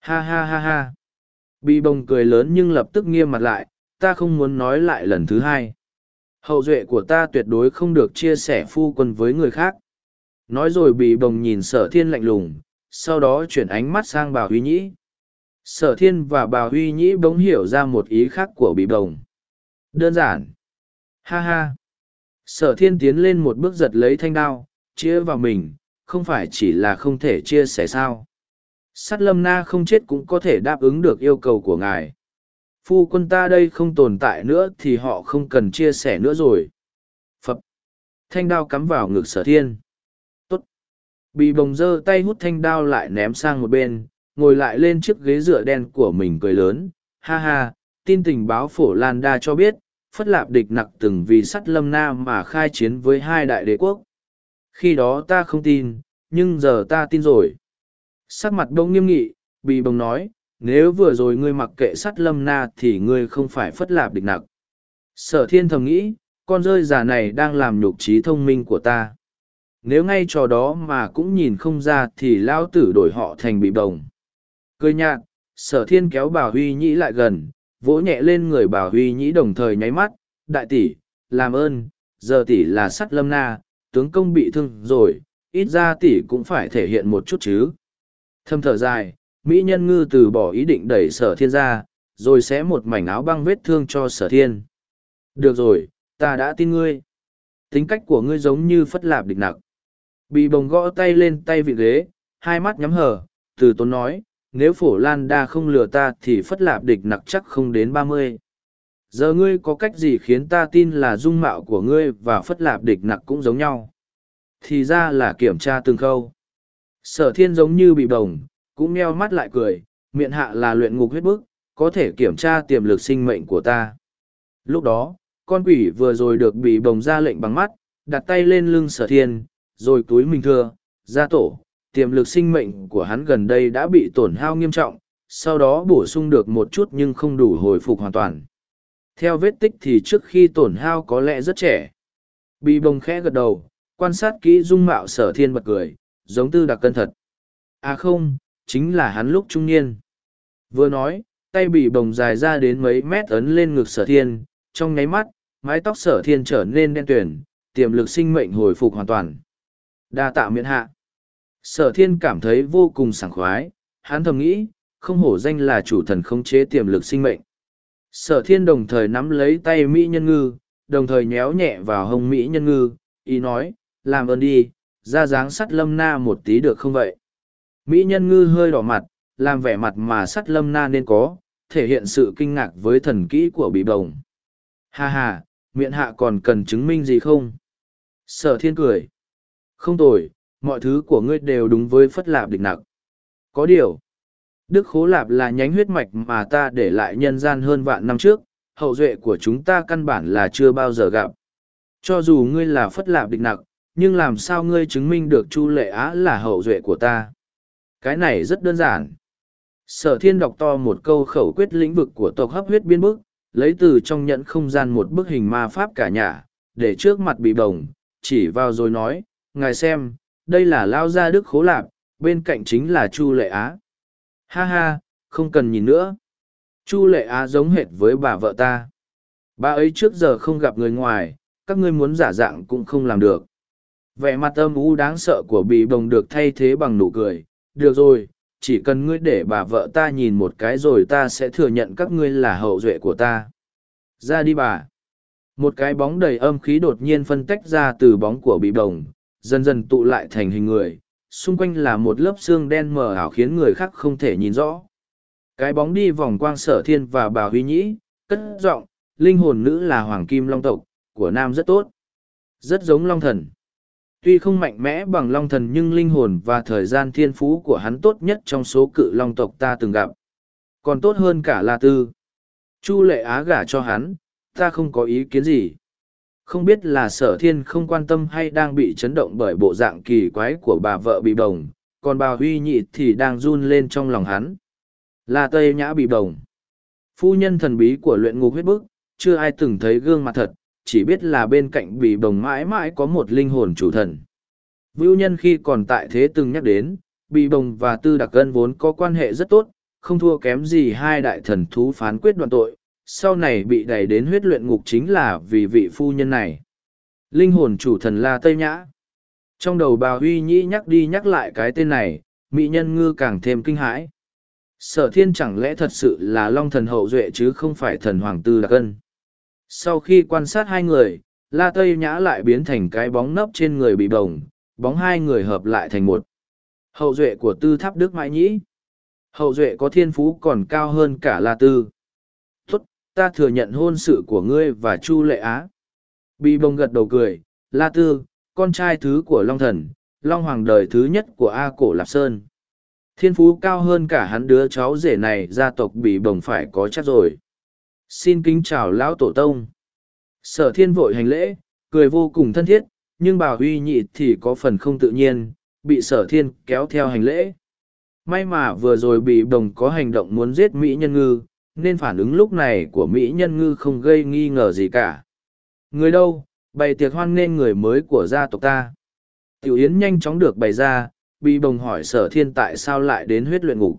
Ha ha ha ha. Bị bồng cười lớn nhưng lập tức nghiêm mặt lại, ta không muốn nói lại lần thứ hai. Hậu duệ của ta tuyệt đối không được chia sẻ phu quân với người khác. Nói rồi bị bồng nhìn sở thiên lạnh lùng, sau đó chuyển ánh mắt sang bà huy nhĩ. Sở thiên và bà huy nhĩ bỗng hiểu ra một ý khác của bị bồng. Đơn giản. Ha ha. Sở thiên tiến lên một bước giật lấy thanh đao, chia vào mình, không phải chỉ là không thể chia sẻ sao. Sát lâm na không chết cũng có thể đáp ứng được yêu cầu của ngài. Phu quân ta đây không tồn tại nữa thì họ không cần chia sẻ nữa rồi. Phập. Thanh đao cắm vào ngực sở thiên. Tốt. Bị bồng dơ tay hút thanh đao lại ném sang một bên, ngồi lại lên chiếc ghế dựa đen của mình cười lớn. Ha ha, tin tình báo phổ Lan Đa cho biết, phất lạp địch nặc từng vì sắt lâm Na mà khai chiến với hai đại đế quốc khi đó ta không tin nhưng giờ ta tin rồi sắc mặt đông nghiêm nghị bị bồng nói, nếu vừa rồi ngươi mặc kệ sắt lâm na thì ngươi không phải phất lạp địch nặc. Sở thiên thầm nghĩ, con rơi già này đang làm nhục trí thông minh của ta. Nếu ngay trò đó mà cũng nhìn không ra thì lao tử đổi họ thành bị bồng. Cười nhạt, sở thiên kéo bà huy nhĩ lại gần, vỗ nhẹ lên người bà huy nhĩ đồng thời nháy mắt, đại tỷ, làm ơn, giờ tỷ là sắt lâm na, tướng công bị thương rồi, ít ra tỷ cũng phải thể hiện một chút chứ thâm thở dài, mỹ nhân ngư từ bỏ ý định đẩy sở thiên ra, rồi sẽ một mảnh áo băng vết thương cho sở thiên. Được rồi, ta đã tin ngươi. Tính cách của ngươi giống như phất lạp địch nặc. Bị bồng gõ tay lên tay vị ghế, hai mắt nhắm hờ, từ tốn nói, nếu phổ lan đa không lừa ta thì phất lạp địch nặc chắc không đến ba mươi. Giờ ngươi có cách gì khiến ta tin là dung mạo của ngươi và phất lạp địch nặc cũng giống nhau? Thì ra là kiểm tra từng khâu sở thiên giống như bị bồng, cũng meo mắt lại cười, miệng hạ là luyện ngục huyết bức, có thể kiểm tra tiềm lực sinh mệnh của ta. Lúc đó, con quỷ vừa rồi được bị bồng ra lệnh bằng mắt, đặt tay lên lưng sở thiên, rồi túi mình thưa, gia tổ, tiềm lực sinh mệnh của hắn gần đây đã bị tổn hao nghiêm trọng, sau đó bổ sung được một chút nhưng không đủ hồi phục hoàn toàn. Theo vết tích thì trước khi tổn hao có lẽ rất trẻ. Bị bồng khẽ gật đầu, quan sát kỹ dung mạo sở thiên bật cười giống tư đặc cân thật. À không, chính là hắn lúc trung niên. Vừa nói, tay bị bồng dài ra đến mấy mét ấn lên ngực sở thiên, trong nháy mắt, mái tóc sở thiên trở nên đen tuyển tiềm lực sinh mệnh hồi phục hoàn toàn. Đa tạ miễn hạ. Sở thiên cảm thấy vô cùng sảng khoái, hắn thầm nghĩ, không hổ danh là chủ thần khống chế tiềm lực sinh mệnh. Sở thiên đồng thời nắm lấy tay mỹ nhân ngư, đồng thời nhéo nhẹ vào hông mỹ nhân ngư, ý nói, làm ơn đi ra dáng sắt lâm na một tí được không vậy? Mỹ nhân ngư hơi đỏ mặt, làm vẻ mặt mà sắt lâm na nên có, thể hiện sự kinh ngạc với thần kỹ của bị bồng. Ha ha, miệng hạ còn cần chứng minh gì không? Sở thiên cười. Không tồi, mọi thứ của ngươi đều đúng với phất lạp địch nặc. Có điều, đức khố lạp là nhánh huyết mạch mà ta để lại nhân gian hơn vạn năm trước, hậu duệ của chúng ta căn bản là chưa bao giờ gặp. Cho dù ngươi là phất lạp địch nặc nhưng làm sao ngươi chứng minh được chu lệ á là hậu duệ của ta? Cái này rất đơn giản. Sở thiên đọc to một câu khẩu quyết lĩnh vực của tộc hấp huyết biên bức, lấy từ trong nhẫn không gian một bức hình ma pháp cả nhà, để trước mặt bị bồng, chỉ vào rồi nói, ngài xem, đây là lao gia đức khố lạp, bên cạnh chính là chu lệ á. Ha ha, không cần nhìn nữa. Chu lệ á giống hệt với bà vợ ta. Bà ấy trước giờ không gặp người ngoài, các ngươi muốn giả dạng cũng không làm được vẻ mặt âm u đáng sợ của bị bồng được thay thế bằng nụ cười. Được rồi, chỉ cần ngươi để bà vợ ta nhìn một cái rồi ta sẽ thừa nhận các ngươi là hậu duệ của ta. Ra đi bà. Một cái bóng đầy âm khí đột nhiên phân tách ra từ bóng của bị bồng, dần dần tụ lại thành hình người. Xung quanh là một lớp xương đen mờ ảo khiến người khác không thể nhìn rõ. Cái bóng đi vòng quang sở thiên và bà huy nhĩ, cất giọng, linh hồn nữ là hoàng kim long tộc, của nam rất tốt. Rất giống long thần tuy không mạnh mẽ bằng long thần nhưng linh hồn và thời gian thiên phú của hắn tốt nhất trong số cự long tộc ta từng gặp. Còn tốt hơn cả la tư. Chu lệ á gả cho hắn ta không có ý kiến gì. Không biết là sở thiên không quan tâm hay đang bị chấn động bởi bộ dạng kỳ quái của bà vợ bị bồng còn bà huy nhị thì đang run lên trong lòng hắn. La tây nhã bị bồng. Phu nhân thần bí của luyện ngục huyết bức chưa ai từng thấy gương mặt thật, chỉ biết là bên cạnh bị bồng mãi mãi có một linh hồn chủ thần. Vưu nhân khi còn tại thế từng nhắc đến, bị bồng và tư đặc cân vốn có quan hệ rất tốt, không thua kém gì hai đại thần thú phán quyết đoạn tội, sau này bị đẩy đến huyết luyện ngục chính là vì vị phu nhân này. Linh hồn chủ thần là Tây Nhã. Trong đầu bà Huy Nhĩ nhắc đi nhắc lại cái tên này, mỹ nhân ngư càng thêm kinh hãi. Sở thiên chẳng lẽ thật sự là long thần hậu duệ chứ không phải thần hoàng tư đặc cân. Sau khi quan sát hai người, La Tây Nhã lại biến thành cái bóng nấp trên người bị bồng, bóng hai người hợp lại thành một. Hậu duệ của tư tháp Đức Mãi Nhĩ. Hậu duệ có thiên phú còn cao hơn cả La Tư. Tốt, ta thừa nhận hôn sự của ngươi và Chu Lệ Á. Bị bồng gật đầu cười, La Tư, con trai thứ của Long Thần, Long Hoàng đời thứ nhất của A Cổ Lạp Sơn. Thiên phú cao hơn cả hắn đứa cháu rể này gia tộc bị bồng phải có chắc rồi. Xin kính chào lão tổ tông. Sở thiên vội hành lễ, cười vô cùng thân thiết, nhưng bà huy nhị thì có phần không tự nhiên, bị sở thiên kéo theo hành lễ. May mà vừa rồi bị đồng có hành động muốn giết Mỹ nhân ngư, nên phản ứng lúc này của Mỹ nhân ngư không gây nghi ngờ gì cả. Người đâu, bày tiệc hoan nghênh người mới của gia tộc ta. Tiểu Yến nhanh chóng được bày ra, bị bồng hỏi sở thiên tại sao lại đến huyết luyện ngục.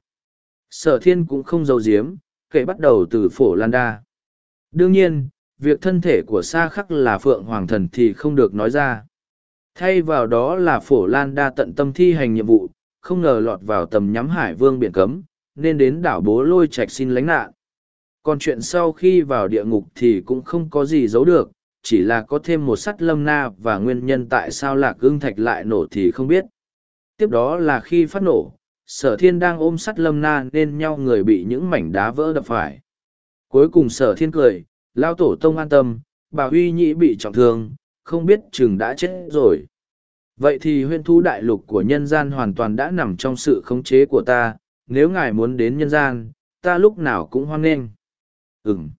Sở thiên cũng không giấu diếm kể bắt đầu từ phổ lan đa. Đương nhiên, việc thân thể của sa khắc là phượng hoàng thần thì không được nói ra. Thay vào đó là phổ lan đa tận tâm thi hành nhiệm vụ, không ngờ lọt vào tầm nhắm hải vương biển cấm, nên đến đảo bố lôi Trạch xin lánh nạn. Còn chuyện sau khi vào địa ngục thì cũng không có gì giấu được, chỉ là có thêm một sắt lâm na và nguyên nhân tại sao lạc ương thạch lại nổ thì không biết. Tiếp đó là khi phát nổ, sở thiên đang ôm sắt lâm na nên nhau người bị những mảnh đá vỡ đập phải. Cuối cùng sở thiên cười, lao tổ tông an tâm, bà huy nhĩ bị trọng thương, không biết chừng đã chết rồi. Vậy thì huyên thu đại lục của nhân gian hoàn toàn đã nằm trong sự khống chế của ta, nếu ngài muốn đến nhân gian, ta lúc nào cũng hoan nghênh. Ừm.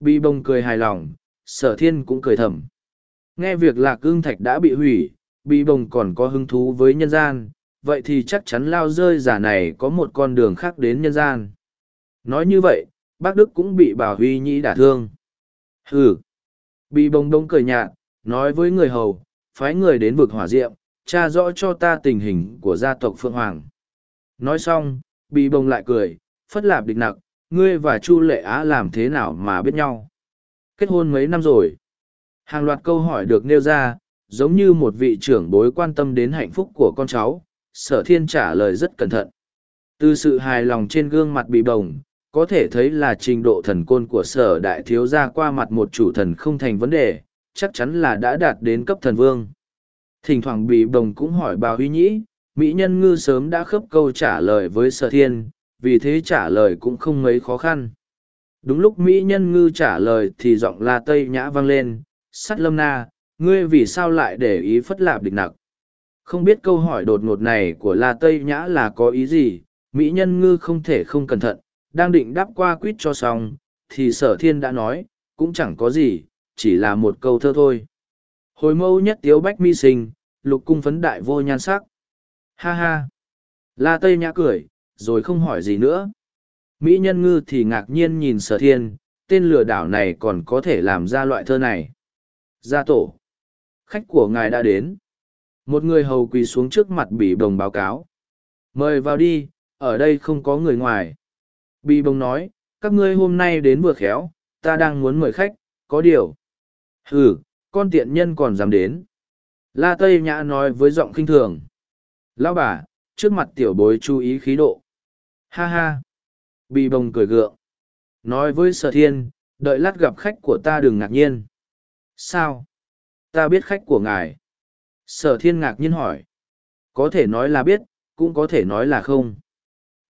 Bi bông cười hài lòng, sở thiên cũng cười thầm. Nghe việc lạc cương thạch đã bị hủy, bi bông còn có hứng thú với nhân gian, vậy thì chắc chắn lao rơi giả này có một con đường khác đến nhân gian. Nói như vậy, bác Đức cũng bị bảo huy nhĩ đả thương. Hừ. Bị bông đông cười nhạt, nói với người hầu, phái người đến vực hỏa diệm, tra rõ cho ta tình hình của gia tộc Phượng Hoàng. Nói xong, bị bông lại cười, phất lạp địch nặc, ngươi và Chu Lệ Á làm thế nào mà biết nhau? Kết hôn mấy năm rồi? Hàng loạt câu hỏi được nêu ra, giống như một vị trưởng bối quan tâm đến hạnh phúc của con cháu, sở thiên trả lời rất cẩn thận. Từ sự hài lòng trên gương mặt bị bồng, có thể thấy là trình độ thần côn của sở đại thiếu gia qua mặt một chủ thần không thành vấn đề, chắc chắn là đã đạt đến cấp thần vương. Thỉnh thoảng bị bồng cũng hỏi bà huy nhĩ, Mỹ nhân ngư sớm đã khớp câu trả lời với sở thiên, vì thế trả lời cũng không mấy khó khăn. Đúng lúc Mỹ nhân ngư trả lời thì giọng la tây nhã vang lên, sắt lâm na, ngươi vì sao lại để ý phất lạp địch nặc. Không biết câu hỏi đột ngột này của la tây nhã là có ý gì, Mỹ nhân ngư không thể không cẩn thận, đang định đáp qua quýt cho xong, thì sở thiên đã nói, cũng chẳng có gì, chỉ là một câu thơ thôi. Hồi mâu nhất tiếu bách mi sinh, lục cung phấn đại vô nhan sắc. Ha ha! La Tây Nhã cười, rồi không hỏi gì nữa. Mỹ nhân ngư thì ngạc nhiên nhìn sở thiên, tên lừa đảo này còn có thể làm ra loại thơ này. Gia tổ! Khách của ngài đã đến. Một người hầu quỳ xuống trước mặt bị đồng báo cáo. Mời vào đi, ở đây không có người ngoài. Bị bồng nói, các ngươi hôm nay đến vừa khéo, ta đang muốn mời khách, có điều. Hừ, con tiện nhân còn dám đến. La Tây Nhã nói với giọng khinh thường. Lão bà, trước mặt tiểu bối chú ý khí độ. Ha ha. Bị bồng cười gượng. Nói với sở thiên, đợi lát gặp khách của ta đừng ngạc nhiên. Sao? Ta biết khách của ngài. Sở thiên ngạc nhiên hỏi. Có thể nói là biết, cũng có thể nói là không.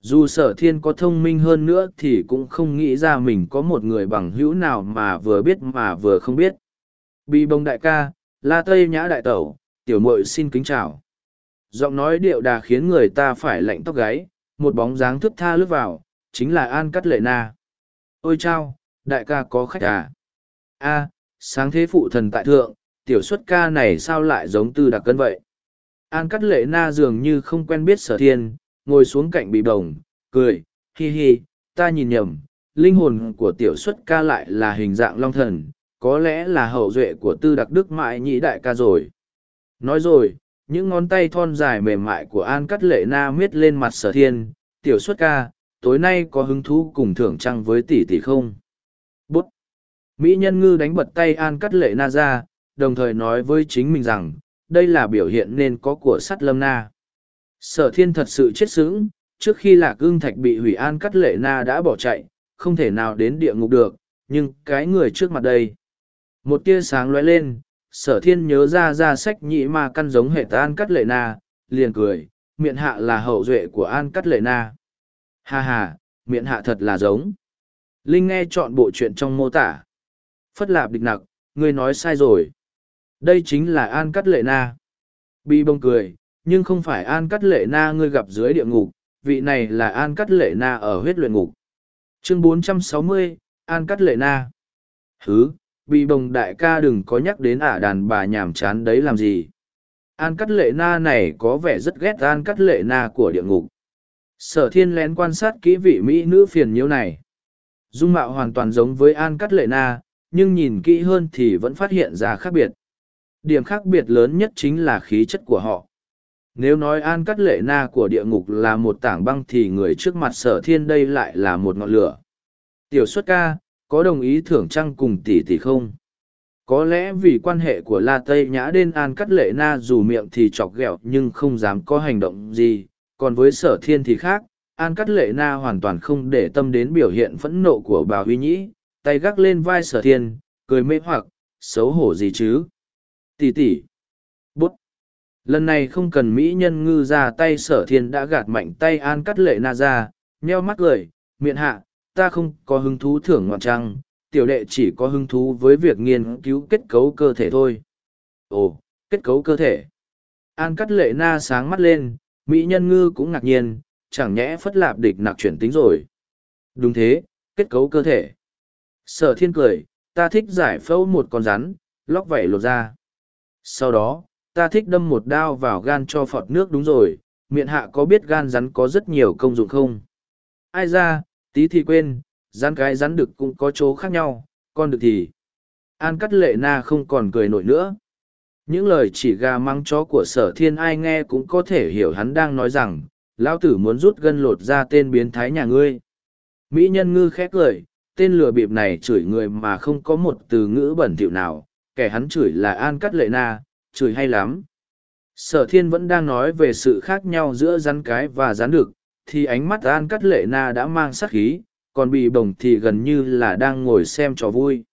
Dù sở thiên có thông minh hơn nữa thì cũng không nghĩ ra mình có một người bằng hữu nào mà vừa biết mà vừa không biết. Bị bông đại ca, la tây nhã đại tẩu, tiểu mội xin kính chào. Giọng nói điệu đà khiến người ta phải lạnh tóc gáy, một bóng dáng thức tha lướt vào, chính là An Cắt Lệ Na. Ôi chao, đại ca có khách à? a sáng thế phụ thần tại thượng, tiểu xuất ca này sao lại giống tư đặc cân vậy? An Cắt Lệ Na dường như không quen biết sở thiên, ngồi xuống cạnh bị đồng, cười, hi hi, ta nhìn nhầm, linh hồn của tiểu xuất ca lại là hình dạng long thần, có lẽ là hậu duệ của tư đặc đức mại nhĩ đại ca rồi. Nói rồi, những ngón tay thon dài mềm mại của An Cắt Lệ Na miết lên mặt sở thiên, tiểu xuất ca, tối nay có hứng thú cùng thưởng trăng với tỷ tỷ không? Bút! Mỹ nhân ngư đánh bật tay An Cắt Lệ Na ra, đồng thời nói với chính mình rằng, đây là biểu hiện nên có của sắt lâm na. Sở thiên thật sự chết sững, trước khi lạc ương thạch bị hủy An Cắt Lệ Na đã bỏ chạy, không thể nào đến địa ngục được, nhưng cái người trước mặt đây. Một tia sáng lóe lên, sở thiên nhớ ra ra sách nhị ma căn giống hệ An Cắt Lệ Na, liền cười, miệng hạ là hậu duệ của An Cắt Lệ Na. Ha ha, miệng hạ thật là giống. Linh nghe chọn bộ chuyện trong mô tả. Phất lạp địch nặc, ngươi nói sai rồi. Đây chính là An Cắt Lệ Na. Bi bông cười, nhưng không phải An Cắt Lệ Na ngươi gặp dưới địa ngục, vị này là An Cắt Lệ Na ở huyết luyện ngục. Chương 460, An Cắt Lệ Na. Hứ, Bi bông đại ca đừng có nhắc đến ả đàn bà nhàm chán đấy làm gì. An Cắt Lệ Na này có vẻ rất ghét An Cắt Lệ Na của địa ngục. Sở thiên lén quan sát kỹ vị Mỹ nữ phiền nhiễu này. Dung mạo hoàn toàn giống với An Cắt Lệ Na, nhưng nhìn kỹ hơn thì vẫn phát hiện ra khác biệt. Điểm khác biệt lớn nhất chính là khí chất của họ. Nếu nói An Cắt Lệ Na của địa ngục là một tảng băng thì người trước mặt sở thiên đây lại là một ngọn lửa. Tiểu xuất ca, có đồng ý thưởng trăng cùng tỷ tỷ không? Có lẽ vì quan hệ của La Tây Nhã đến An Cắt Lệ Na dù miệng thì chọc ghẹo nhưng không dám có hành động gì, còn với sở thiên thì khác, An Cắt Lệ Na hoàn toàn không để tâm đến biểu hiện phẫn nộ của bà Huy Nhĩ, tay gác lên vai sở thiên, cười mê hoặc, xấu hổ gì chứ. Tỷ tỷ. Bút. Lần này không cần Mỹ nhân ngư ra tay sở thiên đã gạt mạnh tay An Cắt Lệ Na ra, nheo mắt cười, miệng hạ, ta không có hứng thú thưởng ngoạn trăng, tiểu đệ chỉ có hứng thú với việc nghiên cứu kết cấu cơ thể thôi. Ồ, kết cấu cơ thể. An Cắt Lệ Na sáng mắt lên, Mỹ nhân ngư cũng ngạc nhiên, chẳng nhẽ phất lạp địch nặc chuyển tính rồi. Đúng thế, kết cấu cơ thể. Sở thiên cười, ta thích giải phẫu một con rắn, lóc vảy lột ra. Sau đó, ta thích đâm một đao vào gan cho phọt nước đúng rồi, miệng hạ có biết gan rắn có rất nhiều công dụng không? Ai ra, tí thì quên, rắn cái rắn đực cũng có chỗ khác nhau, con được thì. An cắt lệ na không còn cười nổi nữa. Những lời chỉ gà mắng chó của sở thiên ai nghe cũng có thể hiểu hắn đang nói rằng, lão tử muốn rút gân lột ra tên biến thái nhà ngươi. Mỹ nhân ngư khét cười, tên lừa bịp này chửi người mà không có một từ ngữ bẩn thỉu nào, kẻ hắn chửi là An Cắt Lệ Na, chửi hay lắm. Sở thiên vẫn đang nói về sự khác nhau giữa rắn cái và rắn đực, thì ánh mắt An Cắt Lệ Na đã mang sắc khí, còn bì bồng thì gần như là đang ngồi xem trò vui.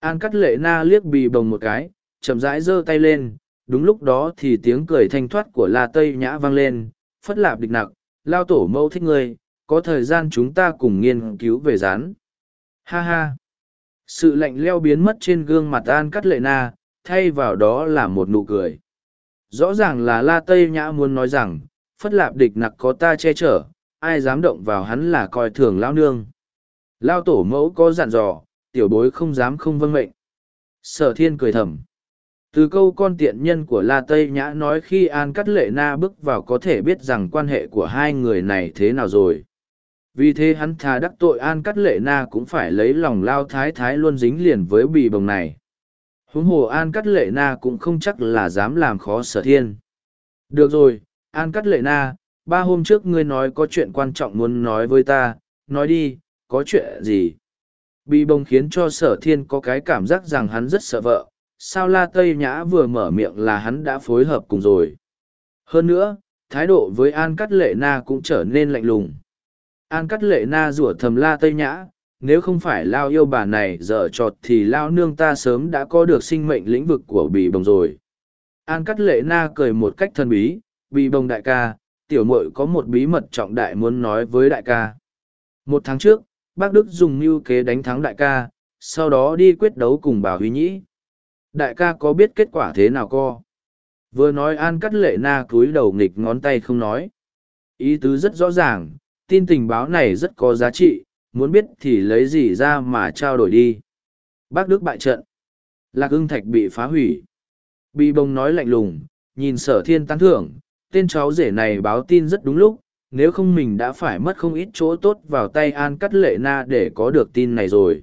An Cắt Lệ Na liếc bì bồng một cái, chậm rãi giơ tay lên, đúng lúc đó thì tiếng cười thanh thoát của La Tây Nhã vang lên, phất lạp địch nặc, lao tổ mẫu thích ngươi, có thời gian chúng ta cùng nghiên cứu về rán. Ha ha! Sự lạnh leo biến mất trên gương mặt An Cắt Lệ Na, thay vào đó là một nụ cười. Rõ ràng là La Tây Nhã muốn nói rằng, phất lạp địch nặc có ta che chở, ai dám động vào hắn là coi thường lao nương. Lao tổ mẫu có dặn dò, tiểu bối không dám không vâng mệnh. Sở thiên cười thầm. Từ câu con tiện nhân của La Tây Nhã nói khi An Cắt Lệ Na bước vào có thể biết rằng quan hệ của hai người này thế nào rồi. Vì thế hắn thà đắc tội An Cắt Lệ Na cũng phải lấy lòng Lao Thái Thái luôn dính liền với bì bồng này. Huống hồ An Cắt Lệ Na cũng không chắc là dám làm khó sở thiên. Được rồi, An Cắt Lệ Na, ba hôm trước ngươi nói có chuyện quan trọng muốn nói với ta, nói đi, có chuyện gì? Bì bồng khiến cho sở thiên có cái cảm giác rằng hắn rất sợ vợ, sao la tây nhã vừa mở miệng là hắn đã phối hợp cùng rồi hơn nữa thái độ với an cắt lệ na cũng trở nên lạnh lùng an cắt lệ na rủa thầm la tây nhã, nếu không phải lao yêu bà này dở trọt thì lao nương ta sớm đã có được sinh mệnh lĩnh vực của bì bồng rồi. An cắt lệ na cười một cách thân bí, bì bồng đại ca, tiểu mội có một bí mật trọng đại muốn nói với đại ca. Một tháng trước, bác đức dùng mưu kế đánh thắng đại ca, sau đó đi quyết đấu cùng bà huy nhĩ. Đại ca có biết kết quả thế nào co? Vừa nói an cắt lệ na cúi đầu nghịch ngón tay không nói. Ý tứ rất rõ ràng tin tình báo này rất có giá trị muốn biết thì lấy gì ra mà trao đổi đi bác đức bại trận lạc ưng thạch bị phá hủy bị bông nói lạnh lùng nhìn sở thiên tán thưởng tên cháu rể này báo tin rất đúng lúc nếu không mình đã phải mất không ít chỗ tốt vào tay An Cắt Lệ Na để có được tin này rồi.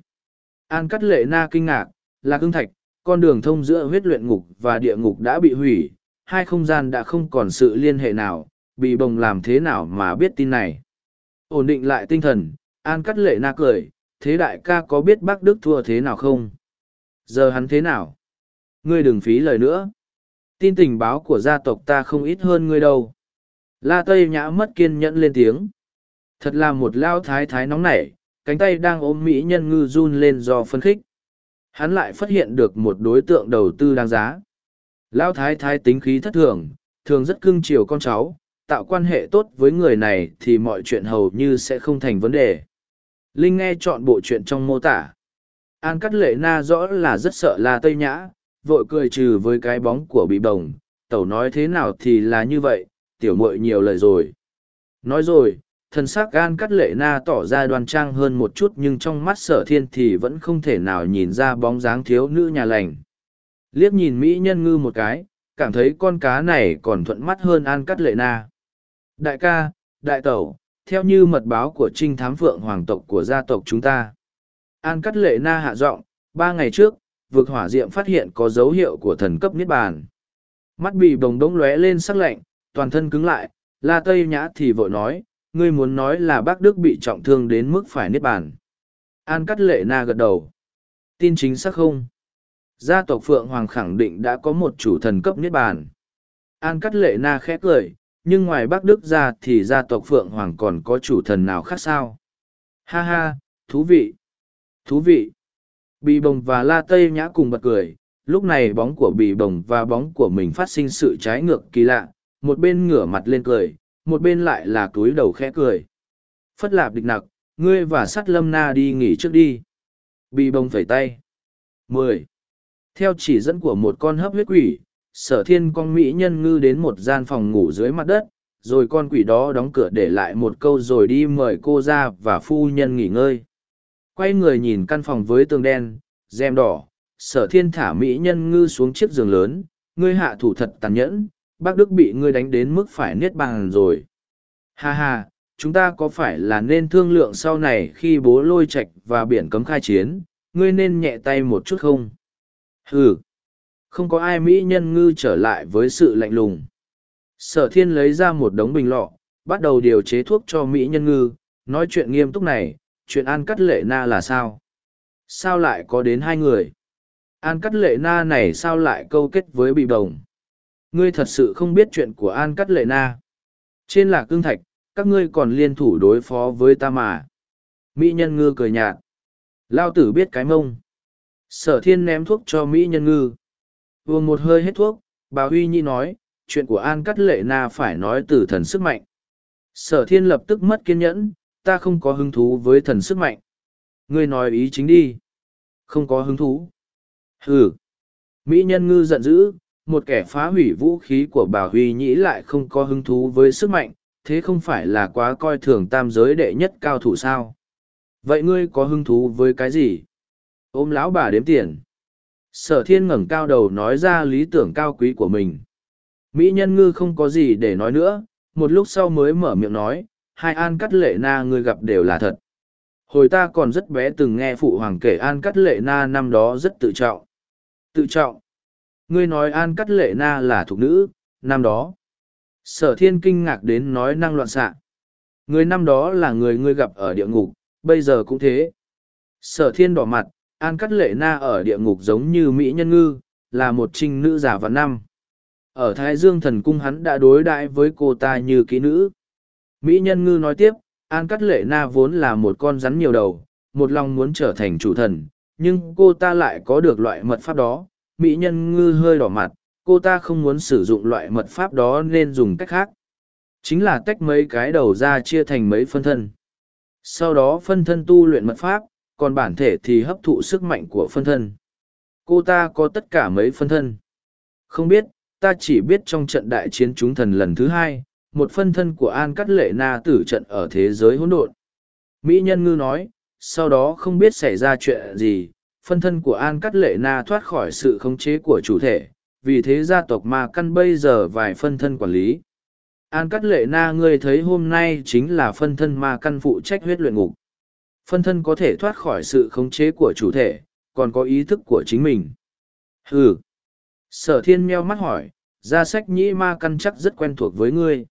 An Cắt Lệ Na kinh ngạc, lạc ưng thạch, con đường thông giữa huyết luyện ngục và địa ngục đã bị hủy, hai không gian đã không còn sự liên hệ nào, bị bồng làm thế nào mà biết tin này. Ổn định lại tinh thần, An Cắt Lệ Na cười, thế đại ca có biết bác Đức thua thế nào không? Giờ hắn thế nào? Ngươi đừng phí lời nữa. Tin tình báo của gia tộc ta không ít hơn ngươi đâu. La Tây Nhã mất kiên nhẫn lên tiếng. Thật là một lao thái thái nóng nảy, cánh tay đang ôm mỹ nhân ngư run lên do phân khích. Hắn lại phát hiện được một đối tượng đầu tư đáng giá. Lao thái thái tính khí thất thường, thường rất cưng chiều con cháu, tạo quan hệ tốt với người này thì mọi chuyện hầu như sẽ không thành vấn đề. Linh nghe chọn bộ chuyện trong mô tả. An Cắt Lệ Na rõ là rất sợ La Tây Nhã, vội cười trừ với cái bóng của bị bồng. Tẩu nói thế nào thì là như vậy, tiểu muội nhiều lời rồi. Nói rồi, thần xác An Cắt Lệ Na tỏ ra đoan trang hơn một chút nhưng trong mắt sở thiên thì vẫn không thể nào nhìn ra bóng dáng thiếu nữ nhà lành. Liếc nhìn Mỹ nhân ngư một cái, cảm thấy con cá này còn thuận mắt hơn An Cắt Lệ Na. Đại ca, đại tẩu, theo như mật báo của trinh thám phượng hoàng tộc của gia tộc chúng ta. An Cắt Lệ Na hạ giọng, ba ngày trước, vực hỏa diệm phát hiện có dấu hiệu của thần cấp niết bàn. Mắt bị bồng đống lóe lên sắc lạnh, toàn thân cứng lại, La Tây Nhã thì vội nói, ngươi muốn nói là bác Đức bị trọng thương đến mức phải niết bàn. An Cắt Lệ Na gật đầu. Tin chính xác không? Gia tộc Phượng Hoàng khẳng định đã có một chủ thần cấp niết bàn. An Cắt Lệ Na khẽ cười, nhưng ngoài Bắc Đức ra thì gia tộc Phượng Hoàng còn có chủ thần nào khác sao? Ha ha, thú vị! Thú vị! Bì bồng và la tây nhã cùng bật cười, lúc này bóng của bì bồng và bóng của mình phát sinh sự trái ngược kỳ lạ, một bên ngửa mặt lên cười, một bên lại là túi đầu khẽ cười. Phất lạp địch nặc, ngươi và sắt lâm na đi nghỉ trước đi. Bì bồng phẩy tay. mười Theo chỉ dẫn của một con hấp huyết quỷ, sở thiên con mỹ nhân ngư đến một gian phòng ngủ dưới mặt đất, rồi con quỷ đó đóng cửa để lại một câu rồi đi mời cô ra và phu nhân nghỉ ngơi. Quay người nhìn căn phòng với tường đen rèm đỏ sở thiên thả mỹ nhân ngư xuống chiếc giường lớn. Ngươi hạ thủ thật tàn nhẫn bác đức bị ngươi đánh đến mức phải niết bàn rồi. Ha ha chúng ta có phải là nên thương lượng sau này khi bố lôi trạch và biển cấm khai chiến ngươi nên nhẹ tay một chút không? Ừ không có ai mỹ nhân ngư trở lại với sự lạnh lùng sở thiên lấy ra một đống bình lọ bắt đầu điều chế thuốc cho mỹ nhân ngư nói chuyện nghiêm túc này chuyện An Cắt Lệ Na là sao? Sao lại có đến hai người? An Cắt Lệ Na này sao lại câu kết với bị đồng? Ngươi thật sự không biết chuyện của An Cắt Lệ Na. Trên lạc cương thạch, các ngươi còn liên thủ đối phó với ta mà. Mỹ nhân ngư cười nhạt. Lao tử biết cái mông. Sở thiên ném thuốc cho Mỹ nhân ngư. Uống một hơi hết thuốc, bà Huy Nhi nói, chuyện của An Cắt Lệ Na phải nói từ thần sức mạnh. Sở thiên lập tức mất kiên nhẫn, ta không có hứng thú với thần sức mạnh. Ngươi nói ý chính đi. Không có hứng thú. Hừ. Mỹ nhân ngư giận dữ, một kẻ phá hủy vũ khí của bà Huy Nhĩ lại không có hứng thú với sức mạnh, thế không phải là quá coi thường tam giới đệ nhất cao thủ sao. Vậy ngươi có hứng thú với cái gì? Ôm lão bà đếm tiền. Sở thiên ngẩng cao đầu nói ra lý tưởng cao quý của mình. Mỹ nhân ngư không có gì để nói nữa, một lúc sau mới mở miệng nói, hai an cắt lệ na ngươi gặp đều là thật. Hồi ta còn rất bé từng nghe phụ hoàng kể an cắt lệ na năm đó rất tự trọng. Tự trọng? Ngươi nói an cắt lệ na là thục nữ năm đó? Sở thiên kinh ngạc đến nói năng loạn xạ. Người năm đó là người ngươi gặp ở địa ngục bây giờ cũng thế. Sở thiên đỏ mặt an cắt lệ na ở địa ngục giống như mỹ nhân ngư là một trinh nữ già vạn năm ở thái dương thần cung hắn đã đối đãi với cô ta như kỹ nữ Mỹ nhân ngư nói tiếp, An Cắt Lệ Na vốn là một con rắn nhiều đầu, một lòng muốn trở thành chủ thần, nhưng cô ta lại có được loại mật pháp đó. Mỹ nhân ngư hơi đỏ mặt, cô ta không muốn sử dụng loại mật pháp đó nên dùng cách khác. Chính là tách mấy cái đầu ra chia thành mấy phân thân. Sau đó phân thân tu luyện mật pháp, còn bản thể thì hấp thụ sức mạnh của phân thân. Cô ta có tất cả mấy phân thân. Không biết, ta chỉ biết trong trận đại chiến chúng thần lần thứ hai, một phân thân của An Cắt Lệ Na tử trận ở thế giới hỗn độn. Mỹ Nhân Ngư nói, sau đó không biết xảy ra chuyện gì, phân thân của An Cắt Lệ Na thoát khỏi sự khống chế của chủ thể, vì thế gia tộc Ma Căn bây giờ vài phân thân quản lý. An cắt lệ na ngươi thấy hôm nay chính là phân thân ma căn phụ trách huyết luyện ngục. Phân thân có thể thoát khỏi sự khống chế của chủ thể, còn có ý thức của chính mình. Ừ. Sở thiên meo mắt hỏi, Gia sách nhĩ ma căn chắc rất quen thuộc với ngươi.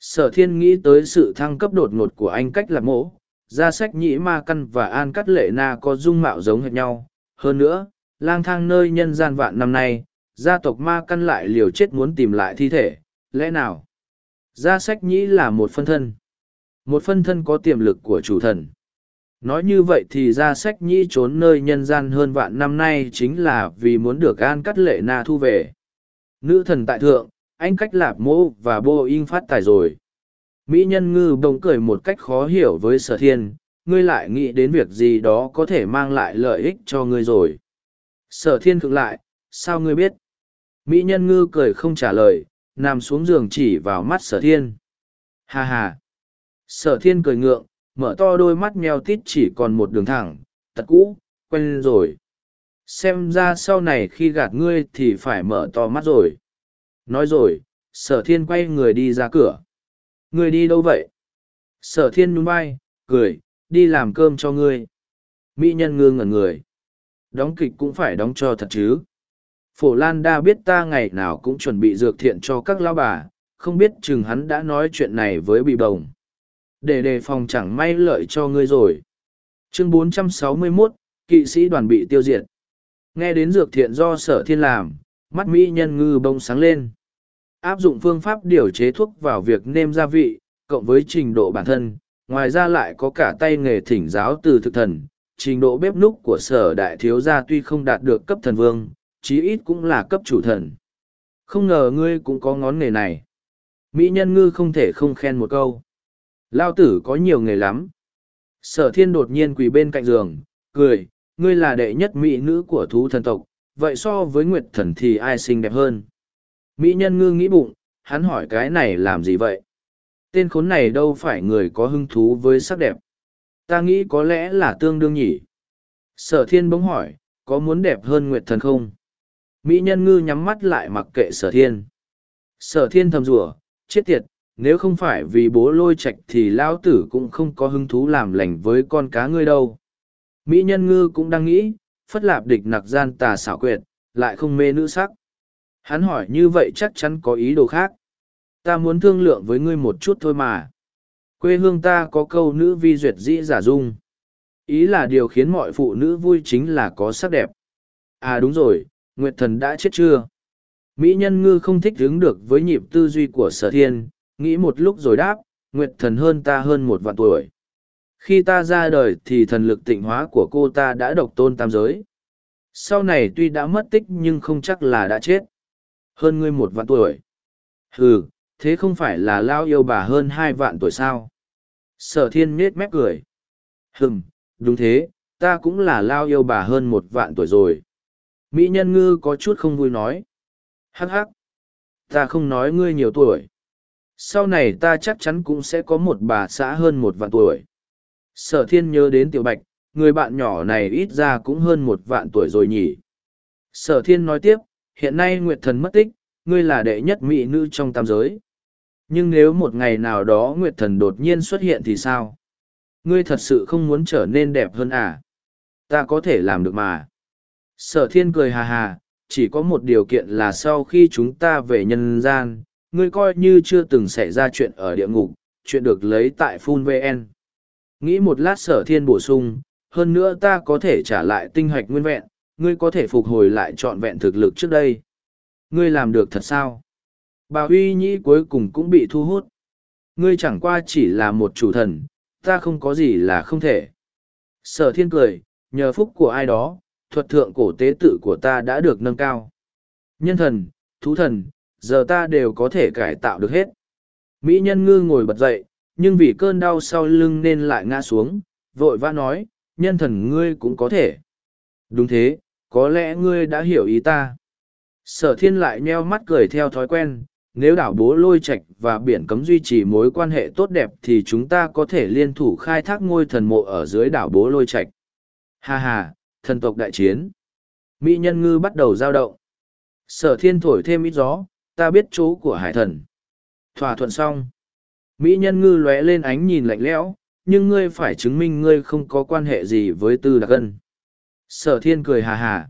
Sở thiên nghĩ tới sự thăng cấp đột ngột của anh cách lạc mỗ, Gia sách nhĩ ma căn và an cắt lệ na có dung mạo giống hệt nhau. Hơn nữa, lang thang nơi nhân gian vạn năm nay, gia tộc ma căn lại liều chết muốn tìm lại thi thể, lẽ nào? Gia sách nhĩ là một phân thân. Một phân thân có tiềm lực của chủ thần. Nói như vậy thì ra sách nhĩ trốn nơi nhân gian hơn vạn năm nay chính là vì muốn được an cắt lệ na thu về. Nữ thần tại thượng, anh cách lạp mô và bô in phát tài rồi. Mỹ nhân ngư bỗng cười một cách khó hiểu với sở thiên, ngươi lại nghĩ đến việc gì đó có thể mang lại lợi ích cho ngươi rồi. Sở thiên cực lại, sao ngươi biết? Mỹ nhân ngư cười không trả lời, nằm xuống giường chỉ vào mắt sở thiên. Hà hà! Sở thiên cười ngượng, mở to đôi mắt meo tít chỉ còn một đường thẳng, tật cũ, quen rồi. Xem ra sau này khi gạt ngươi thì phải mở to mắt rồi. Nói rồi, sở thiên quay người đi ra cửa. Ngươi đi đâu vậy? Sở thiên nhún vai, cười, đi làm cơm cho ngươi. Mỹ nhân ngư ngẩn người. Đóng kịch cũng phải đóng cho thật chứ. Phổ Lan đa biết ta ngày nào cũng chuẩn bị dược thiện cho các lao bà, không biết chừng hắn đã nói chuyện này với bị bồng. Để đề phòng chẳng may lợi cho ngươi rồi. Chương 461, kỵ sĩ đoàn bị tiêu diệt. Nghe đến dược thiện do sở thiên làm, mắt Mỹ nhân ngư bông sáng lên. Áp dụng phương pháp điều chế thuốc vào việc nêm gia vị, cộng với trình độ bản thân, ngoài ra lại có cả tay nghề thỉnh giáo từ thực thần. Trình độ bếp núc của sở đại thiếu gia tuy không đạt được cấp thần vương, chí ít cũng là cấp chủ thần. Không ngờ ngươi cũng có ngón nghề này. Mỹ nhân ngư không thể không khen một câu. Lao tử có nhiều nghề lắm. Sở thiên đột nhiên quỳ bên cạnh giường, cười, ngươi là đệ nhất mỹ nữ của thú thần tộc, vậy so với nguyệt thần thì ai xinh đẹp hơn? Mỹ nhân ngư nghĩ bụng, hắn hỏi cái này làm gì vậy? Tên khốn này đâu phải người có hứng thú với sắc đẹp. Ta nghĩ có lẽ là tương đương nhỉ. Sở thiên bỗng hỏi, có muốn đẹp hơn nguyệt thần không? Mỹ nhân ngư nhắm mắt lại mặc kệ sở thiên. Sở thiên thầm rủa chết tiệt, nếu không phải vì bố lôi Trạch thì lão tử cũng không có hứng thú làm lành với con cá ngươi đâu. Mỹ nhân ngư cũng đang nghĩ, phất lạp địch nặc gian tà xảo quyệt, lại không mê nữ sắc. Hắn hỏi như vậy chắc chắn có ý đồ khác. Ta muốn thương lượng với ngươi một chút thôi mà. Quê hương ta có câu nữ vi duyệt dĩ giả dung. Ý là điều khiến mọi phụ nữ vui chính là có sắc đẹp. À đúng rồi, Nguyệt thần đã chết chưa? Mỹ nhân ngư không thích đứng được với nhịp tư duy của sở thiên, nghĩ một lúc rồi đáp, Nguyệt thần hơn ta hơn một vạn tuổi. Khi ta ra đời thì thần lực tịnh hóa của cô ta đã độc tôn tam giới. Sau này tuy đã mất tích nhưng không chắc là đã chết. Hơn ngươi một vạn tuổi. Ừ, thế không phải là lao yêu bà hơn hai vạn tuổi sao? Sở thiên nhết mép cười. Hừm, đúng thế, ta cũng là lao yêu bà hơn một vạn tuổi rồi. Mỹ nhân ngư có chút không vui nói. Hắc hắc. Ta không nói ngươi nhiều tuổi. Sau này ta chắc chắn cũng sẽ có một bà xã hơn một vạn tuổi. Sở thiên nhớ đến tiểu bạch, người bạn nhỏ này ít ra cũng hơn một vạn tuổi rồi nhỉ. Sở thiên nói tiếp, hiện nay Nguyệt Thần mất tích, ngươi là đệ nhất mỹ nữ trong tam giới. Nhưng nếu một ngày nào đó Nguyệt Thần đột nhiên xuất hiện thì sao? Ngươi thật sự không muốn trở nên đẹp hơn à? Ta có thể làm được mà. Sở thiên cười hà hà, chỉ có một điều kiện là sau khi chúng ta về nhân gian, ngươi coi như chưa từng xảy ra chuyện ở địa ngục, chuyện được lấy tại Phun VN. Nghĩ một lát sở thiên bổ sung, hơn nữa ta có thể trả lại tinh hoạch nguyên vẹn, ngươi có thể phục hồi lại trọn vẹn thực lực trước đây. Ngươi làm được thật sao? Bà Huy Nhĩ cuối cùng cũng bị thu hút. Ngươi chẳng qua chỉ là một chủ thần, ta không có gì là không thể. Sở thiên cười, nhờ phúc của ai đó, thuật thượng cổ tế tự của ta đã được nâng cao. Nhân thần, thú thần, giờ ta đều có thể cải tạo được hết. Mỹ nhân ngư ngồi bật dậy, nhưng vì cơn đau sau lưng nên lại ngã xuống, vội vã nói, nhân thần ngươi cũng có thể. Đúng thế, có lẽ ngươi đã hiểu ý ta. Sở thiên lại nheo mắt cười theo thói quen, nếu đảo bố lôi Trạch và biển cấm duy trì mối quan hệ tốt đẹp thì chúng ta có thể liên thủ khai thác ngôi thần mộ ở dưới đảo bố lôi Trạch. Ha ha, thần tộc đại chiến. Mỹ nhân ngư bắt đầu giao động. Sở thiên thổi thêm ít gió, ta biết chỗ của hải thần. Thỏa thuận xong. Mỹ nhân ngư lóe lên ánh nhìn lạnh lẽo, nhưng ngươi phải chứng minh ngươi không có quan hệ gì với tư đặc ân. Sở thiên cười hà hà.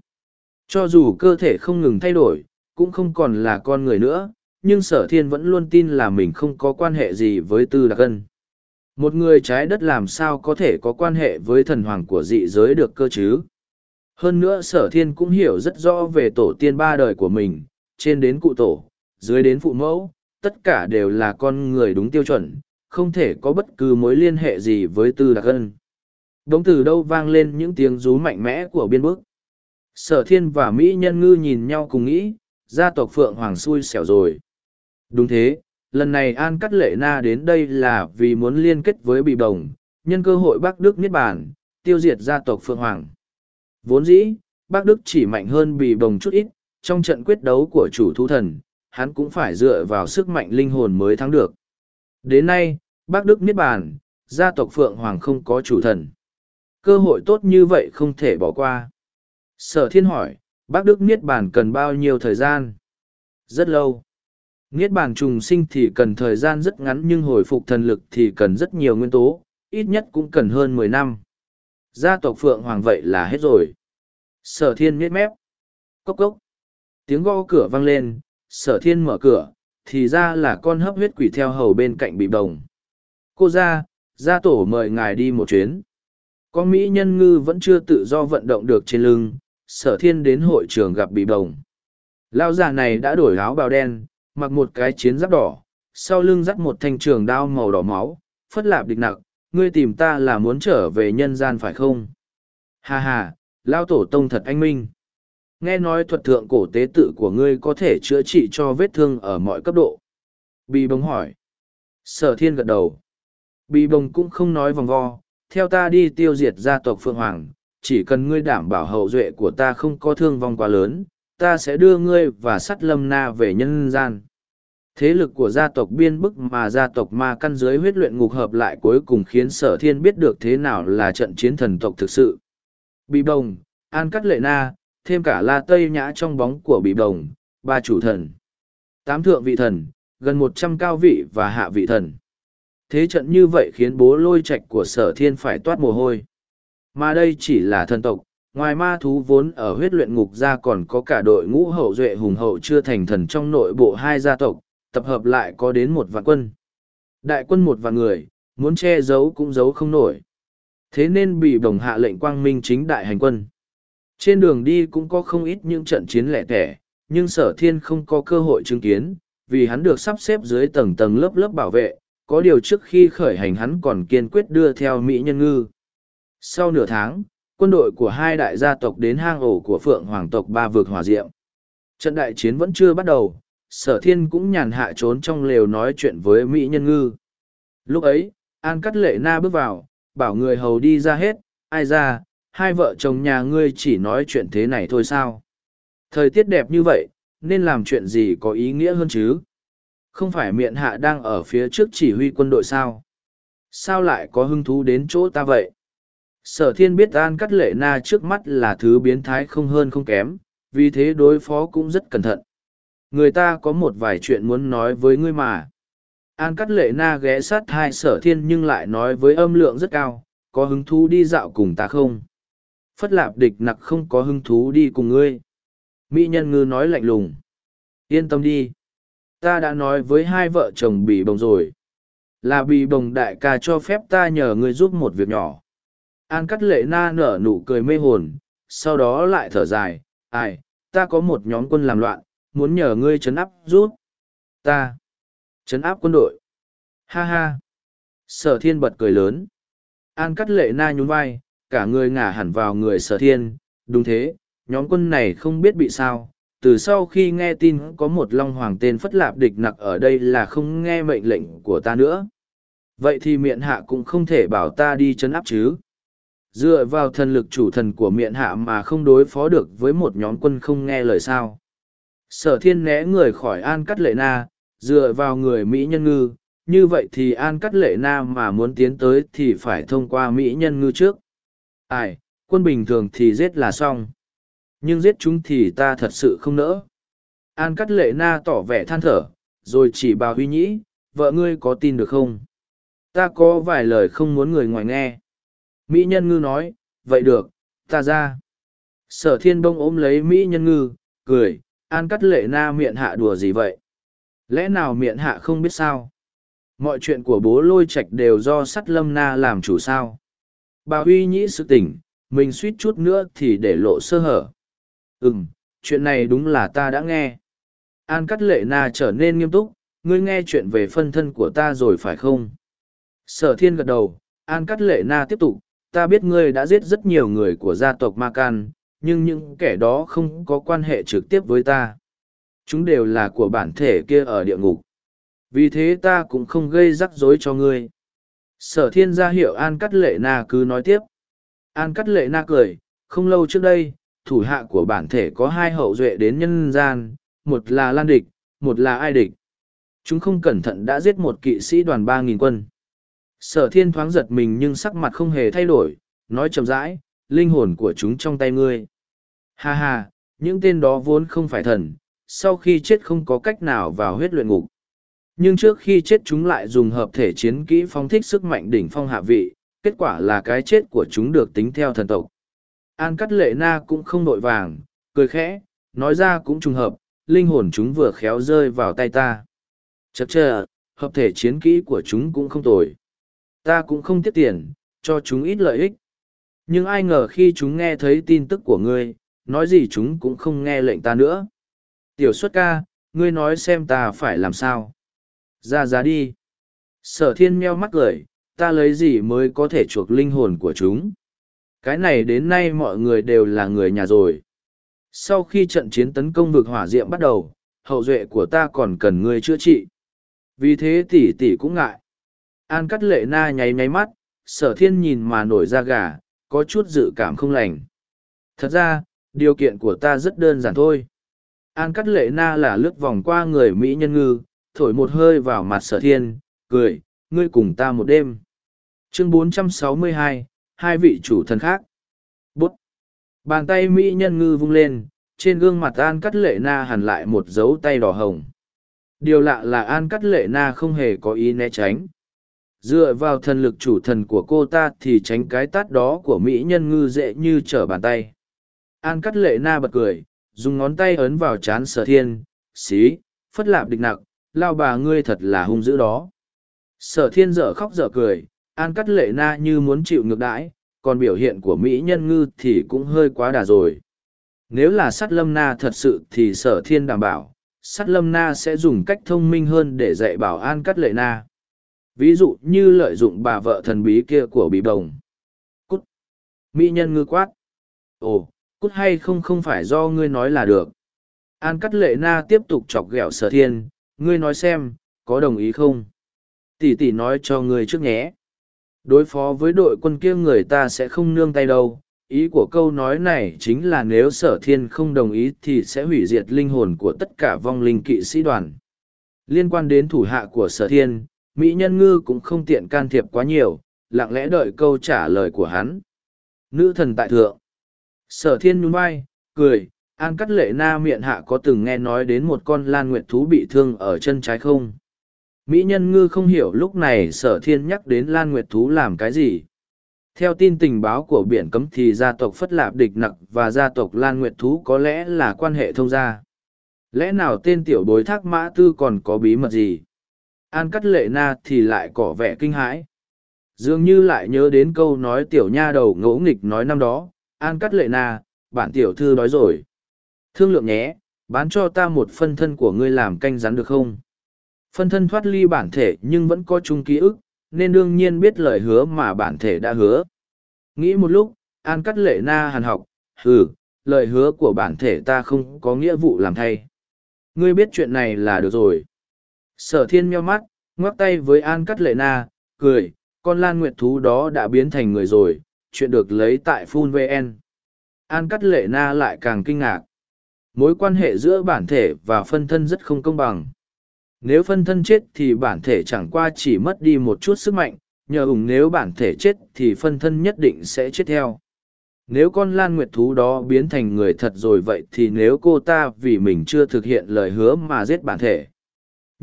Cho dù cơ thể không ngừng thay đổi, cũng không còn là con người nữa, nhưng sở thiên vẫn luôn tin là mình không có quan hệ gì với tư đặc ân. Một người trái đất làm sao có thể có quan hệ với thần hoàng của dị giới được cơ chứ? Hơn nữa sở thiên cũng hiểu rất rõ về tổ tiên ba đời của mình, trên đến cụ tổ, dưới đến phụ mẫu, tất cả đều là con người đúng tiêu chuẩn, không thể có bất cứ mối liên hệ gì với tư đặc ân. Đống từ đâu vang lên những tiếng rú mạnh mẽ của biên bức. Sở thiên và Mỹ nhân ngư nhìn nhau cùng nghĩ, gia tộc Phượng Hoàng xui xẻo rồi. Đúng thế, lần này An Cắt Lệ Na đến đây là vì muốn liên kết với Bì Đồng, nhân cơ hội Bắc Đức Niết Bản, tiêu diệt gia tộc Phượng Hoàng. Vốn dĩ, Bắc Đức chỉ mạnh hơn Bì Đồng chút ít, trong trận quyết đấu của chủ thú thần, hắn cũng phải dựa vào sức mạnh linh hồn mới thắng được. Đến nay, Bắc Đức Niết Bàn, gia tộc Phượng Hoàng không có chủ thần. Cơ hội tốt như vậy không thể bỏ qua. Sở thiên hỏi, Bắc Đức Niết Bàn cần bao nhiêu thời gian? Rất lâu. Niết Bàn trùng sinh thì cần thời gian rất ngắn nhưng hồi phục thần lực thì cần rất nhiều nguyên tố, ít nhất cũng cần hơn mười năm. Gia tộc Phượng Hoàng vậy là hết rồi. Sở thiên miết mép. Cốc cốc. Tiếng gõ cửa vang lên, sở thiên mở cửa, thì ra là con hấp huyết quỷ theo hầu bên cạnh bị đồng. Cô ra, gia tổ mời ngài đi một chuyến. Con Mỹ nhân ngư vẫn chưa tự do vận động được trên lưng, sở thiên đến hội trường gặp bị đồng. Lao già này đã đổi áo bào đen, mặc một cái chiến giáp đỏ, sau lưng dắt một thanh trường đao màu đỏ máu, phất lạp địch nặc, ngươi tìm ta là muốn trở về nhân gian phải không? Hà hà, Lao tổ tông thật anh minh. Nghe nói thuật thượng cổ tế tự của ngươi có thể chữa trị cho vết thương ở mọi cấp độ. Bì bông hỏi. Sở thiên gật đầu. Bì bông cũng không nói vòng vo, theo ta đi tiêu diệt gia tộc Phượng Hoàng, chỉ cần ngươi đảm bảo hậu duệ của ta không có thương vong quá lớn, ta sẽ đưa ngươi và sắt lâm na về nhân gian. Thế lực của gia tộc biên bức mà gia tộc ma căn dưới huyết luyện ngục hợp lại cuối cùng khiến sở thiên biết được thế nào là trận chiến thần tộc thực sự. Bì bông, An Cắt Lệ Na, thêm cả la tây nhã trong bóng của bị đồng, ba chủ thần. Tám thượng vị thần, gần một trăm cao vị và hạ vị thần. Thế trận như vậy khiến bố lôi Trạch của sở thiên phải toát mồ hôi. Mà đây chỉ là thần tộc, ngoài ma thú vốn ở huyết luyện ngục ra còn có cả đội ngũ hậu duệ hùng hậu chưa thành thần trong nội bộ hai gia tộc, tập hợp lại có đến một vạn quân. Đại quân một vạn người, muốn che giấu cũng giấu không nổi. Thế nên bị đồng hạ lệnh quang minh chính đại hành quân. Trên đường đi cũng có không ít những trận chiến lẻ tẻ, nhưng sở thiên không có cơ hội chứng kiến, vì hắn được sắp xếp dưới tầng tầng lớp lớp bảo vệ, có điều trước khi khởi hành hắn còn kiên quyết đưa theo Mỹ Nhân Ngư. Sau nửa tháng, quân đội của hai đại gia tộc đến hang ổ của Phượng Hoàng tộc ba vực hòa diệm. Trận đại chiến vẫn chưa bắt đầu, sở thiên cũng nhàn hạ trốn trong lều nói chuyện với Mỹ Nhân Ngư. Lúc ấy, An Cắt Lệ Na bước vào, bảo người hầu đi ra hết, ai ra, hai vợ chồng nhà ngươi chỉ nói chuyện thế này thôi sao? Thời tiết đẹp như vậy, nên làm chuyện gì có ý nghĩa hơn chứ? Không phải miệng hạ đang ở phía trước chỉ huy quân đội sao? Sao lại có hứng thú đến chỗ ta vậy? Sở thiên biết an cắt lệ na trước mắt là thứ biến thái không hơn không kém, vì thế đối phó cũng rất cẩn thận. Người ta có một vài chuyện muốn nói với ngươi mà. An cắt lệ na ghé sát hai sở thiên nhưng lại nói với âm lượng rất cao, có hứng thú đi dạo cùng ta không? Phất lạp địch nặc không có hứng thú đi cùng ngươi. Mỹ nhân ngư nói lạnh lùng. Yên tâm đi. Ta đã nói với hai vợ chồng bị bồng rồi. Là bị bồng đại ca cho phép ta nhờ ngươi giúp một việc nhỏ. An cắt lệ na nở nụ cười mê hồn, sau đó lại thở dài. Ai, ta có một nhóm quân làm loạn, muốn nhờ ngươi chấn áp giúp. Ta. Chấn áp quân đội. Ha ha. Sở thiên bật cười lớn. An cắt lệ na nhún vai, cả người ngả hẳn vào người sở thiên, đúng thế, nhóm quân này không biết bị sao, từ sau khi nghe tin có một long hoàng tên phất lạp địch nặc ở đây là không nghe mệnh lệnh của ta nữa. Vậy thì miệng hạ cũng không thể bảo ta đi chấn áp chứ. Dựa vào thần lực chủ thần của miệng hạ mà không đối phó được với một nhóm quân không nghe lời sao. Sở thiên né người khỏi an cắt lệ na, dựa vào người Mỹ nhân ngư, như vậy thì an cắt lệ na mà muốn tiến tới thì phải thông qua Mỹ nhân ngư trước. Ai, quân bình thường thì giết là xong. Nhưng giết chúng thì ta thật sự không nỡ. An cắt lệ na tỏ vẻ than thở, rồi chỉ bà huy nhĩ, vợ ngươi có tin được không? Ta có vài lời không muốn người ngoài nghe. Mỹ nhân ngư nói, vậy được, ta ra. Sở thiên bông ôm lấy Mỹ nhân ngư, cười, an cắt lệ na miệng hạ đùa gì vậy? Lẽ nào miệng hạ không biết sao? Mọi chuyện của bố lôi Trạch đều do sắt lâm na làm chủ sao? Bà huy nhĩ sự tỉnh, mình suýt chút nữa thì để lộ sơ hở. Ừm, chuyện này đúng là ta đã nghe. An cắt lệ na trở nên nghiêm túc, ngươi nghe chuyện về phân thân của ta rồi phải không? Sở thiên gật đầu, An cắt lệ na tiếp tục, ta biết ngươi đã giết rất nhiều người của gia tộc Ma Can, nhưng những kẻ đó không có quan hệ trực tiếp với ta. Chúng đều là của bản thể kia ở địa ngục. Vì thế ta cũng không gây rắc rối cho ngươi. Sở thiên gia hiệu An Cắt Lệ Na cứ nói tiếp. An Cắt Lệ Na cười, không lâu trước đây, thủ hạ của bản thể có hai hậu duệ đến nhân gian, một là Lan Địch, một là Ai Địch. Chúng không cẩn thận đã giết một kỵ sĩ đoàn ba nghìn quân. Sở thiên thoáng giật mình nhưng sắc mặt không hề thay đổi, nói chậm rãi, linh hồn của chúng trong tay ngươi. Ha ha, những tên đó vốn không phải thần, sau khi chết không có cách nào vào huyết luyện ngục. Nhưng trước khi chết chúng lại dùng hợp thể chiến kỹ phong thích sức mạnh đỉnh phong hạ vị, kết quả là cái chết của chúng được tính theo thần tộc. An cắt lệ na cũng không nội vàng, cười khẽ, nói ra cũng trùng hợp, linh hồn chúng vừa khéo rơi vào tay ta. Chật chờ, hợp thể chiến kỹ của chúng cũng không tồi. Ta cũng không tiết tiền, cho chúng ít lợi ích. Nhưng ai ngờ khi chúng nghe thấy tin tức của ngươi, nói gì chúng cũng không nghe lệnh ta nữa. Tiểu xuất ca, ngươi nói xem ta phải làm sao. Ra ra đi. Sở thiên meo mắt cười, ta lấy gì mới có thể chuộc linh hồn của chúng. Cái này đến nay mọi người đều là người nhà rồi. Sau khi trận chiến tấn công vực hỏa diệm bắt đầu, hậu duệ của ta còn cần ngươi chữa trị. Vì thế tỷ tỷ cũng ngại. An cắt lệ na nháy nháy mắt, sở thiên nhìn mà nổi da gà, có chút dự cảm không lành. Thật ra, điều kiện của ta rất đơn giản thôi. An cắt lệ na là lướt vòng qua người Mỹ nhân ngư, thổi một hơi vào mặt sở thiên, cười, ngươi cùng ta một đêm. Chương 462, hai vị chủ thần khác. Bút. Bàn tay Mỹ nhân ngư vung lên, trên gương mặt An cắt lệ na hẳn lại một dấu tay đỏ hồng. Điều lạ là An cắt lệ na không hề có ý né tránh. Dựa vào thần lực chủ thần của cô ta thì tránh cái tát đó của Mỹ nhân ngư dễ như trở bàn tay. An cắt lệ na bật cười, dùng ngón tay ấn vào chán sở thiên, xí, phất lạp địch nặng, lao bà ngươi thật là hung dữ đó. Sở thiên dở khóc dở cười, an cắt lệ na như muốn chịu ngược đãi, còn biểu hiện của Mỹ nhân ngư thì cũng hơi quá đà rồi. Nếu là sát lâm na thật sự thì sở thiên đảm bảo, sát lâm na sẽ dùng cách thông minh hơn để dạy bảo an cắt lệ na. Ví dụ như lợi dụng bà vợ thần bí kia của bị bồng. Cút! Mỹ nhân ngư quát. Ồ, cút hay không không phải do ngươi nói là được. An cắt lệ na tiếp tục chọc ghẹo sở thiên, ngươi nói xem, có đồng ý không? Tỷ tỷ nói cho ngươi trước nhé. Đối phó với đội quân kia người ta sẽ không nương tay đâu. Ý của câu nói này chính là nếu sở thiên không đồng ý thì sẽ hủy diệt linh hồn của tất cả vong linh kỵ sĩ đoàn. Liên quan đến thủ hạ của sở thiên, Mỹ Nhân Ngư cũng không tiện can thiệp quá nhiều, lặng lẽ đợi câu trả lời của hắn. Nữ thần tại thượng. Sở thiên nhún vai, cười, An Cắt Lệ Na miệng hạ có từng nghe nói đến một con lan nguyệt thú bị thương ở chân trái không? Mỹ nhân ngư không hiểu lúc này sở thiên nhắc đến lan nguyệt thú làm cái gì. Theo tin tình báo của biển cấm thì gia tộc Phất Lạp Địch Nặc và gia tộc Lan Nguyệt Thú có lẽ là quan hệ thông gia. Lẽ nào tên tiểu bối thác mã tư còn có bí mật gì? An Cắt Lệ Na thì lại cỏ vẻ kinh hãi. Dường như lại nhớ đến câu nói tiểu nha đầu ngỗ nghịch nói năm đó, An Cắt Lệ Na, bản tiểu thư đói rồi. Thương lượng nhé, bán cho ta một phân thân của ngươi làm canh rắn được không? Phân thân thoát ly bản thể nhưng vẫn có chung ký ức, nên đương nhiên biết lời hứa mà bản thể đã hứa. Nghĩ một lúc, An Cắt Lệ Na hàn học, hừ, lời hứa của bản thể ta không có nghĩa vụ làm thay. Ngươi biết chuyện này là được rồi. Sở thiên meo mắt, ngoắc tay với An Cắt Lệ Na, cười, con lan nguyệt thú đó đã biến thành người rồi, chuyện được lấy tại Phun VN. An Cắt Lệ Na lại càng kinh ngạc. Mối quan hệ giữa bản thể và phân thân rất không công bằng. Nếu phân thân chết thì bản thể chẳng qua chỉ mất đi một chút sức mạnh, nhờ ủng nếu bản thể chết thì phân thân nhất định sẽ chết theo. Nếu con lan nguyệt thú đó biến thành người thật rồi vậy thì nếu cô ta vì mình chưa thực hiện lời hứa mà giết bản thể,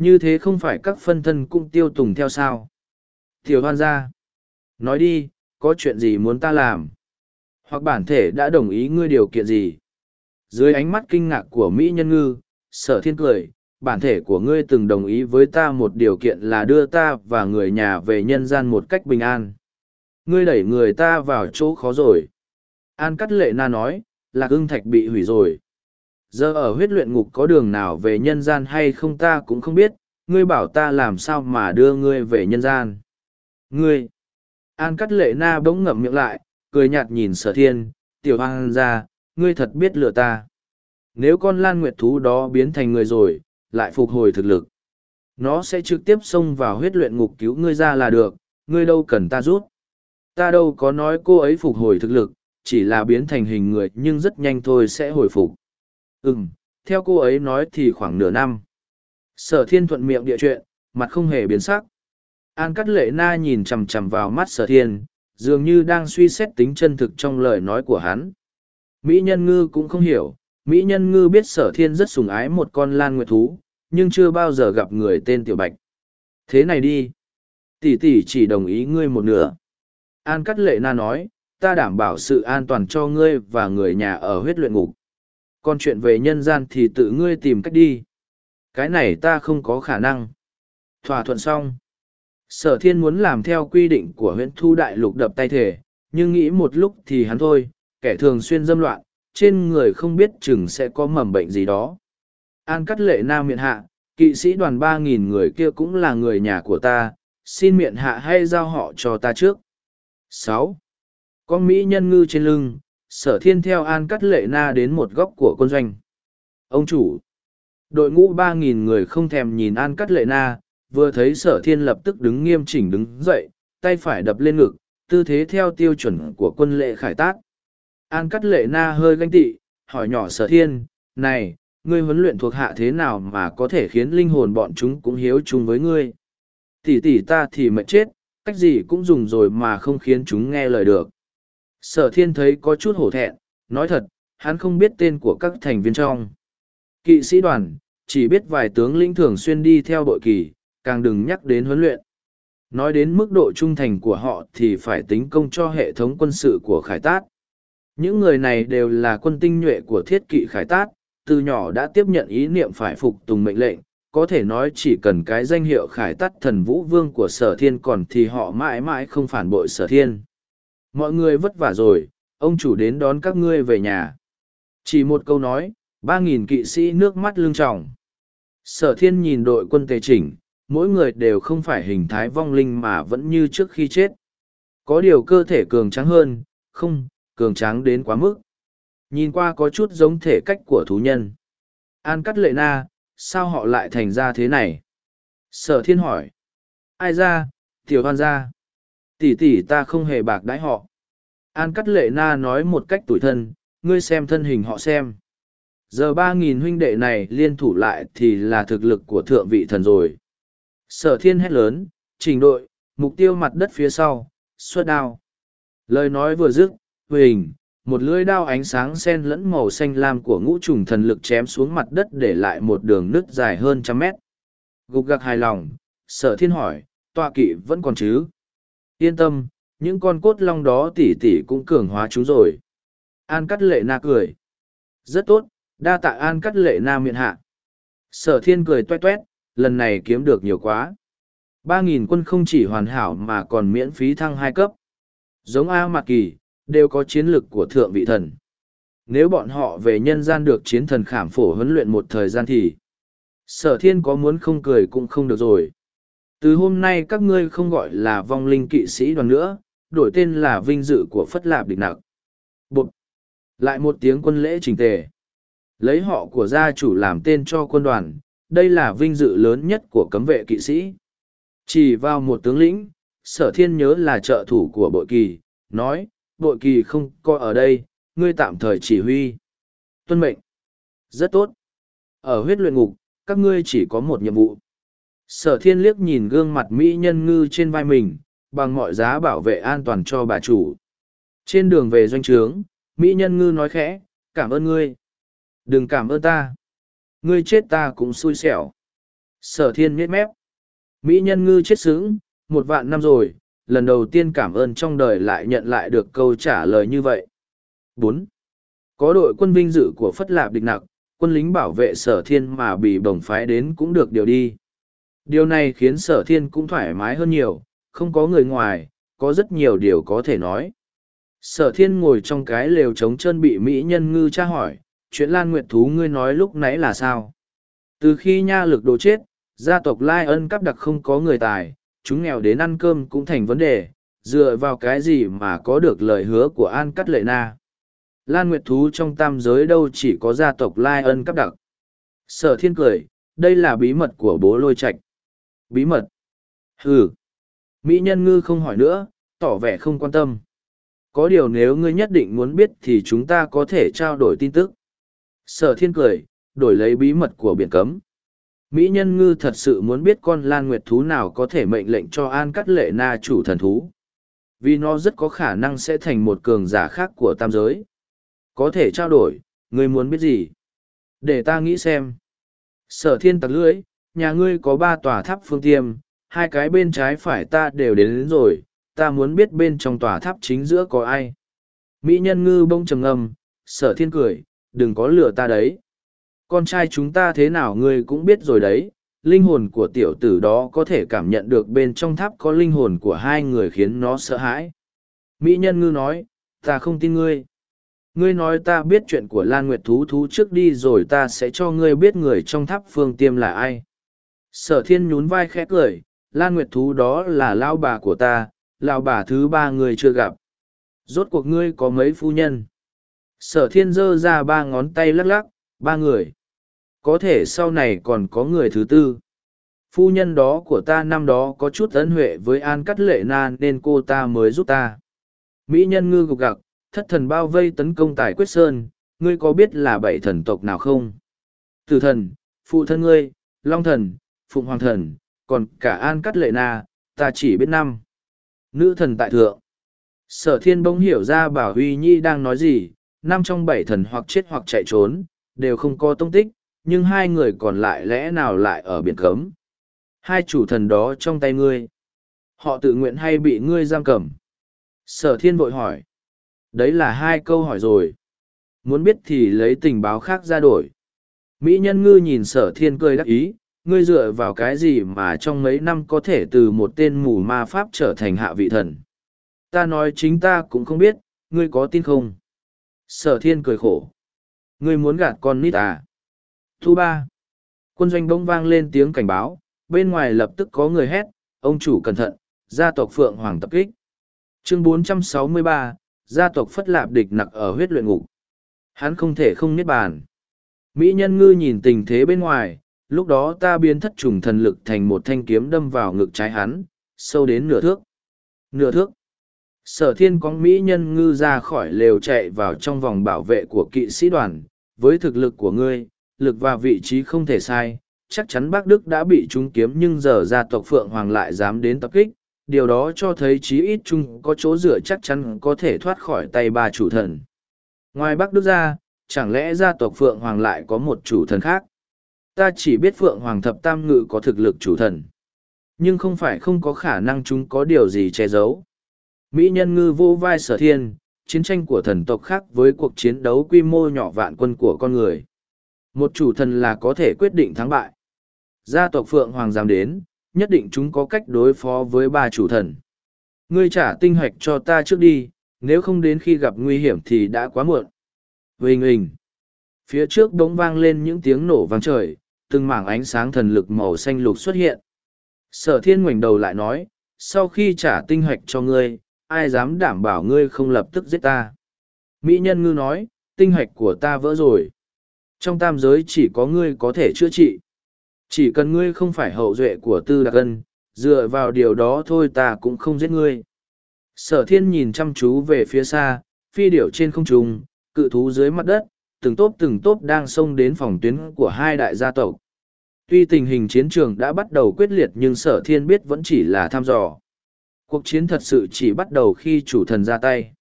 như thế không phải các phân thân cũng tiêu tùng theo sao tiểu hoan gia nói đi có chuyện gì muốn ta làm hoặc bản thể đã đồng ý ngươi điều kiện gì dưới ánh mắt kinh ngạc của mỹ nhân ngư, sở thiên cười, bản thể của ngươi từng đồng ý với ta một điều kiện là đưa ta và người nhà về nhân gian một cách bình an. Ngươi đẩy người ta vào chỗ khó rồi. An cắt lệ na nói là ưng thạch bị hủy rồi. Giờ ở huyết luyện ngục có đường nào về nhân gian hay không ta cũng không biết, ngươi bảo ta làm sao mà đưa ngươi về nhân gian. Ngươi. An cắt lệ na bỗng ngậm miệng lại, cười nhạt nhìn sở thiên, tiểu hoang ra ngươi thật biết lừa ta. Nếu con lan nguyệt thú đó biến thành người rồi, lại phục hồi thực lực, nó sẽ trực tiếp xông vào huyết luyện ngục cứu ngươi ra là được, ngươi đâu cần ta rút. Ta đâu có nói cô ấy phục hồi thực lực, chỉ là biến thành hình người nhưng rất nhanh thôi sẽ hồi phục. Ừ theo cô ấy nói thì khoảng nửa năm. Sở thiên thuận miệng địa chuyện, mặt không hề biến sắc. An cắt lệ na nhìn chầm chầm vào mắt sở thiên, dường như đang suy xét tính chân thực trong lời nói của hắn mỹ nhân ngư cũng không hiểu. Mỹ nhân ngư biết sở thiên rất sùng ái một con lan nguyệt thú, nhưng chưa bao giờ gặp người tên tiểu bạch. Thế này đi. Tỷ tỷ chỉ đồng ý ngươi một nửa. An cắt lệ na nói, ta đảm bảo sự an toàn cho ngươi và người nhà ở huyết luyện ngục. Còn chuyện về nhân gian thì tự ngươi tìm cách đi. Cái này ta không có khả năng. Thỏa thuận xong, sở thiên muốn làm theo quy định của huyện thu đại lục đập tay thể nhưng nghĩ một lúc thì hắn thôi kẻ thường xuyên dâm loạn, trên người không biết chừng sẽ có mầm bệnh gì đó. An cắt lệ nam miệng hạ, kỵ sĩ đoàn ba nghìn người kia cũng là người nhà của ta, xin miệng hạ hay giao họ cho ta trước. Sáu. Con mỹ nhân ngư trên lưng, sở thiên theo an cắt lệ na đến một góc của quân doanh. Ông chủ. Đội ngũ ba nghìn người không thèm nhìn an cắt lệ na, vừa thấy sở thiên lập tức đứng nghiêm chỉnh đứng dậy, tay phải đập lên ngực, tư thế theo tiêu chuẩn của quân lệ khải tác an cắt lệ na hơi ganh tị, hỏi nhỏ sở thiên, này, ngươi huấn luyện thuộc hạ thế nào mà có thể khiến linh hồn bọn chúng cũng hiếu chung với ngươi? Tỷ tỷ ta thì mệt chết, cách gì cũng dùng rồi mà không khiến chúng nghe lời được. Sở thiên thấy có chút hổ thẹn, nói thật, hắn không biết tên của các thành viên trong. Kỵ sĩ đoàn, chỉ biết vài tướng lĩnh thường xuyên đi theo đội kỳ, càng đừng nhắc đến huấn luyện. Nói đến mức độ trung thành của họ thì phải tính công cho hệ thống quân sự của khải tát những người này đều là quân tinh nhuệ của thiết kỵ khải tát, từ nhỏ đã tiếp nhận ý niệm phải phục tùng mệnh lệnh, có thể nói chỉ cần cái danh hiệu khải tát thần vũ vương của sở thiên còn thì họ mãi mãi không phản bội sở thiên. Mọi người vất vả rồi, ông chủ đến đón các ngươi về nhà. Chỉ một câu nói, ba nghìn kỵ sĩ nước mắt lưng tròng. Sở thiên nhìn đội quân tề chỉnh, mỗi người đều không phải hình thái vong linh mà vẫn như trước khi chết. Có điều cơ thể cường trắng hơn, không cường tráng đến quá mức. Nhìn qua có chút giống thể cách của thú nhân. An cắt lệ na, sao họ lại thành ra thế này? Sở thiên hỏi. Ai ra? Tiểu hoan ra. Tỷ tỷ ta không hề bạc đãi họ. An cắt lệ na nói một cách tủi thân. Ngươi xem thân hình họ xem. Giờ ba nghìn huynh đệ này liên thủ lại thì là thực lực của thượng vị thần rồi. Sở thiên hét lớn. Trình đội, mục tiêu mặt đất phía sau, xuất đao. Lời nói vừa dứt hình một lưỡi đao ánh sáng sen lẫn màu xanh lam của ngũ trùng thần lực chém xuống mặt đất để lại một đường nứt dài hơn trăm mét. Gục gặc hài lòng, sở thiên hỏi tọa kỵ vẫn còn chứ? Yên tâm, những con cốt long đó tỉ tỉ cũng cường hóa chúng rồi. An cắt lệ na cười. Rất tốt, đa tạ an cắt lệ na miệng hạ. Sở thiên cười toét toét, lần này kiếm được nhiều quá. Ba nghìn quân không chỉ hoàn hảo mà còn miễn phí thăng hai cấp. Giống a mạc kỳ đều có chiến lực của thượng vị thần. Nếu bọn họ về nhân gian được chiến thần khảm phổ huấn luyện một thời gian thì, sở thiên có muốn không cười cũng không được rồi. Từ hôm nay các ngươi không gọi là vong linh kỵ sĩ đoàn nữa, đổi tên là vinh dự của phất lạp địch nặc. Bụt! lại một tiếng quân lễ trình tề. Lấy họ của gia chủ làm tên cho quân đoàn, đây là vinh dự lớn nhất của cấm vệ kỵ sĩ. Chỉ vào một tướng lĩnh, sở thiên nhớ là trợ thủ của bội kỳ, nói bội kỳ không coi ở đây ngươi tạm thời chỉ huy. Tuân mệnh. Rất tốt. Ở huyết luyện ngục các ngươi chỉ có một nhiệm vụ. Sở thiên liếc nhìn gương mặt mỹ nhân ngư trên vai mình bằng mọi giá bảo vệ an toàn cho bà chủ. Trên đường về doanh trướng mỹ nhân ngư nói khẽ cảm ơn ngươi. Đừng cảm ơn ta. Ngươi chết ta cũng xui xẻo. Sở thiên miết mép. Mỹ nhân ngư chết sướng, một vạn năm rồi, lần đầu tiên cảm ơn trong đời lại nhận lại được câu trả lời như vậy. bốn Có đội quân vinh dự của Phất Lạp địch nặc, quân lính bảo vệ sở thiên mà bị bổng phái đến cũng được điều đi. Điều này khiến sở thiên cũng thoải mái hơn nhiều, không có người ngoài, có rất nhiều điều có thể nói. Sở thiên ngồi trong cái lều trống chân bị Mỹ nhân ngư tra hỏi, chuyện Lan Nguyệt Thú ngươi nói lúc nãy là sao? Từ khi nha lực đồ chết, gia tộc Lai ân cắp đặc không có người tài, chúng nghèo đến ăn cơm cũng thành vấn đề, dựa vào cái gì mà có được lời hứa của An Cắt Lệ Na. Lan Nguyệt Thú trong tam giới đâu chỉ có gia tộc Lai ân cắp đặc. Sở thiên cười, đây là bí mật của bố lôi Trạch. Bí mật? Ừ. Mỹ nhân ngư không hỏi nữa, tỏ vẻ không quan tâm. Có điều nếu ngươi nhất định muốn biết thì chúng ta có thể trao đổi tin tức. Sở thiên cười, đổi lấy bí mật của biển cấm. Mỹ nhân ngư thật sự muốn biết con lan nguyệt thú nào có thể mệnh lệnh cho An Cắt Lệ Na chủ thần thú. Vì nó rất có khả năng sẽ thành một cường giả khác của tam giới. Có thể trao đổi, ngươi muốn biết gì? Để ta nghĩ xem. Sở thiên tặc lưỡi, nhà ngươi có ba tòa tháp phương tiêm, hai cái bên trái phải ta đều đến, đến rồi, ta muốn biết bên trong tòa tháp chính giữa có ai. Mỹ nhân ngư bông trầm ngâm, sở thiên cười, đừng có lừa ta đấy. Con trai chúng ta thế nào ngươi cũng biết rồi đấy, linh hồn của tiểu tử đó có thể cảm nhận được bên trong tháp có linh hồn của hai người khiến nó sợ hãi. Mỹ nhân ngư nói, ta không tin ngươi. Ngươi nói ta biết chuyện của Lan Nguyệt Thú Thú trước đi rồi ta sẽ cho ngươi biết người trong tháp phương tiêm là ai. Sở thiên nhún vai khẽ cười, Lan Nguyệt Thú đó là lao bà của ta, lao bà thứ ba người chưa gặp. Rốt cuộc ngươi có mấy phu nhân? Sở thiên giơ ra ba ngón tay lắc lắc, ba người. Có thể sau này còn có người thứ tư. Phu nhân đó của ta năm đó có chút ấn huệ với An Cắt Lệ Na nên cô ta mới giúp ta. Mỹ nhân ngư gục gặc, thất thần bao vây tấn công tài quyết sơn, ngươi có biết là bảy thần tộc nào không? Tử thần, phụ thân ngươi, long thần, phụng hoàng thần, còn cả An Cắt Lệ Na, ta chỉ biết năm. Nữ thần tại thượng. Sở thiên bỗng hiểu ra bảo Huy Nhi đang nói gì, năm trong bảy thần hoặc chết hoặc chạy trốn, đều không có tông tích, nhưng hai người còn lại lẽ nào lại ở biển cấm. Hai chủ thần đó trong tay ngươi. Họ tự nguyện hay bị ngươi giam cầm? Sở thiên vội hỏi. Đấy là hai câu hỏi rồi. Muốn biết thì lấy tình báo khác ra đổi. Mỹ nhân ngư nhìn sở thiên cười đắc ý, ngươi dựa vào cái gì mà trong mấy năm có thể từ một tên mù ma pháp trở thành hạ vị thần. Ta nói chính ta cũng không biết, ngươi có tin không? Sở thiên cười khổ. Ngươi muốn gạt con nít à? Thu ba. Quân doanh bỗng vang lên tiếng cảnh báo, bên ngoài lập tức có người hét, ông chủ cẩn thận, gia tộc Phượng Hoàng tập kích. Chương 463, gia tộc Phất Lạp địch nặc ở huyết luyện ngục. Hắn không thể không niết bàn. Mỹ nhân ngư nhìn tình thế bên ngoài, lúc đó ta biến thất trùng thần lực thành một thanh kiếm đâm vào ngực trái hắn, sâu đến nửa thước. Nửa thước. Sở thiên có Mỹ nhân ngư ra khỏi lều chạy vào trong vòng bảo vệ của kỵ sĩ đoàn, với thực lực của ngươi, lực và vị trí không thể sai, chắc chắn bác Đức đã bị trúng kiếm nhưng giờ gia tộc Phượng Hoàng lại dám đến tập kích, điều đó cho thấy chí ít chung có chỗ dựa chắc chắn có thể thoát khỏi tay ba chủ thần. Ngoài Bắc Đức ra, chẳng lẽ gia tộc Phượng Hoàng lại có một chủ thần khác? Ta chỉ biết Phượng Hoàng Thập Tam Ngự có thực lực chủ thần. Nhưng không phải không có khả năng chúng có điều gì che giấu. Mỹ nhân ngư vô vai sở thiên, chiến tranh của thần tộc khác với cuộc chiến đấu quy mô nhỏ vạn quân của con người. Một chủ thần là có thể quyết định thắng bại. Gia tộc Phượng Hoàng dám đến, nhất định chúng có cách đối phó với ba chủ thần. Ngươi trả tinh hoạch cho ta trước đi, nếu không đến khi gặp nguy hiểm thì đã quá muộn. Huỳnh huỳnh. Phía trước đống vang lên những tiếng nổ vang trời, từng mảng ánh sáng thần lực màu xanh lục xuất hiện. Sở thiên ngoảnh đầu lại nói, sau khi trả tinh hoạch cho ngươi, ai dám đảm bảo ngươi không lập tức giết ta. Mỹ nhân ngư nói, tinh hoạch của ta vỡ rồi. Trong tam giới chỉ có ngươi có thể chữa trị. Chỉ cần ngươi không phải hậu duệ của tư đặc ân, dựa vào điều đó thôi ta cũng không giết ngươi. Sở thiên nhìn chăm chú về phía xa, phi điểu trên không trung, cự thú dưới mặt đất, từng tốp từng tốp đang xông đến phòng tuyến của hai đại gia tộc. Tuy tình hình chiến trường đã bắt đầu quyết liệt nhưng sở thiên biết vẫn chỉ là thăm dò. Cuộc chiến thật sự chỉ bắt đầu khi chủ thần ra tay.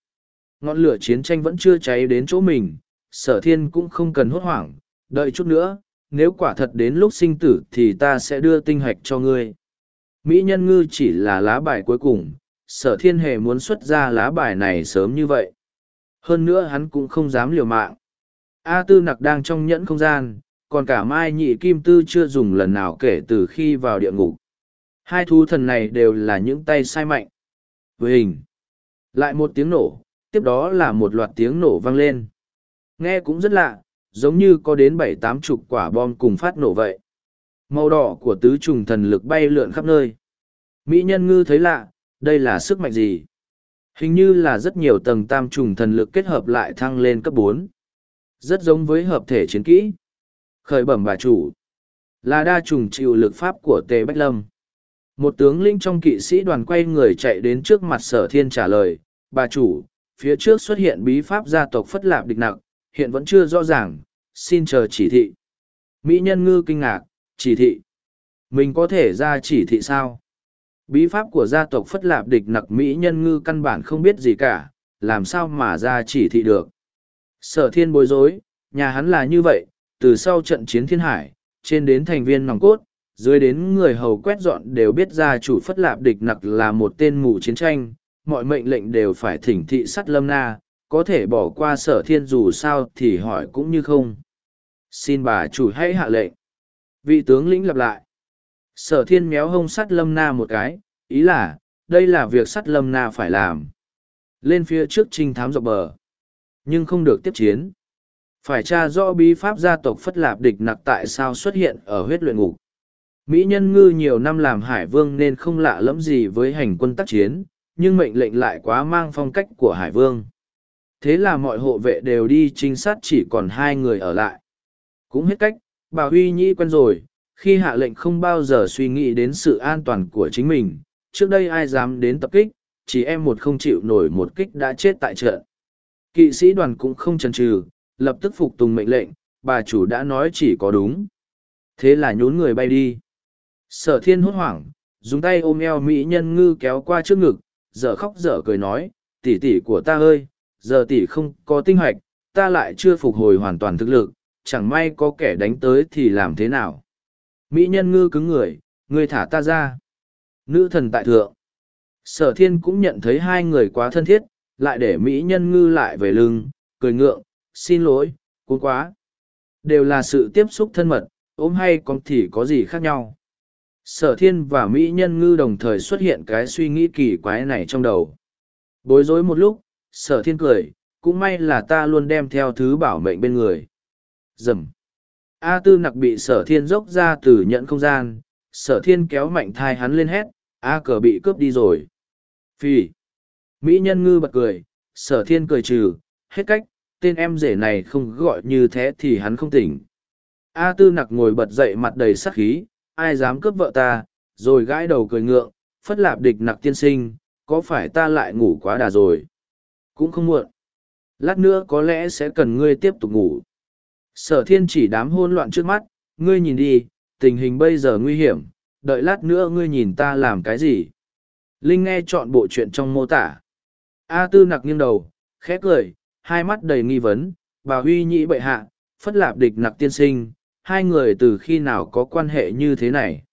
Ngọn lửa chiến tranh vẫn chưa cháy đến chỗ mình, sở thiên cũng không cần hốt hoảng, đợi chút nữa, nếu quả thật đến lúc sinh tử thì ta sẽ đưa tinh hạch cho ngươi. Mỹ nhân ngư chỉ là lá bài cuối cùng, sở thiên hề muốn xuất ra lá bài này sớm như vậy. Hơn nữa hắn cũng không dám liều mạng. A tư nặc đang trong nhẫn không gian, còn cả mai nhị kim tư chưa dùng lần nào kể từ khi vào địa ngục. Hai thú thần này đều là những tay sai mạnh. Với hình, lại một tiếng nổ, tiếp đó là một loạt tiếng nổ vang lên. Nghe cũng rất lạ, giống như có đến bảy tám chục quả bom cùng phát nổ vậy. Màu đỏ của tứ trùng thần lực bay lượn khắp nơi. Mỹ nhân ngư thấy lạ, đây là sức mạnh gì? Hình như là rất nhiều tầng tam trùng thần lực kết hợp lại thăng lên cấp bốn, Rất giống với hợp thể chiến kỹ. Khởi bẩm bà chủ. Là đa trùng chịu lực pháp của Tề Bách Lâm. Một tướng linh trong kỵ sĩ đoàn quay người chạy đến trước mặt sở thiên trả lời. Bà chủ, phía trước xuất hiện bí pháp gia tộc Phất Lạp địch nặng, hiện vẫn chưa rõ ràng, xin chờ chỉ thị. Mỹ nhân ngư kinh ngạc, chỉ thị. Mình có thể ra chỉ thị sao? Bí pháp của gia tộc Phất Lạp địch nặc Mỹ nhân ngư căn bản không biết gì cả, làm sao mà ra chỉ thị được. Sở thiên bối rối, nhà hắn là như vậy, từ sau trận chiến thiên hải, trên đến thành viên nòng cốt, dưới đến người hầu quét dọn đều biết gia chủ Phất Lạp địch nặc là một tên mù chiến tranh, mọi mệnh lệnh đều phải thỉnh thị sắt lâm na, có thể bỏ qua sở thiên dù sao thì hỏi cũng như không. Xin bà chủ hãy hạ lệnh. Vị tướng lĩnh lặp lại. Sở thiên méo hông sắt lâm na một cái, ý là, đây là việc sắt lâm na phải làm. Lên phía trước trinh thám dọc bờ. Nhưng không được tiếp chiến. Phải tra rõ bí pháp gia tộc Phất Lạp địch nặc tại sao xuất hiện ở huyết luyện ngục. Mỹ nhân ngư nhiều năm làm hải vương nên không lạ lẫm gì với hành quân tác chiến, nhưng mệnh lệnh lại quá mang phong cách của hải vương. Thế là mọi hộ vệ đều đi trinh sát chỉ còn hai người ở lại. Cũng hết cách, bà Huy Nhĩ quen rồi, khi hạ lệnh không bao giờ suy nghĩ đến sự an toàn của chính mình. Trước đây ai dám đến tập kích, chỉ em một không chịu nổi một kích đã chết tại trận. Kỵ sĩ đoàn cũng không chần chừ, lập tức phục tùng mệnh lệnh, bà chủ đã nói chỉ có đúng. Thế là nhốn người bay đi. Sở thiên hốt hoảng, dùng tay ôm eo mỹ nhân ngư kéo qua trước ngực, dở khóc dở cười nói, tỷ tỷ của ta ơi, giờ tỷ không có tinh hoạch, ta lại chưa phục hồi hoàn toàn thực lực, chẳng may có kẻ đánh tới thì làm thế nào. Mỹ nhân ngư cứng người, ngươi thả ta ra. Nữ thần tại thượng. Sở thiên cũng nhận thấy hai người quá thân thiết, lại để Mỹ nhân ngư lại về lưng, cười ngượng, xin lỗi, cuốn quá. Đều là sự tiếp xúc thân mật, ốm hay con thì có gì khác nhau. Sở thiên và Mỹ nhân ngư đồng thời xuất hiện cái suy nghĩ kỳ quái này trong đầu. Bối rối một lúc, sở thiên cười, cũng may là ta luôn đem theo thứ bảo mệnh bên người. Dầm. A tư nặc bị sở thiên dốc ra từ nhận không gian, sở thiên kéo mạnh thai hắn lên hét, A cờ bị cướp đi rồi. Phi. Mỹ nhân ngư bật cười, sở thiên cười trừ, hết cách, tên em rể này không gọi như thế thì hắn không tỉnh. A tư nặc ngồi bật dậy mặt đầy sắc khí, ai dám cướp vợ ta, rồi gãi đầu cười ngượng, phất lạp địch nặc tiên sinh, có phải ta lại ngủ quá đà rồi? Cũng không muộn. Lát nữa có lẽ sẽ cần ngươi tiếp tục ngủ. Sở thiên chỉ đám hôn loạn trước mắt, ngươi nhìn đi, tình hình bây giờ nguy hiểm, đợi lát nữa ngươi nhìn ta làm cái gì. Linh nghe chọn bộ chuyện trong mô tả. A tư nặc nghiêng đầu, khẽ cười, hai mắt đầy nghi vấn, bà huy nhĩ bệ hạ, phất lạp địch nặc tiên sinh, hai người từ khi nào có quan hệ như thế này.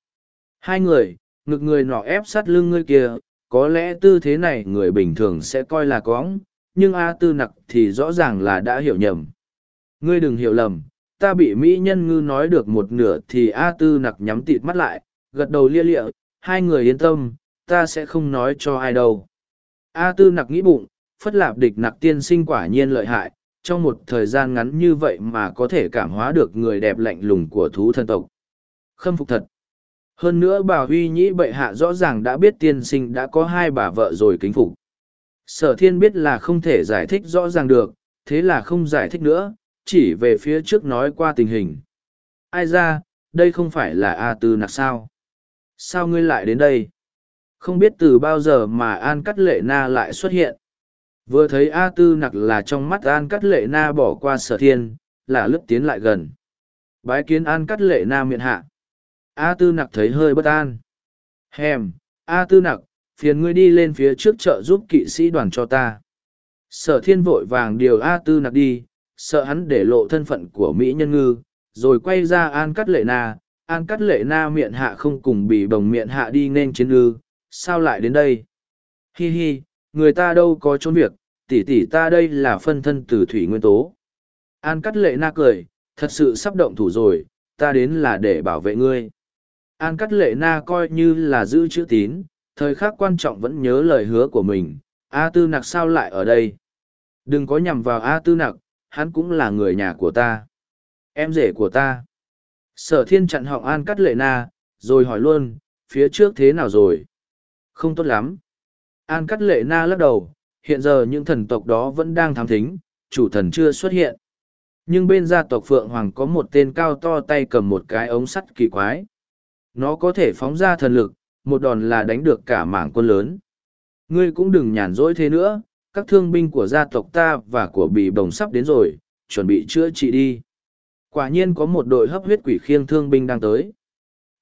Hai người, ngực người nọ ép sát lưng ngươi kia, có lẽ tư thế này người bình thường sẽ coi là cóng, nhưng A tư nặc thì rõ ràng là đã hiểu nhầm. Ngươi đừng hiểu lầm, ta bị Mỹ nhân ngư nói được một nửa thì A tư nặc nhắm tịt mắt lại, gật đầu lia lịa, hai người yên tâm, ta sẽ không nói cho ai đâu. A tư nặc nghĩ bụng, phất lạp địch nặc tiên sinh quả nhiên lợi hại, trong một thời gian ngắn như vậy mà có thể cảm hóa được người đẹp lạnh lùng của thú thân tộc. Khâm phục thật. Hơn nữa bà Huy Nhĩ bệ hạ rõ ràng đã biết tiên sinh đã có hai bà vợ rồi kính phục. Sở thiên biết là không thể giải thích rõ ràng được, thế là không giải thích nữa, chỉ về phía trước nói qua tình hình. Ai ra, đây không phải là A Tư nặc sao? Sao ngươi lại đến đây? Không biết từ bao giờ mà An Cắt Lệ Na lại xuất hiện. Vừa thấy A Tư nặc là trong mắt An Cắt Lệ Na bỏ qua sở thiên, là lướt tiến lại gần. Bái kiến An Cắt Lệ Na miệng hạ. A Tư nặc thấy hơi bất an. Hèm, A Tư nặc, phiền ngươi đi lên phía trước chợ giúp kỵ sĩ đoàn cho ta. Sở thiên vội vàng điều A Tư nặc đi, sợ hắn để lộ thân phận của Mỹ nhân ngư, rồi quay ra An Cắt Lệ Na, An Cắt Lệ Na miệng hạ không cùng bị bồng miệng hạ đi nên chiến ngư, sao lại đến đây? Hi hi, người ta đâu có trốn việc, tỷ tỷ ta đây là phân thân từ thủy nguyên tố. An Cắt Lệ Na cười, thật sự sắp động thủ rồi, ta đến là để bảo vệ ngươi. An Cắt Lệ Na coi như là giữ chữ tín, thời khắc quan trọng vẫn nhớ lời hứa của mình. A Tư Nặc sao lại ở đây? Đừng có nhằm vào A Tư Nặc, hắn cũng là người nhà của ta. Em rể của ta. Sở thiên chặn họng An Cắt Lệ Na, rồi hỏi luôn, phía trước thế nào rồi? Không tốt lắm. An Cắt Lệ Na lắc đầu, hiện giờ những thần tộc đó vẫn đang thám thính, chủ thần chưa xuất hiện. Nhưng bên gia tộc Phượng Hoàng có một tên cao to tay cầm một cái ống sắt kỳ quái. Nó có thể phóng ra thần lực, một đòn là đánh được cả mảng quân lớn. Ngươi cũng đừng nhàn rỗi thế nữa, các thương binh của gia tộc ta và của bì bồng sắp đến rồi, chuẩn bị chữa trị đi. Quả nhiên có một đội hấp huyết quỷ khiêng thương binh đang tới.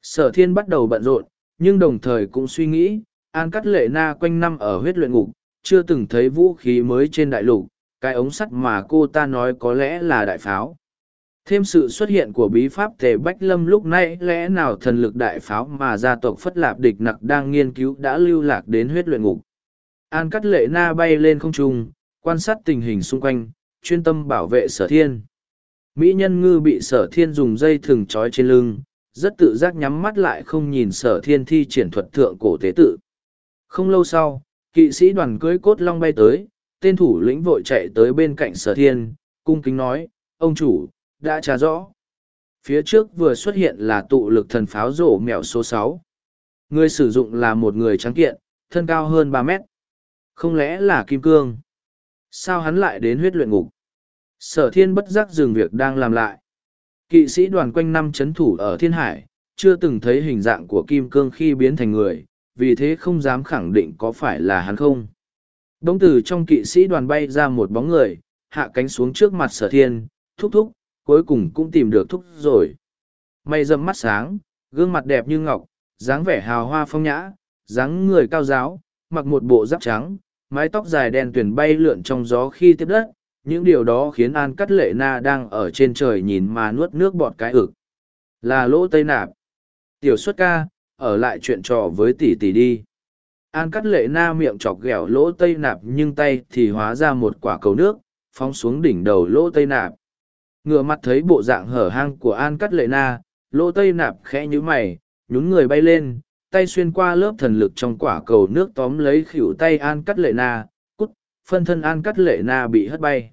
Sở thiên bắt đầu bận rộn, nhưng đồng thời cũng suy nghĩ, An Cắt Lệ Na quanh năm ở huyết luyện ngục, chưa từng thấy vũ khí mới trên đại lục, cái ống sắt mà cô ta nói có lẽ là đại pháo. Thêm sự xuất hiện của bí pháp tề Bách Lâm lúc nãy lẽ nào thần lực đại pháo mà gia tộc Phất Lạp Địch Nặc đang nghiên cứu đã lưu lạc đến huyết luyện ngục. An cắt lệ na bay lên không trung, quan sát tình hình xung quanh, chuyên tâm bảo vệ sở thiên. Mỹ nhân ngư bị sở thiên dùng dây thừng trói trên lưng, rất tự giác nhắm mắt lại không nhìn sở thiên thi triển thuật thượng cổ tế tự. Không lâu sau, kỵ sĩ đoàn cưới cốt long bay tới, tên thủ lĩnh vội chạy tới bên cạnh sở thiên, cung kính nói, ông chủ, đã trả rõ. Phía trước vừa xuất hiện là tụ lực thần pháo rổ mèo số sáu. Người sử dụng là một người trắng kiện, thân cao hơn ba mét. Không lẽ là Kim Cương? Sao hắn lại đến huyết luyện ngục? Sở thiên bất giác dừng việc đang làm lại. Kỵ sĩ đoàn quanh năm chấn thủ ở thiên hải, chưa từng thấy hình dạng của Kim Cương khi biến thành người, vì thế không dám khẳng định có phải là hắn không. Đống từ trong kỵ sĩ đoàn bay ra một bóng người, hạ cánh xuống trước mặt sở thiên, thúc thúc, cuối cùng cũng tìm được thúc rồi. Mày dầm mắt sáng, gương mặt đẹp như ngọc, dáng vẻ hào hoa phong nhã, dáng người cao giáo, mặc một bộ giáp trắng, mái tóc dài đen tuyền bay lượn trong gió khi tiếp đất, những điều đó khiến An Cắt Lệ Na đang ở trên trời nhìn mà nuốt nước bọt cái ực. Là lỗ tây nạp. Tiểu xuất ca, ở lại chuyện trò với tỷ tỷ đi. An Cắt Lệ Na miệng chọc ghẹo lỗ tây nạp nhưng tay thì hóa ra một quả cầu nước, phóng xuống đỉnh đầu lỗ tây nạp. Ngựa mặt thấy bộ dạng hở hang của An Cắt Lệ Na, lỗ tây nạp khẽ như mày, nhún người bay lên, tay xuyên qua lớp thần lực trong quả cầu nước tóm lấy khỉu tay An Cắt Lệ Na, cút, phân thân An Cắt Lệ Na bị hất bay.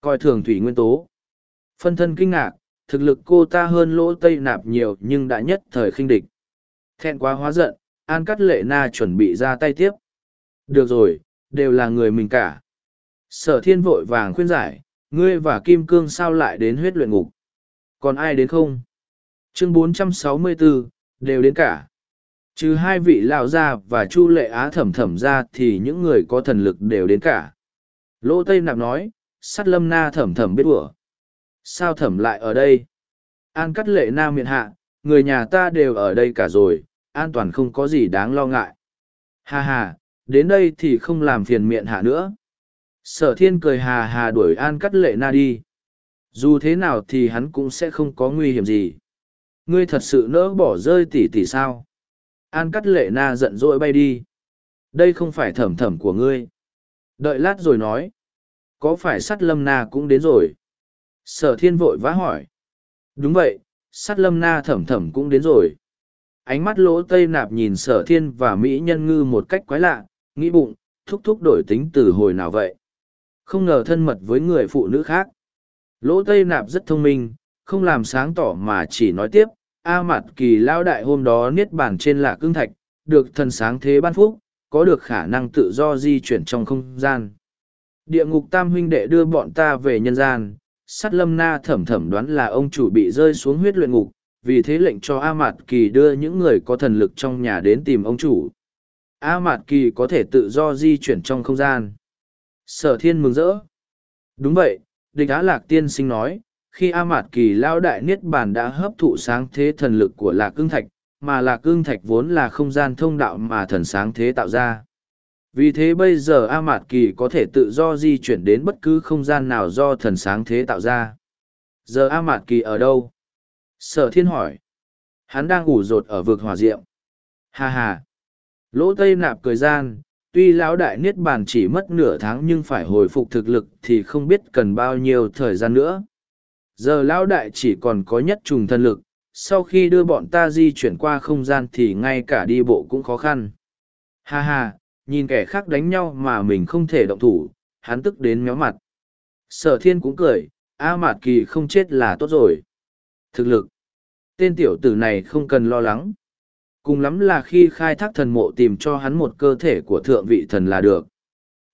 Coi thường thủy nguyên tố. Phân thân kinh ngạc, thực lực cô ta hơn lỗ tây nạp nhiều nhưng đã nhất thời khinh địch. Thẹn quá hóa giận, An Cắt Lệ Na chuẩn bị ra tay tiếp. Được rồi, đều là người mình cả. Sở thiên vội vàng khuyên giải, ngươi và Kim Cương sao lại đến huyết luyện ngục? Còn ai đến không? Chương 464, đều đến cả. Trừ hai vị lão gia và Chu Lệ Á thẩm thẩm ra thì những người có thần lực đều đến cả. Lỗ Tây Nạp nói, sắt lâm na thẩm thẩm biết ủa. Sao thẩm lại ở đây? An cắt lệ na miệng hạ, người nhà ta đều ở đây cả rồi, an toàn không có gì đáng lo ngại. Ha ha, đến đây thì không làm phiền miệng hạ nữa. Sở thiên cười hà hà đuổi an cắt lệ na đi. Dù thế nào thì hắn cũng sẽ không có nguy hiểm gì. Ngươi thật sự nỡ bỏ rơi tỷ tỷ sao? An cắt lệ na giận dỗi bay đi. Đây không phải thẩm thẩm của ngươi. Đợi lát rồi nói. Có phải sắt lâm na cũng đến rồi? Sở thiên vội vã hỏi. Đúng vậy, sắt lâm na thẩm thẩm cũng đến rồi. Ánh mắt lỗ tây nạp nhìn sở thiên và Mỹ nhân ngư một cách quái lạ, nghĩ bụng, thúc thúc đổi tính từ hồi nào vậy? Không ngờ thân mật với người phụ nữ khác. Lỗ tây nạp rất thông minh, không làm sáng tỏ mà chỉ nói tiếp, A Mạt kỳ lao đại hôm đó niết bàn trên lạ cương thạch, được thần sáng thế ban phúc, có được khả năng tự do di chuyển trong không gian. Địa ngục tam huynh đệ đưa bọn ta về nhân gian, sắt lâm na thẩm thẩm đoán là ông chủ bị rơi xuống huyết luyện ngục, vì thế lệnh cho A Mạt Kỳ đưa những người có thần lực trong nhà đến tìm ông chủ. A Mạt Kỳ có thể tự do di chuyển trong không gian. Sở thiên mừng rỡ. Đúng vậy, địch á lạc tiên sinh nói, khi A Mạt Kỳ lao đại niết bàn đã hấp thụ sáng thế thần lực của lạc cương thạch, mà lạc cương thạch vốn là không gian thông đạo mà thần sáng thế tạo ra. Vì thế bây giờ A Mạt Kỳ có thể tự do di chuyển đến bất cứ không gian nào do thần sáng thế tạo ra. Giờ A Mạt Kỳ ở đâu? Sở thiên hỏi. Hắn đang ủ rột ở vực hỏa diệm. Hà hà. Lỗ Tây Nạp cười gian, tuy lão đại niết bàn chỉ mất nửa tháng nhưng phải hồi phục thực lực thì không biết cần bao nhiêu thời gian nữa. Giờ lão đại chỉ còn có nhất trùng thân lực, sau khi đưa bọn ta di chuyển qua không gian thì ngay cả đi bộ cũng khó khăn. Ha ha, nhìn kẻ khác đánh nhau mà mình không thể động thủ, hắn tức đến méo mặt. Sở thiên cũng cười, A Mạt Kỳ không chết là tốt rồi. Thực lực. Tên tiểu tử này không cần lo lắng. Cùng lắm là khi khai thác thần mộ tìm cho hắn một cơ thể của thượng vị thần là được.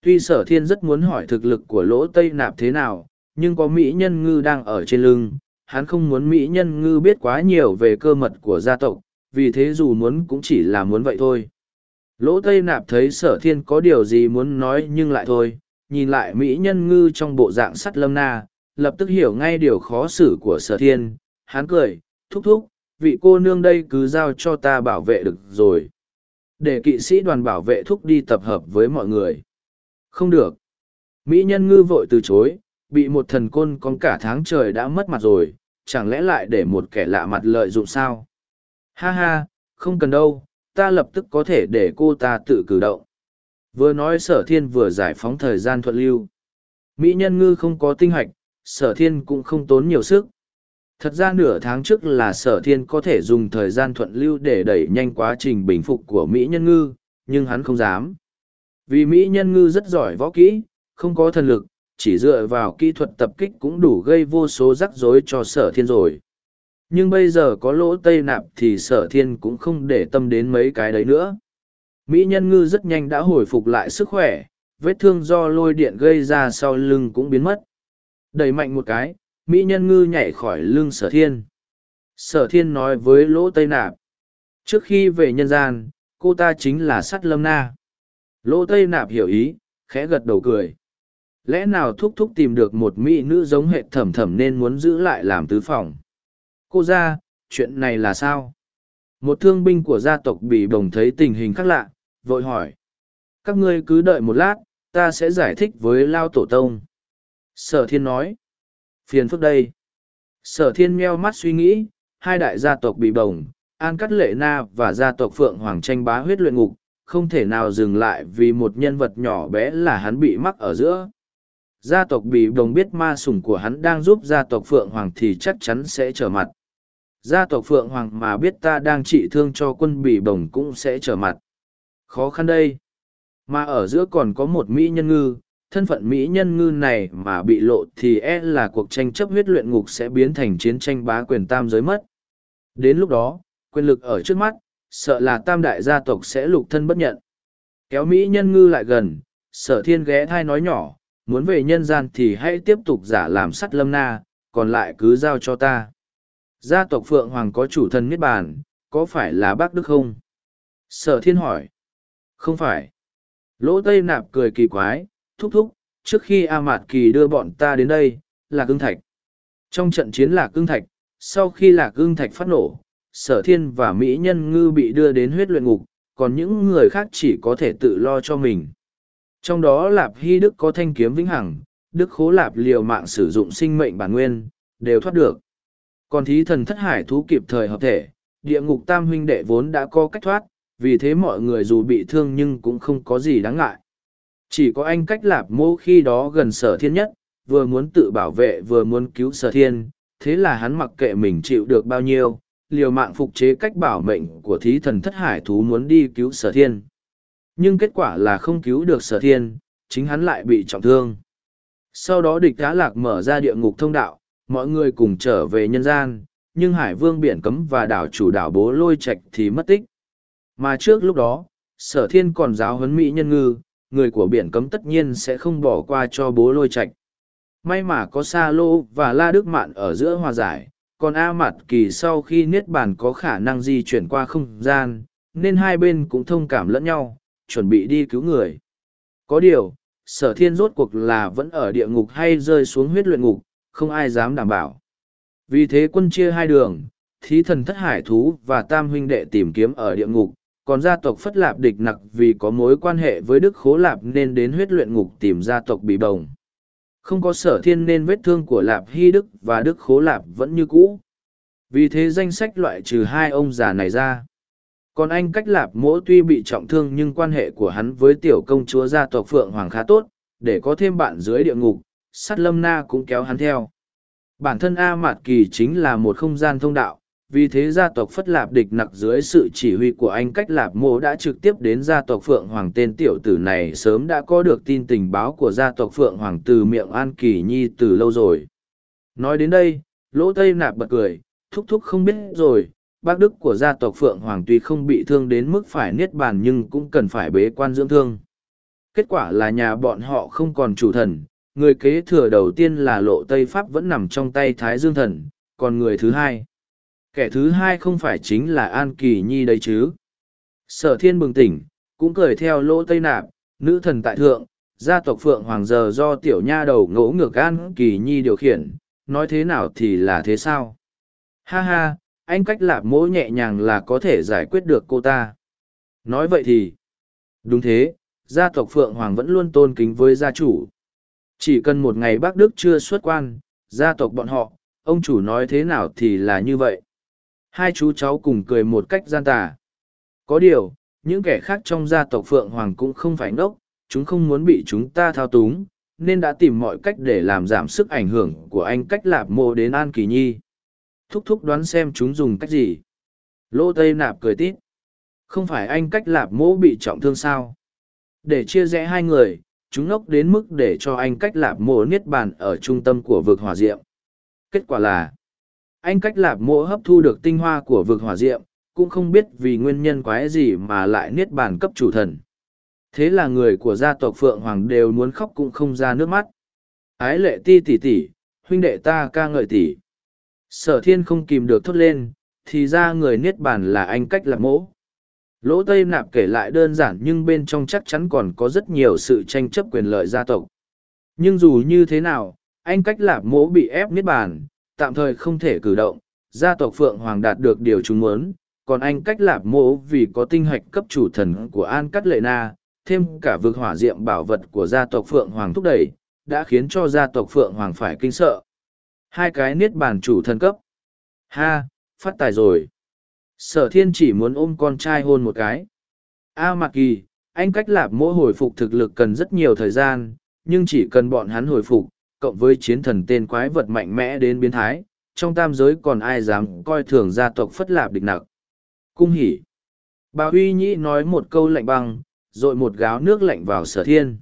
Tuy sở thiên rất muốn hỏi thực lực của lỗ Tây Nạp thế nào, nhưng có Mỹ nhân ngư đang ở trên lưng, hắn không muốn Mỹ nhân ngư biết quá nhiều về cơ mật của gia tộc, vì thế dù muốn cũng chỉ là muốn vậy thôi. Lỗ Tây Nạp thấy sở thiên có điều gì muốn nói nhưng lại thôi, nhìn lại Mỹ nhân ngư trong bộ dạng sắt lâm na, lập tức hiểu ngay điều khó xử của sở thiên, hắn cười, thúc thúc, vị cô nương đây cứ giao cho ta bảo vệ được rồi. Để kỵ sĩ đoàn bảo vệ thúc đi tập hợp với mọi người. Không được. Mỹ nhân ngư vội từ chối, bị một thần côn con cả tháng trời đã mất mặt rồi, chẳng lẽ lại để một kẻ lạ mặt lợi dụng sao? Ha ha, không cần đâu, ta lập tức có thể để cô ta tự cử động. Vừa nói sở thiên vừa giải phóng thời gian thuận lưu. Mỹ nhân ngư không có tinh hạch sở thiên cũng không tốn nhiều sức. Thật ra nửa tháng trước là sở thiên có thể dùng thời gian thuận lưu để đẩy nhanh quá trình bình phục của Mỹ nhân ngư, nhưng hắn không dám. Vì Mỹ nhân ngư rất giỏi võ kỹ, không có thần lực, chỉ dựa vào kỹ thuật tập kích cũng đủ gây vô số rắc rối cho sở thiên rồi. Nhưng bây giờ có lỗ tây nạp thì sở thiên cũng không để tâm đến mấy cái đấy nữa. Mỹ nhân ngư rất nhanh đã hồi phục lại sức khỏe, vết thương do lôi điện gây ra sau lưng cũng biến mất. Đẩy mạnh một cái, Mỹ nhân ngư nhảy khỏi lưng sở thiên. Sở thiên nói với lỗ tây nạp. Trước khi về nhân gian, cô ta chính là sắt lâm na. Lỗ tây nạp hiểu ý, khẽ gật đầu cười. Lẽ nào thúc thúc tìm được một mỹ nữ giống hệ thẩm thẩm nên muốn giữ lại làm tứ phòng? Cô ra, chuyện này là sao? Một thương binh của gia tộc bị bồng thấy tình hình khác lạ, vội hỏi. Các ngươi cứ đợi một lát, ta sẽ giải thích với Lao Tổ Tông. Sở thiên nói. Phiền phức đây. Sở thiên meo mắt suy nghĩ, hai đại gia tộc bị bổng, An Cắt Lệ Na và gia tộc Phượng Hoàng tranh bá huyết luyện ngục, không thể nào dừng lại vì một nhân vật nhỏ bé là hắn bị mắc ở giữa. Gia tộc bị đồng biết ma sủng của hắn đang giúp gia tộc Phượng Hoàng thì chắc chắn sẽ trở mặt. Gia tộc Phượng Hoàng mà biết ta đang trị thương cho quân bị bồng cũng sẽ trở mặt. Khó khăn đây. Mà ở giữa còn có một Mỹ nhân ngư, thân phận Mỹ nhân ngư này mà bị lộ thì e là cuộc tranh chấp huyết luyện ngục sẽ biến thành chiến tranh bá quyền tam giới mất. Đến lúc đó, quyền lực ở trước mắt, sợ là tam đại gia tộc sẽ lục thân bất nhận. Kéo Mỹ nhân ngư lại gần, sở thiên ghé thai nói nhỏ, muốn về nhân gian thì hãy tiếp tục giả làm sắt lâm na, còn lại cứ giao cho ta. Gia tộc Phượng Hoàng có chủ thân Niết Bàn, có phải là bác Đức không? Sở thiên hỏi. Không phải. Lỗ Tây Nạp cười kỳ quái, thúc thúc, trước khi A Mạt Kỳ đưa bọn ta đến đây, là cương thạch. Trong trận chiến là cương thạch, sau khi là cương thạch phát nổ, sở thiên và Mỹ nhân ngư bị đưa đến huyết luyện ngục, còn những người khác chỉ có thể tự lo cho mình. Trong đó Lạp Hy Đức có thanh kiếm vĩnh hằng, Đức Khố Lạp liều mạng sử dụng sinh mệnh bản nguyên, đều thoát được. Còn thí thần thất hải thú kịp thời hợp thể, địa ngục tam huynh đệ vốn đã có cách thoát, vì thế mọi người dù bị thương nhưng cũng không có gì đáng ngại. Chỉ có anh cách lạp mô khi đó gần sở thiên nhất, vừa muốn tự bảo vệ vừa muốn cứu sở thiên, thế là hắn mặc kệ mình chịu được bao nhiêu, liều mạng phục chế cách bảo mệnh của thí thần thất hải thú muốn đi cứu sở thiên. Nhưng kết quả là không cứu được sở thiên, chính hắn lại bị trọng thương. Sau đó địch đá lạc mở ra địa ngục thông đạo, mọi người cùng trở về nhân gian, nhưng hải vương biển cấm và đảo chủ đảo bố lôi Trạch thì mất tích. Mà trước lúc đó, sở thiên còn giáo huấn mỹ nhân ngư, người của biển cấm tất nhiên sẽ không bỏ qua cho bố lôi Trạch. May mà có Sa Lô và La Đức Mạn ở giữa hòa giải, còn A Mạt Kỳ sau khi Niết Bàn có khả năng di chuyển qua không gian, nên hai bên cũng thông cảm lẫn nhau, chuẩn bị đi cứu người. Có điều, sở thiên rốt cuộc là vẫn ở địa ngục hay rơi xuống huyết luyện ngục, không ai dám đảm bảo. Vì thế quân chia hai đường, thí thần thất hải thú và tam huynh đệ tìm kiếm ở địa ngục, còn gia tộc Phất Lạp địch nặc vì có mối quan hệ với Đức Khố Lạp nên đến huyết luyện ngục tìm gia tộc bị bồng. Không có sở thiên nên vết thương của Lạp Hy Đức và Đức Khố Lạp vẫn như cũ. Vì thế danh sách loại trừ hai ông già này ra. Còn anh cách lạp mỗ tuy bị trọng thương nhưng quan hệ của hắn với tiểu công chúa gia tộc Phượng Hoàng khá tốt, để có thêm bạn dưới địa ngục, sắt lâm na cũng kéo hắn theo. Bản thân A Mạt Kỳ chính là một không gian thông đạo, vì thế gia tộc Phất Lạp địch nặc dưới sự chỉ huy của anh cách Lạp mô đã trực tiếp đến gia tộc Phượng Hoàng tên tiểu tử này sớm đã có được tin tình báo của gia tộc Phượng Hoàng từ miệng An Kỳ Nhi từ lâu rồi. Nói đến đây, lỗ tây nạp bật cười, thúc thúc không biết rồi, bác đức của gia tộc Phượng Hoàng tuy không bị thương đến mức phải niết bàn nhưng cũng cần phải bế quan dưỡng thương. Kết quả là nhà bọn họ không còn chủ thần, người kế thừa đầu tiên là lộ Tây Pháp vẫn nằm trong tay Thái Dương Thần, còn người thứ hai. Kẻ thứ hai không phải chính là An Kỳ Nhi đấy chứ. Sở thiên bừng tỉnh, cũng cười theo lỗ Tây Nạp, nữ thần tại thượng, gia tộc Phượng Hoàng giờ do tiểu nha đầu ngỗ ngược An Kỳ Nhi điều khiển, nói thế nào thì là thế sao? Ha ha, anh cách lạp mỗ nhẹ nhàng là có thể giải quyết được cô ta. Nói vậy thì, đúng thế, gia tộc Phượng Hoàng vẫn luôn tôn kính với gia chủ. Chỉ cần một ngày bác Đức chưa xuất quan, gia tộc bọn họ, ông chủ nói thế nào thì là như vậy. Hai chú cháu cùng cười một cách gian tà. Có điều, những kẻ khác trong gia tộc Phượng Hoàng cũng không phải ngốc, chúng không muốn bị chúng ta thao túng, nên đã tìm mọi cách để làm giảm sức ảnh hưởng của anh cách lạp mộ đến An Kỳ Nhi. Thúc thúc đoán xem chúng dùng cách gì. Lô Tây Nạp cười tít. Không phải anh cách lạp mộ bị trọng thương sao? Để chia rẽ hai người, chúng ngốc đến mức để cho anh cách lạp mộ niết bàn ở trung tâm của vực Hòa diệm. Kết quả là, anh cách lạp mộ hấp thu được tinh hoa của vực hỏa diệm, cũng không biết vì nguyên nhân quái gì mà lại niết bàn cấp chủ thần. Thế là người của gia tộc Phượng Hoàng đều muốn khóc cũng không ra nước mắt. Ái lệ ti tỷ tỷ, huynh đệ ta ca ngợi tỷ. Sở thiên không kìm được thốt lên, thì ra người niết bàn là anh cách lạp mộ. Lỗ Tây Nạp kể lại đơn giản nhưng bên trong chắc chắn còn có rất nhiều sự tranh chấp quyền lợi gia tộc. Nhưng dù như thế nào, anh cách lạp mỗ bị ép niết bàn, tạm thời không thể cử động, gia tộc Phượng Hoàng đạt được điều chúng muốn, còn anh cách lạp mộ vì có tinh hạch cấp chủ thần của An Cắt Lệ Na, thêm cả vực hỏa diệm bảo vật của gia tộc Phượng Hoàng thúc đẩy, đã khiến cho gia tộc Phượng Hoàng phải kinh sợ. Hai cái niết bàn chủ thần cấp. Ha, phát tài rồi sở thiên chỉ muốn ôm con trai hôn một cái a à, mạc kỳ anh cách lạp mỗi hồi phục thực lực cần rất nhiều thời gian nhưng chỉ cần bọn hắn hồi phục cộng với chiến thần tên quái vật mạnh mẽ đến biến thái, trong tam giới còn ai dám coi thường gia tộc phất lạp địch nặc? Cung hỉ. Bà huy nhĩ nói một câu lạnh băng, rồi một gáo nước lạnh vào sở thiên.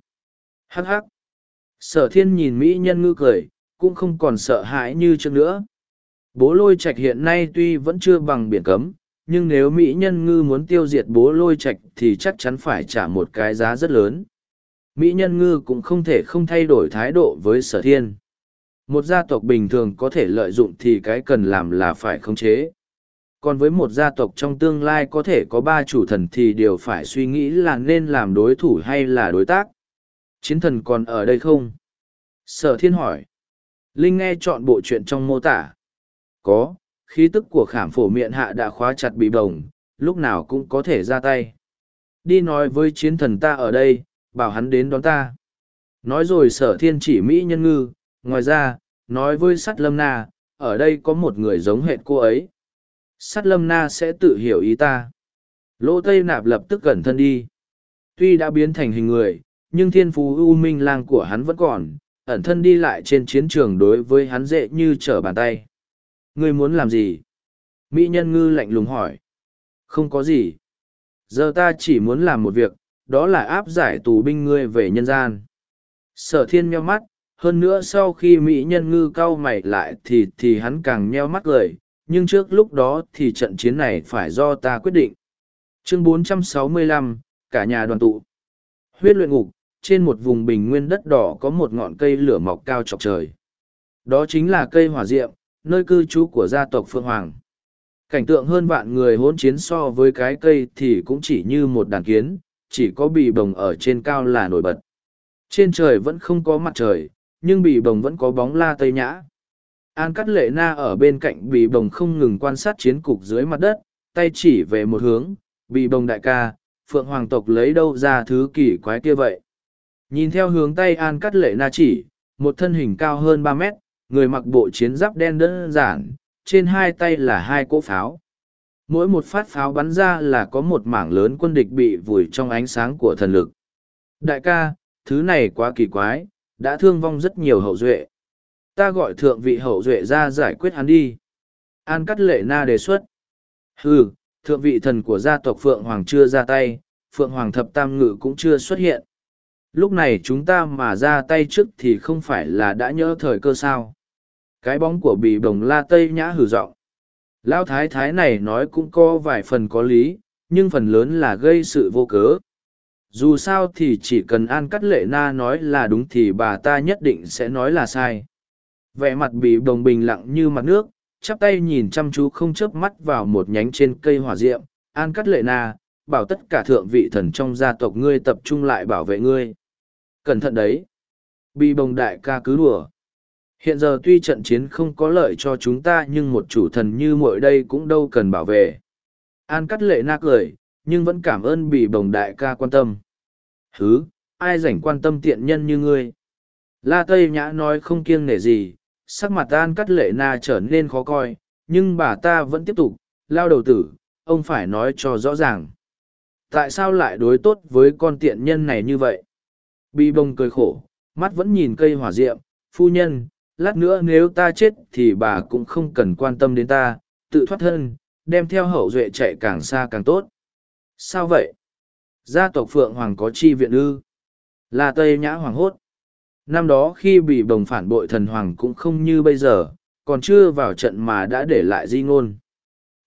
Hắc hắc. Sở thiên nhìn mỹ nhân ngư cười, cũng không còn sợ hãi như trước nữa. Bố lôi trạch hiện nay tuy vẫn chưa bằng biển cấm, nhưng nếu mỹ nhân ngư muốn tiêu diệt bố lôi trạch thì chắc chắn phải trả một cái giá rất lớn mỹ nhân ngư cũng không thể không thay đổi thái độ với sở thiên. Một gia tộc bình thường có thể lợi dụng thì cái cần làm là phải khống chế. Còn với một gia tộc trong tương lai có thể có ba chủ thần thì đều phải suy nghĩ là nên làm đối thủ hay là đối tác. Chiến thần còn ở đây không? Sở thiên hỏi. Linh nghe chọn bộ chuyện trong mô tả. Có khí tức của khảm phổ miệng hạ đã khóa chặt bị bồng, lúc nào cũng có thể ra tay. Đi nói với chiến thần ta ở đây, bảo hắn đến đón ta. Nói rồi sở thiên chỉ Mỹ nhân ngư, ngoài ra, nói với sắt lâm na, ở đây có một người giống hệt cô ấy. Sắt lâm na sẽ tự hiểu ý ta. Lỗ Tây Nạp lập tức cẩn thân đi. Tuy đã biến thành hình người, nhưng thiên phú ưu minh lang của hắn vẫn còn, ẩn thân đi lại trên chiến trường đối với hắn dễ như trở bàn tay. Ngươi muốn làm gì? Mỹ nhân ngư lạnh lùng hỏi. Không có gì. Giờ ta chỉ muốn làm một việc, đó là áp giải tù binh ngươi về nhân gian. Sở thiên meo mắt, hơn nữa sau khi Mỹ nhân ngư cau mày lại thì thì hắn càng meo mắt cười, nhưng trước lúc đó thì trận chiến này phải do ta quyết định. Chương 465, cả nhà đoàn tụ. Huyết luyện ngục, trên một vùng bình nguyên đất đỏ có một ngọn cây lửa mọc cao chọc trời. Đó chính là cây hỏa diệm, nơi cư trú của gia tộc Phương Hoàng. Cảnh tượng hơn vạn người hỗn chiến so với cái cây thì cũng chỉ như một đàn kiến, chỉ có bì bồng ở trên cao là nổi bật. Trên trời vẫn không có mặt trời, nhưng bì bồng vẫn có bóng la tây nhã. An Cắt Lệ Na ở bên cạnh bì bồng không ngừng quan sát chiến cục dưới mặt đất, tay chỉ về một hướng, bì bồng đại ca, Phượng Hoàng tộc lấy đâu ra thứ kỳ quái kia vậy. Nhìn theo hướng tay An Cắt Lệ Na chỉ, một thân hình cao hơn ba mét, người mặc bộ chiến giáp đen đơn giản, trên hai tay là hai cỗ pháo. Mỗi một phát pháo bắn ra là có một mảng lớn quân địch bị vùi trong ánh sáng của thần lực. Đại ca, thứ này quá kỳ quái, đã thương vong rất nhiều hậu duệ. Ta gọi thượng vị hậu duệ ra giải quyết hắn đi. An cắt lệ na đề xuất. Ừ, thượng vị thần của gia tộc Phượng Hoàng chưa ra tay, Phượng Hoàng thập tam ngự cũng chưa xuất hiện. Lúc này chúng ta mà ra tay trước thì không phải là đã nhớ thời cơ sao. Cái bóng của bì bồng la tây nhã hử giọng Lão thái thái này nói cũng có vài phần có lý, nhưng phần lớn là gây sự vô cớ. Dù sao thì chỉ cần An Cắt Lệ Na nói là đúng thì bà ta nhất định sẽ nói là sai. Vẻ mặt bị đồng bình lặng như mặt nước, chắp tay nhìn chăm chú không chớp mắt vào một nhánh trên cây hỏa diệm. An Cắt Lệ Na, bảo tất cả thượng vị thần trong gia tộc ngươi tập trung lại bảo vệ ngươi. Cẩn thận đấy. Bị bồng đại ca cứ đùa. Hiện giờ tuy trận chiến không có lợi cho chúng ta nhưng một chủ thần như muội đây cũng đâu cần bảo vệ. An cắt lệ na cười, nhưng vẫn cảm ơn bị bồng đại ca quan tâm. Hứ, ai rảnh quan tâm tiện nhân như ngươi? La Tây Nhã nói không kiêng nể gì, sắc mặt An cắt lệ na trở nên khó coi, nhưng bà ta vẫn tiếp tục, lao đầu tử, ông phải nói cho rõ ràng. Tại sao lại đối tốt với con tiện nhân này như vậy? Bị bồng cười khổ, mắt vẫn nhìn cây hỏa diệm, phu nhân, lát nữa nếu ta chết thì bà cũng không cần quan tâm đến ta, tự thoát thân, đem theo hậu duệ chạy càng xa càng tốt. Sao vậy? Gia tộc Phượng Hoàng có chi viện ư? Là Tây Nhã Hoàng hốt. Năm đó khi bị bồng phản bội thần Hoàng cũng không như bây giờ, còn chưa vào trận mà đã để lại di ngôn.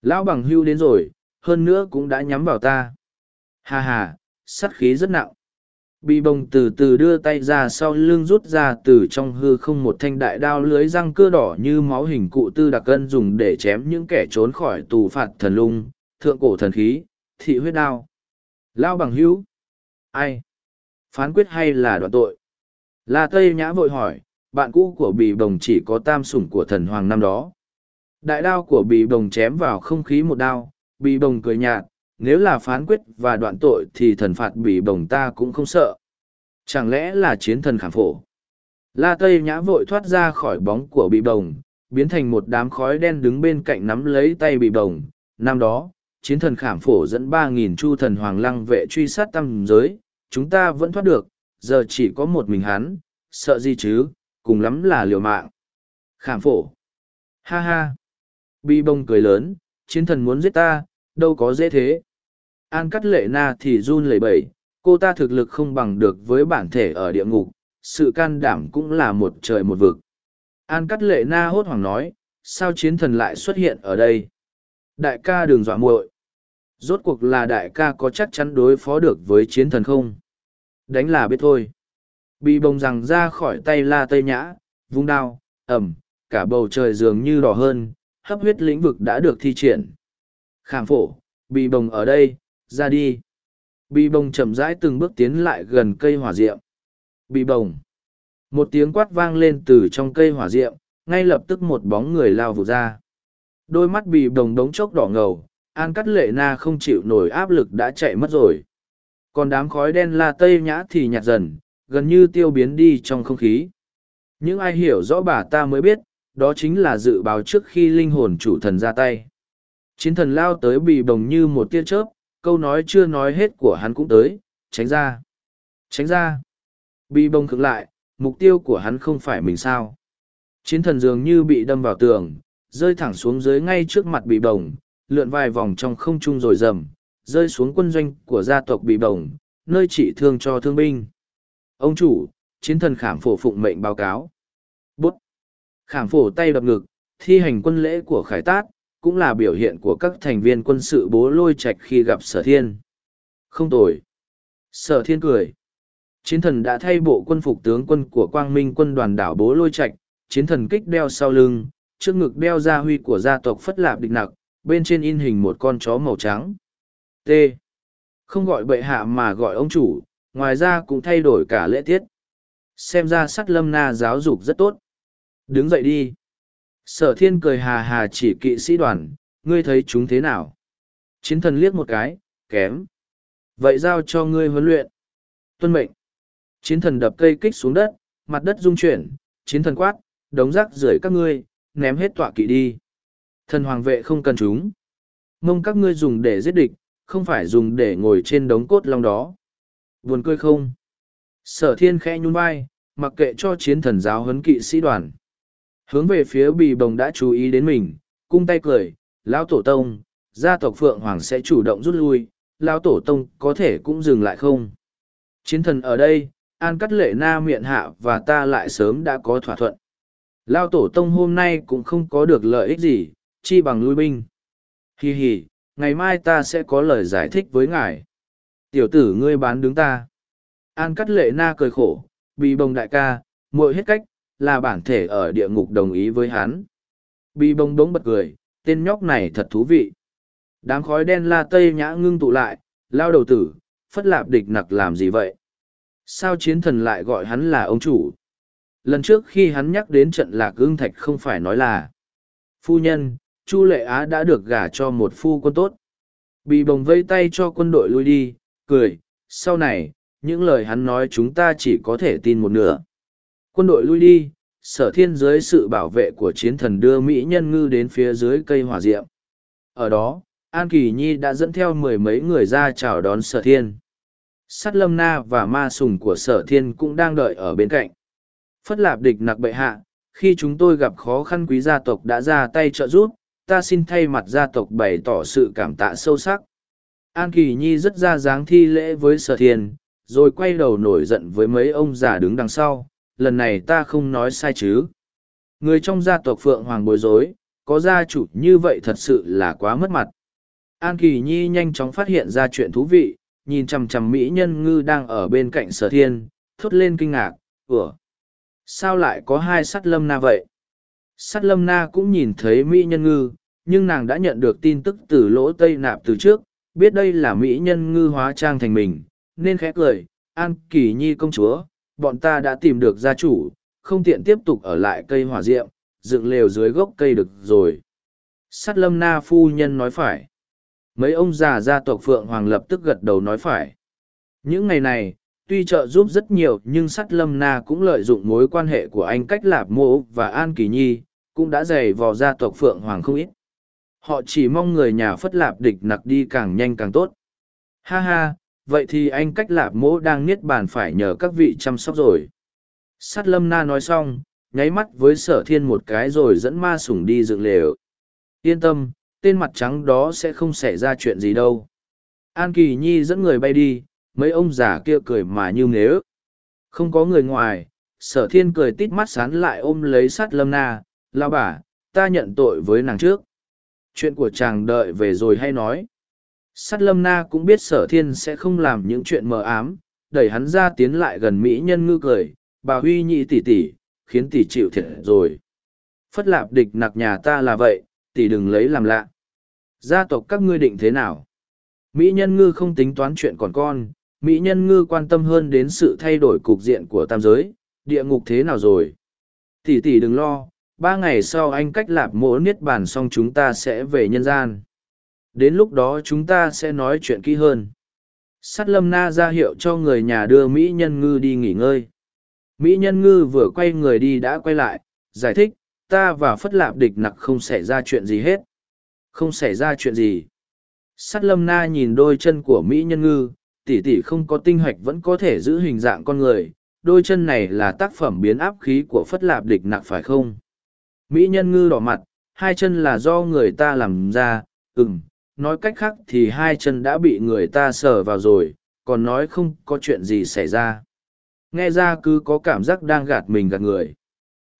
Lão bằng hưu đến rồi, hơn nữa cũng đã nhắm vào ta. Hà hà, sắt khí rất nặng. Bị bồng từ từ đưa tay ra sau lưng rút ra từ trong hư không một thanh đại đao lưới răng cưa đỏ như máu hình cụ tư đặc cân dùng để chém những kẻ trốn khỏi tù phạt thần lung, thượng cổ thần khí, thị huyết đao. Lao bằng hữu. Ai? Phán quyết hay là đoạn tội? La Tây Nhã vội hỏi, bạn cũ của bì bồng chỉ có tam sủng của thần hoàng năm đó. Đại đao của bì bồng chém vào không khí một đao, bì bồng cười nhạt, nếu là phán quyết và đoạn tội thì thần phạt bị bồng ta cũng không sợ. Chẳng lẽ là chiến thần khảm phổ? La Tây Nhã vội thoát ra khỏi bóng của bị bồng, biến thành một đám khói đen đứng bên cạnh nắm lấy tay bị bồng. Năm đó, chiến thần khảm phổ dẫn ba nghìn chu thần hoàng lăng vệ truy sát tam giới, chúng ta vẫn thoát được, giờ chỉ có một mình hắn, sợ gì chứ, cùng lắm là liều mạng. Khảm phổ. Ha ha. Bị bồng cười lớn, chiến thần muốn giết ta, đâu có dễ thế. An cắt lệ na thì run lẩy bẩy, cô ta thực lực không bằng được với bản thể ở địa ngục, sự can đảm cũng là một trời một vực. An cắt lệ na hốt hoảng nói, sao chiến thần lại xuất hiện ở đây? Đại ca đừng dọa muội. Rốt cuộc là đại ca có chắc chắn đối phó được với chiến thần không? Đánh là biết thôi. Bị bồng rằng ra khỏi tay la tây nhã, vung đao, ẩm, cả bầu trời dường như đỏ hơn, hấp huyết lĩnh vực đã được thi triển. Khảm phổ, bị bồng ở đây, ra đi. Bị bồng chậm rãi từng bước tiến lại gần cây hỏa diệm. Bị bồng. Một tiếng quát vang lên từ trong cây hỏa diệm, ngay lập tức một bóng người lao vụt ra. Đôi mắt bị bồng đống chốc đỏ ngầu, An Cắt Lệ Na không chịu nổi áp lực đã chạy mất rồi. Còn đám khói đen la tây nhã thì nhạt dần, gần như tiêu biến đi trong không khí. Những ai hiểu rõ bà ta mới biết, đó chính là dự báo trước khi linh hồn chủ thần ra tay. Chiến thần lao tới bị bồng như một tia chớp, câu nói chưa nói hết của hắn cũng tới, tránh ra. Tránh ra. Bị bồng cực lại, mục tiêu của hắn không phải mình sao. Chiến thần dường như bị đâm vào tường, rơi thẳng xuống dưới ngay trước mặt bị bồng, lượn vài vòng trong không trung rồi rầm, rơi xuống quân doanh của gia tộc bị bồng, nơi trị thương cho thương binh. Ông chủ, chiến thần khảm phổ phụng mệnh báo cáo. Bút. Khảm phổ tay đập ngực, thi hành quân lễ của khải tát, cũng là biểu hiện của các thành viên quân sự bố lôi Trạch khi gặp sở thiên. Không tồi. Sở thiên cười. Chiến thần đã thay bộ quân phục tướng quân của quang minh quân đoàn đảo bố lôi Trạch, chiến thần kích đeo sau lưng, trước ngực đeo gia huy của gia tộc Phất Lạp Địch Nặc, bên trên in hình một con chó màu trắng. T. Không gọi bệ hạ mà gọi ông chủ, ngoài ra cũng thay đổi cả lễ tiết. Xem ra sắt lâm na giáo dục rất tốt. Đứng dậy đi. Sở thiên cười hà hà chỉ kỵ sĩ đoàn, ngươi thấy chúng thế nào? Chiến thần liếc một cái, kém. Vậy giao cho ngươi huấn luyện. Tuân mệnh. Chiến thần đập cây kích xuống đất, mặt đất rung chuyển, chiến thần quát, đống rác rưởi các ngươi, ném hết tọa kỵ đi. Thần hoàng vệ không cần chúng. Mông các ngươi dùng để giết địch, không phải dùng để ngồi trên đống cốt long đó. Buồn cười không? Sở thiên khẽ nhún vai, mặc kệ cho chiến thần giáo huấn kỵ sĩ đoàn. Hướng về phía bì bồng đã chú ý đến mình, cung tay cười, lão tổ tông, gia tộc Phượng Hoàng sẽ chủ động rút lui, lão tổ tông có thể cũng dừng lại không? Chiến thần ở đây, An Cắt Lệ Na miệng hạ và ta lại sớm đã có thỏa thuận. Lão tổ tông hôm nay cũng không có được lợi ích gì, chi bằng lui binh. Hi hi, ngày mai ta sẽ có lời giải thích với ngài. Tiểu tử ngươi bán đứng ta. An Cắt Lệ Na cười khổ, bị bồng đại ca, muội hết cách, là bản thể ở địa ngục đồng ý với hắn. Bi bông đống bật cười, tên nhóc này thật thú vị. Đám khói đen la tây nhã ngưng tụ lại, lao đầu tử, phất lạp địch nặc làm gì vậy? Sao chiến thần lại gọi hắn là ông chủ? Lần trước khi hắn nhắc đến trận lạc ương thạch không phải nói là Phu nhân, Chu Lệ Á đã được gả cho một phu quân tốt. Bị bồng vây tay cho quân đội lui đi, cười, sau này, những lời hắn nói chúng ta chỉ có thể tin một nửa. Quân đội lui đi, sở thiên dưới sự bảo vệ của chiến thần đưa Mỹ nhân ngư đến phía dưới cây hỏa diệm. Ở đó, An Kỳ Nhi đã dẫn theo mười mấy người ra chào đón sở thiên. Sát lâm na và ma sùng của sở thiên cũng đang đợi ở bên cạnh. Phất lạp địch nặc bệ hạ, khi chúng tôi gặp khó khăn quý gia tộc đã ra tay trợ giúp, ta xin thay mặt gia tộc bày tỏ sự cảm tạ sâu sắc. An Kỳ Nhi rất ra dáng thi lễ với sở thiên, rồi quay đầu nổi giận với mấy ông già đứng đằng sau, lần này ta không nói sai chứ. Người trong gia tộc Phượng Hoàng bối rối, có gia chủ như vậy thật sự là quá mất mặt. An Kỳ Nhi nhanh chóng phát hiện ra chuyện thú vị, nhìn chằm chằm Mỹ nhân ngư đang ở bên cạnh sở thiên, thốt lên kinh ngạc, ủa, sao lại có hai sắt lâm na vậy? Sắt lâm na cũng nhìn thấy Mỹ nhân ngư, nhưng nàng đã nhận được tin tức từ lỗ tây nạp từ trước, biết đây là Mỹ nhân ngư hóa trang thành mình, nên khẽ cười, An Kỳ Nhi công chúa, bọn ta đã tìm được gia chủ, không tiện tiếp tục ở lại cây hỏa diệm, dựng lều dưới gốc cây được rồi. Sát lâm na phu nhân nói phải. Mấy ông già gia tộc Phượng Hoàng lập tức gật đầu nói phải. Những ngày này, tuy trợ giúp rất nhiều nhưng sắt lâm na cũng lợi dụng mối quan hệ của anh cách lạp mô và an kỳ nhi cũng đã dày vò gia tộc phượng hoàng không ít họ chỉ mong người nhà phất lạp địch nặc đi càng nhanh càng tốt ha ha vậy thì anh cách lạp mỗ đang niết bàn phải nhờ các vị chăm sóc rồi. Sắt lâm na nói xong, nháy mắt với sở thiên một cái rồi dẫn ma sủng đi dựng lều. Yên tâm, tên mặt trắng đó sẽ không xảy ra chuyện gì đâu. An kỳ nhi dẫn người bay đi, mấy ông già kia cười mà như nếu không có người ngoài, sở thiên cười tít mắt sán lại ôm lấy sắt lâm na lao bà, ta nhận tội với nàng trước. Chuyện của chàng đợi về rồi hay nói. Sắt lâm na cũng biết sở thiên sẽ không làm những chuyện mờ ám, đẩy hắn ra tiến lại gần Mỹ nhân ngư cười, bà huy nhị tỷ tỷ, khiến tỷ chịu thiệt rồi. Phất lạp địch nặc nhà ta là vậy, tỷ đừng lấy làm lạ. Gia tộc các ngươi định thế nào? Mỹ nhân ngư không tính toán chuyện còn con, Mỹ nhân ngư quan tâm hơn đến sự thay đổi cục diện của tam giới, địa ngục thế nào rồi? Tỷ tỷ đừng lo, ba ngày sau anh cách lạp mỗ niết bàn xong chúng ta sẽ về nhân gian đến lúc đó chúng ta sẽ nói chuyện kỹ hơn. Sắt lâm na ra hiệu cho người nhà đưa mỹ nhân ngư đi nghỉ ngơi. Mỹ nhân ngư vừa quay người đi đã quay lại, giải thích, ta và phất lạp địch nặc không xảy ra chuyện gì hết. Không xảy ra chuyện gì. Sắt lâm na nhìn đôi chân của mỹ nhân ngư tỉ tỉ không có tinh hạch vẫn có thể giữ hình dạng con người, đôi chân này là tác phẩm biến áp khí của phất lạp địch nặc phải không? Mỹ nhân ngư đỏ mặt, hai chân là do người ta làm ra, ừm nói cách khác thì hai chân đã bị người ta sờ vào rồi, còn nói không có chuyện gì xảy ra. Nghe ra cứ có cảm giác đang gạt mình gạt người.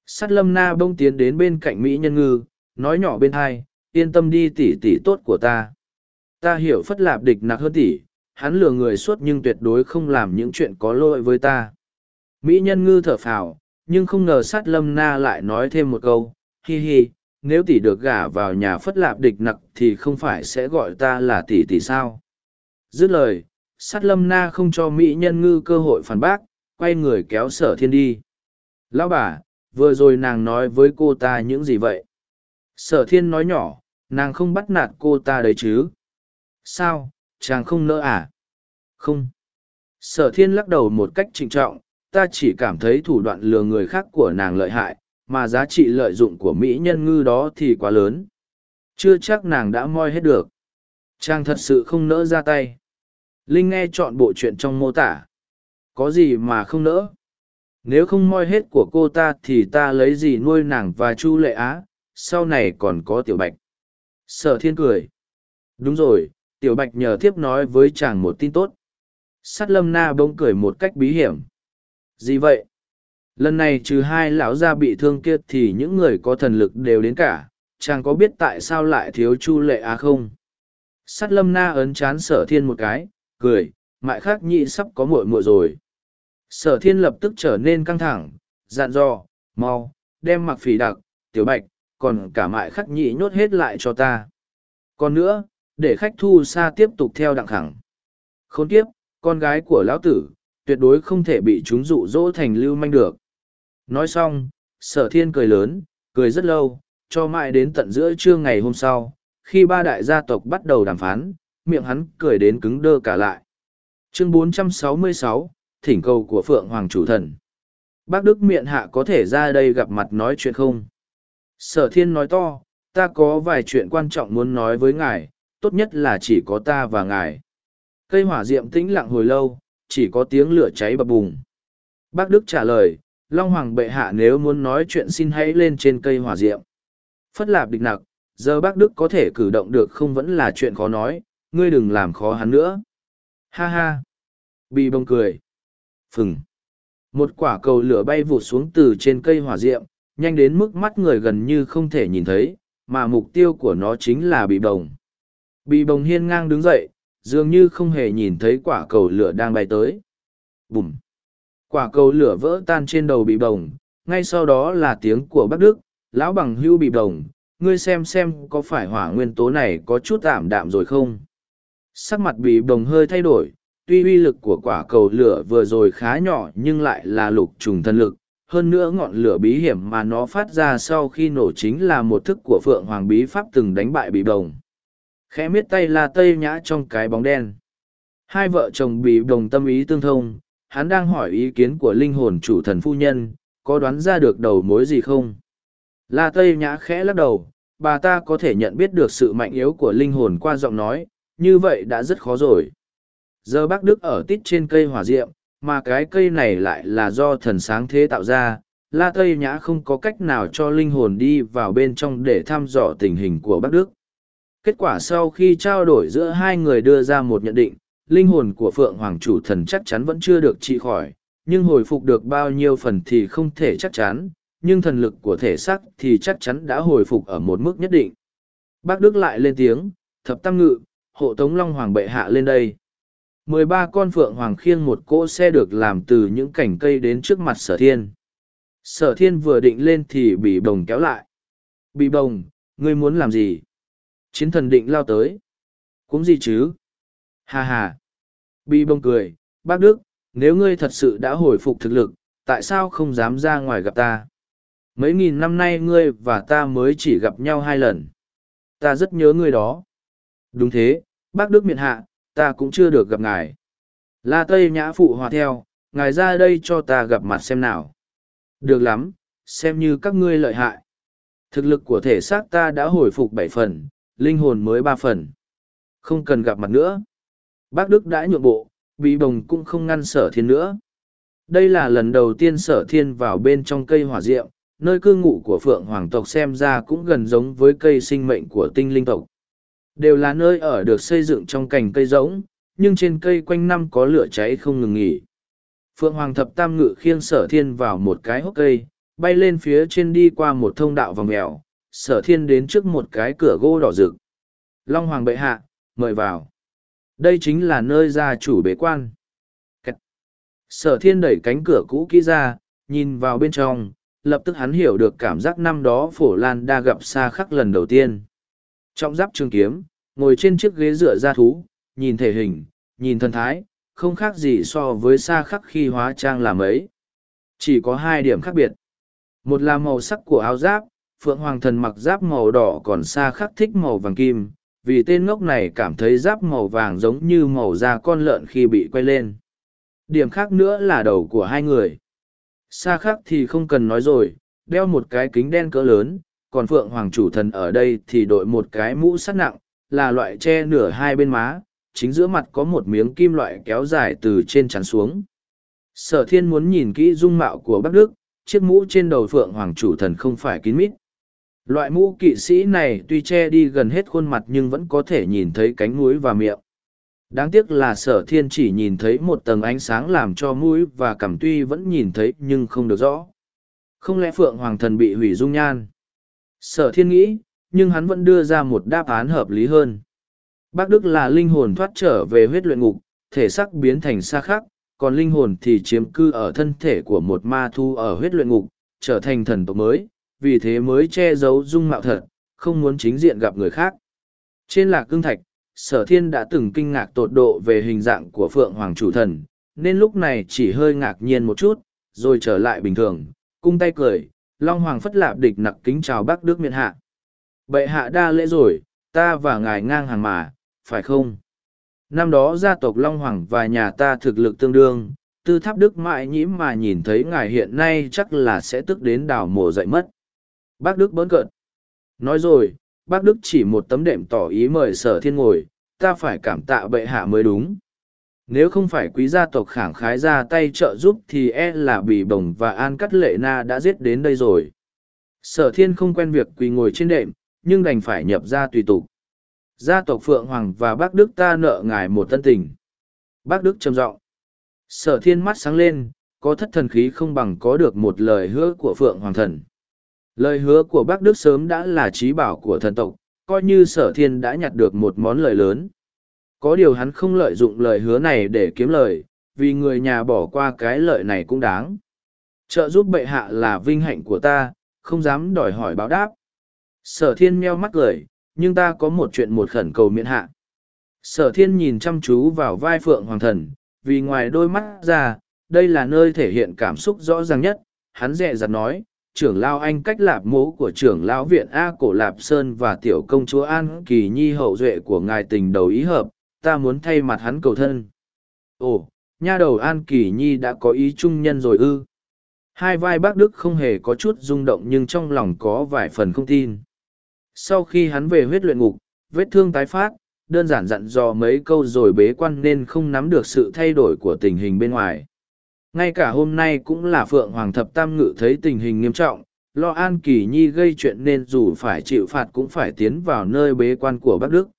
Sắt lâm na bông tiến đến bên cạnh mỹ nhân ngư, nói nhỏ bên hai, yên tâm đi tỉ tỉ tốt của ta. Ta hiểu phất lạp địch nặc hơn tỉ hắn lừa người suốt nhưng tuyệt đối không làm những chuyện có lỗi với ta. Mỹ nhân ngư thở phào, nhưng không ngờ sát lâm na lại nói thêm một câu, hi hi nếu tỷ được gả vào nhà phất lạp địch nặc thì không phải sẽ gọi ta là tỷ tỷ sao? Dứt lời, sát lâm na không cho mỹ nhân ngư cơ hội phản bác, quay người kéo sở thiên đi. Lão bà, vừa rồi nàng nói với cô ta những gì vậy? Sở thiên nói nhỏ, nàng không bắt nạt cô ta đấy chứ? Sao, chàng không nỡ à? Không. Sở thiên lắc đầu một cách trịnh trọng, ta chỉ cảm thấy thủ đoạn lừa người khác của nàng lợi hại mà giá trị lợi dụng của mỹ nhân ngư đó thì quá lớn. Chưa chắc nàng đã moi hết được. Chàng thật sự không nỡ ra tay. Linh nghe chọn bộ chuyện trong mô tả. Có gì mà không nỡ? Nếu không moi hết của cô ta thì ta lấy gì nuôi nàng và chu lệ á? Sau này còn có tiểu bạch. Sở thiên cười. Đúng rồi, tiểu bạch nhờ tiếp nói với chàng một tin tốt. Sắt lâm na bỗng cười một cách bí hiểm. Gì vậy? Lần này trừ hai lão gia bị thương kia thì những người có thần lực đều đến cả, chàng có biết tại sao lại thiếu chu lệ á không? Sắt lâm na ấn chán sở thiên một cái, cười, mại khác nhị sắp có muội muội rồi. Sở thiên lập tức trở nên căng thẳng, dặn dò, mau, đem mặc phỉ đặc, tiểu bạch, còn cả mại khắc nhị nhốt hết lại cho ta. Còn nữa, để khách thu xa tiếp tục theo đặng khẳng. Khốn kiếp, con gái của lão tử, tuyệt đối không thể bị chúng dụ dỗ thành lưu manh được nói xong sở thiên cười lớn cười rất lâu cho mãi đến tận giữa trưa ngày hôm sau khi ba đại gia tộc bắt đầu đàm phán miệng hắn cười đến cứng đơ cả lại. Chương 466, thỉnh cầu của phượng hoàng chủ thần. Bác đức miệng hạ có thể ra đây gặp mặt nói chuyện không? Sở thiên nói to ta có vài chuyện quan trọng muốn nói với ngài tốt nhất là chỉ có ta và ngài. Cây hỏa diệm tĩnh lặng hồi lâu chỉ có tiếng lửa cháy bập bùng. Bác đức trả lời long hoàng bệ hạ nếu muốn nói chuyện xin hãy lên trên cây hỏa diệm. Phất lạp địch nặc, giờ bác đức có thể cử động được không vẫn là chuyện khó nói, ngươi đừng làm khó hắn nữa. Ha ha. Bị bông cười. Phừng. Một quả cầu lửa bay vụt xuống từ trên cây hỏa diệm, nhanh đến mức mắt người gần như không thể nhìn thấy, mà mục tiêu của nó chính là bị bồng bị bồng hiên ngang đứng dậy, dường như không hề nhìn thấy quả cầu lửa đang bay tới. Bùm quả cầu lửa vỡ tan trên đầu bị bồng, ngay sau đó là tiếng của bắc đức, lão bằng hưu bị bồng, ngươi xem xem có phải hỏa nguyên tố này có chút ảm đạm rồi không? Sắc mặt bị bồng hơi thay đổi, tuy uy lực của quả cầu lửa vừa rồi khá nhỏ nhưng lại là lục trùng thân lực, hơn nữa ngọn lửa bí hiểm mà nó phát ra sau khi nổ chính là một thức của phượng hoàng bí pháp từng đánh bại bị bồng. Khẽ miết tay là tây nhã trong cái bóng đen. Hai vợ chồng bị đồng tâm ý tương thông hắn đang hỏi ý kiến của linh hồn chủ thần phu nhân, có đoán ra được đầu mối gì không? La tây nhã khẽ lắc đầu, bà ta có thể nhận biết được sự mạnh yếu của linh hồn qua giọng nói, như vậy đã rất khó rồi. Giờ bác đức ở tít trên cây hỏa diệm, mà cái cây này lại là do thần sáng thế tạo ra, la tây nhã không có cách nào cho linh hồn đi vào bên trong để thăm dò tình hình của bác đức. Kết quả sau khi trao đổi giữa hai người đưa ra một nhận định linh hồn của phượng hoàng chủ thần chắc chắn vẫn chưa được trị khỏi, nhưng hồi phục được bao nhiêu phần thì không thể chắc chắn, nhưng thần lực của thể xác thì chắc chắn đã hồi phục ở một mức nhất định. Bác đức lại lên tiếng, thập tam ngự, hộ tống long hoàng bệ hạ lên đây. Mười ba con phượng hoàng khiêng một cỗ xe được làm từ những cành cây đến trước mặt sở thiên. Sở thiên vừa định lên thì bị bồng kéo lại. Bị bồng, ngươi muốn làm gì? Chiến thần định lao tới. Cũng gì chứ? Hà hà Bi bông cười bác đức nếu ngươi thật sự đã hồi phục thực lực tại sao không dám ra ngoài gặp ta mấy nghìn năm nay ngươi và ta mới chỉ gặp nhau hai lần ta rất nhớ ngươi đó đúng thế bác đức Miện hạ ta cũng chưa được gặp ngài. La Tây Nhã phụ hòa theo, ngài ra đây cho ta gặp mặt xem nào. Được lắm, xem như các ngươi lợi hại. Thực lực của thể xác ta đã hồi phục bảy phần, linh hồn mới ba phần. Không cần gặp mặt nữa. Bác Đức đã nhượng bộ, bị bồng cũng không ngăn sở thiên nữa. Đây là lần đầu tiên sở thiên vào bên trong cây hỏa diệm, nơi cư ngụ của phượng hoàng tộc xem ra cũng gần giống với cây sinh mệnh của tinh linh tộc. Đều là nơi ở được xây dựng trong cành cây rỗng, nhưng trên cây quanh năm có lửa cháy không ngừng nghỉ. Phượng Hoàng Thập Tam Ngự khiêng sở thiên vào một cái hốc cây, bay lên phía trên đi qua một thông đạo vòng mèo, sở thiên đến trước một cái cửa gỗ đỏ rực. Long Hoàng bệ hạ, mời vào. Đây chính là nơi gia chủ bế quan. Sở thiên đẩy cánh cửa cũ kỹ ra, nhìn vào bên trong, lập tức hắn hiểu được cảm giác năm đó phổ lan đa gặp xa khắc lần đầu tiên. Trong giáp trường kiếm, ngồi trên chiếc ghế dựa ra thú, nhìn thể hình, nhìn thân thái, không khác gì so với xa khắc khi hóa trang làm ấy. Chỉ có hai điểm khác biệt. Một là màu sắc của áo giáp, Phượng Hoàng thần mặc giáp màu đỏ còn xa khắc thích màu vàng kim, vì tên ngốc này cảm thấy giáp màu vàng giống như màu da con lợn khi bị quay lên. Điểm khác nữa là đầu của hai người. Xa khác thì không cần nói rồi, đeo một cái kính đen cỡ lớn, còn Phượng Hoàng chủ thần ở đây thì đội một cái mũ sắt nặng, là loại che nửa hai bên má, chính giữa mặt có một miếng kim loại kéo dài từ trên chắn xuống. Sở thiên muốn nhìn kỹ dung mạo của Bắc Đức, chiếc mũ trên đầu Phượng Hoàng chủ thần không phải kín mít. Loại mũ kỵ sĩ này tuy che đi gần hết khuôn mặt nhưng vẫn có thể nhìn thấy cánh mũi và miệng. Đáng tiếc là sở thiên chỉ nhìn thấy một tầng ánh sáng làm cho mũi và cằm tuy vẫn nhìn thấy nhưng không được rõ. Không lẽ Phượng Hoàng thần bị hủy dung nhan? Sở thiên nghĩ, nhưng hắn vẫn đưa ra một đáp án hợp lý hơn. Bác Đức là linh hồn thoát trở về huyết luyện ngục, thể xác biến thành xa khắc, còn linh hồn thì chiếm cư ở thân thể của một ma thu ở huyết luyện ngục, trở thành thần tộc mới, vì thế mới che giấu dung mạo thật, không muốn chính diện gặp người khác. Trên lạc cương thạch, sở thiên đã từng kinh ngạc tột độ về hình dạng của phượng hoàng chủ thần, nên lúc này chỉ hơi ngạc nhiên một chút, rồi trở lại bình thường, cung tay cười, Long Hoàng phất lạp địch nặc kính chào bác Đức miện hạ. Bệ hạ đa lễ rồi, ta và ngài ngang hàng mà, phải không? Năm đó gia tộc Long Hoàng và nhà ta thực lực tương đương, tư tháp Đức mãi nhĩ mà nhìn thấy ngài hiện nay chắc là sẽ tức đến đảo mổ dậy mất. Bác Đức bỡn cợt. Nói rồi, bác Đức chỉ một tấm đệm tỏ ý mời sở thiên ngồi, ta phải cảm tạ bệ hạ mới đúng. Nếu không phải quý gia tộc khẳng khái ra tay trợ giúp thì e là bị bồng và an cắt lệ na đã giết đến đây rồi. Sở thiên không quen việc quỳ ngồi trên đệm, nhưng đành phải nhập ra tùy tục. Gia tộc Phượng Hoàng và bác Đức ta nợ ngài một tân tình. Bác Đức trầm giọng Sở thiên mắt sáng lên, có thất thần khí không bằng có được một lời hứa của Phượng Hoàng thần. Lời hứa của bác Đức sớm đã là trí bảo của thần tộc, coi như sở thiên đã nhặt được một món lời lớn. Có điều hắn không lợi dụng lời hứa này để kiếm lời, vì người nhà bỏ qua cái lợi này cũng đáng. Trợ giúp bệ hạ là vinh hạnh của ta, không dám đòi hỏi báo đáp. Sở thiên meo mắt cười, nhưng ta có một chuyện một khẩn cầu miễn hạ. Sở thiên nhìn chăm chú vào vai phượng hoàng thần, vì ngoài đôi mắt ra, đây là nơi thể hiện cảm xúc rõ ràng nhất, hắn dẹ dặt nói, trưởng lao anh cách lạp mố của trưởng lão viện A cổ lạp sơn và tiểu công chúa An Kỳ Nhi hậu duệ của ngài tình đầu ý hợp, ta muốn thay mặt hắn cầu thân. Ồ, nha đầu An Kỳ Nhi đã có ý trung nhân rồi ư. Hai vai bác Đức không hề có chút rung động nhưng trong lòng có vài phần không tin. Sau khi hắn về huyết luyện ngục, vết thương tái phát, đơn giản dặn dò mấy câu rồi bế quan nên không nắm được sự thay đổi của tình hình bên ngoài. Ngay cả hôm nay cũng là Phượng Hoàng Thập Tam Ngự thấy tình hình nghiêm trọng, lo An Kỳ Nhi gây chuyện nên dù phải chịu phạt cũng phải tiến vào nơi bế quan của Bắc Đức.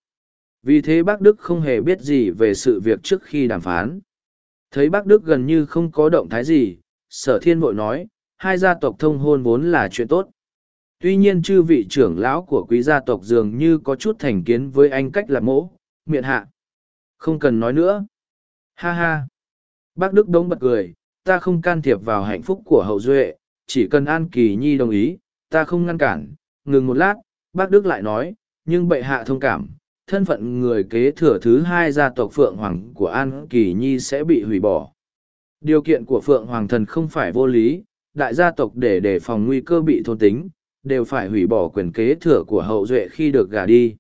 Vì thế Bắc Đức không hề biết gì về sự việc trước khi đàm phán. Thấy Bắc Đức gần như không có động thái gì, sở thiên bội nói, hai gia tộc thông hôn vốn là chuyện tốt. Tuy nhiên chư vị trưởng lão của quý gia tộc dường như có chút thành kiến với anh cách làm mỗ, miệng hạ. Không cần nói nữa. Ha ha. Bác Đức đống bật cười, ta không can thiệp vào hạnh phúc của hậu duệ, chỉ cần An Kỳ Nhi đồng ý, ta không ngăn cản. Ngừng một lát, bác Đức lại nói, nhưng bệ hạ thông cảm, thân phận người kế thừa thứ hai gia tộc Phượng Hoàng của An Kỳ Nhi sẽ bị hủy bỏ. Điều kiện của Phượng Hoàng thần không phải vô lý, đại gia tộc để đề phòng nguy cơ bị thôn tính, đều phải hủy bỏ quyền kế thừa của hậu duệ khi được gả đi.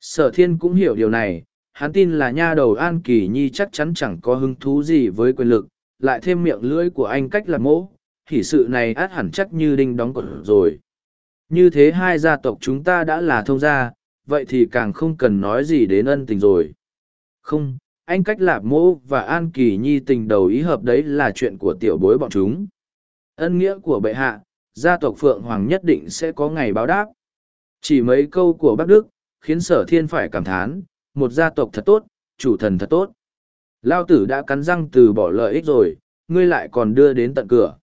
Sở thiên cũng hiểu điều này, hắn tin là nha đầu An Kỳ Nhi chắc chắn chẳng có hứng thú gì với quyền lực, lại thêm miệng lưỡi của anh cách làm mỗ, thì sự này át hẳn chắc như đinh đóng cột rồi. Như thế hai gia tộc chúng ta đã là thông gia, vậy thì càng không cần nói gì đến ân tình rồi. Không, anh cách lạp mỗ và An Kỳ Nhi tình đầu ý hợp đấy là chuyện của tiểu bối bọn chúng. Ân nghĩa của bệ hạ, gia tộc Phượng Hoàng nhất định sẽ có ngày báo đáp. Chỉ mấy câu của bác Đức, khiến sở thiên phải cảm thán, một gia tộc thật tốt, chủ thần thật tốt. Lao tử đã cắn răng từ bỏ lợi ích rồi, ngươi lại còn đưa đến tận cửa.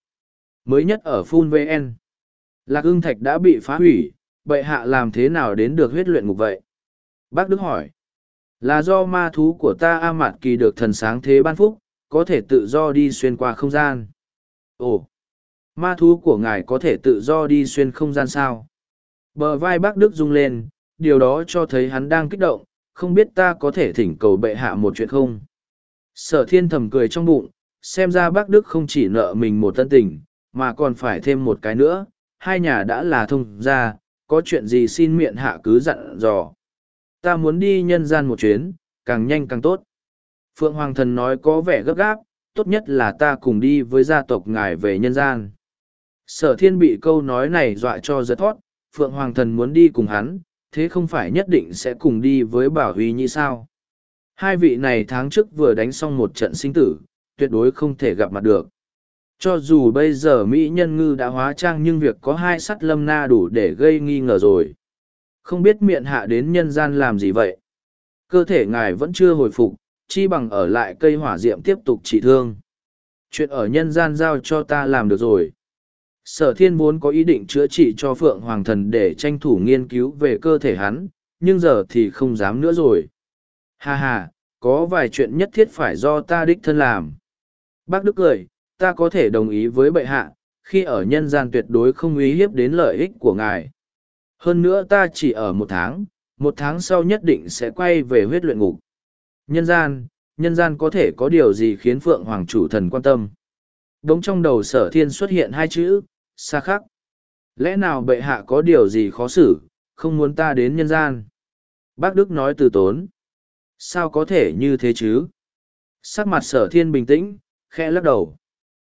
Mới nhất ở Phun VN, Lạc ưng thạch đã bị phá hủy, bệ hạ làm thế nào đến được huyết luyện ngục vậy? Bác Đức hỏi. Là do ma thú của ta A Mạt Kỳ được thần sáng thế ban phúc, có thể tự do đi xuyên qua không gian. Ồ, ma thú của ngài có thể tự do đi xuyên không gian sao? Bờ vai bác Đức rung lên, điều đó cho thấy hắn đang kích động, không biết ta có thể thỉnh cầu bệ hạ một chuyện không? Sở thiên thầm cười trong bụng, xem ra bác Đức không chỉ nợ mình một tân tình, mà còn phải thêm một cái nữa, hai nhà đã là thông gia, có chuyện gì xin miệng hạ cứ dặn dò. Ta muốn đi nhân gian một chuyến, càng nhanh càng tốt. Phượng Hoàng Thần nói có vẻ gấp gáp, tốt nhất là ta cùng đi với gia tộc ngài về nhân gian. Sở thiên bị câu nói này dọa cho giật thoát, Phượng Hoàng Thần muốn đi cùng hắn, thế không phải nhất định sẽ cùng đi với Bảo Huy như sao. Hai vị này tháng trước vừa đánh xong một trận sinh tử, tuyệt đối không thể gặp mặt được. Cho dù bây giờ Mỹ nhân ngư đã hóa trang nhưng việc có hai sắt lâm na đủ để gây nghi ngờ rồi. Không biết miệng hạ đến nhân gian làm gì vậy? Cơ thể ngài vẫn chưa hồi phục, chi bằng ở lại cây hỏa diệm tiếp tục trị thương. Chuyện ở nhân gian giao cho ta làm được rồi. Sở thiên vốn có ý định chữa trị cho Phượng Hoàng Thần để tranh thủ nghiên cứu về cơ thể hắn, nhưng giờ thì không dám nữa rồi. Ha ha, có vài chuyện nhất thiết phải do ta đích thân làm. Bác Đức cười, ta có thể đồng ý với bệ hạ, khi ở nhân gian tuyệt đối không uy hiếp đến lợi ích của ngài. Hơn nữa ta chỉ ở một tháng, một tháng sau nhất định sẽ quay về huyết luyện ngục. Nhân gian, nhân gian có thể có điều gì khiến Phượng Hoàng chủ thần quan tâm. Đống trong đầu sở thiên xuất hiện hai chữ, xa khắc. Lẽ nào bệ hạ có điều gì khó xử, không muốn ta đến nhân gian? Bác Đức nói từ tốn. Sao có thể như thế chứ? Sắc mặt sở thiên bình tĩnh, khẽ lắc đầu.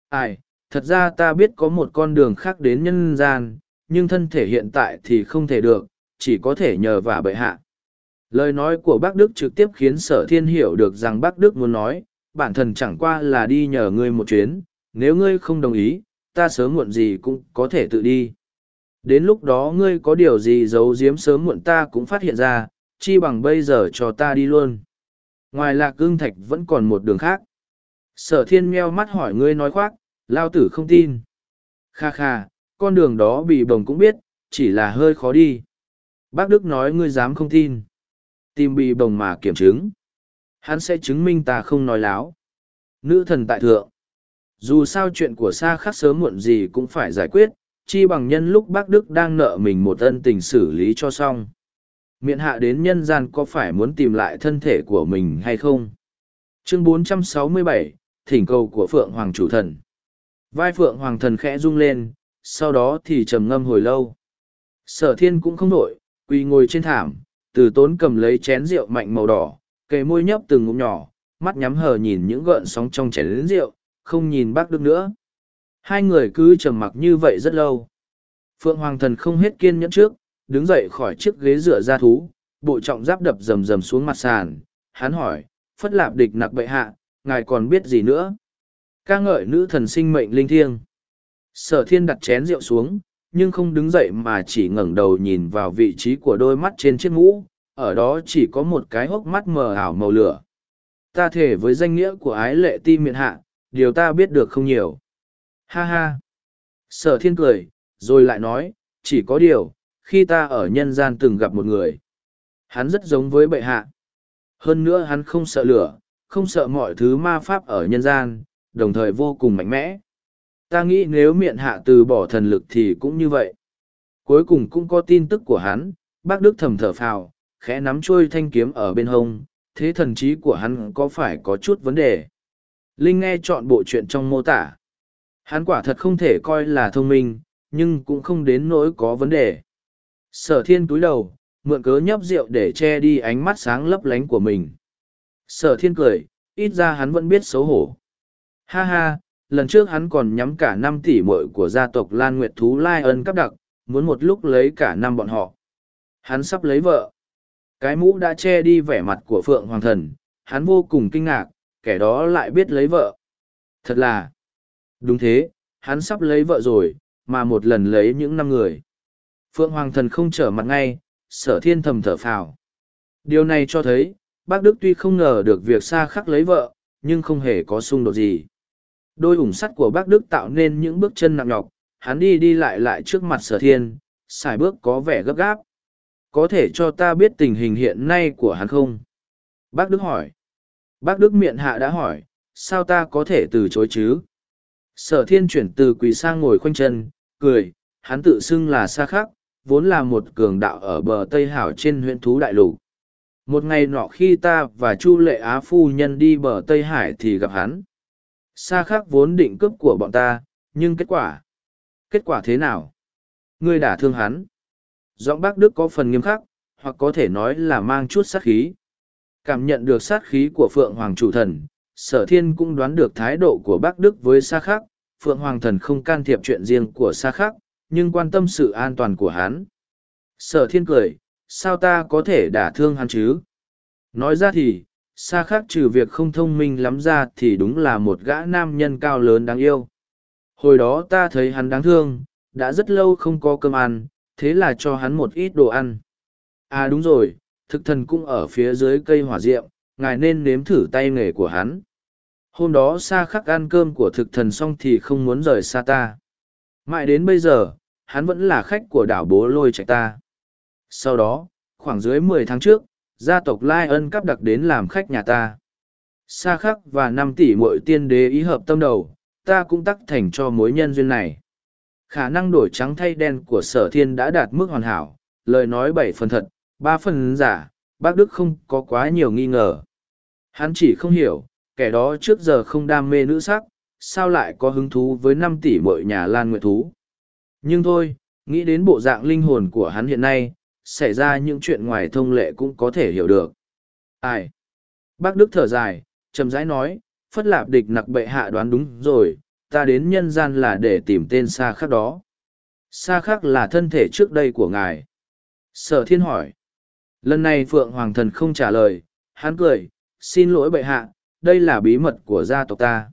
Ai, thật ra ta biết có một con đường khác đến nhân gian, nhưng thân thể hiện tại thì không thể được, chỉ có thể nhờ vả bệ hạ. Lời nói của bác Đức trực tiếp khiến sở thiên hiểu được rằng bác Đức muốn nói, bản thân chẳng qua là đi nhờ ngươi một chuyến, nếu ngươi không đồng ý, ta sớm muộn gì cũng có thể tự đi. Đến lúc đó ngươi có điều gì giấu giếm sớm muộn ta cũng phát hiện ra, chi bằng bây giờ cho ta đi luôn. Ngoài lạc ương thạch vẫn còn một đường khác. Sở thiên meo mắt hỏi ngươi nói khoác, lao tử không tin. Kha kha, con đường đó bị bồng cũng biết, chỉ là hơi khó đi. Bác Đức nói ngươi dám không tin. Tìm bị bồng mà kiểm chứng. Hắn sẽ chứng minh ta không nói láo. Nữ thần tại thượng. Dù sao chuyện của xa khắc sớm muộn gì cũng phải giải quyết, chi bằng nhân lúc bác Đức đang nợ mình một ân tình xử lý cho xong. Miện hạ đến nhân gian có phải muốn tìm lại thân thể của mình hay không? Chương 467, Thỉnh cầu của Phượng Hoàng Chủ Thần Vai Phượng Hoàng Thần khẽ rung lên, sau đó thì trầm ngâm hồi lâu. Sở thiên cũng không nổi, quỳ ngồi trên thảm, từ tốn cầm lấy chén rượu mạnh màu đỏ, kề môi nhấp từng ngụm nhỏ, mắt nhắm hờ nhìn những gợn sóng trong chén rượu, không nhìn bác Đức nữa. Hai người cứ trầm mặc như vậy rất lâu. Phượng Hoàng Thần không hết kiên nhẫn trước, đứng dậy khỏi chiếc ghế dựa ra thú, bộ trọng giáp đập rầm rầm xuống mặt sàn. Hắn hỏi, phất lạp địch nặc bệ hạ, ngài còn biết gì nữa? ca ngợi nữ thần sinh mệnh linh thiêng. Sở thiên đặt chén rượu xuống, nhưng không đứng dậy mà chỉ ngẩng đầu nhìn vào vị trí của đôi mắt trên chiếc mũ, ở đó chỉ có một cái hốc mắt mờ ảo màu lửa. Ta thể với danh nghĩa của ái lệ ti miện hạ, điều ta biết được không nhiều. Ha ha! Sở thiên cười, rồi lại nói, chỉ có điều, khi ta ở nhân gian từng gặp một người. Hắn rất giống với bệ hạ. Hơn nữa hắn không sợ lửa, không sợ mọi thứ ma pháp ở nhân gian, đồng thời vô cùng mạnh mẽ. Ta nghĩ nếu miệng hạ từ bỏ thần lực thì cũng như vậy. Cuối cùng cũng có tin tức của hắn, bác Đức thầm thở phào, khẽ nắm trôi thanh kiếm ở bên hông, thế thần trí của hắn có phải có chút vấn đề. Linh nghe chọn bộ chuyện trong mô tả. Hắn quả thật không thể coi là thông minh, nhưng cũng không đến nỗi có vấn đề. Sở thiên túi đầu, mượn cớ nhấp rượu để che đi ánh mắt sáng lấp lánh của mình. Sở thiên cười, ít ra hắn vẫn biết xấu hổ. Ha ha, lần trước hắn còn nhắm cả năm tỷ muội của gia tộc Lan Nguyệt Thú Lai ân cắp đặc, muốn một lúc lấy cả năm bọn họ. Hắn sắp lấy vợ. Cái mũ đã che đi vẻ mặt của Phượng Hoàng Thần, hắn vô cùng kinh ngạc, kẻ đó lại biết lấy vợ. Thật là, đúng thế, hắn sắp lấy vợ rồi, mà một lần lấy những năm người. Phượng Hoàng Thần không trở mặt ngay, sở thiên thầm thở phào. Điều này cho thấy, bác Đức tuy không ngờ được việc xa khắc lấy vợ, nhưng không hề có xung đột gì. Đôi ủng sắt của bác Đức tạo nên những bước chân nặng nhọc, hắn đi đi lại lại trước mặt sở thiên, xài bước có vẻ gấp gáp. Có thể cho ta biết tình hình hiện nay của hắn không? Bác Đức hỏi. Bác Đức miệng hạ đã hỏi, sao ta có thể từ chối chứ? Sở thiên chuyển từ quỳ sang ngồi khoanh chân, cười, hắn tự xưng là xa khắc, vốn là một cường đạo ở bờ Tây Hảo trên huyện Thú Đại Lục. Một ngày nọ khi ta và Chu Lệ Á Phu Nhân đi bờ Tây Hải thì gặp hắn. Xa khắc vốn định cướp của bọn ta, nhưng kết quả... Kết quả thế nào? Ngươi đã thương hắn. Giọng bác Đức có phần nghiêm khắc, hoặc có thể nói là mang chút sát khí. Cảm nhận được sát khí của Phượng Hoàng chủ thần, sở thiên cũng đoán được thái độ của bác Đức với Sa Khắc, Phượng Hoàng thần không can thiệp chuyện riêng của Sa Khắc, nhưng quan tâm sự an toàn của hắn. Sở thiên cười, sao ta có thể đả thương hắn chứ? Nói ra thì, xa khác trừ việc không thông minh lắm ra thì đúng là một gã nam nhân cao lớn đáng yêu. Hồi đó ta thấy hắn đáng thương, đã rất lâu không có cơm ăn, thế là cho hắn một ít đồ ăn. À đúng rồi, thực thần cũng ở phía dưới cây hỏa diệm, ngài nên nếm thử tay nghề của hắn. Hôm đó xa khắc ăn cơm của thực thần xong thì không muốn rời xa ta. Mãi đến bây giờ, hắn vẫn là khách của đảo bố lôi chạy ta. Sau đó, khoảng dưới mười tháng trước, gia tộc Lai ân cắp đặc đến làm khách nhà ta. Sa khắc và năm tỷ mội tiên đế ý hợp tâm đầu, ta cũng tắc thành cho mối nhân duyên này. Khả năng đổi trắng thay đen của sở thiên đã đạt mức hoàn hảo, lời nói bảy phần thật, ba phần giả, bác Đức không có quá nhiều nghi ngờ. Hắn chỉ không hiểu, kẻ đó trước giờ không đam mê nữ sắc, sao lại có hứng thú với năm tỷ mội nhà Lan Nguyệt Thú. Nhưng thôi, nghĩ đến bộ dạng linh hồn của hắn hiện nay, xảy ra những chuyện ngoài thông lệ cũng có thể hiểu được. Ai? Bác Đức thở dài, chậm rãi nói, phất lạp địch nặc bệ hạ đoán đúng rồi, ta đến nhân gian là để tìm tên xa khác đó. Xa khác là thân thể trước đây của ngài. Sở thiên hỏi. Lần này Phượng Hoàng Thần không trả lời, hắn cười, xin lỗi bệ hạ, đây là bí mật của gia tộc ta.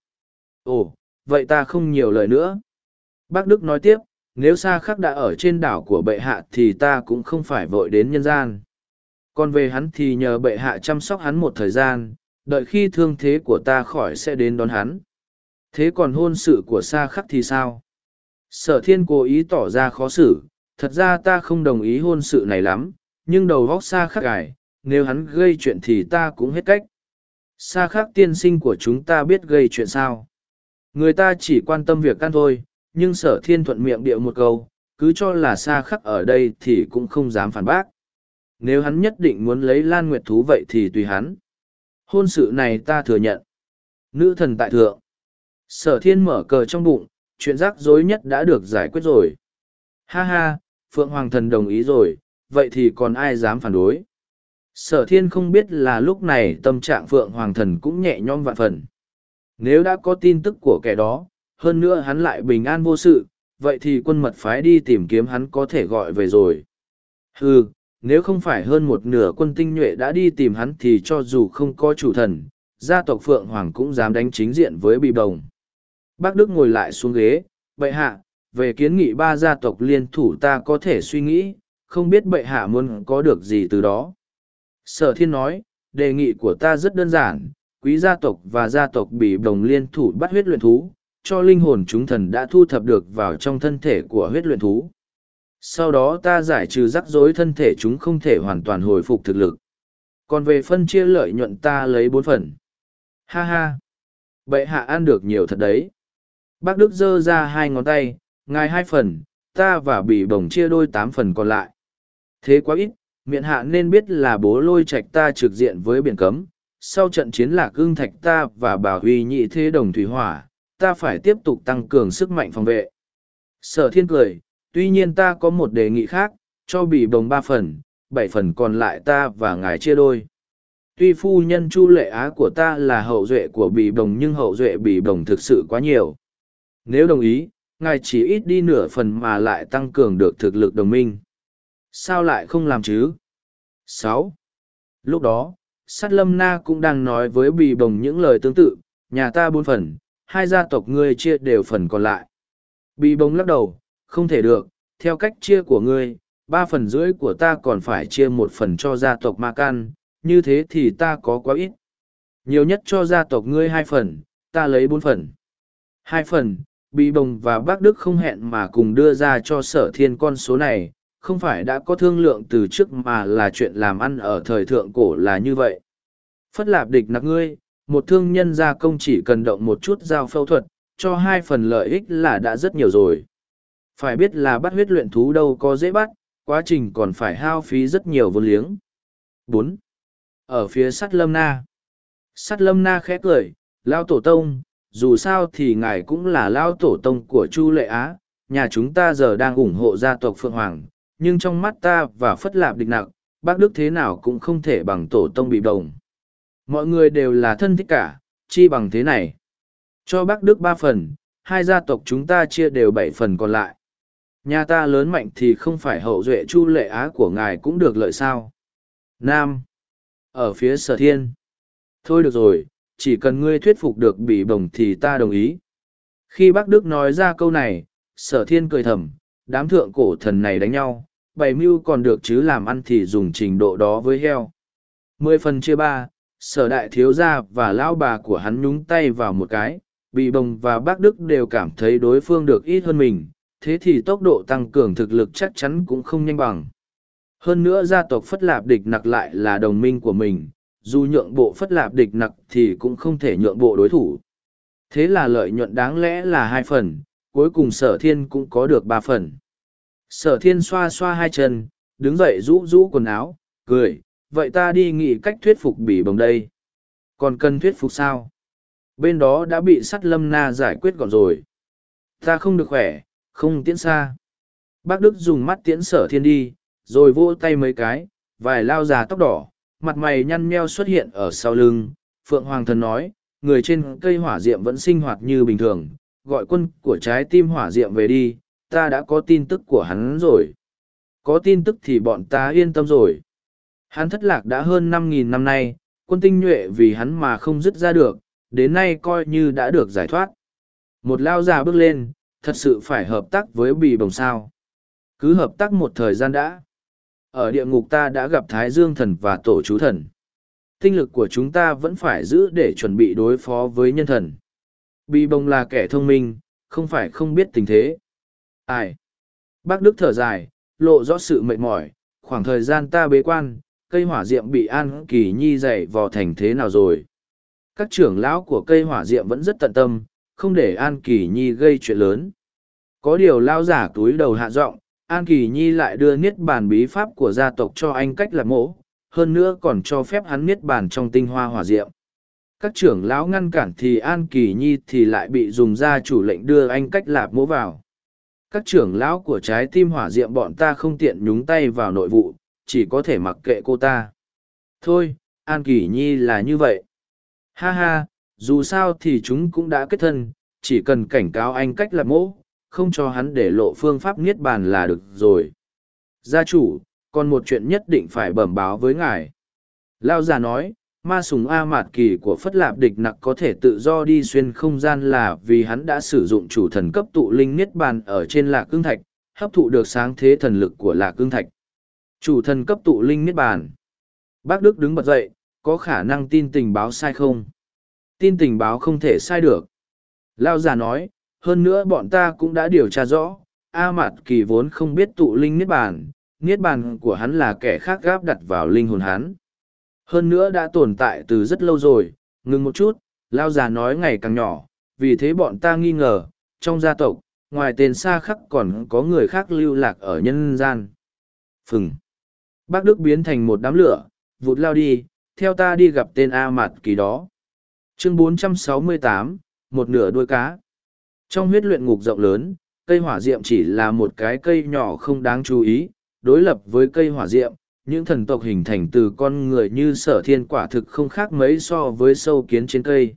Ồ, vậy ta không nhiều lời nữa. Bác Đức nói tiếp, nếu xa khắc đã ở trên đảo của bệ hạ thì ta cũng không phải vội đến nhân gian. Còn về hắn thì nhờ bệ hạ chăm sóc hắn một thời gian, đợi khi thương thế của ta khỏi sẽ đến đón hắn. Thế còn hôn sự của xa khắc thì sao? Sở thiên cố ý tỏ ra khó xử, thật ra ta không đồng ý hôn sự này lắm, nhưng đầu góc xa khắc gài, nếu hắn gây chuyện thì ta cũng hết cách. Xa khắc tiên sinh của chúng ta biết gây chuyện sao? Người ta chỉ quan tâm việc ăn thôi, nhưng sở thiên thuận miệng điệu một câu, cứ cho là xa khắc ở đây thì cũng không dám phản bác. Nếu hắn nhất định muốn lấy Lan Nguyệt thú vậy thì tùy hắn. Hôn sự này ta thừa nhận. Nữ thần tại thượng. Sở thiên mở cờ trong bụng, chuyện rắc rối nhất đã được giải quyết rồi. Ha ha, Phượng Hoàng thần đồng ý rồi, vậy thì còn ai dám phản đối. Sở thiên không biết là lúc này tâm trạng Phượng Hoàng thần cũng nhẹ nhõm vạn phần. Nếu đã có tin tức của kẻ đó, hơn nữa hắn lại bình an vô sự, vậy thì quân mật phái đi tìm kiếm hắn có thể gọi về rồi. Hừ, nếu không phải hơn một nửa quân tinh nhuệ đã đi tìm hắn thì cho dù không có chủ thần, gia tộc Phượng Hoàng cũng dám đánh chính diện với bị bồng. Bác Đức ngồi lại xuống ghế, bệ hạ, về kiến nghị ba gia tộc liên thủ ta có thể suy nghĩ, không biết bệ hạ muốn có được gì từ đó. Sở thiên nói, đề nghị của ta rất đơn giản, quý gia tộc và gia tộc bị đồng liên thủ bắt huyết luyện thú, cho linh hồn chúng thần đã thu thập được vào trong thân thể của huyết luyện thú. Sau đó ta giải trừ rắc rối thân thể chúng không thể hoàn toàn hồi phục thực lực. Còn về phân chia lợi nhuận ta lấy bốn phần. Ha ha! Bệ hạ ăn được nhiều thật đấy. Bác Đức giơ ra hai ngón tay, ngài hai phần, ta và bị bổng chia đôi tám phần còn lại. Thế quá ít, Miện hạ nên biết là bố lôi Trạch ta trực diện với biển cấm. Sau trận chiến lạc ương thạch ta và bà huy nhị thế đồng thủy hỏa, ta phải tiếp tục tăng cường sức mạnh phòng vệ. Sở thiên cười, tuy nhiên ta có một đề nghị khác, cho bị bồng ba phần, bảy phần còn lại ta và ngài chia đôi. Tuy phu nhân chu lệ á của ta là hậu duệ của bị bồng nhưng hậu duệ bị bồng thực sự quá nhiều. Nếu đồng ý, ngài chỉ ít đi nửa phần mà lại tăng cường được thực lực đồng minh. Sao lại không làm chứ? sáu Lúc đó, sát lâm na cũng đang nói với bị bồng những lời tương tự, nhà ta bốn phần, hai gia tộc ngươi chia đều phần còn lại. Bị bồng lắc đầu, không thể được, theo cách chia của ngươi, ba phần rưỡi của ta còn phải chia một phần cho gia tộc Ma Can, như thế thì ta có quá ít. Nhiều nhất cho gia tộc ngươi hai phần, ta lấy bốn phần. Hai phần, Bị bồng và bác Đức không hẹn mà cùng đưa ra cho sở thiên con số này, không phải đã có thương lượng từ trước mà là chuyện làm ăn ở thời thượng cổ là như vậy. Phất lạp địch nặc ngươi, một thương nhân gia công chỉ cần động một chút giao phẫu thuật, cho hai phần lợi ích là đã rất nhiều rồi. Phải biết là bắt huyết luyện thú đâu có dễ bắt, quá trình còn phải hao phí rất nhiều vốn liếng. bốn Ở phía sắt lâm na. Sắt lâm na khẽ cười, lao tổ tông, dù sao thì ngài cũng là lao tổ tông của chu lệ á, nhà chúng ta giờ đang ủng hộ gia tộc Phượng Hoàng, nhưng trong mắt ta và phất lạp địch nặng, bác Đức thế nào cũng không thể bằng tổ tông bị đồng. Mọi người đều là thân thích cả, chi bằng thế này. Cho bác Đức ba phần, hai gia tộc chúng ta chia đều bảy phần còn lại. Nhà ta lớn mạnh thì không phải hậu duệ chu lệ á của ngài cũng được lợi sao. Nam. Ở phía sở thiên. Thôi được rồi, chỉ cần ngươi thuyết phục được bị bồng thì ta đồng ý. Khi bác Đức nói ra câu này, sở thiên cười thầm, đám thượng cổ thần này đánh nhau, bảy mưu còn được chứ làm ăn thì dùng trình độ đó với heo. Mười phần chia ba, sở đại thiếu gia và lão bà của hắn nhúng tay vào một cái, bị bồng và bác Đức đều cảm thấy đối phương được ít hơn mình, thế thì tốc độ tăng cường thực lực chắc chắn cũng không nhanh bằng. Hơn nữa gia tộc Phất Lạp Địch Nặc lại là đồng minh của mình, dù nhượng bộ Phất Lạp Địch Nặc thì cũng không thể nhượng bộ đối thủ. Thế là lợi nhuận đáng lẽ là hai phần, cuối cùng sở thiên cũng có được ba phần. Sở thiên xoa xoa hai chân, đứng dậy rũ rũ quần áo, cười, vậy ta đi nghĩ cách thuyết phục bỉ bồng đây. Còn cần thuyết phục sao? Bên đó đã bị sắt lâm na giải quyết gọn rồi. Ta không được khỏe, không tiễn xa. Bác Đức dùng mắt tiễn sở thiên đi, rồi vỗ tay mấy cái, vài lao già tóc đỏ, mặt mày nhăn meo xuất hiện ở sau lưng. Phượng Hoàng Thần nói, người trên cây hỏa diệm vẫn sinh hoạt như bình thường, gọi quân của trái tim hỏa diệm về đi, ta đã có tin tức của hắn rồi. Có tin tức thì bọn ta yên tâm rồi. Hắn thất lạc đã hơn năm nghìn năm nay, quân tinh nhuệ vì hắn mà không dứt ra được, đến nay coi như đã được giải thoát. Một lao già bước lên, thật sự phải hợp tác với bì bồng sao. Cứ hợp tác một thời gian đã. Ở địa ngục ta đã gặp Thái Dương thần và tổ chú thần. Tinh lực của chúng ta vẫn phải giữ để chuẩn bị đối phó với nhân thần. Bì bồng là kẻ thông minh, không phải không biết tình thế. Ai? Bác Đức thở dài, lộ rõ sự mệt mỏi, khoảng thời gian ta bế quan, cây hỏa diệm bị An Kỳ Nhi dạy vò thành thế nào rồi. Các trưởng lão của cây hỏa diệm vẫn rất tận tâm, không để An Kỳ Nhi gây chuyện lớn. Có điều lao giả túi đầu hạ giọng, An Kỳ Nhi lại đưa niết bàn bí pháp của gia tộc cho anh cách làm mổ, hơn nữa còn cho phép hắn niết bàn trong tinh hoa hỏa diệm. Các trưởng lão ngăn cản thì An Kỳ Nhi thì lại bị dùng ra chủ lệnh đưa anh cách lạp mỗ vào. Các trưởng lão của trái tim hỏa diệm bọn ta không tiện nhúng tay vào nội vụ, chỉ có thể mặc kệ cô ta. Thôi, An Kỳ Nhi là như vậy. Ha ha, dù sao thì chúng cũng đã kết thân, chỉ cần cảnh cáo anh cách lập mỗ, không cho hắn để lộ phương pháp niết bàn là được rồi. Gia chủ, còn một chuyện nhất định phải bẩm báo với ngài. Lao già nói, ma sùng A Mạt Kỳ của Phất Lạp Địch Nặc có thể tự do đi xuyên không gian là vì hắn đã sử dụng chủ thần cấp tụ linh niết bàn ở trên lạc cương thạch, hấp thụ được sáng thế thần lực của lạc cương thạch. Chủ thần cấp tụ linh niết bàn. Bác Đức đứng bật dậy, có khả năng tin tình báo sai không? Tin tình báo không thể sai được. Lao già nói, hơn nữa bọn ta cũng đã điều tra rõ, A Mạt Kỳ vốn không biết tụ linh niết bàn, niết bàn của hắn là kẻ khác gáp đặt vào linh hồn hắn. Hơn nữa đã tồn tại từ rất lâu rồi, ngừng một chút, Lao già nói ngày càng nhỏ, vì thế bọn ta nghi ngờ, trong gia tộc, ngoài tên xa khắc còn có người khác lưu lạc ở nhân gian. Phừng. Bác Đức biến thành một đám lửa, vụt lao đi, theo ta đi gặp tên A Mạt Kỳ đó. Chương 468, một nửa đuôi cá. Trong huyết luyện ngục rộng lớn, cây hỏa diệm chỉ là một cái cây nhỏ không đáng chú ý, đối lập với cây hỏa diệm, những thần tộc hình thành từ con người như sở thiên quả thực không khác mấy so với sâu kiến trên cây.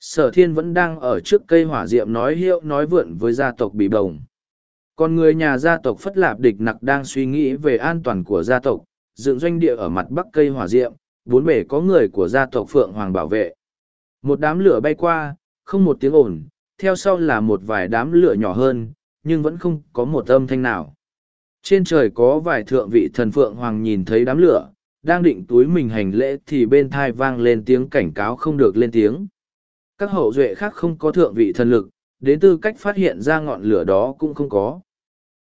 Sở thiên vẫn đang ở trước cây hỏa diệm nói hiệu nói vượn với gia tộc bị bồng. Còn người nhà gia tộc Phất Lạp Địch Nặc đang suy nghĩ về an toàn của gia tộc, dựng doanh địa ở mặt bắc cây hỏa diệm, bốn bể có người của gia tộc Phượng Hoàng bảo vệ. Một đám lửa bay qua, không một tiếng ồn, theo sau là một vài đám lửa nhỏ hơn, nhưng vẫn không có một âm thanh nào. Trên trời có vài thượng vị thần Phượng Hoàng nhìn thấy đám lửa, đang định túi mình hành lễ thì bên thai vang lên tiếng cảnh cáo không được lên tiếng. Các hậu duệ khác không có thượng vị thần lực, đến tư cách phát hiện ra ngọn lửa đó cũng không có.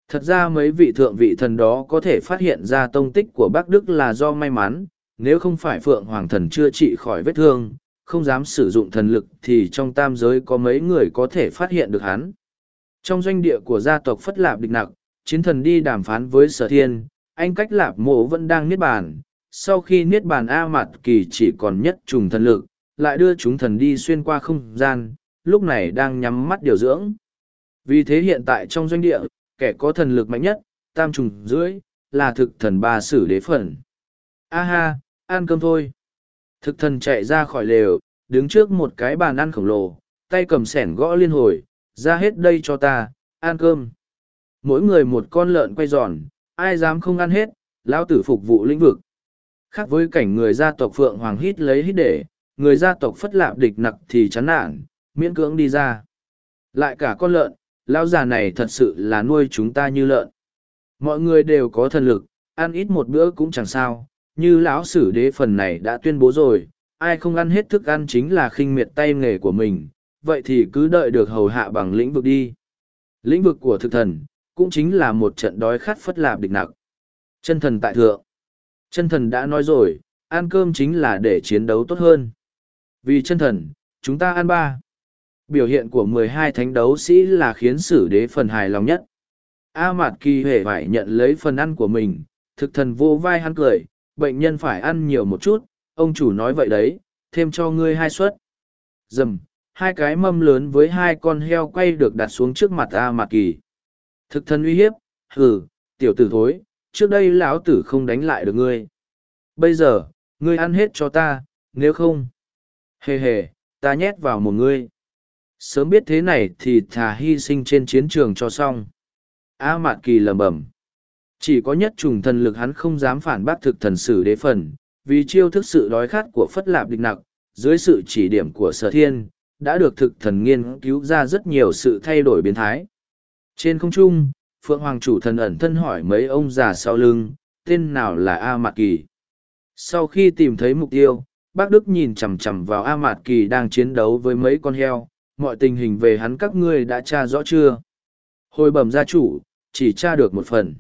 Thật ra mấy vị thượng vị thần đó có thể phát hiện ra tông tích của Bắc Đức là do may mắn, nếu không phải Phượng Hoàng thần chưa trị khỏi vết thương, không dám sử dụng thần lực thì trong tam giới có mấy người có thể phát hiện được hắn. Trong doanh địa của gia tộc Phất Lạp Địch Nặc, chiến thần đi đàm phán với sở thiên, anh cách Lạp mộ vẫn đang niết bàn. Sau khi niết bàn A Mạt Kỳ chỉ còn nhất trùng thần lực, lại đưa chúng thần đi xuyên qua không gian, lúc này đang nhắm mắt điều dưỡng. Vì thế hiện tại trong doanh địa, kẻ có thần lực mạnh nhất, tam trùng dưới, là thực thần ba sử đế phần. A ha, ăn cơm thôi. Thực thần chạy ra khỏi lều, đứng trước một cái bàn ăn khổng lồ, tay cầm sẻn gõ liên hồi, ra hết đây cho ta, ăn cơm. mỗi người một con lợn quay giòn, ai dám không ăn hết, lão tử phục vụ lĩnh vực. Khác với cảnh người gia tộc Phượng Hoàng hít lấy hít để, người gia tộc Phất Lạp địch nặc thì chán nản, miễn cưỡng đi ra. Lại cả con lợn, lão già này thật sự là nuôi chúng ta như lợn. Mọi người đều có thần lực, ăn ít một bữa cũng chẳng sao, như lão sử đế phần này đã tuyên bố rồi, ai không ăn hết thức ăn chính là khinh miệt tay nghề của mình, vậy thì cứ đợi được hầu hạ bằng lĩnh vực đi. Lĩnh vực của thực thần, cũng chính là một trận đói khát phất lạp địch nặc. Chân thần tại thượng. Chân thần đã nói rồi, ăn cơm chính là để chiến đấu tốt hơn. Vì chân thần, chúng ta ăn ba. Biểu hiện của mười hai thánh đấu sĩ là khiến sử đế phần hài lòng nhất. A Mạt Kỳ hề phải nhận lấy phần ăn của mình, thực thần vô vai hắn cười, bệnh nhân phải ăn nhiều một chút, ông chủ nói vậy đấy, thêm cho ngươi hai suất. Dầm, hai cái mâm lớn với hai con heo quay được đặt xuống trước mặt A Mạt Kỳ. Thực thần uy hiếp, hừ, tiểu tử thối, trước đây lão tử không đánh lại được ngươi. Bây giờ, ngươi ăn hết cho ta, nếu không. Hề hề, ta nhét vào một ngươi. Sớm biết thế này thì thà hy sinh trên chiến trường cho xong. A Mạt Kỳ lầm bẩm. Chỉ có nhất trùng thần lực hắn không dám phản bác thực thần sử đế phần, vì chiêu thức sự đói khát của Phất Lạp địch nặc, dưới sự chỉ điểm của sở thiên, đã được thực thần nghiên cứu ra rất nhiều sự thay đổi biến thái. Trên không trung, Phượng Hoàng chủ thần ẩn thân hỏi mấy ông già sau lưng, tên nào là A Mạt Kỳ. Sau khi tìm thấy mục tiêu, bác Đức nhìn chằm chằm vào A Mạt Kỳ đang chiến đấu với mấy con heo, mọi tình hình về hắn các ngươi đã tra rõ chưa? Hồi bẩm gia chủ, chỉ tra được một phần.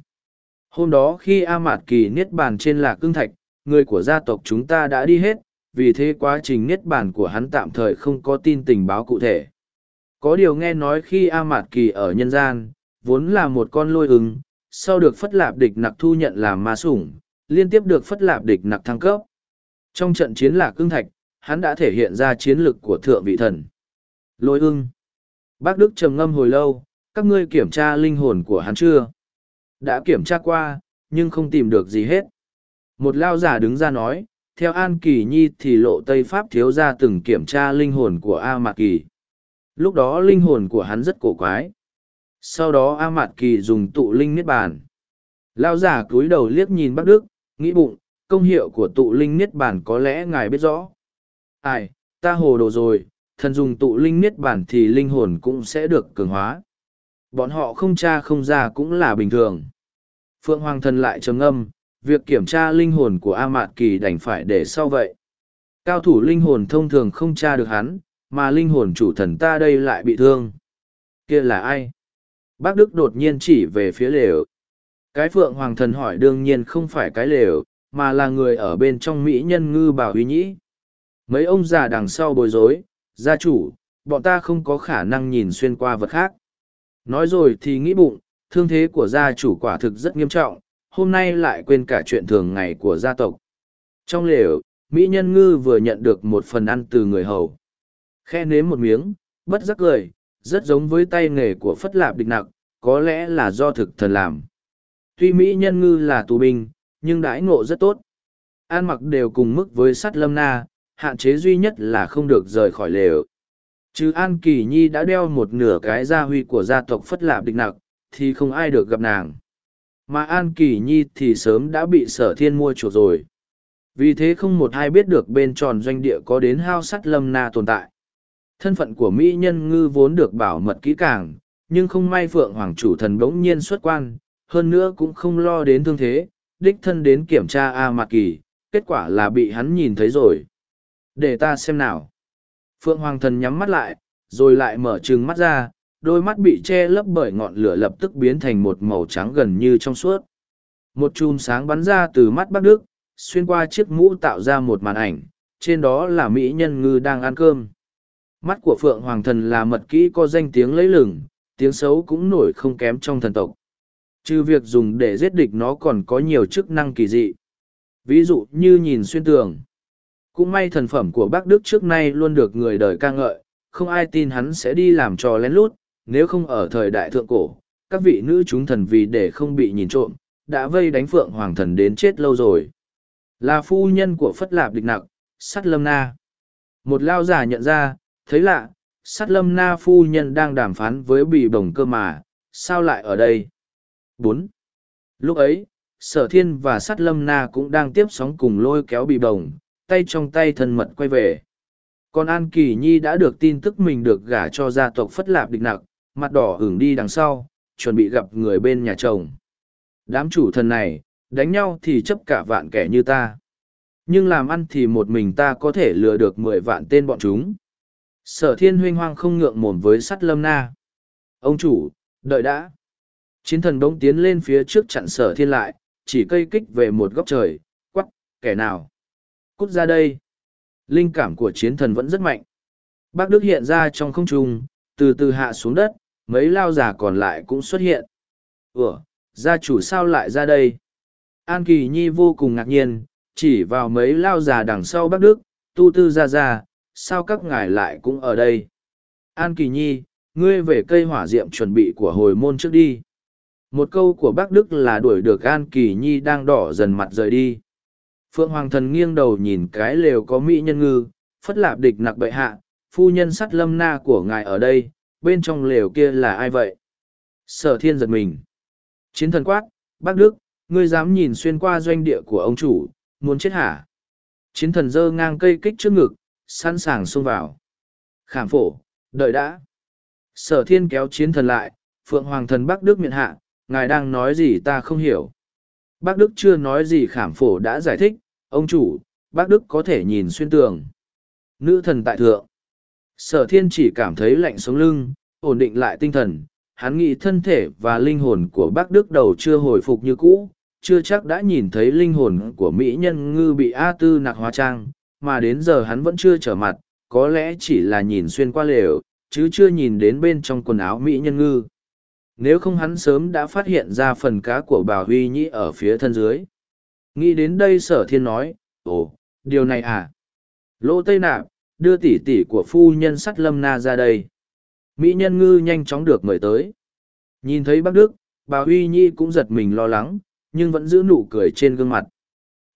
Hôm đó khi A Mạt Kỳ niết bàn trên lạc cương thạch, người của gia tộc chúng ta đã đi hết, vì thế quá trình niết bàn của hắn tạm thời không có tin tình báo cụ thể. Có điều nghe nói khi A Mạt Kỳ ở nhân gian, vốn là một con lôi ứng, sau được Phất Lạp địch nặc thu nhận làm ma sủng, liên tiếp được Phất Lạp địch nặc thăng cấp. Trong trận chiến lạc cương thạch, hắn đã thể hiện ra chiến lực của thượng vị thần. Lôi ưng. Bác Đức trầm ngâm hồi lâu, các ngươi kiểm tra linh hồn của hắn chưa? Đã kiểm tra qua, nhưng không tìm được gì hết. Một lao giả đứng ra nói, theo An Kỳ Nhi thì lộ Tây Pháp thiếu ra từng kiểm tra linh hồn của A Mạc Kỳ. Lúc đó linh hồn của hắn rất cổ quái. Sau đó A Mạt Kỳ dùng tụ linh niết bàn. Lao giả cúi đầu liếc nhìn Bắc Đức, nghĩ bụng, công hiệu của tụ linh niết bàn có lẽ ngài biết rõ. Ai, ta hồ đồ rồi, thần dùng tụ linh niết bản thì linh hồn cũng sẽ được cường hóa. Bọn họ không tra không ra cũng là bình thường. Phượng Hoàng thần lại trầm âm, việc kiểm tra linh hồn của A Mạt Kỳ đành phải để sau vậy. Cao thủ linh hồn thông thường không tra được hắn, mà linh hồn chủ thần ta đây lại bị thương. Kia là ai? Bác Đức đột nhiên chỉ về phía lều. Cái Phượng Hoàng thần hỏi đương nhiên không phải cái lều, mà là người ở bên trong Mỹ nhân ngư bảo huy nhĩ. Mấy ông già đằng sau bối rối, gia chủ, bọn ta không có khả năng nhìn xuyên qua vật khác. Nói rồi thì nghĩ bụng, thương thế của gia chủ quả thực rất nghiêm trọng, hôm nay lại quên cả chuyện thường ngày của gia tộc. Trong lều, Mỹ nhân ngư vừa nhận được một phần ăn từ người hầu. Khe nếm một miếng, bất giác cười, rất giống với tay nghề của Phất Lạp địch nặc, có lẽ là do thực thần làm. Tuy Mỹ nhân ngư là tù binh, nhưng đãi ngộ rất tốt. An mặc đều cùng mức với sắt lâm na, hạn chế duy nhất là không được rời khỏi lều. Chứ An Kỳ Nhi đã đeo một nửa cái gia huy của gia tộc Phất Lạp địch nặc, thì không ai được gặp nàng. Mà An Kỳ Nhi thì sớm đã bị sở thiên mua chuộc rồi. Vì thế không một ai biết được bên tròn doanh địa có đến hao sắt lâm na tồn tại. Thân phận của Mỹ nhân ngư vốn được bảo mật kỹ càng, nhưng không may Phượng Hoàng chủ thần bỗng nhiên xuất quan, hơn nữa cũng không lo đến thương thế, đích thân đến kiểm tra A Mạc Kỳ, kết quả là bị hắn nhìn thấy rồi. Để ta xem nào. Phượng Hoàng thần nhắm mắt lại, rồi lại mở trừng mắt ra, đôi mắt bị che lấp bởi ngọn lửa lập tức biến thành một màu trắng gần như trong suốt. Một chùm sáng bắn ra từ mắt Bắc Đức, xuyên qua chiếc mũ tạo ra một màn ảnh, trên đó là Mỹ nhân ngư đang ăn cơm. Mắt của Phượng Hoàng thần là mật kỹ có danh tiếng lấy lửng, tiếng xấu cũng nổi không kém trong thần tộc. Trừ việc dùng để giết địch nó còn có nhiều chức năng kỳ dị. Ví dụ như nhìn xuyên tường. Cũng may thần phẩm của bác Đức trước nay luôn được người đời ca ngợi, không ai tin hắn sẽ đi làm trò lén lút, nếu không ở thời đại thượng cổ, các vị nữ chúng thần vì để không bị nhìn trộm, đã vây đánh Phượng Hoàng thần đến chết lâu rồi. Là phu nhân của Phất Lạp địch nặc, sắt lâm na. Một lao giả nhận ra, thấy lạ, Sắt lâm na phu nhân đang đàm phán với bì bồng cơ mà, sao lại ở đây? bốn lúc ấy sở thiên và sắt lâm na cũng đang tiếp sóng cùng lôi kéo Bì bồng tay trong tay thân mật quay về. Còn an kỳ nhi đã được tin tức mình được gả cho gia tộc phất lạp địch nặc mặt đỏ hưởng đi đằng sau chuẩn bị gặp người bên nhà chồng. Đám chủ thần này đánh nhau thì chấp cả vạn kẻ như ta. Nhưng làm ăn thì một mình ta có thể lừa được mười vạn tên bọn chúng. Sở thiên huynh hoang không ngượng mồm với sắt lâm na. Ông chủ đợi đã. Chiến thần đống tiến lên phía trước chặn sở thiên lại chỉ cây kích về một góc trời quắc, kẻ nào? Cút ra đây. Linh cảm của chiến thần vẫn rất mạnh. Bác đức hiện ra trong không trung, từ từ hạ xuống đất, mấy lao giả còn lại cũng xuất hiện. Ủa, gia chủ sao lại ra đây? An kỳ nhi vô cùng ngạc nhiên, chỉ vào mấy lao già đằng sau bác đức, tu tư ra ra, sao các ngài lại cũng ở đây? An kỳ nhi, ngươi về cây hỏa diệm chuẩn bị của hồi môn trước đi. Một câu của bác đức là đuổi được an kỳ nhi đang đỏ dần mặt rời đi phượng hoàng thần nghiêng đầu nhìn cái lều có mỹ nhân ngư, phất lạp địch nặc bệ hạ, phu nhân sắt lâm na của ngài ở đây, bên trong lều kia là ai vậy? Sở thiên giật mình. Chiến thần quát, bác đức, ngươi dám nhìn xuyên qua doanh địa của ông chủ, muốn chết hả? Chiến thần giơ ngang cây kích trước ngực, sẵn sàng xông vào. Khảm phổ, đợi đã. Sở thiên kéo chiến thần lại, phượng hoàng thần bắc đức miệng hạ, ngài đang nói gì ta không hiểu bác đức chưa nói gì khảm phổ đã giải thích, ông chủ, bác đức có thể nhìn xuyên tường. Nữ thần tại thượng. Sở thiên chỉ cảm thấy lạnh sống lưng, ổn định lại tinh thần. Hắn nghĩ thân thể và linh hồn của bác đức đầu chưa hồi phục như cũ, chưa chắc đã nhìn thấy linh hồn của mỹ nhân ngư bị a tư nạc hóa trang, mà đến giờ hắn vẫn chưa trở mặt, có lẽ chỉ là nhìn xuyên qua lều, chứ chưa nhìn đến bên trong quần áo mỹ nhân ngư nếu không hắn sớm đã phát hiện ra phần cá của bà huy nhĩ ở phía thân dưới. Nghĩ đến đây sở thiên nói, ồ, điều này à? Lỗ tây nạp, đưa tỷ tỷ của phu nhân sắt lâm na ra đây. Mỹ nhân ngư nhanh chóng được mời tới. Nhìn thấy bác đức, bà huy nhi cũng giật mình lo lắng, nhưng vẫn giữ nụ cười trên gương mặt.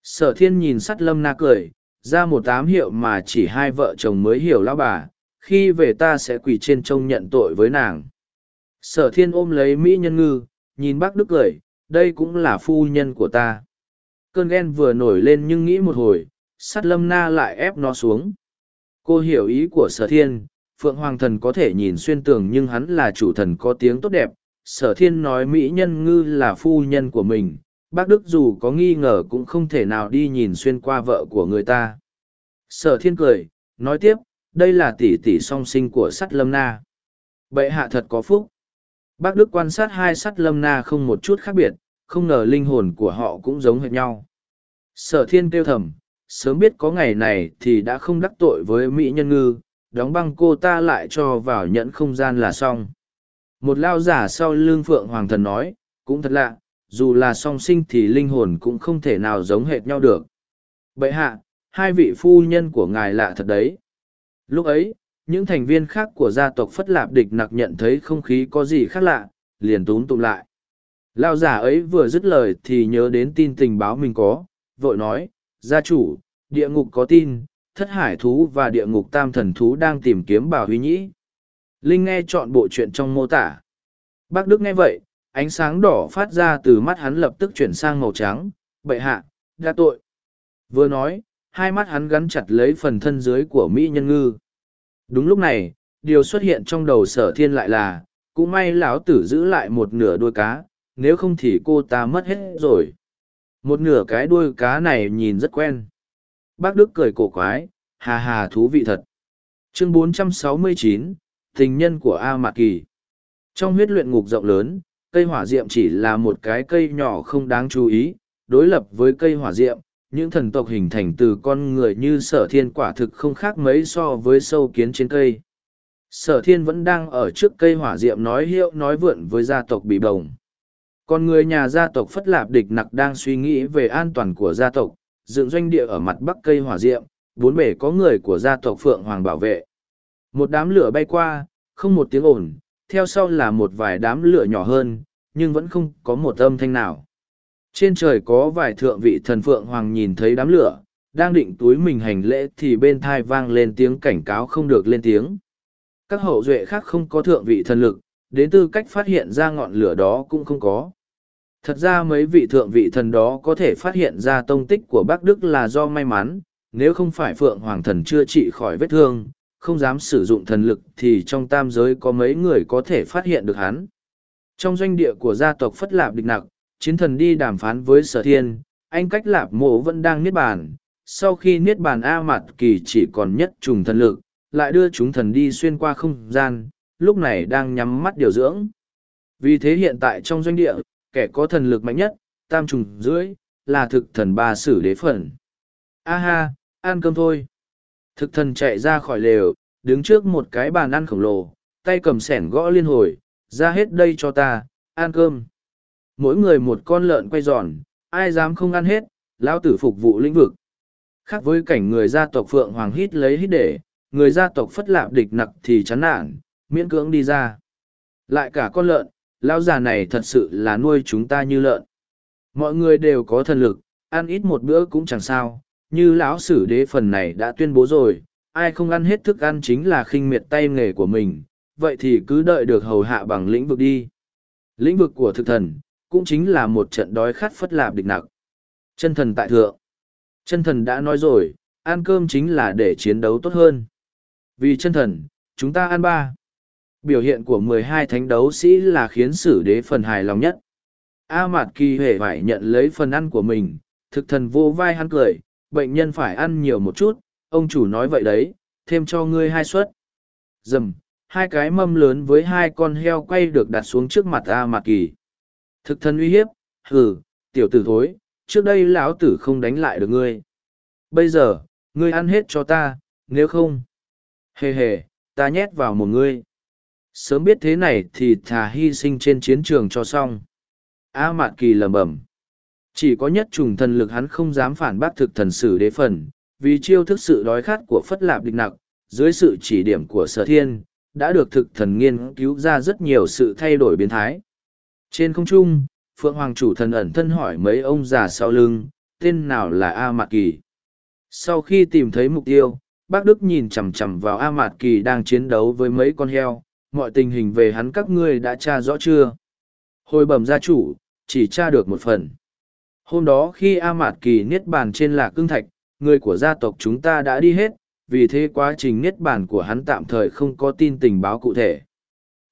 Sở thiên nhìn sắt lâm na cười, ra một tám hiệu mà chỉ hai vợ chồng mới hiểu lao bà, khi về ta sẽ quỳ trên trông nhận tội với nàng sở thiên ôm lấy mỹ nhân ngư, nhìn bác đức cười, đây cũng là phu nhân của ta. Cơn ghen vừa nổi lên nhưng nghĩ một hồi, sắt lâm na lại ép nó xuống. Cô hiểu ý của sở thiên, phượng hoàng thần có thể nhìn xuyên tường nhưng hắn là chủ thần có tiếng tốt đẹp. Sở thiên nói mỹ nhân ngư là phu nhân của mình, bác đức dù có nghi ngờ cũng không thể nào đi nhìn xuyên qua vợ của người ta. Sở thiên cười, nói tiếp, đây là tỷ tỷ song sinh của sắt lâm na. Bệ hạ thật có phúc bác đức quan sát hai sắt lâm na không một chút khác biệt, không ngờ linh hồn của họ cũng giống hệt nhau. Sở thiên kêu thầm, sớm biết có ngày này thì đã không đắc tội với mỹ nhân ngư, đóng băng cô ta lại cho vào nhẫn không gian là xong. Một lao giả sau lưng phượng hoàng thần nói, cũng thật lạ, dù là song sinh thì linh hồn cũng không thể nào giống hệt nhau được. Bệ hạ, hai vị phu nhân của ngài lạ thật đấy. Lúc ấy những thành viên khác của gia tộc phất lạp địch nặc nhận thấy không khí có gì khác lạ, liền túm tụm lại. Lao giả ấy vừa dứt lời thì nhớ đến tin tình báo mình có, vội nói, gia chủ, địa ngục có tin, thất hải thú và địa ngục tam thần thú đang tìm kiếm bảo huy nhĩ. Linh nghe chọn bộ chuyện trong mô tả. Bác đức nghe vậy, ánh sáng đỏ phát ra từ mắt hắn lập tức chuyển sang màu trắng bậy hạ, đa tội. Vừa nói, hai mắt hắn gắn chặt lấy phần thân dưới của mỹ nhân ngư đúng lúc này điều xuất hiện trong đầu sở thiên lại là cũng may lão tử giữ lại một nửa đuôi cá nếu không thì cô ta mất hết rồi. Một nửa cái đuôi cá này nhìn rất quen. Bác đức cười cổ quái hà hà thú vị thật. Chương 469, tình nhân của a mạc kỳ. Trong huyết luyện ngục rộng lớn cây hỏa diệm chỉ là một cái cây nhỏ không đáng chú ý đối lập với cây hỏa diệm những thần tộc hình thành từ con người như sở thiên quả thực không khác mấy so với sâu kiến trên cây. Sở thiên vẫn đang ở trước cây hỏa diệm nói hiệu nói vượn với gia tộc bị bồng. Còn người nhà gia tộc phất lạp địch nặc đang suy nghĩ về an toàn của gia tộc, dựng doanh địa ở mặt bắc cây hỏa diệm, bốn bể có người của gia tộc phượng hoàng bảo vệ. Một đám lửa bay qua, không một tiếng ồn, theo sau là một vài đám lửa nhỏ hơn, nhưng vẫn không có một âm thanh nào trên trời có vài thượng vị thần phượng hoàng nhìn thấy đám lửa đang định túi mình hành lễ thì bên thai vang lên tiếng cảnh cáo không được lên tiếng các hậu duệ khác không có thượng vị thần lực đến tư cách phát hiện ra ngọn lửa đó cũng không có Thật ra mấy vị thượng vị thần đó có thể phát hiện ra tông tích của Bắc Đức là do may mắn, nếu không phải Phượng Hoàng thần chưa trị khỏi vết thương, không dám sử dụng thần lực thì trong tam giới có mấy người có thể phát hiện được hắn. Trong doanh địa của gia tộc Phất Lạp Địch Nặc, chiến thần đi đàm phán với sở thiên, anh cách lạp mộ vẫn đang niết bàn. Sau khi niết bàn A mặt Kỳ chỉ còn nhất trùng thần lực, lại đưa chúng thần đi xuyên qua không gian, lúc này đang nhắm mắt điều dưỡng. Vì thế hiện tại trong doanh địa, kẻ có thần lực mạnh nhất, tam trùng dưới, là thực thần ba sử đế phần. A ha, ăn cơm thôi. Thực thần chạy ra khỏi lều, đứng trước một cái bàn ăn khổng lồ, tay cầm sẻn gõ liên hồi, ra hết đây cho ta, ăn cơm. Mỗi người một con lợn quay giòn, ai dám không ăn hết, lão tử phục vụ lĩnh vực. Khác với cảnh người gia tộc Phượng Hoàng hít lấy hít để, người gia tộc Phất Lạp địch nặc thì chán nản, miễn cưỡng đi ra. Lại cả con lợn, lão già này thật sự là nuôi chúng ta như lợn. Mọi người đều có thần lực, ăn ít một bữa cũng chẳng sao, như lão sử đế phần này đã tuyên bố rồi, ai không ăn hết thức ăn chính là khinh miệt tay nghề của mình, vậy thì cứ đợi được hầu hạ bằng lĩnh vực đi. Lĩnh vực của thực thần, cũng chính là một trận đói khát phất lạp địch nặc. Chân thần tại thượng. Chân thần đã nói rồi, ăn cơm chính là để chiến đấu tốt hơn. Vì chân thần, chúng ta ăn ba. Biểu hiện của mười hai thánh đấu sĩ là khiến sử đế phần hài lòng nhất. A Mạt Kỳ hề phải nhận lấy phần ăn của mình, thực thần vô vai hắn cười, bệnh nhân phải ăn nhiều một chút, ông chủ nói vậy đấy, thêm cho ngươi hai suất. Dầm, hai cái mâm lớn với hai con heo quay được đặt xuống trước mặt A Mạt Kỳ. Thực thần uy hiếp, hừ, tiểu tử thối, trước đây lão tử không đánh lại được ngươi. Bây giờ, ngươi ăn hết cho ta, nếu không. Hề hề, ta nhét vào một ngươi. Sớm biết thế này thì thà hy sinh trên chiến trường cho xong. A Mạt Kỳ lẩm bẩm. Chỉ có nhất trùng thần lực hắn không dám phản bác thực thần sử đế phần, vì chiêu thức sự đói khát của Phất Lạp địch nặc, dưới sự chỉ điểm của sở thiên, đã được thực thần nghiên cứu ra rất nhiều sự thay đổi biến thái. Trên không trung, Phượng Hoàng chủ thần ẩn thân hỏi mấy ông già sau lưng, tên nào là A Mạt Kỳ. Sau khi tìm thấy mục tiêu, bác Đức nhìn chằm chằm vào A Mạt Kỳ đang chiến đấu với mấy con heo, mọi tình hình về hắn các ngươi đã tra rõ chưa? Hồi bẩm gia chủ, chỉ tra được một phần. Hôm đó khi A Mạt Kỳ niết bàn trên lạc cương thạch, người của gia tộc chúng ta đã đi hết, vì thế quá trình niết bàn của hắn tạm thời không có tin tình báo cụ thể.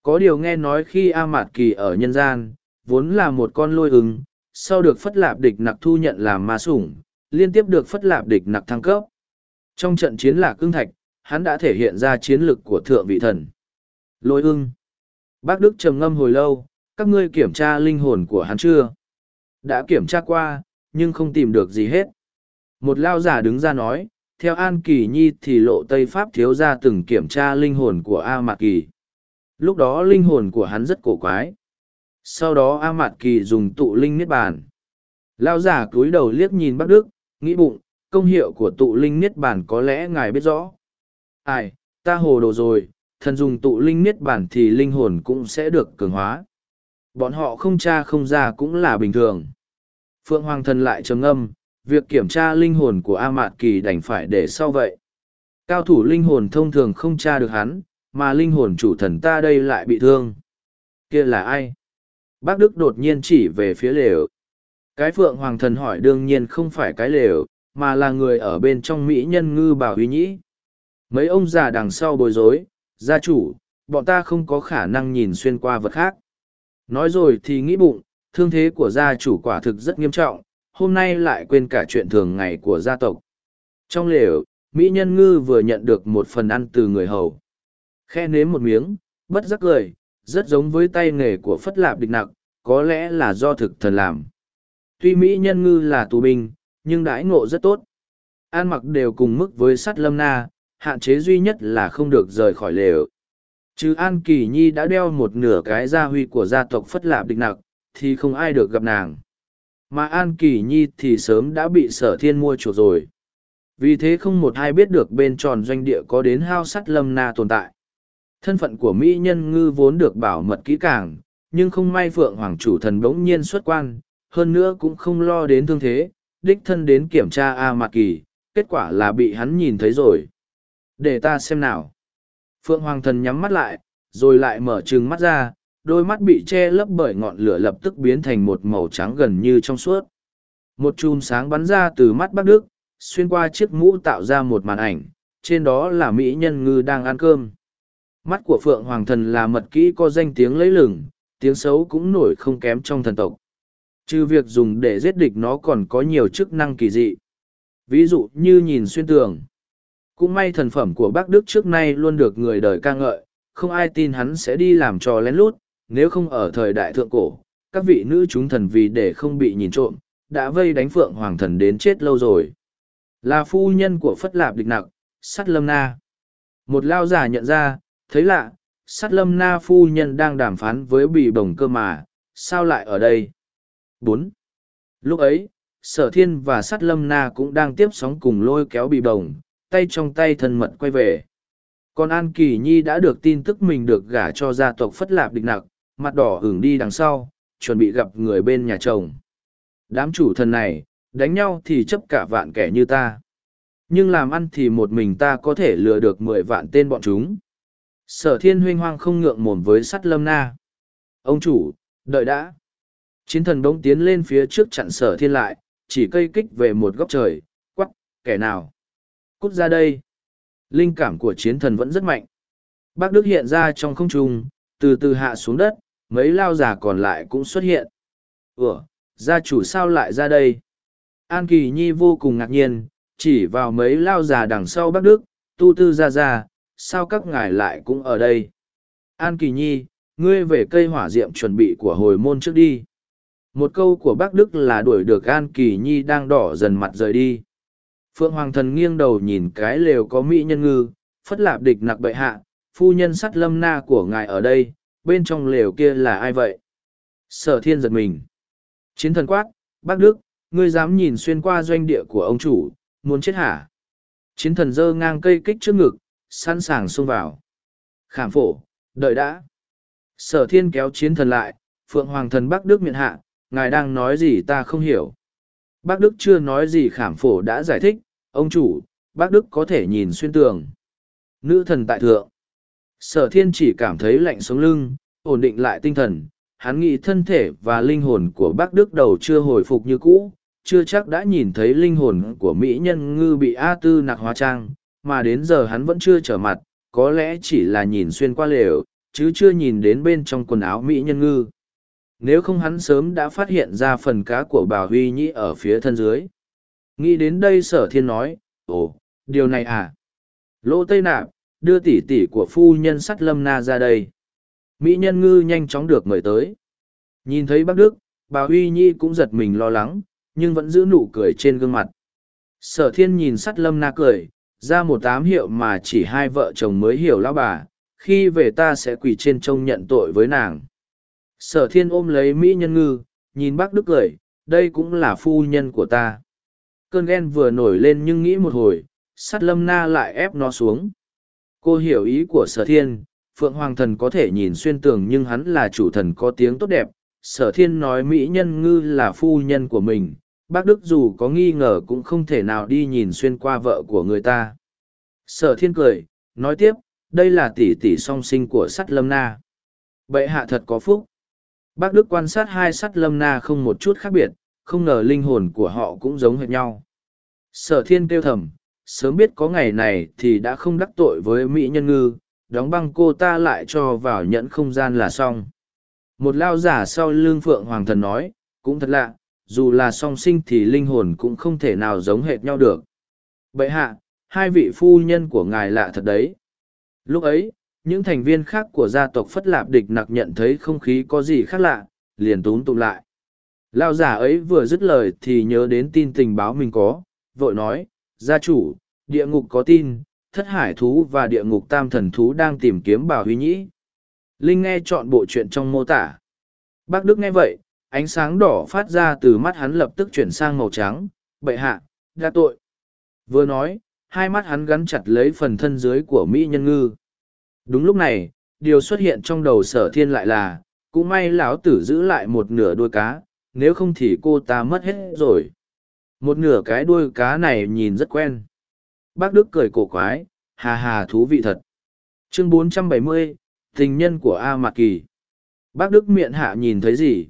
Có điều nghe nói khi A Mạt Kỳ ở nhân gian, vốn là một con lôi ứng, sau được Phất Lạp địch nặc thu nhận làm ma sủng, liên tiếp được Phất Lạp địch nặc thăng cấp. Trong trận chiến lạc cương thạch, hắn đã thể hiện ra chiến lực của thượng vị thần. Lôi ưng. Bác Đức trầm ngâm hồi lâu, các ngươi kiểm tra linh hồn của hắn chưa? Đã kiểm tra qua, nhưng không tìm được gì hết. Một lao giả đứng ra nói, theo An Kỳ Nhi thì lộ Tây Pháp thiếu ra từng kiểm tra linh hồn của A Mạc Kỳ. Lúc đó linh hồn của hắn rất cổ quái. Sau đó A Mạt Kỳ dùng tụ linh niết bàn. Lao giả cúi đầu liếc nhìn Bắc Đức, nghĩ bụng, công hiệu của tụ linh niết bàn có lẽ ngài biết rõ. Ai, ta hồ đồ rồi, thần dùng tụ linh niết bàn thì linh hồn cũng sẽ được cường hóa. Bọn họ không tra không ra cũng là bình thường. Phượng Hoàng thần lại trầm ngâm, việc kiểm tra linh hồn của A Mạt Kỳ đành phải để sau vậy. Cao thủ linh hồn thông thường không tra được hắn, mà linh hồn chủ thần ta đây lại bị thương. Kia là ai? Bác Đức đột nhiên chỉ về phía lều. Cái Phượng Hoàng thần hỏi đương nhiên không phải cái lều, mà là người ở bên trong Mỹ nhân ngư bảo huy nhĩ. Mấy ông già đằng sau bối rối, gia chủ, bọn ta không có khả năng nhìn xuyên qua vật khác. Nói rồi thì nghĩ bụng, thương thế của gia chủ quả thực rất nghiêm trọng, hôm nay lại quên cả chuyện thường ngày của gia tộc. Trong lều, Mỹ nhân ngư vừa nhận được một phần ăn từ người hầu. Khe nếm một miếng, bất giác cười, rất giống với tay nghề của phất lạp địch nặc, có lẽ là do thực thần làm. Tuy Mỹ nhân ngư là tù binh, nhưng đãi ngộ rất tốt. An mặc đều cùng mức với sắt lâm na, hạn chế duy nhất là không được rời khỏi lều. Chứ An Kỳ Nhi đã đeo một nửa cái gia huy của gia tộc Phất Lạp Địch Nặc, thì không ai được gặp nàng. Mà An Kỳ Nhi thì sớm đã bị sở thiên mua chuộc rồi. Vì thế không một ai biết được bên tròn doanh địa có đến hao sắt lâm na tồn tại. Thân phận của Mỹ nhân ngư vốn được bảo mật kỹ càng, nhưng không may Phượng Hoàng chủ thần bỗng nhiên xuất quan, hơn nữa cũng không lo đến thương thế, đích thân đến kiểm tra A Mạc Kỳ, kết quả là bị hắn nhìn thấy rồi. Để ta xem nào. Phượng Hoàng thần nhắm mắt lại, rồi lại mở trừng mắt ra, đôi mắt bị che lấp bởi ngọn lửa lập tức biến thành một màu trắng gần như trong suốt. Một chùm sáng bắn ra từ mắt Bắc Đức, xuyên qua chiếc mũ tạo ra một màn ảnh, trên đó là Mỹ nhân ngư đang ăn cơm. Mắt của Phượng Hoàng Thần là mật kỹ có danh tiếng lấy lửng, tiếng xấu cũng nổi không kém trong thần tộc. Trừ việc dùng để giết địch nó còn có nhiều chức năng kỳ dị. Ví dụ như nhìn xuyên tường. Cũng may thần phẩm của bác Đức trước nay luôn được người đời ca ngợi, không ai tin hắn sẽ đi làm trò lén lút, nếu không ở thời đại thượng cổ, các vị nữ chúng thần vì để không bị nhìn trộm, đã vây đánh Phượng Hoàng Thần đến chết lâu rồi. Là phu nhân của Phất Lạp Địch Nặc, Sắt Lâm Na. Một lao giả nhận ra, thấy lạ, sát Lâm Na phu nhân đang đàm phán với bị bồng cơ mà, sao lại ở đây? bốn Lúc ấy, Sở Thiên và sát Lâm Na cũng đang tiếp sóng cùng lôi kéo bị bồng, tay trong tay thân mật quay về. Còn An Kỳ Nhi đã được tin tức mình được gả cho gia tộc Phất Lạp Địch Nặc, mặt đỏ hưởng đi đằng sau, chuẩn bị gặp người bên nhà chồng. Đám chủ thần này, đánh nhau thì chấp cả vạn kẻ như ta. Nhưng làm ăn thì một mình ta có thể lừa được mười vạn tên bọn chúng. Sở thiên huynh hoang không ngượng mồm với sắt lâm na. Ông chủ, đợi đã. Chiến thần bỗng tiến lên phía trước chặn sở thiên lại, chỉ cây kích về một góc trời, quắc, kẻ nào. Cút ra đây. Linh cảm của chiến thần vẫn rất mạnh. Bác Đức hiện ra trong không trung, từ từ hạ xuống đất, mấy lao giả còn lại cũng xuất hiện. Ủa, gia chủ sao lại ra đây? An Kỳ Nhi vô cùng ngạc nhiên, chỉ vào mấy lao già đằng sau Bắc Đức, tu tư ra ra, sao các ngài lại cũng ở đây? An Kỳ Nhi, ngươi về cây hỏa diệm chuẩn bị của hồi môn trước đi. Một câu của Bắc Đức là đuổi được An Kỳ Nhi đang đỏ dần mặt rời đi. Phượng Hoàng thần nghiêng đầu nhìn cái lều có mỹ nhân ngư, phất lạp địch nặc bệ hạ, phu nhân sắt lâm na của ngài ở đây, bên trong lều kia là ai vậy? Sở thiên giật mình. Chiến thần quát, bác Đức, ngươi dám nhìn xuyên qua doanh địa của ông chủ, muốn chết hả? Chiến thần giơ ngang cây kích trước ngực, sẵn sàng xông vào. Khảm phổ, đợi đã. Sở thiên kéo chiến thần lại, phượng hoàng thần bác Đức miệng hạ, ngài đang nói gì ta không hiểu. Bác Đức chưa nói gì khảm phổ đã giải thích, ông chủ, bác Đức có thể nhìn xuyên tường. Nữ thần tại thượng. Sở thiên chỉ cảm thấy lạnh sống lưng, ổn định lại tinh thần, hắn nghĩ thân thể và linh hồn của bác Đức đầu chưa hồi phục như cũ, chưa chắc đã nhìn thấy linh hồn của Mỹ nhân ngư bị A Tư nạc hóa trang, mà đến giờ hắn vẫn chưa trở mặt, có lẽ chỉ là nhìn xuyên qua lều, chứ chưa nhìn đến bên trong quần áo Mỹ nhân ngư. Nếu không hắn sớm đã phát hiện ra phần cá của bà Huy Nhĩ ở phía thân dưới. Nghĩ đến đây sở thiên nói, ồ, điều này à? Lô Tây Nạp, đưa tỷ tỷ của phu nhân sắt lâm na ra đây. Mỹ nhân ngư nhanh chóng được mời tới. Nhìn thấy bác Đức, bà Huy Nhi cũng giật mình lo lắng, nhưng vẫn giữ nụ cười trên gương mặt. Sở thiên nhìn sắt lâm na cười, ra một tám hiệu mà chỉ hai vợ chồng mới hiểu lao bà, khi về ta sẽ quỳ trên trông nhận tội với nàng. Sở thiên ôm lấy Mỹ nhân ngư, nhìn bác Đức cười, đây cũng là phu nhân của ta. Cơn ghen vừa nổi lên nhưng nghĩ một hồi, sắt lâm na lại ép nó xuống. Cô hiểu ý của sở thiên, Phượng Hoàng thần có thể nhìn xuyên tường nhưng hắn là chủ thần có tiếng tốt đẹp. Sở thiên nói Mỹ nhân ngư là phu nhân của mình, bác Đức dù có nghi ngờ cũng không thể nào đi nhìn xuyên qua vợ của người ta. Sở thiên cười, nói tiếp, đây là tỷ tỷ song sinh của sắt lâm na. Bệ hạ thật có phúc. Bác Đức quan sát hai sắt lâm na không một chút khác biệt, không ngờ linh hồn của họ cũng giống hệt nhau. Sở thiên kêu thầm, sớm biết có ngày này thì đã không đắc tội với Mỹ nhân ngư, đóng băng cô ta lại cho vào nhẫn không gian là xong. Một lao giả sau lưng phượng hoàng thần nói, cũng thật lạ, dù là song sinh thì linh hồn cũng không thể nào giống hệt nhau được. Bậy hạ, hai vị phu nhân của ngài lạ thật đấy. Lúc ấy, những thành viên khác của gia tộc Phất Lạp Địch nặc nhận thấy không khí có gì khác lạ, liền túm tụm lại. Lao giả ấy vừa dứt lời thì nhớ đến tin tình báo mình có, vội nói, gia chủ, địa ngục có tin, thất hải thú và địa ngục tam thần thú đang tìm kiếm bảo huy nhĩ. Linh nghe chọn bộ chuyện trong mô tả. Bác Đức nghe vậy, ánh sáng đỏ phát ra từ mắt hắn lập tức chuyển sang màu trắng, Bệ hạ, đã tội. Vừa nói, hai mắt hắn gắn chặt lấy phần thân dưới của Mỹ nhân ngư. Đúng lúc này, điều xuất hiện trong đầu sở thiên lại là, cũng may lão tử giữ lại một nửa đuôi cá, nếu không thì cô ta mất hết rồi. Một nửa cái đuôi cá này nhìn rất quen. Bác Đức cười cổ quái, hà hà thú vị thật. Chương 470, tình nhân của A Mạc Kỳ. Bác Đức miệng hạ nhìn thấy gì?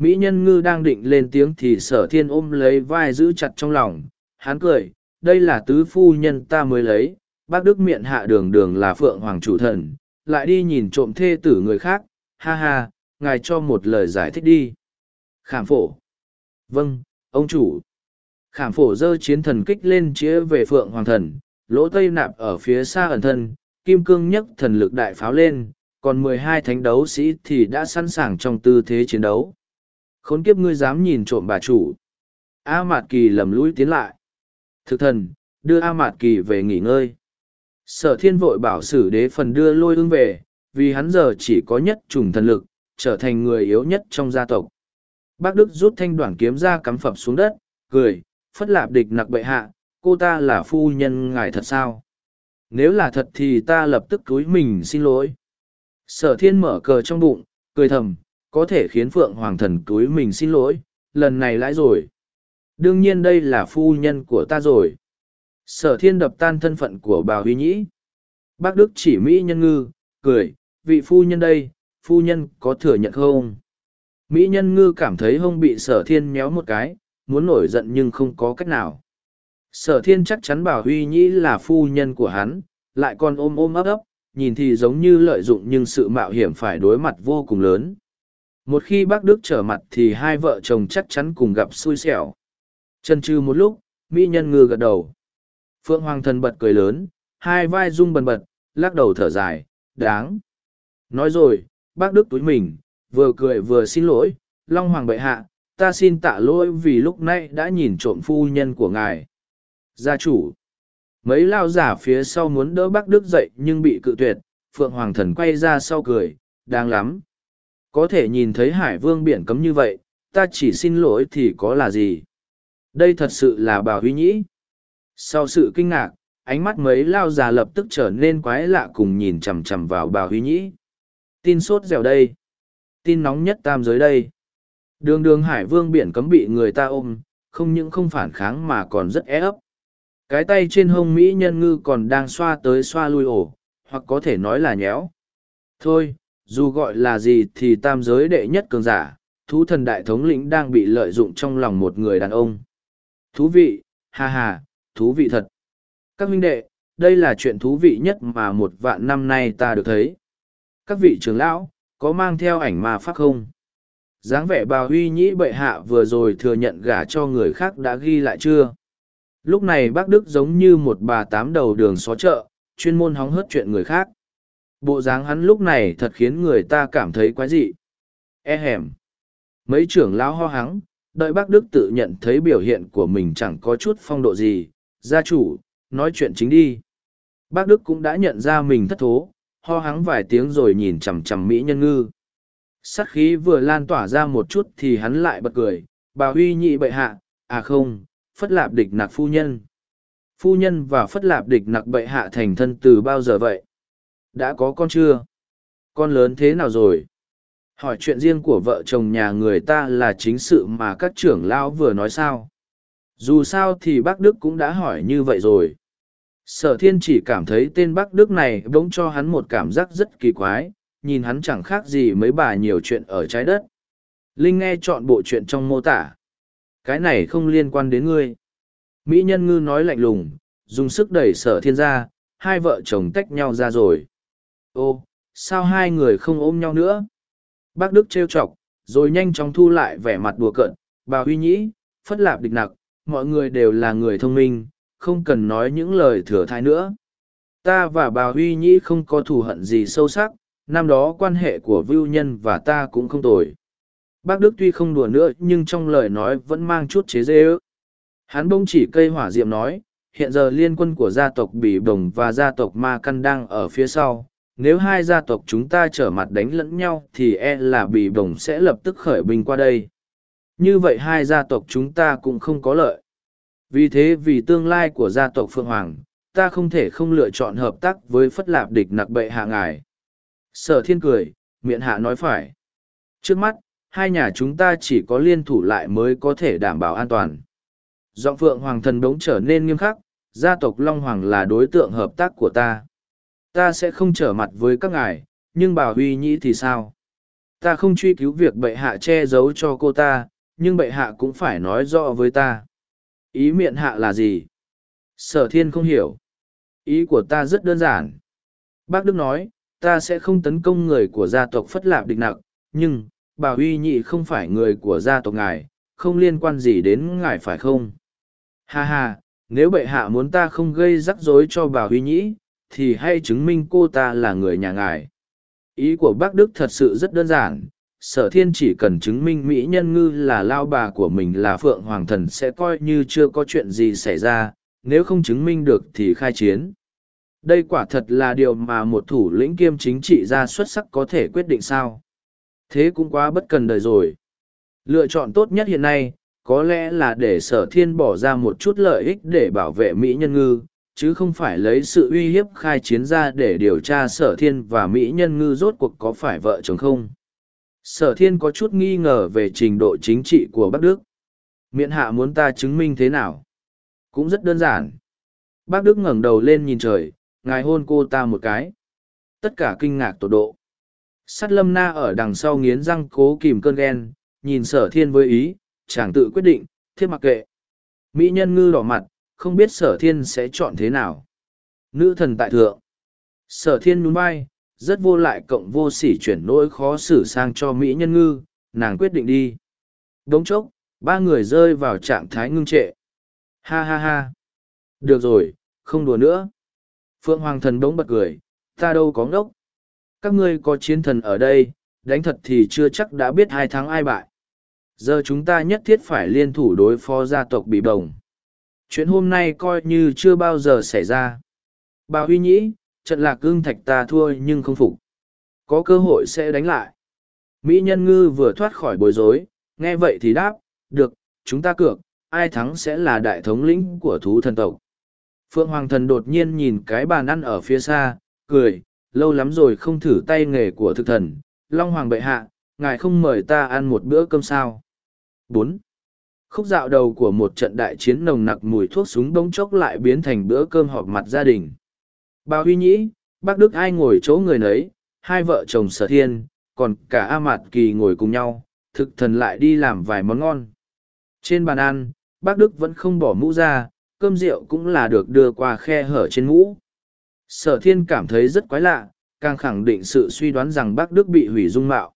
Mỹ nhân ngư đang định lên tiếng thì sở thiên ôm lấy vai giữ chặt trong lòng. Hắn cười, đây là tứ phu nhân ta mới lấy. Bác Đức miệng hạ đường đường là phượng hoàng chủ thần, lại đi nhìn trộm thê tử người khác. Ha ha, ngài cho một lời giải thích đi. Khảm phổ. Vâng, ông chủ. Khảm phổ dơ chiến thần kích lên chĩa về phượng hoàng thần, lỗ tây nạp ở phía xa ẩn thân, kim cương nhấc thần lực đại pháo lên, còn mười hai thánh đấu sĩ thì đã sẵn sàng trong tư thế chiến đấu. Khốn kiếp ngươi dám nhìn trộm bà chủ. A Mạt Kỳ lầm lũi tiến lại. Thực thần, đưa A Mạt Kỳ về nghỉ ngơi. Sở thiên vội bảo sử đế phần đưa lôi ương về, vì hắn giờ chỉ có nhất trùng thần lực, trở thành người yếu nhất trong gia tộc. Bác Đức rút thanh đoản kiếm ra cắm phập xuống đất, cười, phất lạp địch nặc bệ hạ, cô ta là phu nhân ngài thật sao? Nếu là thật thì ta lập tức cúi mình xin lỗi. Sở thiên mở cờ trong bụng, cười thầm, có thể khiến Phượng Hoàng thần túi mình xin lỗi, lần này lãi rồi. Đương nhiên đây là phu nhân của ta rồi. Sở thiên đập tan thân phận của bà Huy Nhĩ. Bác Đức chỉ Mỹ nhân ngư, cười, vị phu nhân đây, phu nhân có thừa nhận không? Mỹ nhân ngư cảm thấy hông bị sở thiên méo một cái, muốn nổi giận nhưng không có cách nào. Sở thiên chắc chắn bảo Huy Nhĩ là phu nhân của hắn, lại còn ôm ôm ấp ấp, nhìn thì giống như lợi dụng nhưng sự mạo hiểm phải đối mặt vô cùng lớn. Một khi bác Đức trở mặt thì hai vợ chồng chắc chắn cùng gặp xui xẻo. Chân trừ một lúc, Mỹ nhân ngư gật đầu. Phượng Hoàng thần bật cười lớn, hai vai rung bần bật, lắc đầu thở dài, đáng. Nói rồi, bác Đức túi mình, vừa cười vừa xin lỗi, Long Hoàng bệ hạ, ta xin tạ lỗi vì lúc nãy đã nhìn trộm phu nhân của ngài. Gia chủ. Mấy lao giả phía sau muốn đỡ bác Đức dậy nhưng bị cự tuyệt, Phượng Hoàng thần quay ra sau cười, đáng lắm. Có thể nhìn thấy hải vương biển cấm như vậy, ta chỉ xin lỗi thì có là gì? Đây thật sự là bà huy nhĩ. Sau sự kinh ngạc, ánh mắt mấy lao già lập tức trở nên quái lạ cùng nhìn chằm chằm vào bà huy nhĩ. Tin sốt dẻo đây. Tin nóng nhất tam giới đây. Đường đường hải vương biển cấm bị người ta ôm, không những không phản kháng mà còn rất é ấp. Cái tay trên hông Mỹ nhân ngư còn đang xoa tới xoa lui ổ, hoặc có thể nói là nhéo. Thôi, dù gọi là gì thì tam giới đệ nhất cường giả, thú thần đại thống lĩnh đang bị lợi dụng trong lòng một người đàn ông. Thú vị, ha ha, thú vị thật. Các huynh đệ, đây là chuyện thú vị nhất mà một vạn năm nay ta được thấy. Các vị trưởng lão, có mang theo ảnh ma pháp không? dáng vẻ bà huy nhĩ bệ hạ vừa rồi thừa nhận gả cho người khác đã ghi lại chưa? Lúc này bác Đức giống như một bà tám đầu đường xó chợ, chuyên môn hóng hớt chuyện người khác. Bộ dáng hắn lúc này thật khiến người ta cảm thấy quái dị. E hẻm. Mấy trưởng lão ho hắng, đợi bác Đức tự nhận thấy biểu hiện của mình chẳng có chút phong độ gì. Gia chủ, nói chuyện chính đi. Bác Đức cũng đã nhận ra mình thất thố, ho hắng vài tiếng rồi nhìn chằm chằm Mỹ nhân ngư. Sát khí vừa lan tỏa ra một chút thì hắn lại bật cười, bà huy nhị bệ hạ, à không, phất lạp địch nặc phu nhân. Phu nhân và phất lạp địch nặc bệ hạ thành thân từ bao giờ vậy? Đã có con chưa? Con lớn thế nào rồi? Hỏi chuyện riêng của vợ chồng nhà người ta là chính sự mà các trưởng lão vừa nói sao? Dù sao thì bác Đức cũng đã hỏi như vậy rồi. Sở thiên chỉ cảm thấy tên bác Đức này bỗng cho hắn một cảm giác rất kỳ quái, nhìn hắn chẳng khác gì mấy bà nhiều chuyện ở trái đất. Linh nghe chọn bộ chuyện trong mô tả. Cái này không liên quan đến ngươi. Mỹ nhân ngư nói lạnh lùng, dùng sức đẩy sở thiên ra, hai vợ chồng tách nhau ra rồi. Ô, sao hai người không ôm nhau nữa? Bác Đức trêu chọc, rồi nhanh chóng thu lại vẻ mặt đùa cợt, bà Huy Nhĩ, phất lạp địch nặc, mọi người đều là người thông minh, không cần nói những lời thừa thai nữa. Ta và bà Huy Nhĩ không có thù hận gì sâu sắc, năm đó quan hệ của Vưu Nhân và ta cũng không tồi. Bác Đức tuy không đùa nữa nhưng trong lời nói vẫn mang chút chế dê ước. Hắn bông chỉ cây hỏa diệm nói, hiện giờ liên quân của gia tộc Bỉ Đồng và gia tộc Ma Căn đang ở phía sau. Nếu hai gia tộc chúng ta trở mặt đánh lẫn nhau thì e là Bỉ Đồng sẽ lập tức khởi binh qua đây. Như vậy hai gia tộc chúng ta cũng không có lợi. Vì thế vì tương lai của gia tộc Phượng Hoàng, ta không thể không lựa chọn hợp tác với Phất Lạp địch nặc bệ hạ ngài. Sở thiên cười, miệng hạ nói phải. Trước mắt, hai nhà chúng ta chỉ có liên thủ lại mới có thể đảm bảo an toàn. Giọng phượng hoàng thần đống trở nên nghiêm khắc, gia tộc Long Hoàng là đối tượng hợp tác của ta. Ta sẽ không trở mặt với các ngài, nhưng bà Huy Nhĩ thì sao? ta không truy cứu việc bệ hạ che giấu cho cô ta nhưng bệ hạ cũng phải nói rõ với ta. Ý miệng hạ là gì? Sở thiên không hiểu. Ý của ta rất đơn giản. Bác đức nói ta sẽ không tấn công người của gia tộc phất lạp địch nặc nhưng bà huy nhị không phải người của gia tộc ngài không liên quan gì đến ngài phải không? Ha ha nếu bệ hạ muốn ta không gây rắc rối cho bà huy nhĩ thì hãy chứng minh cô ta là người nhà ngài. Ý của bác đức thật sự rất đơn giản, sở thiên chỉ cần chứng minh mỹ nhân ngư là lao bà của mình là phượng hoàng thần sẽ coi như chưa có chuyện gì xảy ra, nếu không chứng minh được thì khai chiến. Đây quả thật là điều mà một thủ lĩnh kiêm chính trị gia xuất sắc có thể quyết định sao. Thế cũng quá bất cần đời rồi. Lựa chọn tốt nhất hiện nay, có lẽ là để sở thiên bỏ ra một chút lợi ích để bảo vệ mỹ nhân ngư chứ không phải lấy sự uy hiếp khai chiến ra để điều tra sở thiên và mỹ nhân ngư rốt cuộc có phải vợ chồng không? Sở thiên có chút nghi ngờ về trình độ chính trị của bắc đức. Miện hạ muốn ta chứng minh thế nào? Cũng rất đơn giản. Bác đức ngẩng đầu lên nhìn trời, ngài hôn cô ta một cái. Tất cả kinh ngạc tột độ. Sắt lâm na ở đằng sau nghiến răng cố kìm cơn ghen, nhìn sở thiên với ý, chàng tự quyết định, thiết mặc kệ. Mỹ nhân ngư đỏ mặt không biết sở thiên sẽ chọn thế nào. Nữ thần tại thượng. Sở thiên nhún vai, rất vô lại cộng vô sỉ chuyển nỗi khó xử sang cho mỹ nhân ngư, nàng quyết định đi. Đống chốc, ba người rơi vào trạng thái ngưng trệ. Ha ha ha. Được rồi, không đùa nữa. Phượng hoàng thần đống bật cười, ta đâu có ngốc. Các ngươi có chiến thần ở đây, đánh thật thì chưa chắc đã biết hai tháng ai bại. Giờ chúng ta nhất thiết phải liên thủ đối phó gia tộc bị bồng chuyện hôm nay coi như chưa bao giờ xảy ra. Bà huy nhĩ, trận lạc cương thạch ta thua nhưng không phục. Có cơ hội sẽ đánh lại. Mỹ nhân ngư vừa thoát khỏi bối rối, nghe vậy thì đáp, được, chúng ta cược, ai thắng sẽ là đại thống lĩnh của thú thần tộc. Phượng hoàng thần đột nhiên nhìn cái bàn ăn ở phía xa, cười, lâu lắm rồi không thử tay nghề của thực thần, long hoàng bệ hạ, ngài không mời ta ăn một bữa cơm sao? Bốn khúc dạo đầu của một trận đại chiến nồng nặc mùi thuốc súng bỗng chốc lại biến thành bữa cơm họp mặt gia đình. Bà huy nhĩ, bác đức ai ngồi chỗ người nấy, hai vợ chồng sở thiên, còn cả a mạt kỳ ngồi cùng nhau, thực thần lại đi làm vài món ngon. Trên bàn ăn, bác đức vẫn không bỏ mũ ra, cơm rượu cũng là được đưa qua khe hở trên mũ. Sở thiên cảm thấy rất quái lạ, càng khẳng định sự suy đoán rằng bác đức bị hủy dung mạo.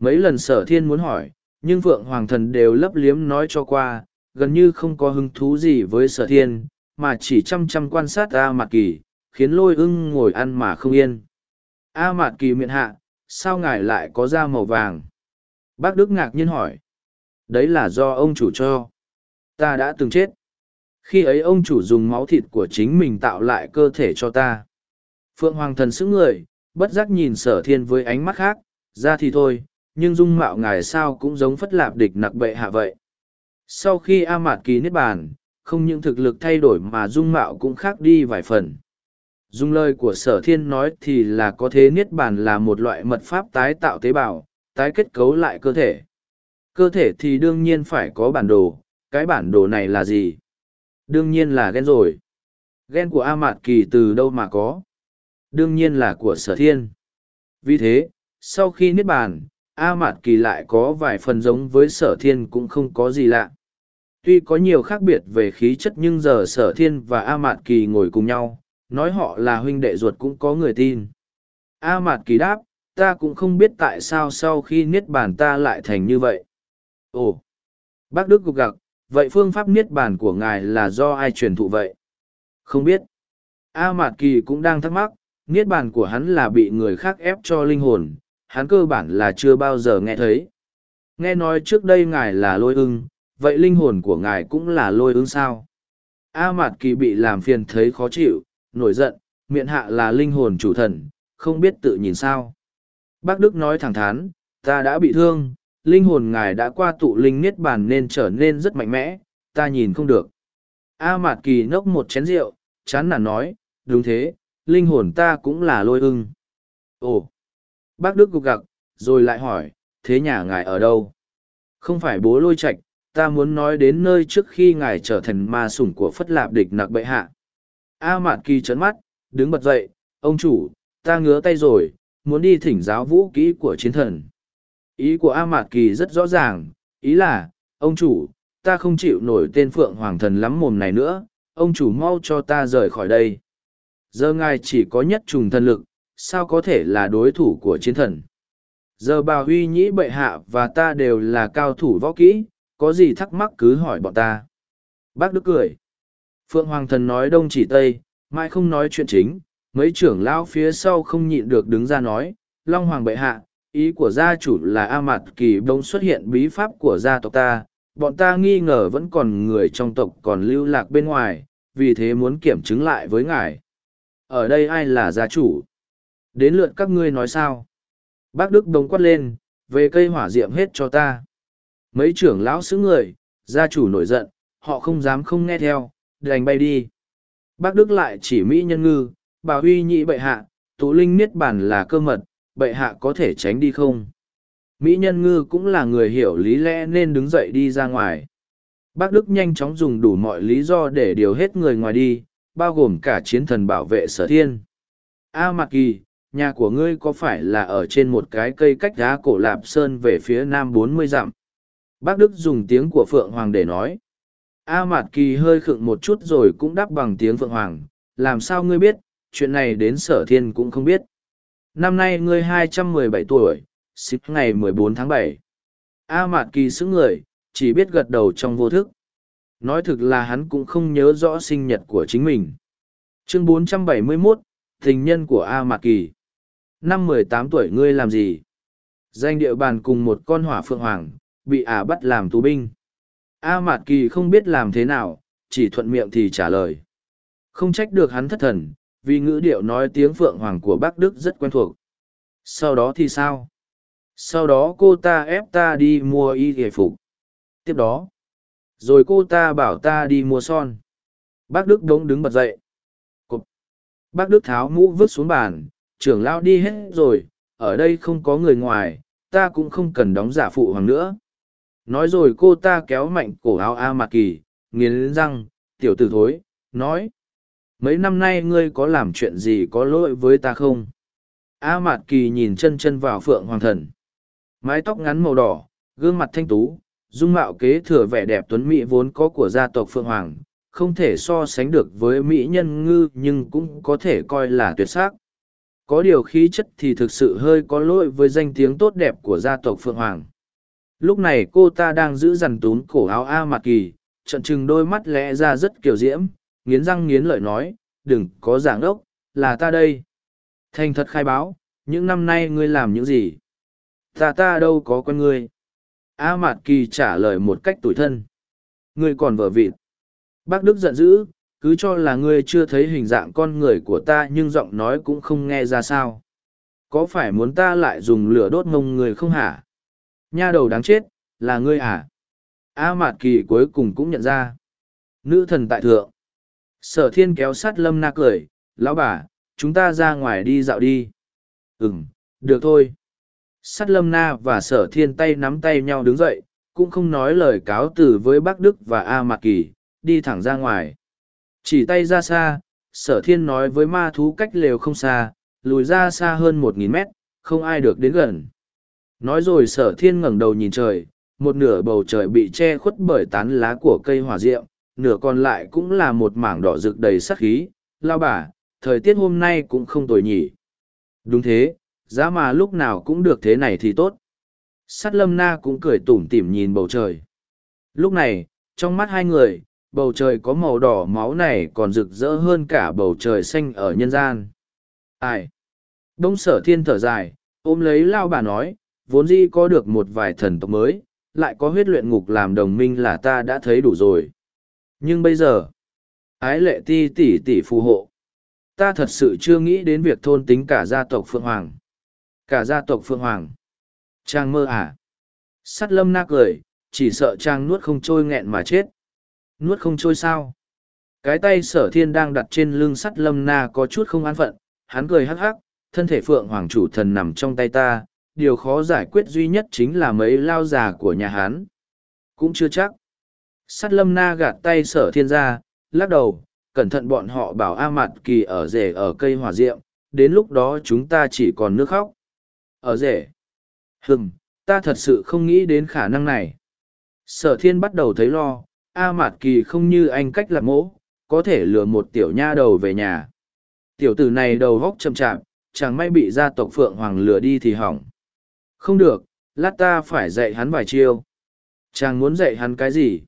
Mấy lần sở thiên muốn hỏi nhưng Phượng Hoàng Thần đều lấp liếm nói cho qua, gần như không có hứng thú gì với sở thiên, mà chỉ chăm chăm quan sát A Mạt Kỳ, khiến lôi ưng ngồi ăn mà không yên. A Mạt Kỳ miệng hạ, sao ngài lại có da màu vàng? Bác Đức ngạc nhiên hỏi. Đấy là do ông chủ cho. Ta đã từng chết. Khi ấy ông chủ dùng máu thịt của chính mình tạo lại cơ thể cho ta. Phượng Hoàng Thần sững người, bất giác nhìn sở thiên với ánh mắt khác, ra thì thôi, nhưng dung mạo ngài sao cũng giống phất lạp địch nặc bệ hạ vậy. Sau khi A Mạt Kỳ niết bàn, không những thực lực thay đổi mà dung mạo cũng khác đi vài phần. Dung lời của sở thiên nói thì là có thế niết bàn là một loại mật pháp tái tạo tế bào, tái kết cấu lại cơ thể. Cơ thể thì đương nhiên phải có bản đồ, cái bản đồ này là gì? Đương nhiên là ghen rồi. Ghen của A Mạt Kỳ từ đâu mà có? Đương nhiên là của sở thiên. Vì thế, sau khi niết bàn, A Mạt Kỳ lại có vài phần giống với sở thiên cũng không có gì lạ. Tuy có nhiều khác biệt về khí chất nhưng giờ sở thiên và A Mạt Kỳ ngồi cùng nhau, nói họ là huynh đệ ruột cũng có người tin. A Mạt Kỳ đáp, ta cũng không biết tại sao sau khi niết bàn ta lại thành như vậy. Ồ! Bác Đức gục gặc, vậy phương pháp niết bàn của ngài là do ai truyền thụ vậy? Không biết. A Mạt Kỳ cũng đang thắc mắc, niết bàn của hắn là bị người khác ép cho linh hồn, hắn cơ bản là chưa bao giờ nghe thấy. Nghe nói trước đây ngài là lôi ưng, vậy linh hồn của ngài cũng là lôi ưng sao? A Mạt Kỳ bị làm phiền thấy khó chịu, nổi giận, miệng hạ là linh hồn chủ thần, không biết tự nhìn sao. Bác Đức nói thẳng thắn, ta đã bị thương, linh hồn ngài đã qua tụ linh niết bàn nên trở nên rất mạnh mẽ, ta nhìn không được. A Mạt Kỳ nốc một chén rượu, chán nản nói, đúng thế, linh hồn ta cũng là lôi ưng. Ồ, Bác Đức gục gặc, rồi lại hỏi, thế nhà ngài ở đâu? Không phải bố lôi Trạch, ta muốn nói đến nơi trước khi ngài trở thành ma sủng của phất lạp địch nặc bệ hạ. A Mạn Kỳ trấn mắt, đứng bật dậy, ông chủ, ta ngứa tay rồi, muốn đi thỉnh giáo vũ kỹ của chiến thần. Ý của A Mạt Kỳ rất rõ ràng, ý là, ông chủ, ta không chịu nổi tên Phượng Hoàng Thần lắm mồm này nữa, ông chủ mau cho ta rời khỏi đây. Giờ ngài chỉ có nhất trùng thần lực, sao có thể là đối thủ của chiến thần? Giờ bà Huy Nhĩ bệ hạ và ta đều là cao thủ võ kỹ, có gì thắc mắc cứ hỏi bọn ta. Bác Đức cười. Phượng Hoàng Thần nói đông chỉ tây, mai không nói chuyện chính, mấy trưởng lão phía sau không nhịn được đứng ra nói, Long Hoàng bệ hạ, ý của gia chủ là A mặt Kỳ Đông xuất hiện bí pháp của gia tộc ta, bọn ta nghi ngờ vẫn còn người trong tộc còn lưu lạc bên ngoài, vì thế muốn kiểm chứng lại với ngài. Ở đây ai là gia chủ? Đến lượt các ngươi nói sao? Bác Đức Đông quát lên, về cây hỏa diệm hết cho ta. Mấy trưởng lão xứ người, gia chủ nổi giận, họ không dám không nghe theo, đành bay đi. Bác Đức lại chỉ Mỹ nhân ngư, bà huy nhị bệ hạ, Tụ linh niết bản là cơ mật, bệ hạ có thể tránh đi không? Mỹ nhân ngư cũng là người hiểu lý lẽ nên đứng dậy đi ra ngoài. Bác Đức nhanh chóng dùng đủ mọi lý do để điều hết người ngoài đi, bao gồm cả chiến thần bảo vệ sở thiên. A Mạc Kỳ, nhà của ngươi có phải là ở trên một cái cây cách đá cổ lạp sơn về phía nam bốn mươi dặm? Bác Đức dùng tiếng của Phượng Hoàng để nói. A Mạt Kỳ hơi khựng một chút rồi cũng đáp bằng tiếng Phượng Hoàng, làm sao ngươi biết, chuyện này đến sở thiên cũng không biết. Năm nay ngươi hai trăm mười bảy tuổi, xích ngày mười bốn tháng bảy. A Mạt Kỳ xứng người, chỉ biết gật đầu trong vô thức. Nói thực là hắn cũng không nhớ rõ sinh nhật của chính mình. Chương bốn trăm bảy mươi 471, tình nhân của A Mạt Kỳ. Năm mười tám tuổi ngươi làm gì? Danh địa bàn cùng một con hỏa phượng hoàng, bị ả bắt làm tù binh. A Mạt Kỳ không biết làm thế nào, chỉ thuận miệng thì trả lời. Không trách được hắn thất thần, vì ngữ điệu nói tiếng phượng hoàng của bác Đức rất quen thuộc. Sau đó thì sao? Sau đó cô ta ép ta đi mua y hề phục. Tiếp đó, rồi cô ta bảo ta đi mua son. Bác Đức đống đứng bật dậy. Cục. Bác Đức tháo mũ vứt xuống bàn, trưởng lao đi hết rồi, ở đây không có người ngoài, ta cũng không cần đóng giả phụ hoàng nữa. Nói rồi cô ta kéo mạnh cổ áo a mạc kỳ nghiến răng tiểu tử thối nói mấy năm nay ngươi có làm chuyện gì có lỗi với ta không? A mạt kỳ nhìn chân chân vào phượng hoàng thần mái tóc ngắn màu đỏ gương mặt thanh tú dung mạo kế thừa vẻ đẹp tuấn mỹ vốn có của gia tộc phượng hoàng không thể so sánh được với mỹ nhân ngư nhưng cũng có thể coi là tuyệt sắc có điều khí chất thì thực sự hơi có lỗi với danh tiếng tốt đẹp của gia tộc phượng hoàng. Lúc này cô ta đang giữ dằn tún cổ áo a mặt kỳ trận chừng đôi mắt lẽ ra rất kiểu diễm, nghiến răng nghiến lợi nói, đừng có giảng ốc là ta đây. Thành thật khai báo, những năm nay ngươi làm những gì? Ta ta đâu có con ngươi. A mạt kỳ trả lời một cách tủi thân. Ngươi còn vợ vịt. Bác đức giận dữ cứ cho là ngươi chưa thấy hình dạng con người của ta nhưng giọng nói cũng không nghe ra sao có phải muốn ta lại dùng lửa đốt mông người không hả Nha đầu đáng chết, là ngươi à? A Mạt Kỳ cuối cùng cũng nhận ra. Nữ thần tại thượng. Sở thiên kéo sát lâm na cười, lão bà, chúng ta ra ngoài đi dạo đi. Ừm, được thôi. Sát lâm na và sở thiên tay nắm tay nhau đứng dậy, cũng không nói lời cáo từ với bác Đức và A Mạt Kỳ, đi thẳng ra ngoài. Chỉ tay ra xa, sở thiên nói với ma thú cách lều không xa, lùi ra xa hơn một nghìn mét, không ai được đến gần. Nói rồi sở thiên ngẩng đầu nhìn trời, một nửa bầu trời bị che khuất bởi tán lá của cây hỏa diệm, nửa còn lại cũng là một mảng đỏ rực đầy sắc khí. Lao bà, thời tiết hôm nay cũng không tồi nhỉ. Đúng thế, giá mà lúc nào cũng được thế này thì tốt. Sát lâm na cũng cười tủm tỉm nhìn bầu trời. Lúc này, trong mắt hai người, bầu trời có màu đỏ máu này còn rực rỡ hơn cả bầu trời xanh ở nhân gian. Ai? Đông sở thiên thở dài, ôm lấy lao bà nói, vốn dĩ có được một vài thần tộc mới, lại có huyết luyện ngục làm đồng minh là ta đã thấy đủ rồi. Nhưng bây giờ, ái lệ ti tỷ tỷ phù hộ. Ta thật sự chưa nghĩ đến việc thôn tính cả gia tộc Phượng Hoàng. Cả gia tộc Phượng Hoàng. Trang mơ à? Sắt lâm na cười, chỉ sợ Trang nuốt không trôi nghẹn mà chết. Nuốt không trôi sao? Cái tay sở thiên đang đặt trên lưng sắt lâm na có chút không an phận, hắn cười hắc hắc, thân thể Phượng Hoàng chủ thần nằm trong tay ta, điều khó giải quyết duy nhất chính là mấy lao già của nhà hán cũng chưa chắc sắt lâm na gạt tay sở thiên ra lắc đầu cẩn thận bọn họ bảo a mặt kỳ ở rể ở cây hỏa diệm đến lúc đó chúng ta chỉ còn nước khóc ở rể hừm ta thật sự không nghĩ đến khả năng này. Sở thiên bắt đầu thấy lo, A Mạt Kỳ không như anh cách lạc mỗ, có thể lừa một tiểu nha đầu về nhà. Tiểu tử này đầu góc chậm chạp, chẳng may bị gia tộc Phượng Hoàng lừa đi thì hỏng. Không được, lát ta phải dạy hắn vài chiêu. Chàng muốn dạy hắn cái gì?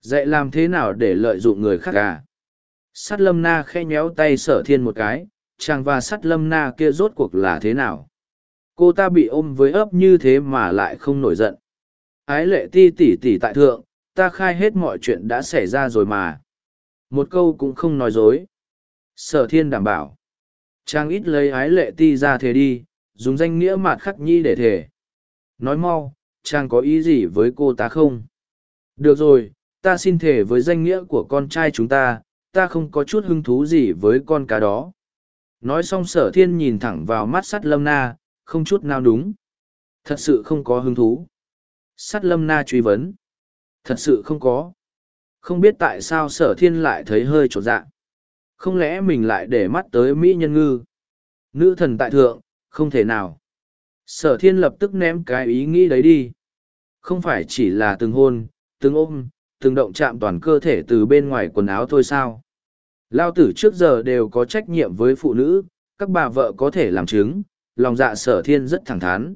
Dạy làm thế nào để lợi dụng người khác à? Sắt lâm na khe nhéo tay sở thiên một cái, chàng và sắt lâm na kia rốt cuộc là thế nào? Cô ta bị ôm với ấp như thế mà lại không nổi giận. Ái lệ ti tỉ tỉ tại thượng, ta khai hết mọi chuyện đã xảy ra rồi mà. Một câu cũng không nói dối. Sở thiên đảm bảo. Trang ít lấy ái lệ ti ra thế đi, dùng danh nghĩa mạt khắc nhi để thể. Nói mau, trang có ý gì với cô ta không? Được rồi, ta xin thể với danh nghĩa của con trai chúng ta, ta không có chút hứng thú gì với con cá đó. Nói xong sở thiên nhìn thẳng vào mắt sắt lâm na, không chút nào đúng. Thật sự không có hứng thú. Sắt lâm na truy vấn. Thật sự không có. Không biết tại sao sở thiên lại thấy hơi trột dạ. Không lẽ mình lại để mắt tới Mỹ nhân ngư? Nữ thần tại thượng, không thể nào. Sở thiên lập tức ném cái ý nghĩ đấy đi. Không phải chỉ là từng hôn, từng ôm, từng động chạm toàn cơ thể từ bên ngoài quần áo thôi sao. Lao tử trước giờ đều có trách nhiệm với phụ nữ, các bà vợ có thể làm chứng, lòng dạ sở thiên rất thẳng thắn.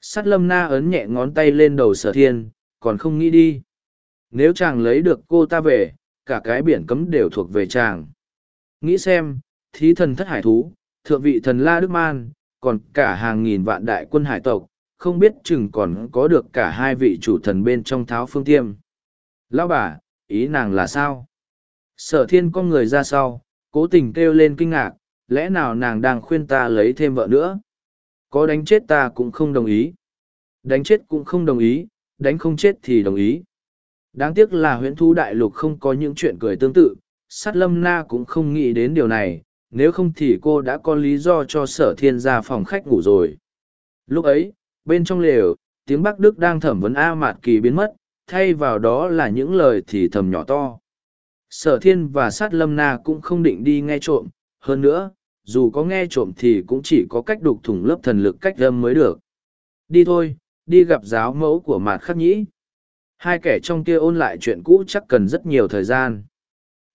Sát lâm na ấn nhẹ ngón tay lên đầu sở thiên, còn không nghĩ đi. Nếu chàng lấy được cô ta về, cả cái biển cấm đều thuộc về chàng. Nghĩ xem, thí thần thất hải thú, thượng vị thần La Đức Man, còn cả hàng nghìn vạn đại quân hải tộc, không biết chừng còn có được cả hai vị chủ thần bên trong tháo phương tiêm. Lão bà, ý nàng là sao? Sở thiên con người ra sau, cố tình kêu lên kinh ngạc, lẽ nào nàng đang khuyên ta lấy thêm vợ nữa? Có đánh chết ta cũng không đồng ý. Đánh chết cũng không đồng ý, đánh không chết thì đồng ý. Đáng tiếc là huyễn Thú đại lục không có những chuyện cười tương tự, sát lâm na cũng không nghĩ đến điều này, nếu không thì cô đã có lý do cho sở thiên ra phòng khách ngủ rồi. Lúc ấy, bên trong lều, tiếng Bắc Đức đang thẩm vấn A Mạt Kỳ biến mất, thay vào đó là những lời thì thầm nhỏ to. Sở thiên và sát lâm na cũng không định đi nghe trộm, hơn nữa, dù có nghe trộm thì cũng chỉ có cách đục thủng lớp thần lực cách âm mới được. Đi thôi, đi gặp giáo mẫu của mạt khắc nhĩ. Hai kẻ trong kia ôn lại chuyện cũ chắc cần rất nhiều thời gian.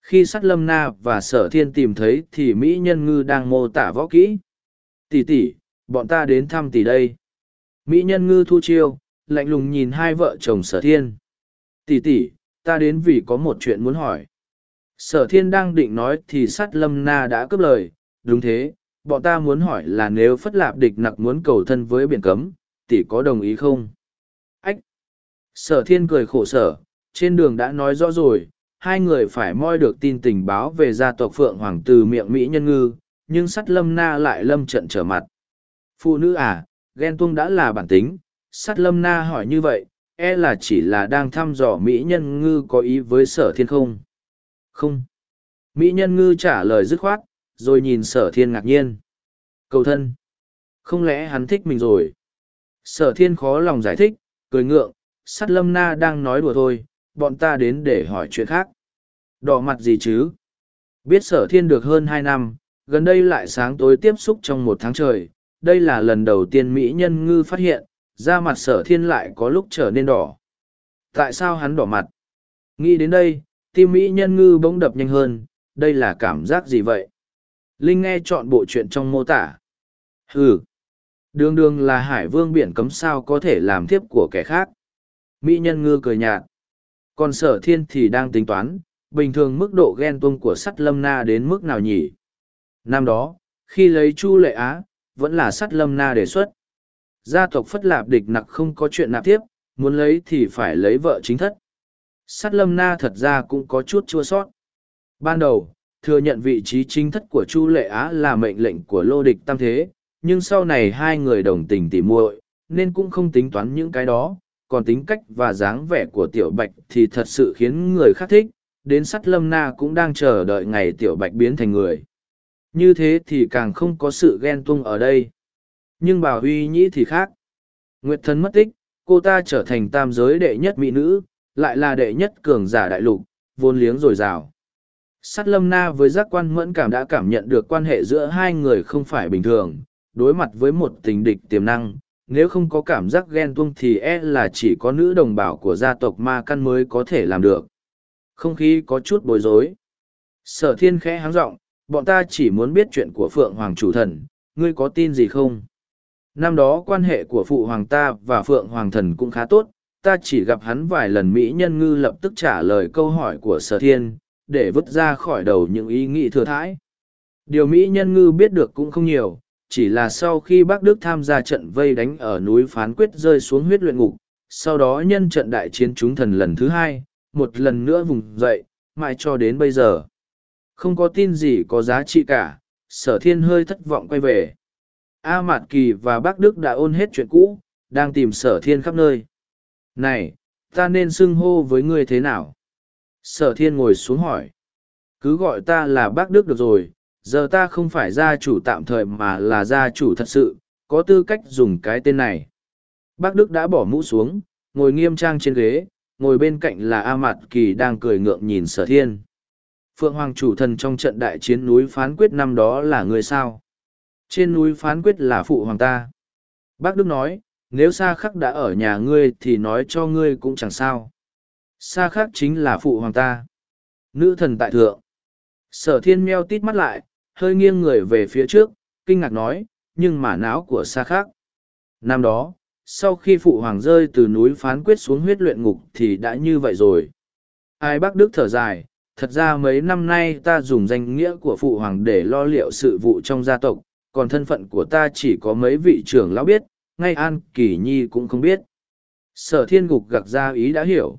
Khi sát lâm na và sở thiên tìm thấy thì Mỹ nhân ngư đang mô tả võ kỹ. Tỷ tỷ, bọn ta đến thăm tỷ đây. Mỹ nhân ngư thu chiêu, lạnh lùng nhìn hai vợ chồng sở thiên. Tỷ tỷ, ta đến vì có một chuyện muốn hỏi. Sở thiên đang định nói thì sát lâm na đã cướp lời. Đúng thế, bọn ta muốn hỏi là nếu phất lạp địch nặc muốn cầu thân với biển cấm, tỷ có đồng ý không? Sở thiên cười khổ sở, trên đường đã nói rõ rồi, hai người phải moi được tin tình báo về gia tộc Phượng Hoàng từ miệng Mỹ nhân ngư, nhưng sắt lâm na lại lâm trận trở mặt. Phụ nữ à, ghen tuông đã là bản tính, sắt lâm na hỏi như vậy, e là chỉ là đang thăm dò Mỹ nhân ngư có ý với sở thiên không? Không. Mỹ nhân ngư trả lời dứt khoát, rồi nhìn sở thiên ngạc nhiên. Cầu thân. Không lẽ hắn thích mình rồi? Sở thiên khó lòng giải thích, cười ngượng, sắt lâm na đang nói đùa thôi, bọn ta đến để hỏi chuyện khác. Đỏ mặt gì chứ? Biết sở thiên được hơn hai năm, gần đây lại sáng tối tiếp xúc trong một tháng trời. Đây là lần đầu tiên Mỹ nhân ngư phát hiện, da mặt sở thiên lại có lúc trở nên đỏ. Tại sao hắn đỏ mặt? Nghĩ đến đây, tim Mỹ nhân ngư bỗng đập nhanh hơn, đây là cảm giác gì vậy? Linh nghe chọn bộ chuyện trong mô tả. Ừ. Đường đường là hải vương biển cấm sao có thể làm thiếp của kẻ khác. Mỹ nhân ngư cười nhạt. Còn sở thiên thì đang tính toán, bình thường mức độ ghen tuông của sắt lâm na đến mức nào nhỉ? Năm đó, khi lấy Chu Lệ Á, vẫn là sắt lâm na đề xuất. Gia tộc Phất Lạp địch nặc không có chuyện nạp tiếp, muốn lấy thì phải lấy vợ chính thất. Sắt lâm na thật ra cũng có chút chua sót. Ban đầu, thừa nhận vị trí chính thất của Chu Lệ Á là mệnh lệnh của lô địch tam thế, nhưng sau này hai người đồng tình tỉ muội nên cũng không tính toán những cái đó, còn tính cách và dáng vẻ của tiểu bạch thì thật sự khiến người khác thích, đến sắt lâm na cũng đang chờ đợi ngày tiểu bạch biến thành người. Như thế thì càng không có sự ghen tuông ở đây. Nhưng bà huy nhĩ thì khác. Nguyệt thần mất tích, cô ta trở thành tam giới đệ nhất mỹ nữ, lại là đệ nhất cường giả đại lục, vốn liếng dồi dào. Sắt lâm na với giác quan mẫn cảm đã cảm nhận được quan hệ giữa hai người không phải bình thường, đối mặt với một tình địch tiềm năng nếu không có cảm giác ghen tuông thì e là chỉ có nữ đồng bào của gia tộc ma căn mới có thể làm được. Không khí có chút bối rối. Sở thiên khẽ háng giọng bọn ta chỉ muốn biết chuyện của Phượng Hoàng chủ thần, ngươi có tin gì không? Năm đó quan hệ của Phụ Hoàng ta và Phượng Hoàng thần cũng khá tốt, ta chỉ gặp hắn vài lần Mỹ nhân ngư lập tức trả lời câu hỏi của sở thiên, để vứt ra khỏi đầu những ý nghĩ thừa thãi. Điều Mỹ nhân ngư biết được cũng không nhiều, chỉ là sau khi bác Đức tham gia trận vây đánh ở núi phán quyết rơi xuống huyết luyện ngục, sau đó nhân trận đại chiến chúng thần lần thứ hai, một lần nữa vùng dậy, mãi cho đến bây giờ. Không có tin gì có giá trị cả, sở thiên hơi thất vọng quay về. A Mạt Kỳ và bác Đức đã ôn hết chuyện cũ, đang tìm sở thiên khắp nơi. Này, ta nên xưng hô với ngươi thế nào? Sở thiên ngồi xuống hỏi. Cứ gọi ta là bác Đức được rồi, giờ ta không phải gia chủ tạm thời mà là gia chủ thật sự, có tư cách dùng cái tên này. Bác Đức đã bỏ mũ xuống, ngồi nghiêm trang trên ghế, ngồi bên cạnh là A Mạt Kỳ đang cười ngượng nhìn sở thiên. Phượng Hoàng chủ thần trong trận đại chiến núi phán quyết năm đó là người sao? Trên núi phán quyết là phụ hoàng ta. Bác Đức nói, nếu Sa Khắc đã ở nhà ngươi thì nói cho ngươi cũng chẳng sao. Sa Khắc chính là phụ hoàng ta. Nữ thần tại thượng. Sở thiên meo tít mắt lại, hơi nghiêng người về phía trước, kinh ngạc nói, nhưng mà não của xa khác Năm đó, sau khi phụ hoàng rơi từ núi phán quyết xuống huyết luyện ngục thì đã như vậy rồi. Ai bác Đức thở dài, thật ra mấy năm nay ta dùng danh nghĩa của phụ hoàng để lo liệu sự vụ trong gia tộc, còn thân phận của ta chỉ có mấy vị trưởng lão biết, ngay An Kỳ Nhi cũng không biết. Sở thiên gục gặc ra ý đã hiểu.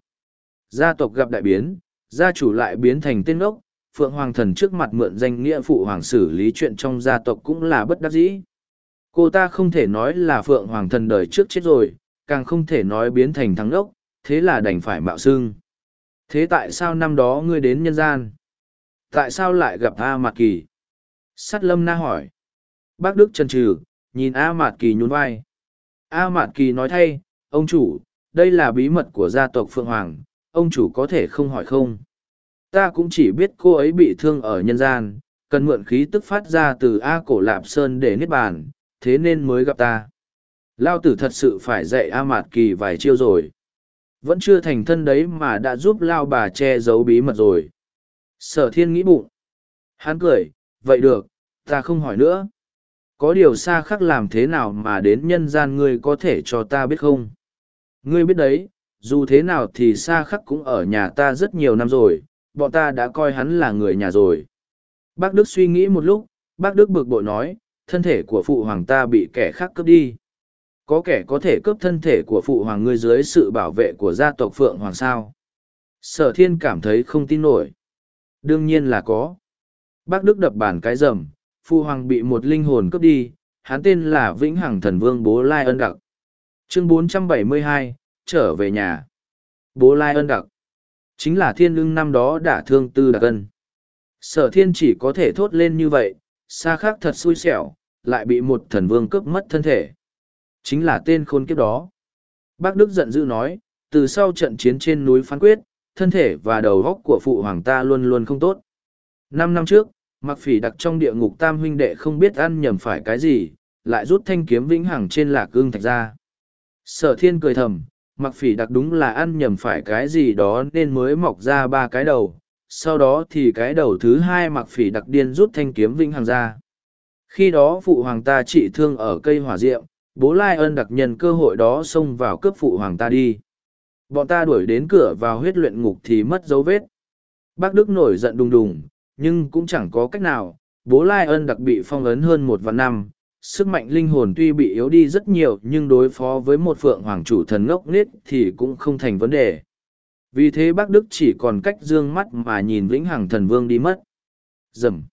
Gia tộc gặp đại biến, gia chủ lại biến thành tên ốc, Phượng Hoàng thần trước mặt mượn danh nghĩa phụ hoàng xử lý chuyện trong gia tộc cũng là bất đắc dĩ. Cô ta không thể nói là Phượng Hoàng thần đời trước chết rồi, càng không thể nói biến thành thắng đốc, thế là đành phải mạo xưng. Thế tại sao năm đó ngươi đến nhân gian? Tại sao lại gặp A Mạt Kỳ? Sắt lâm na hỏi. Bác Đức Trần trừ, nhìn A Mạt Kỳ nhún vai. A Mạt Kỳ nói thay, ông chủ, đây là bí mật của gia tộc Phượng Hoàng, ông chủ có thể không hỏi không? Ta cũng chỉ biết cô ấy bị thương ở nhân gian, cần mượn khí tức phát ra từ A Cổ Lạp Sơn để niết bàn, thế nên mới gặp ta. Lao tử thật sự phải dạy A Mạt Kỳ vài chiêu rồi. Vẫn chưa thành thân đấy mà đã giúp Lao bà che giấu bí mật rồi. Sở thiên nghĩ bụng. Hắn cười, vậy được, ta không hỏi nữa có điều xa khắc làm thế nào mà đến nhân gian ngươi có thể cho ta biết không ngươi biết đấy dù thế nào thì xa khắc cũng ở nhà ta rất nhiều năm rồi bọn ta đã coi hắn là người nhà rồi bác đức suy nghĩ một lúc bác đức bực bội nói thân thể của phụ hoàng ta bị kẻ khác cướp đi có kẻ có thể cướp thân thể của phụ hoàng ngươi dưới sự bảo vệ của gia tộc phượng hoàng sao sở thiên cảm thấy không tin nổi đương nhiên là có bác đức đập bàn cái rầm Phụ Hoàng bị một linh hồn cướp đi, hắn tên là Vĩnh Hằng Thần Vương Bố Lai Ân Đặc. Chương 472, trở về nhà. Bố Lai Ân Đặc. Chính là thiên lưng năm đó đã thương tư đặc ân. Sở thiên chỉ có thể thốt lên như vậy, xa khác thật xui xẻo, lại bị một thần vương cướp mất thân thể. Chính là tên khôn kiếp đó. Bác Đức giận dữ nói, từ sau trận chiến trên núi phán quyết, thân thể và đầu góc của phụ hoàng ta luôn luôn không tốt. Năm năm trước, mặc phỉ đặc trong địa ngục tam huynh đệ không biết ăn nhầm phải cái gì lại rút thanh kiếm vĩnh hằng trên lạc gương thạch ra sở thiên cười thầm mặc phỉ đặc đúng là ăn nhầm phải cái gì đó nên mới mọc ra ba cái đầu. Sau đó thì cái đầu thứ hai mặc phỉ đặc điên rút thanh kiếm vĩnh hằng ra. Khi đó phụ hoàng ta trị thương ở cây hỏa diệm, bố lai ân đặc nhân cơ hội đó xông vào cướp phụ hoàng ta đi. Bọn ta đuổi đến cửa vào huyết luyện ngục thì mất dấu vết. Bác đức nổi giận đùng đùng, nhưng cũng chẳng có cách nào, bố lai ân đặc bị phong ấn hơn một vạn năm sức mạnh linh hồn tuy bị yếu đi rất nhiều nhưng đối phó với một phượng hoàng chủ thần ngốc nết thì cũng không thành vấn đề. Vì thế bác đức chỉ còn cách d ư ơ n g mắt mà nhìn vĩnh hằng thần vương đi mất. Dầm.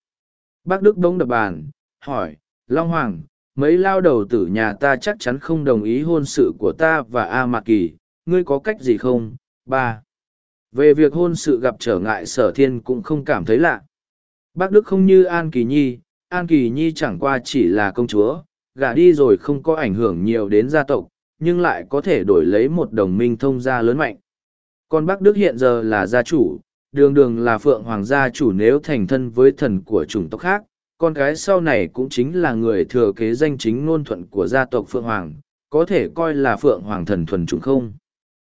Bác đức bỗng đập bàn hỏi long hoàng mấy lao đầu tử nhà ta chắc chắn không đồng ý hôn sự của ta và a mạc kỳ. Ngươi có cách gì không? Ba. Về việc hôn sự gặp trở ngại sở thiên cũng không cảm thấy lạ. Bác Đức không như An Kỳ Nhi, An Kỳ Nhi chẳng qua chỉ là công chúa, gả đi rồi không có ảnh hưởng nhiều đến gia tộc, nhưng lại có thể đổi lấy một đồng minh thông gia lớn mạnh. Còn Bắc Đức hiện giờ là gia chủ, đường đường là Phượng Hoàng gia chủ nếu thành thân với thần của chủng tộc khác, con cái sau này cũng chính là người thừa kế danh chính ngôn thuận của gia tộc Phượng Hoàng, có thể coi là phượng hoàng thần thuần chủng không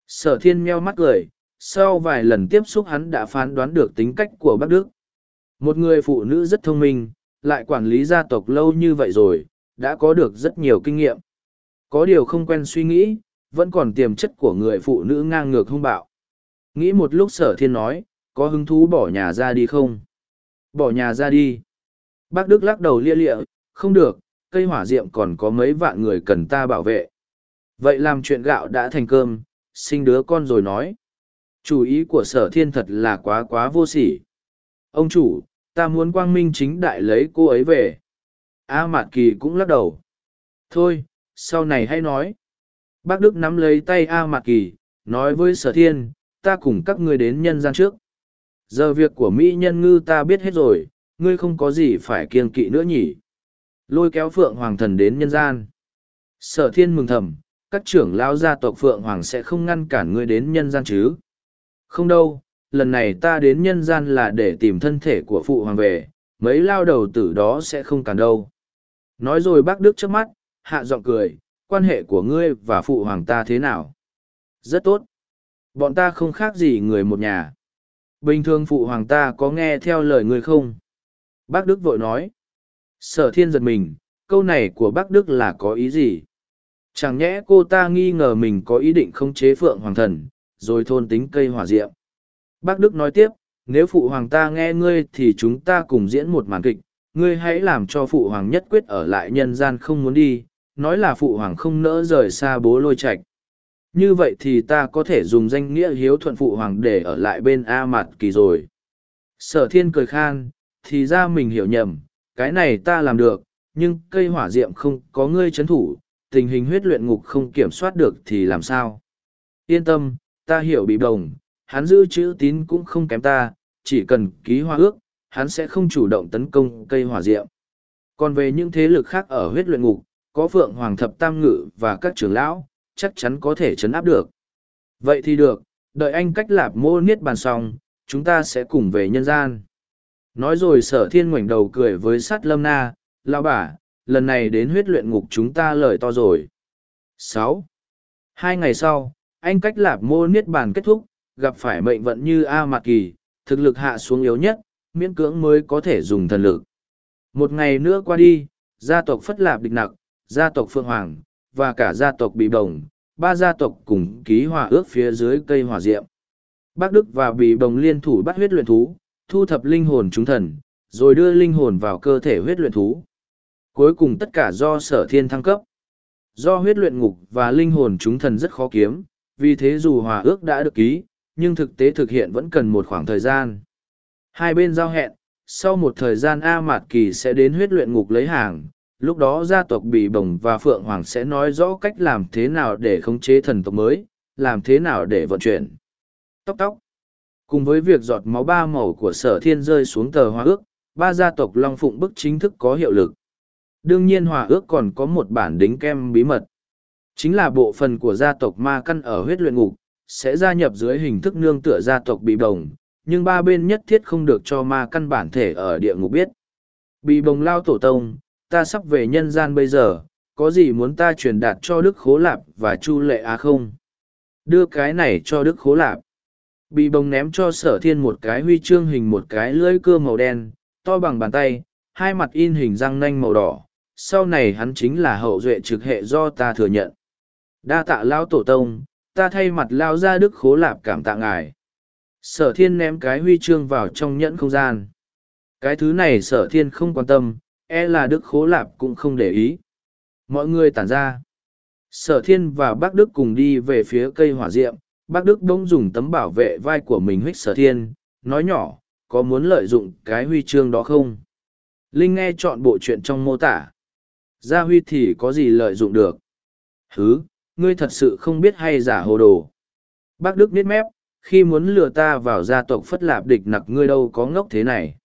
sở thiên meo mắt cười sau vài lần tiếp xúc hắn đã phán đoán được tính cách của Bắc đức một người phụ nữ rất thông minh lại quản lý gia tộc lâu như vậy rồi, đã có được rất nhiều kinh nghiệm. Có điều không quen suy nghĩ, vẫn còn tiềm chất của người phụ nữ ngang ngược hung bạo. Nghĩ một lúc sở thiên nói, có hứng thú bỏ nhà ra đi không? Bỏ nhà ra đi. Bác đức lắc đầu lia lịa, không được, cây hỏa diệm còn có mấy vạn người cần ta bảo vệ. Vậy làm chuyện gạo đã thành cơm, sinh đứa con rồi nói. Chủ ý của sở thiên thật là quá quá vô sỉ. Ông chủ ta muốn quang minh chính đại lấy cô ấy về. A mạt kỳ cũng lắc đầu. Thôi, sau này hãy nói. Bác đức nắm lấy tay a mạt kỳ, nói với sở thiên, ta cùng các ngươi đến nhân gian trước. Giờ việc của mỹ nhân ngư ta biết hết rồi, ngươi không có gì phải kiên kỵ nữa nhỉ? Lôi kéo phượng hoàng thần đến nhân gian. Sở thiên mừng thầm, các trưởng lão gia tộc phượng hoàng sẽ không ngăn cản ngươi đến nhân gian chứ? Không đâu lần này ta đến nhân gian là để tìm thân thể của phụ hoàng về, mấy lao đầu tử đó sẽ không cản đâu. Nói rồi bác đức trước mắt, hạ giọng cười, quan hệ của ngươi và phụ hoàng ta thế nào? Rất tốt. Bọn ta không khác gì người một nhà. Bình thường phụ hoàng ta có nghe theo lời ngươi không? Bác đức vội nói. Sở thiên giật mình, câu này của bác đức là có ý gì? Chẳng nhẽ cô ta nghi ngờ mình có ý định không chế phượng hoàng thần, rồi thôn tính cây hỏa diệm bác đức nói tiếp, nếu phụ hoàng ta nghe ngươi thì chúng ta cùng diễn một màn kịch. Ngươi hãy làm cho phụ hoàng nhất quyết ở lại nhân gian không muốn đi, nói là phụ hoàng không nỡ rời xa bố lôi Trạch. như vậy thì ta có thể dùng danh nghĩa hiếu thuận phụ hoàng để ở lại bên a mặt kỳ rồi. Sở thiên cười khan, thì ra mình hiểu nhầm, cái này ta làm được, nhưng cây hỏa diệm không có ngươi chấn thủ, tình hình huyết luyện ngục không kiểm soát được thì làm sao? Yên tâm, ta hiểu bị bồng hắn giữ chữ tín cũng không kém ta chỉ cần ký hoa ước hắn sẽ không chủ động tấn công cây hỏa diệm còn về những thế lực khác ở huyết luyện ngục có phượng hoàng thập tam ngự và các trưởng lão, chắc chắn có thể chấn áp được. Vậy thì được, đợi anh cách lạp mô niết bàn xong, chúng ta sẽ cùng về nhân gian. Nói rồi sở thiên ngoảnh đầu cười với sát lâm na, lão bà, lần này đến huyết luyện ngục chúng ta lời to rồi. sáu Hai ngày sau, anh cách lạp mô niết bàn kết thúc, gặp phải mệnh vận như A Mạc Kỳ, thực lực hạ xuống yếu nhất, miễn cưỡng mới có thể dùng thần lực. Một ngày nữa qua đi, gia tộc Phất Lạp địch nặc, gia tộc Phượng Hoàng, và cả gia tộc Bì Bồng, ba gia tộc cùng ký hòa ước phía dưới cây hỏa diệm. Bác Đức và Bì Bồng liên thủ bắt huyết luyện thú, thu thập linh hồn chúng thần, rồi đưa linh hồn vào cơ thể huyết luyện thú. Cuối cùng tất cả do sở thiên thăng cấp. Do huyết luyện ngục và linh hồn chúng thần rất khó kiếm, vì thế dù hòa ước đã được ký, nhưng thực tế thực hiện vẫn cần một khoảng thời gian. Hai bên giao hẹn, sau một thời gian A Mạt Kỳ sẽ đến huyết luyện ngục lấy hàng, lúc đó gia tộc Bì Bồng và Phượng Hoàng sẽ nói rõ cách làm thế nào để khống chế thần tộc mới, làm thế nào để vận chuyển. Tóc tóc. Cùng với việc giọt máu ba màu của sở thiên rơi xuống tờ hòa ước, ba gia tộc Long Phụng bức chính thức có hiệu lực. Đương nhiên hòa ước còn có một bản đính kem bí mật. Chính là bộ phần của gia tộc Ma Căn ở huyết luyện ngục, sẽ gia nhập dưới hình thức nương tựa gia tộc bị Bồng, nhưng ba bên nhất thiết không được cho Ma Căn bản thể ở địa ngục biết. Bị Bồng lao tổ tông, ta sắp về nhân gian bây giờ, có gì muốn ta truyền đạt cho Đức Khố Lạp và Chu Lệ Á không? Đưa cái này cho Đức Khố Lạp. Bị bồng ném cho sở thiên một cái huy chương hình một cái lưỡi cưa màu đen, to bằng bàn tay, hai mặt in hình răng nanh màu đỏ. Sau này hắn chính là hậu duệ trực hệ do ta thừa nhận. Đa tạ lao tổ tông, ta thay mặt lao ra Đức Khố Lạp cảm tạ ngài. Sở thiên ném cái huy chương vào trong nhẫn không gian. Cái thứ này sở thiên không quan tâm, e là đức khố lạp cũng không để ý mọi người tản ra sở thiên và bác đức cùng đi về phía cây hỏa diệm bác đức bỗng dùng tấm bảo vệ vai của mình huých sở thiên nói nhỏ có muốn lợi dụng cái huy chương đó không linh nghe chọn bộ chuyện trong mô tả gia huy thì có gì lợi dụng được thứ ngươi thật sự không biết hay giả hồ đồ. Bác đức biết mép, khi muốn lừa ta vào gia tộc phất lạp địch nặc ngươi đâu có ngốc thế này.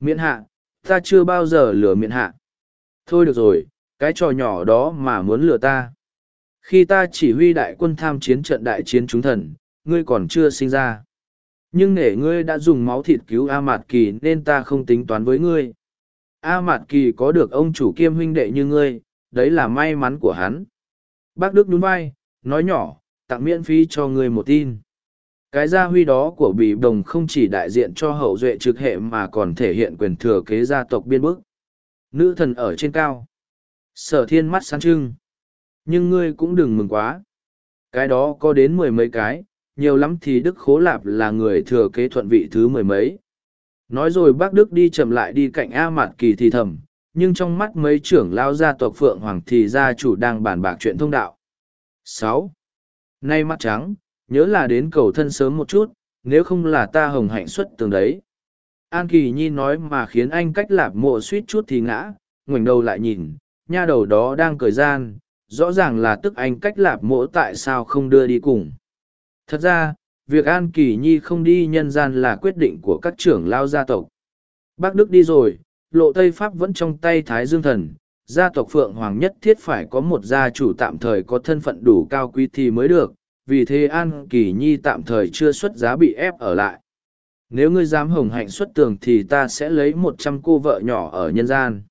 Miễn hạ, ta chưa bao giờ lừa Miễn hạ. Thôi được rồi, cái trò nhỏ đó mà muốn lừa ta. Khi ta chỉ huy đại quân tham chiến trận đại chiến chúng thần, ngươi còn chưa sinh ra. Nhưng nể ngươi đã dùng máu thịt cứu a mạt kỳ nên ta không tính toán với ngươi. A mạt kỳ có được ông chủ kiêm huynh đệ như ngươi, đấy là may mắn của hắn. Bác Đức nhún vai, nói nhỏ, tặng miễn phí cho người một tin. Cái gia huy đó của Bỉ Đồng không chỉ đại diện cho hậu duệ trực hệ mà còn thể hiện quyền thừa kế gia tộc biên bức. Nữ thần ở trên cao. Sở thiên mắt sáng trưng. Nhưng ngươi cũng đừng mừng quá. Cái đó có đến mười mấy cái, nhiều lắm thì Đức Khố Lạp là người thừa kế thuận vị thứ mười mấy. Nói rồi bác Đức đi chậm lại đi cạnh A Mạt Kỳ thì thầm, nhưng trong mắt mấy trưởng lao gia tộc Phượng Hoàng thì gia chủ đang bàn bạc chuyện thông đạo. sáu Nay mắt trắng, nhớ là đến cầu thân sớm một chút, nếu không là ta hồng hạnh xuất tường đấy. An Kỳ Nhi nói mà khiến anh cách lạp mộ suýt chút thì ngã, ngoảnh đầu lại nhìn, nha đầu đó đang cười gian, rõ ràng là tức anh cách lạp mộ tại sao không đưa đi cùng. Thật ra, việc An Kỳ Nhi không đi nhân gian là quyết định của các trưởng lao gia tộc. Bác Đức đi rồi, lộ Tây Pháp vẫn trong tay Thái Dương Thần, gia tộc Phượng Hoàng nhất thiết phải có một gia chủ tạm thời có thân phận đủ cao quý thì mới được, vì thế An Kỳ Nhi tạm thời chưa xuất giá bị ép ở lại. Nếu ngươi dám hồng hạnh xuất tường thì ta sẽ lấy một trăm cô vợ nhỏ ở nhân gian.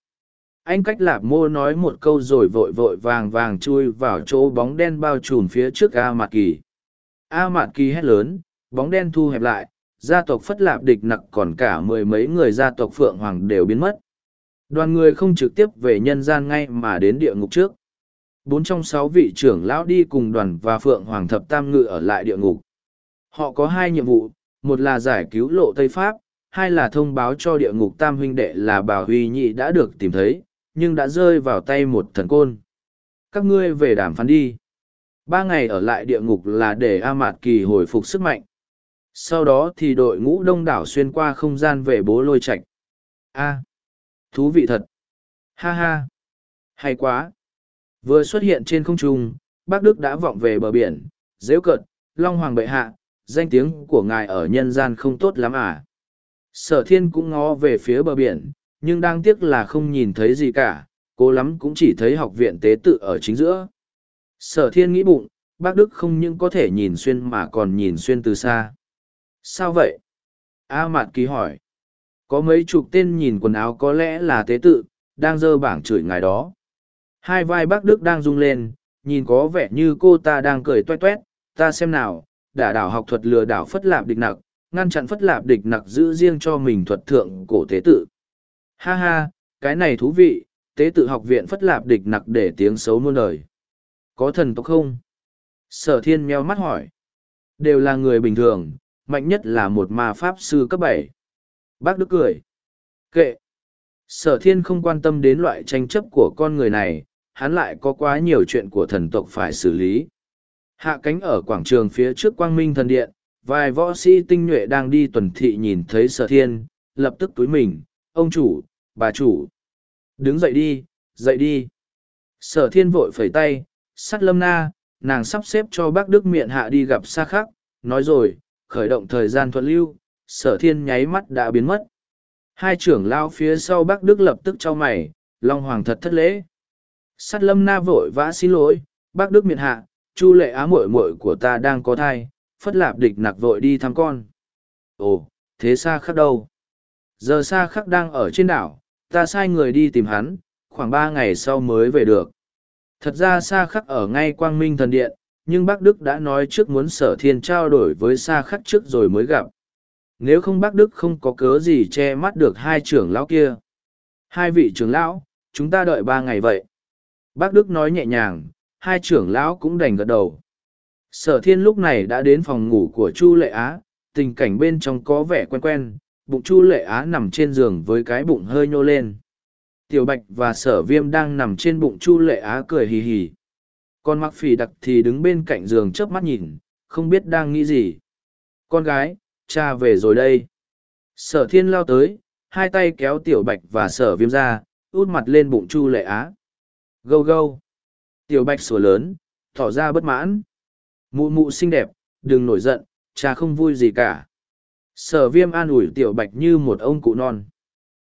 Anh cách lạp mô nói một câu rồi vội vội vàng vàng chui vào chỗ bóng đen bao trùm phía trước A Mạt Kỳ. A Mạt Kỳ hét lớn, bóng đen thu hẹp lại, gia tộc Phất Lạp địch nặc còn cả mười mấy người gia tộc Phượng Hoàng đều biến mất. Đoàn người không trực tiếp về nhân gian ngay mà đến địa ngục trước. Bốn trong sáu vị trưởng lão đi cùng đoàn và Phượng Hoàng thập tam ngự ở lại địa ngục. Họ có hai nhiệm vụ, một là giải cứu lộ Tây Pháp, hai là thông báo cho địa ngục tam huynh đệ là bà Huy Nhị đã được tìm thấy, nhưng đã rơi vào tay một thần côn. Các ngươi về đàm phán đi. Ba ngày ở lại địa ngục là để A Mạt Kỳ hồi phục sức mạnh. Sau đó thì đội ngũ đông đảo xuyên qua không gian về bố lôi Trạch. A. thú vị thật. Ha ha. Hay quá. Vừa xuất hiện trên không trung, bác Đức đã vọng về bờ biển, dễ cận, Long Hoàng bệ hạ, danh tiếng của ngài ở nhân gian không tốt lắm à. Sở thiên cũng ngó về phía bờ biển, nhưng đang tiếc là không nhìn thấy gì cả, cố lắm cũng chỉ thấy học viện tế tự ở chính giữa. Sở thiên nghĩ bụng, bác Đức không những có thể nhìn xuyên mà còn nhìn xuyên từ xa. Sao vậy? A Mạt Kỳ hỏi. Có mấy chục tên nhìn quần áo có lẽ là tế tự, đang dơ bảng chửi ngài đó. Hai vai bác Đức đang rung lên, nhìn có vẻ như cô ta đang cười toét toét, ta xem nào, đả đảo học thuật lừa đảo phất lạp địch nặc, ngăn chặn phất lạp địch nặc giữ riêng cho mình thuật thượng cổ tế tự. Ha ha, cái này thú vị, tế tự học viện phất lạp địch nặc để tiếng xấu muôn đời. Có thần tộc không? Sở thiên meo mắt hỏi. Đều là người bình thường, mạnh nhất là một ma pháp sư cấp bảy. Bác Đức cười. Kệ. Sở thiên không quan tâm đến loại tranh chấp của con người này, hắn lại có quá nhiều chuyện của thần tộc phải xử lý. Hạ cánh ở quảng trường phía trước quang minh thần điện, vài võ sĩ tinh nhuệ đang đi tuần thị nhìn thấy sở thiên, lập tức túi mình, ông chủ, bà chủ. Đứng dậy đi, dậy đi. Sở thiên vội phẩy tay, sắt lâm na, nàng sắp xếp cho bác Đức miệng hạ đi gặp xa khắc, nói rồi, khởi động thời gian thuận lưu, sở thiên nháy mắt đã biến mất. Hai trưởng lao phía sau bác Đức lập tức cho mày, Long Hoàng thật thất lễ. Sắt lâm na vội vã xin lỗi, bác Đức miệng hạ, chu lệ á muội muội của ta đang có thai, phất lạp địch nặc vội đi thăm con. Ồ, thế xa khắc đâu? Giờ xa khắc đang ở trên đảo, ta sai người đi tìm hắn, khoảng ba ngày sau mới về được. Thật ra xa khắc ở ngay quang minh thần điện, nhưng bác Đức đã nói trước muốn sở thiên trao đổi với xa khắc trước rồi mới gặp. Nếu không bác Đức không có cớ gì che mắt được hai trưởng lão kia. Hai vị trưởng lão, chúng ta đợi ba ngày vậy. Bác Đức nói nhẹ nhàng, hai trưởng lão cũng đành gật đầu. Sở thiên lúc này đã đến phòng ngủ của Chu Lệ Á, tình cảnh bên trong có vẻ quen quen, bụng Chu Lệ Á nằm trên giường với cái bụng hơi nhô lên. Tiểu Bạch và Sở Viêm đang nằm trên bụng Chu Lệ Á cười hì hì. Con Mặc Phỉ Đặc thì đứng bên cạnh giường chớp mắt nhìn, không biết đang nghĩ gì. Con gái, cha về rồi đây. Sở Thiên lao tới, hai tay kéo Tiểu Bạch và Sở Viêm ra, út mặt lên bụng Chu Lệ Á. Gâu gâu. Tiểu Bạch sủa lớn, tỏ ra bất mãn. Mụ mụ xinh đẹp, đừng nổi giận, cha không vui gì cả. Sở viêm an ủi tiểu bạch như một ông cụ non.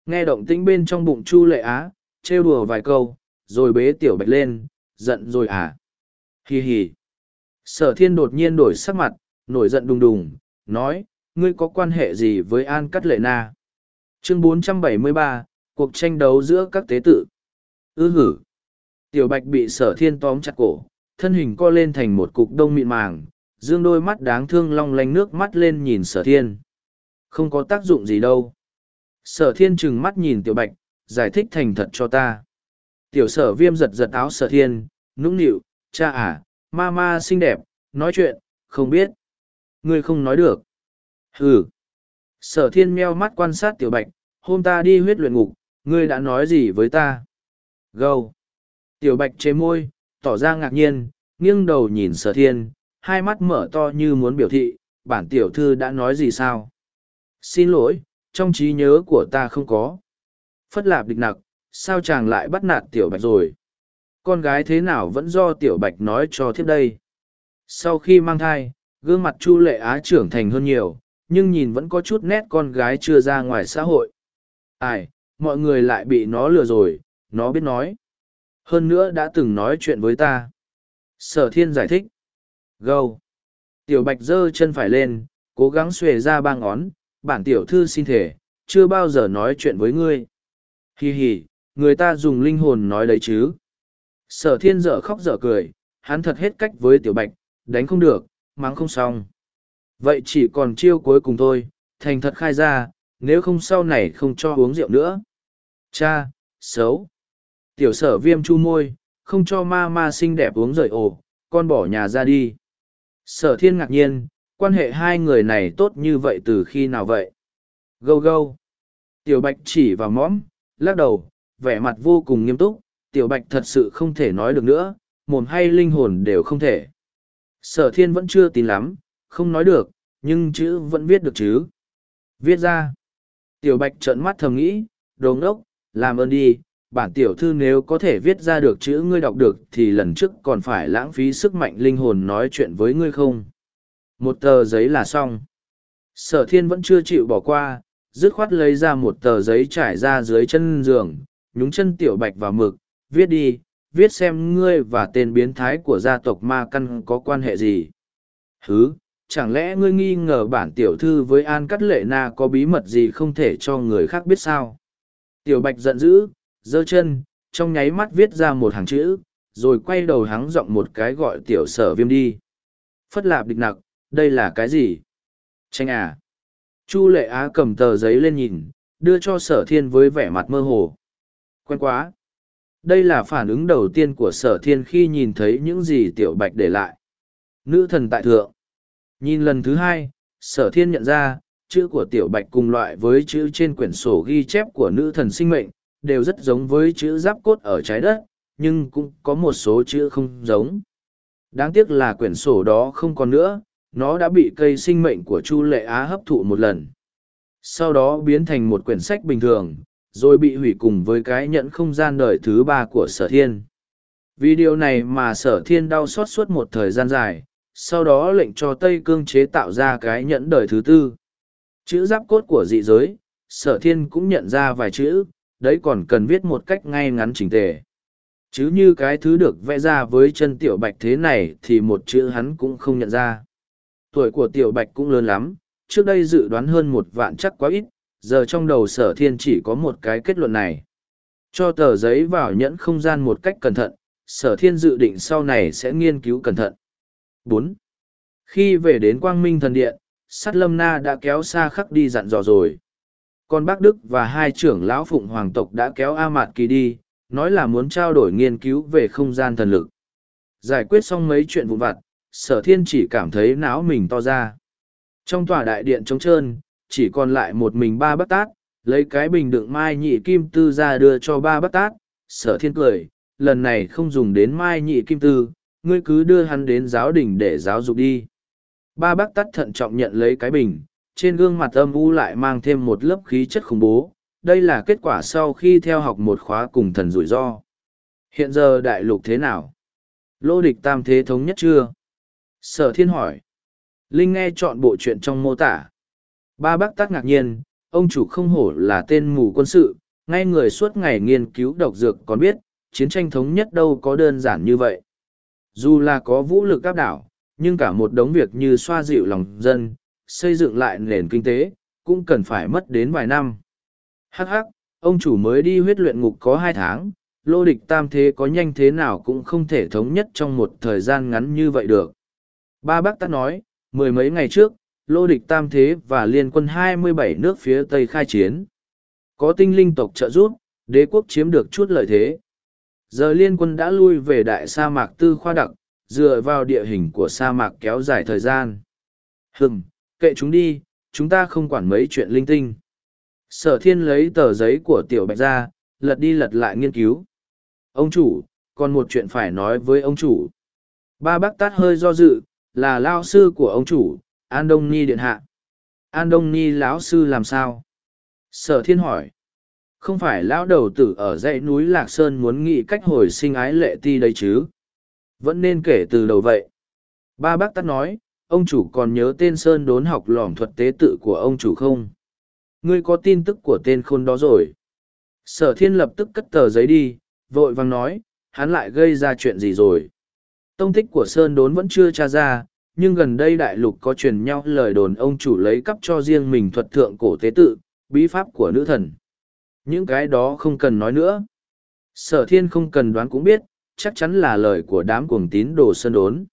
Nghe động tĩnh bên trong bụng Chu Lệ Á, trêu đùa vài câu, rồi bế tiểu bạch lên, giận rồi à. Hì hì. Sở thiên đột nhiên đổi sắc mặt, nổi giận đùng đùng, nói, ngươi có quan hệ gì với An Cắt Lệ Na? Chương 473, cuộc tranh đấu giữa các tế tự. Ư hử. Tiểu bạch bị sở thiên tóm chặt cổ, thân hình co lên thành một cục đông mịn màng, dương đôi mắt đáng thương long lanh nước mắt lên nhìn sở thiên. Không có tác dụng gì đâu. Sở thiên trừng mắt nhìn tiểu bạch, giải thích thành thật cho ta. Tiểu sở viêm giật giật áo sở thiên, nũng nịu, cha à, ma ma xinh đẹp, nói chuyện, không biết. Ngươi không nói được. Ừ. Sở thiên meo mắt quan sát tiểu bạch, hôm ta đi huyết luyện ngục, ngươi đã nói gì với ta? Gâu. Tiểu bạch chế môi, tỏ ra ngạc nhiên, nghiêng đầu nhìn sở thiên, hai mắt mở to như muốn biểu thị, bản tiểu thư đã nói gì sao? Xin lỗi, trong trí nhớ của ta không có. Phất lạp địch nặc, sao chàng lại bắt nạt tiểu bạch rồi? Con gái thế nào vẫn do tiểu bạch nói cho thiếp đây? Sau khi mang thai, gương mặt chu lệ á trưởng thành hơn nhiều, nhưng nhìn vẫn có chút nét con gái chưa ra ngoài xã hội. Ai, mọi người lại bị nó lừa rồi, nó biết nói. Hơn nữa đã từng nói chuyện với ta. Sở thiên giải thích. Gâu. Tiểu bạch giơ chân phải lên, cố gắng xuề ra ba ngón, bản tiểu thư xin thể, chưa bao giờ nói chuyện với ngươi. hì hì người ta dùng linh hồn nói đấy chứ. Sở thiên dở khóc dở cười, hắn thật hết cách với tiểu bạch, đánh không được, mắng không xong. Vậy chỉ còn chiêu cuối cùng thôi, thành thật khai ra, nếu không sau này không cho uống rượu nữa. Cha, xấu. Tiểu sở viêm chu môi, không cho ma ma xinh đẹp uống rời ổ, con bỏ nhà ra đi. Sở thiên ngạc nhiên, quan hệ hai người này tốt như vậy từ khi nào vậy? Gâu gâu. Tiểu bạch chỉ vào mõm, lắc đầu, vẻ mặt vô cùng nghiêm túc, tiểu bạch thật sự không thể nói được nữa, mồm hay linh hồn đều không thể. Sở thiên vẫn chưa tin lắm, không nói được, nhưng chữ vẫn viết được chứ. Viết ra. Tiểu bạch trợn mắt thầm nghĩ, đồ ngốc, làm ơn đi, bản tiểu thư nếu có thể viết ra được chữ ngươi đọc được thì lần trước còn phải lãng phí sức mạnh linh hồn nói chuyện với ngươi không. Một tờ giấy là xong. Sở thiên vẫn chưa chịu bỏ qua, dứt khoát lấy ra một tờ giấy trải ra dưới chân giường, nhúng chân tiểu bạch vào mực, viết đi, viết xem ngươi và tên biến thái của gia tộc ma căn có quan hệ gì. Hứ, chẳng lẽ ngươi nghi ngờ bản tiểu thư với An Cắt Lệ Na có bí mật gì không thể cho người khác biết sao? Tiểu Bạch giận dữ, giơ chân, trong nháy mắt viết ra một hàng chữ, rồi quay đầu hắng giọng một cái gọi tiểu sở viêm đi. Phất lạp địch nặc, đây là cái gì? Tranh à? Chu lệ á cầm tờ giấy lên nhìn, đưa cho sở thiên với vẻ mặt mơ hồ. Quen quá! Đây là phản ứng đầu tiên của sở thiên khi nhìn thấy những gì tiểu bạch để lại. Nữ thần tại thượng. Nhìn lần thứ hai, sở thiên nhận ra, chữ của tiểu bạch cùng loại với chữ trên quyển sổ ghi chép của nữ thần sinh mệnh, đều rất giống với chữ giáp cốt ở trái đất, nhưng cũng có một số chữ không giống. Đáng tiếc là quyển sổ đó không còn nữa, nó đã bị cây sinh mệnh của Chu Lệ Á hấp thụ một lần. Sau đó biến thành một quyển sách bình thường, rồi bị hủy cùng với cái nhẫn không gian đời thứ ba của sở thiên. Vì điều này mà sở thiên đau xót suốt một thời gian dài, sau đó lệnh cho Tây Cương chế tạo ra cái nhẫn đời thứ tư. Chữ giáp cốt của dị giới, sở thiên cũng nhận ra vài chữ, đấy còn cần viết một cách ngay ngắn chỉnh tề. Chứ như cái thứ được vẽ ra với chân tiểu bạch thế này thì một chữ hắn cũng không nhận ra. Tuổi của tiểu bạch cũng lớn lắm, trước đây dự đoán hơn một vạn chắc quá ít, giờ trong đầu sở thiên chỉ có một cái kết luận này. Cho tờ giấy vào nhẫn không gian một cách cẩn thận, sở thiên dự định sau này sẽ nghiên cứu cẩn thận. bốn Khi về đến Quang Minh Thần Điện, Sát Lâm Na đã kéo xa khắc đi dặn dò rồi. còn bác Đức và hai trưởng lão phụng hoàng tộc đã kéo A Mạt Kỳ đi, nói là muốn trao đổi nghiên cứu về không gian thần lực. Giải quyết xong mấy chuyện vụn vặt, sở thiên chỉ cảm thấy não mình to ra. Trong tòa đại điện trống trơn, chỉ còn lại một mình ba bát tát, lấy cái bình đựng mai nhị kim tư ra đưa cho ba bát tát, sở thiên cười, lần này không dùng đến mai nhị kim tư, ngươi cứ đưa hắn đến giáo đình để giáo dục đi. Ba bác tắt thận trọng nhận lấy cái bình, trên gương mặt âm u lại mang thêm một lớp khí chất khủng bố. Đây là kết quả sau khi theo học một khóa cùng thần rủi ro. Hiện giờ đại lục thế nào? Lô địch tam thế thống nhất chưa? Sở thiên hỏi. Linh nghe chọn bộ chuyện trong mô tả. Ba bác tác ngạc nhiên, ông chủ không hổ là tên mù quân sự, ngay người suốt ngày nghiên cứu độc dược còn biết, chiến tranh thống nhất đâu có đơn giản như vậy. Dù là có vũ lực áp đảo, nhưng cả một đống việc như xoa dịu lòng dân, xây dựng lại nền kinh tế, cũng cần phải mất đến vài năm. Hắc hắc, ông chủ mới đi huyết luyện ngục có hai tháng, lô địch tam thế có nhanh thế nào cũng không thể thống nhất trong một thời gian ngắn như vậy được. Ba bác ta nói, mười mấy ngày trước, lô địch tam thế và liên quân 27 nước phía Tây khai chiến. Có tinh linh tộc trợ giúp, đế quốc chiếm được chút lợi thế. Giờ liên quân đã lui về đại sa mạc tư khoa đặc, dựa vào địa hình của sa mạc kéo dài thời gian. Hừm, kệ chúng đi, chúng ta không quản mấy chuyện linh tinh. Sở thiên lấy tờ giấy của tiểu bạch ra, lật đi lật lại nghiên cứu. Ông chủ, còn một chuyện phải nói với ông chủ. Ba bác tát hơi do dự, là lao sư của ông chủ, An Đông Ni Điện Hạ. An Đông Ni lão sư làm sao? Sở thiên hỏi. Không phải lão đầu tử ở dãy núi Lạc Sơn muốn nghĩ cách hồi sinh ái lệ ti đấy chứ? Vẫn nên kể từ đầu vậy. Ba bác tắt nói, ông chủ còn nhớ tên Sơn đốn học lỏm thuật tế tự của ông chủ không? Ngươi có tin tức của tên khôn đó rồi. Sở thiên lập tức cất tờ giấy đi, vội vàng nói, hắn lại gây ra chuyện gì rồi. Tông tích của Sơn đốn vẫn chưa tra ra, nhưng gần đây đại lục có truyền nhau lời đồn ông chủ lấy cắp cho riêng mình thuật thượng cổ tế tự, bí pháp của nữ thần. Những cái đó không cần nói nữa. Sở thiên không cần đoán cũng biết, chắc chắn là lời của đám cuồng tín đồ Sơn đốn.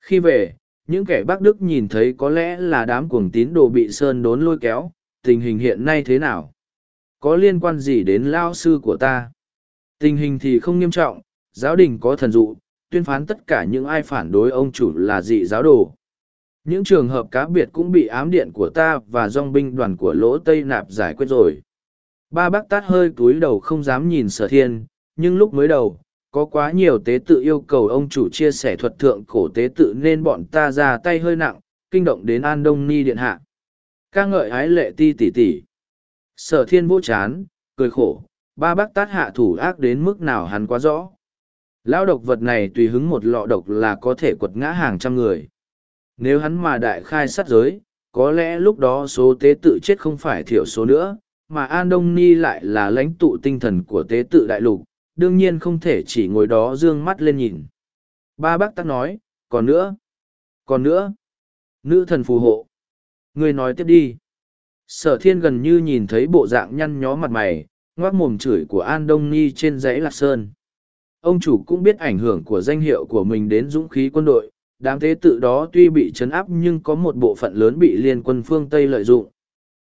Khi về, những kẻ Bắc Đức nhìn thấy có lẽ là đám cuồng tín đồ bị Sơn đốn lôi kéo, tình hình hiện nay thế nào? Có liên quan gì đến lao sư của ta? Tình hình thì không nghiêm trọng, giáo đình có thần dụ, tuyên phán tất cả những ai phản đối ông chủ là dị giáo đồ. Những trường hợp cá biệt cũng bị ám điện của ta và dòng binh đoàn của lỗ Tây Nạp giải quyết rồi. Ba bác tát hơi túi đầu không dám nhìn sở thiên, nhưng lúc mới đầu, có quá nhiều tế tự yêu cầu ông chủ chia sẻ thuật thượng cổ tế tự nên bọn ta ra tay hơi nặng, kinh động đến An Đông Ni Điện Hạ. ca ngợi ái lệ ti tỷ tỷ. Sở thiên vô chán, cười khổ, ba bác tát hạ thủ ác đến mức nào hắn quá rõ. Lão độc vật này tùy hứng một lọ độc là có thể quật ngã hàng trăm người. Nếu hắn mà đại khai sát giới, có lẽ lúc đó số tế tự chết không phải thiểu số nữa, mà An Đông Ni lại là lãnh tụ tinh thần của tế tự đại lục, đương nhiên không thể chỉ ngồi đó dương mắt lên nhìn. Ba bác tắc nói, còn nữa, còn nữa, nữ thần phù hộ. Người nói tiếp đi. Sở thiên gần như nhìn thấy bộ dạng nhăn nhó mặt mày, ngoác mồm chửi của An Đông Ni trên dãy Lạc Sơn. Ông chủ cũng biết ảnh hưởng của danh hiệu của mình đến dũng khí quân đội, đám thế tự đó tuy bị chấn áp nhưng có một bộ phận lớn bị liên quân phương Tây lợi dụng.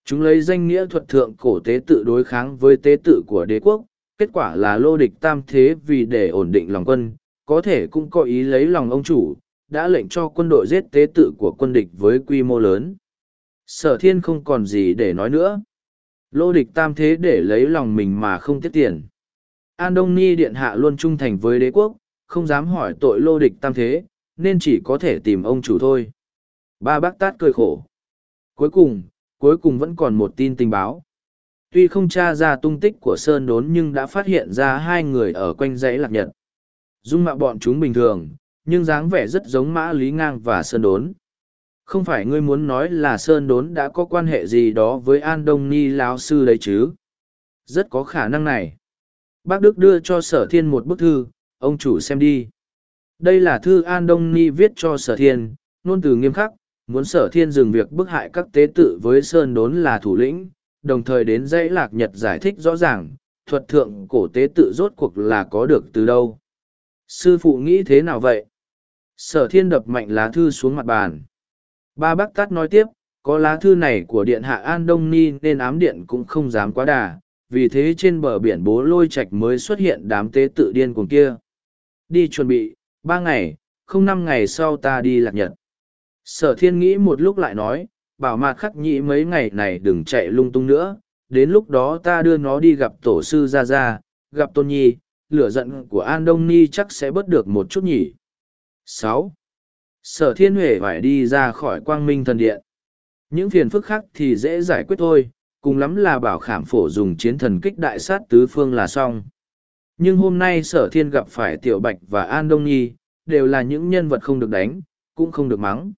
Chúng lấy danh nghĩa thuật thượng cổ tế tự đối kháng với tế tự của đế quốc, kết quả là lô địch tam thế vì để ổn định lòng quân, có thể cũng có ý lấy lòng ông chủ, đã lệnh cho quân đội giết tế tự của quân địch với quy mô lớn. Sở thiên không còn gì để nói nữa. Lô địch tam thế để lấy lòng mình mà không tiết tiền. An Đông Ni Điện Hạ luôn trung thành với đế quốc, không dám hỏi tội lô địch tam thế, nên chỉ có thể tìm ông chủ thôi. Ba bác tát cười khổ. Cuối cùng, cuối cùng vẫn còn một tin tình báo. Tuy không tra ra tung tích của Sơn Đốn nhưng đã phát hiện ra hai người ở quanh dãy Lạc Nhật. Dung mạo bọn chúng bình thường, nhưng dáng vẻ rất giống Mã Lý Ngang và Sơn Đốn. Không phải ngươi muốn nói là Sơn Đốn đã có quan hệ gì đó với An Đông Ni lão sư đấy chứ? Rất có khả năng này. Bác Đức đưa cho sở thiên một bức thư, ông chủ xem đi. Đây là thư An Đông Ni viết cho sở thiên, nôn từ nghiêm khắc, muốn sở thiên dừng việc bức hại các tế tự với Sơn Đốn là thủ lĩnh, đồng thời đến dãy lạc nhật giải thích rõ ràng, thuật thượng cổ tế tự rốt cuộc là có được từ đâu. Sư phụ nghĩ thế nào vậy? Sở thiên đập mạnh lá thư xuống mặt bàn. Ba bác tát nói tiếp, có lá thư này của điện hạ An Đông Ni nên ám điện cũng không dám quá đà, vì thế trên bờ biển bố lôi Trạch mới xuất hiện đám tế tự điên cuồng kia. Đi chuẩn bị, ba ngày, không năm ngày sau ta đi lạc nhật. Sở thiên nghĩ một lúc lại nói, bảo mạt khắc nhị mấy ngày này đừng chạy lung tung nữa, đến lúc đó ta đưa nó đi gặp tổ sư Gia Gia, gặp Tôn Nhi, lửa giận của An Đông Ni chắc sẽ bớt được một chút nhỉ. sáu Sở thiên huệ phải đi ra khỏi quang minh thần điện. Những phiền phức khác thì dễ giải quyết thôi, cùng lắm là bảo khảm phổ dùng chiến thần kích đại sát tứ phương là xong. Nhưng hôm nay sở thiên gặp phải Tiểu Bạch và An Đông Nhi, đều là những nhân vật không được đánh, cũng không được mắng.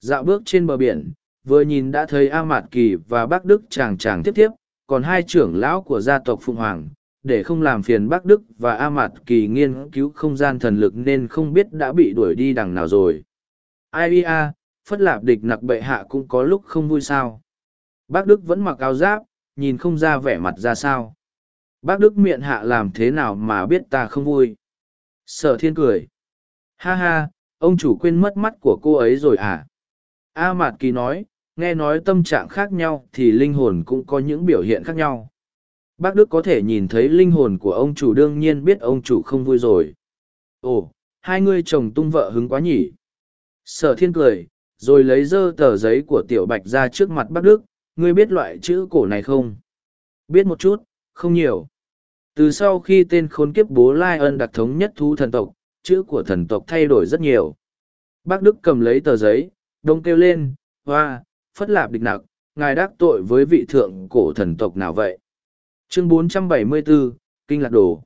Dạo bước trên bờ biển, vừa nhìn đã thấy A Mạt Kỳ và Bác Đức chàng chàng tiếp tiếp, còn hai trưởng lão của gia tộc Phụng Hoàng, để không làm phiền Bác Đức và A Mạt Kỳ nghiên cứu không gian thần lực nên không biết đã bị đuổi đi đằng nào rồi. Ai a, Phất Lạp địch nặc bệ hạ cũng có lúc không vui sao. Bác Đức vẫn mặc áo giáp, nhìn không ra vẻ mặt ra sao. Bác Đức miệng hạ làm thế nào mà biết ta không vui? Sở thiên cười. Ha ha, ông chủ quên mất mắt của cô ấy rồi à? A Mạt Kỳ nói, nghe nói tâm trạng khác nhau thì linh hồn cũng có những biểu hiện khác nhau. Bác Đức có thể nhìn thấy linh hồn của ông chủ đương nhiên biết ông chủ không vui rồi. Ồ, hai người chồng tung vợ hứng quá nhỉ. Sở thiên cười, rồi lấy dơ tờ giấy của tiểu bạch ra trước mặt bác Đức, ngươi biết loại chữ cổ này không? Biết một chút, không nhiều. Từ sau khi tên khốn kiếp bố Lai ân đặc thống nhất thu thần tộc, chữ của thần tộc thay đổi rất nhiều. Bác Đức cầm lấy tờ giấy, đông kêu lên, hoa, phất lạp địch nặc, ngài đắc tội với vị thượng cổ thần tộc nào vậy? Chương 474, Kinh Lạc Đồ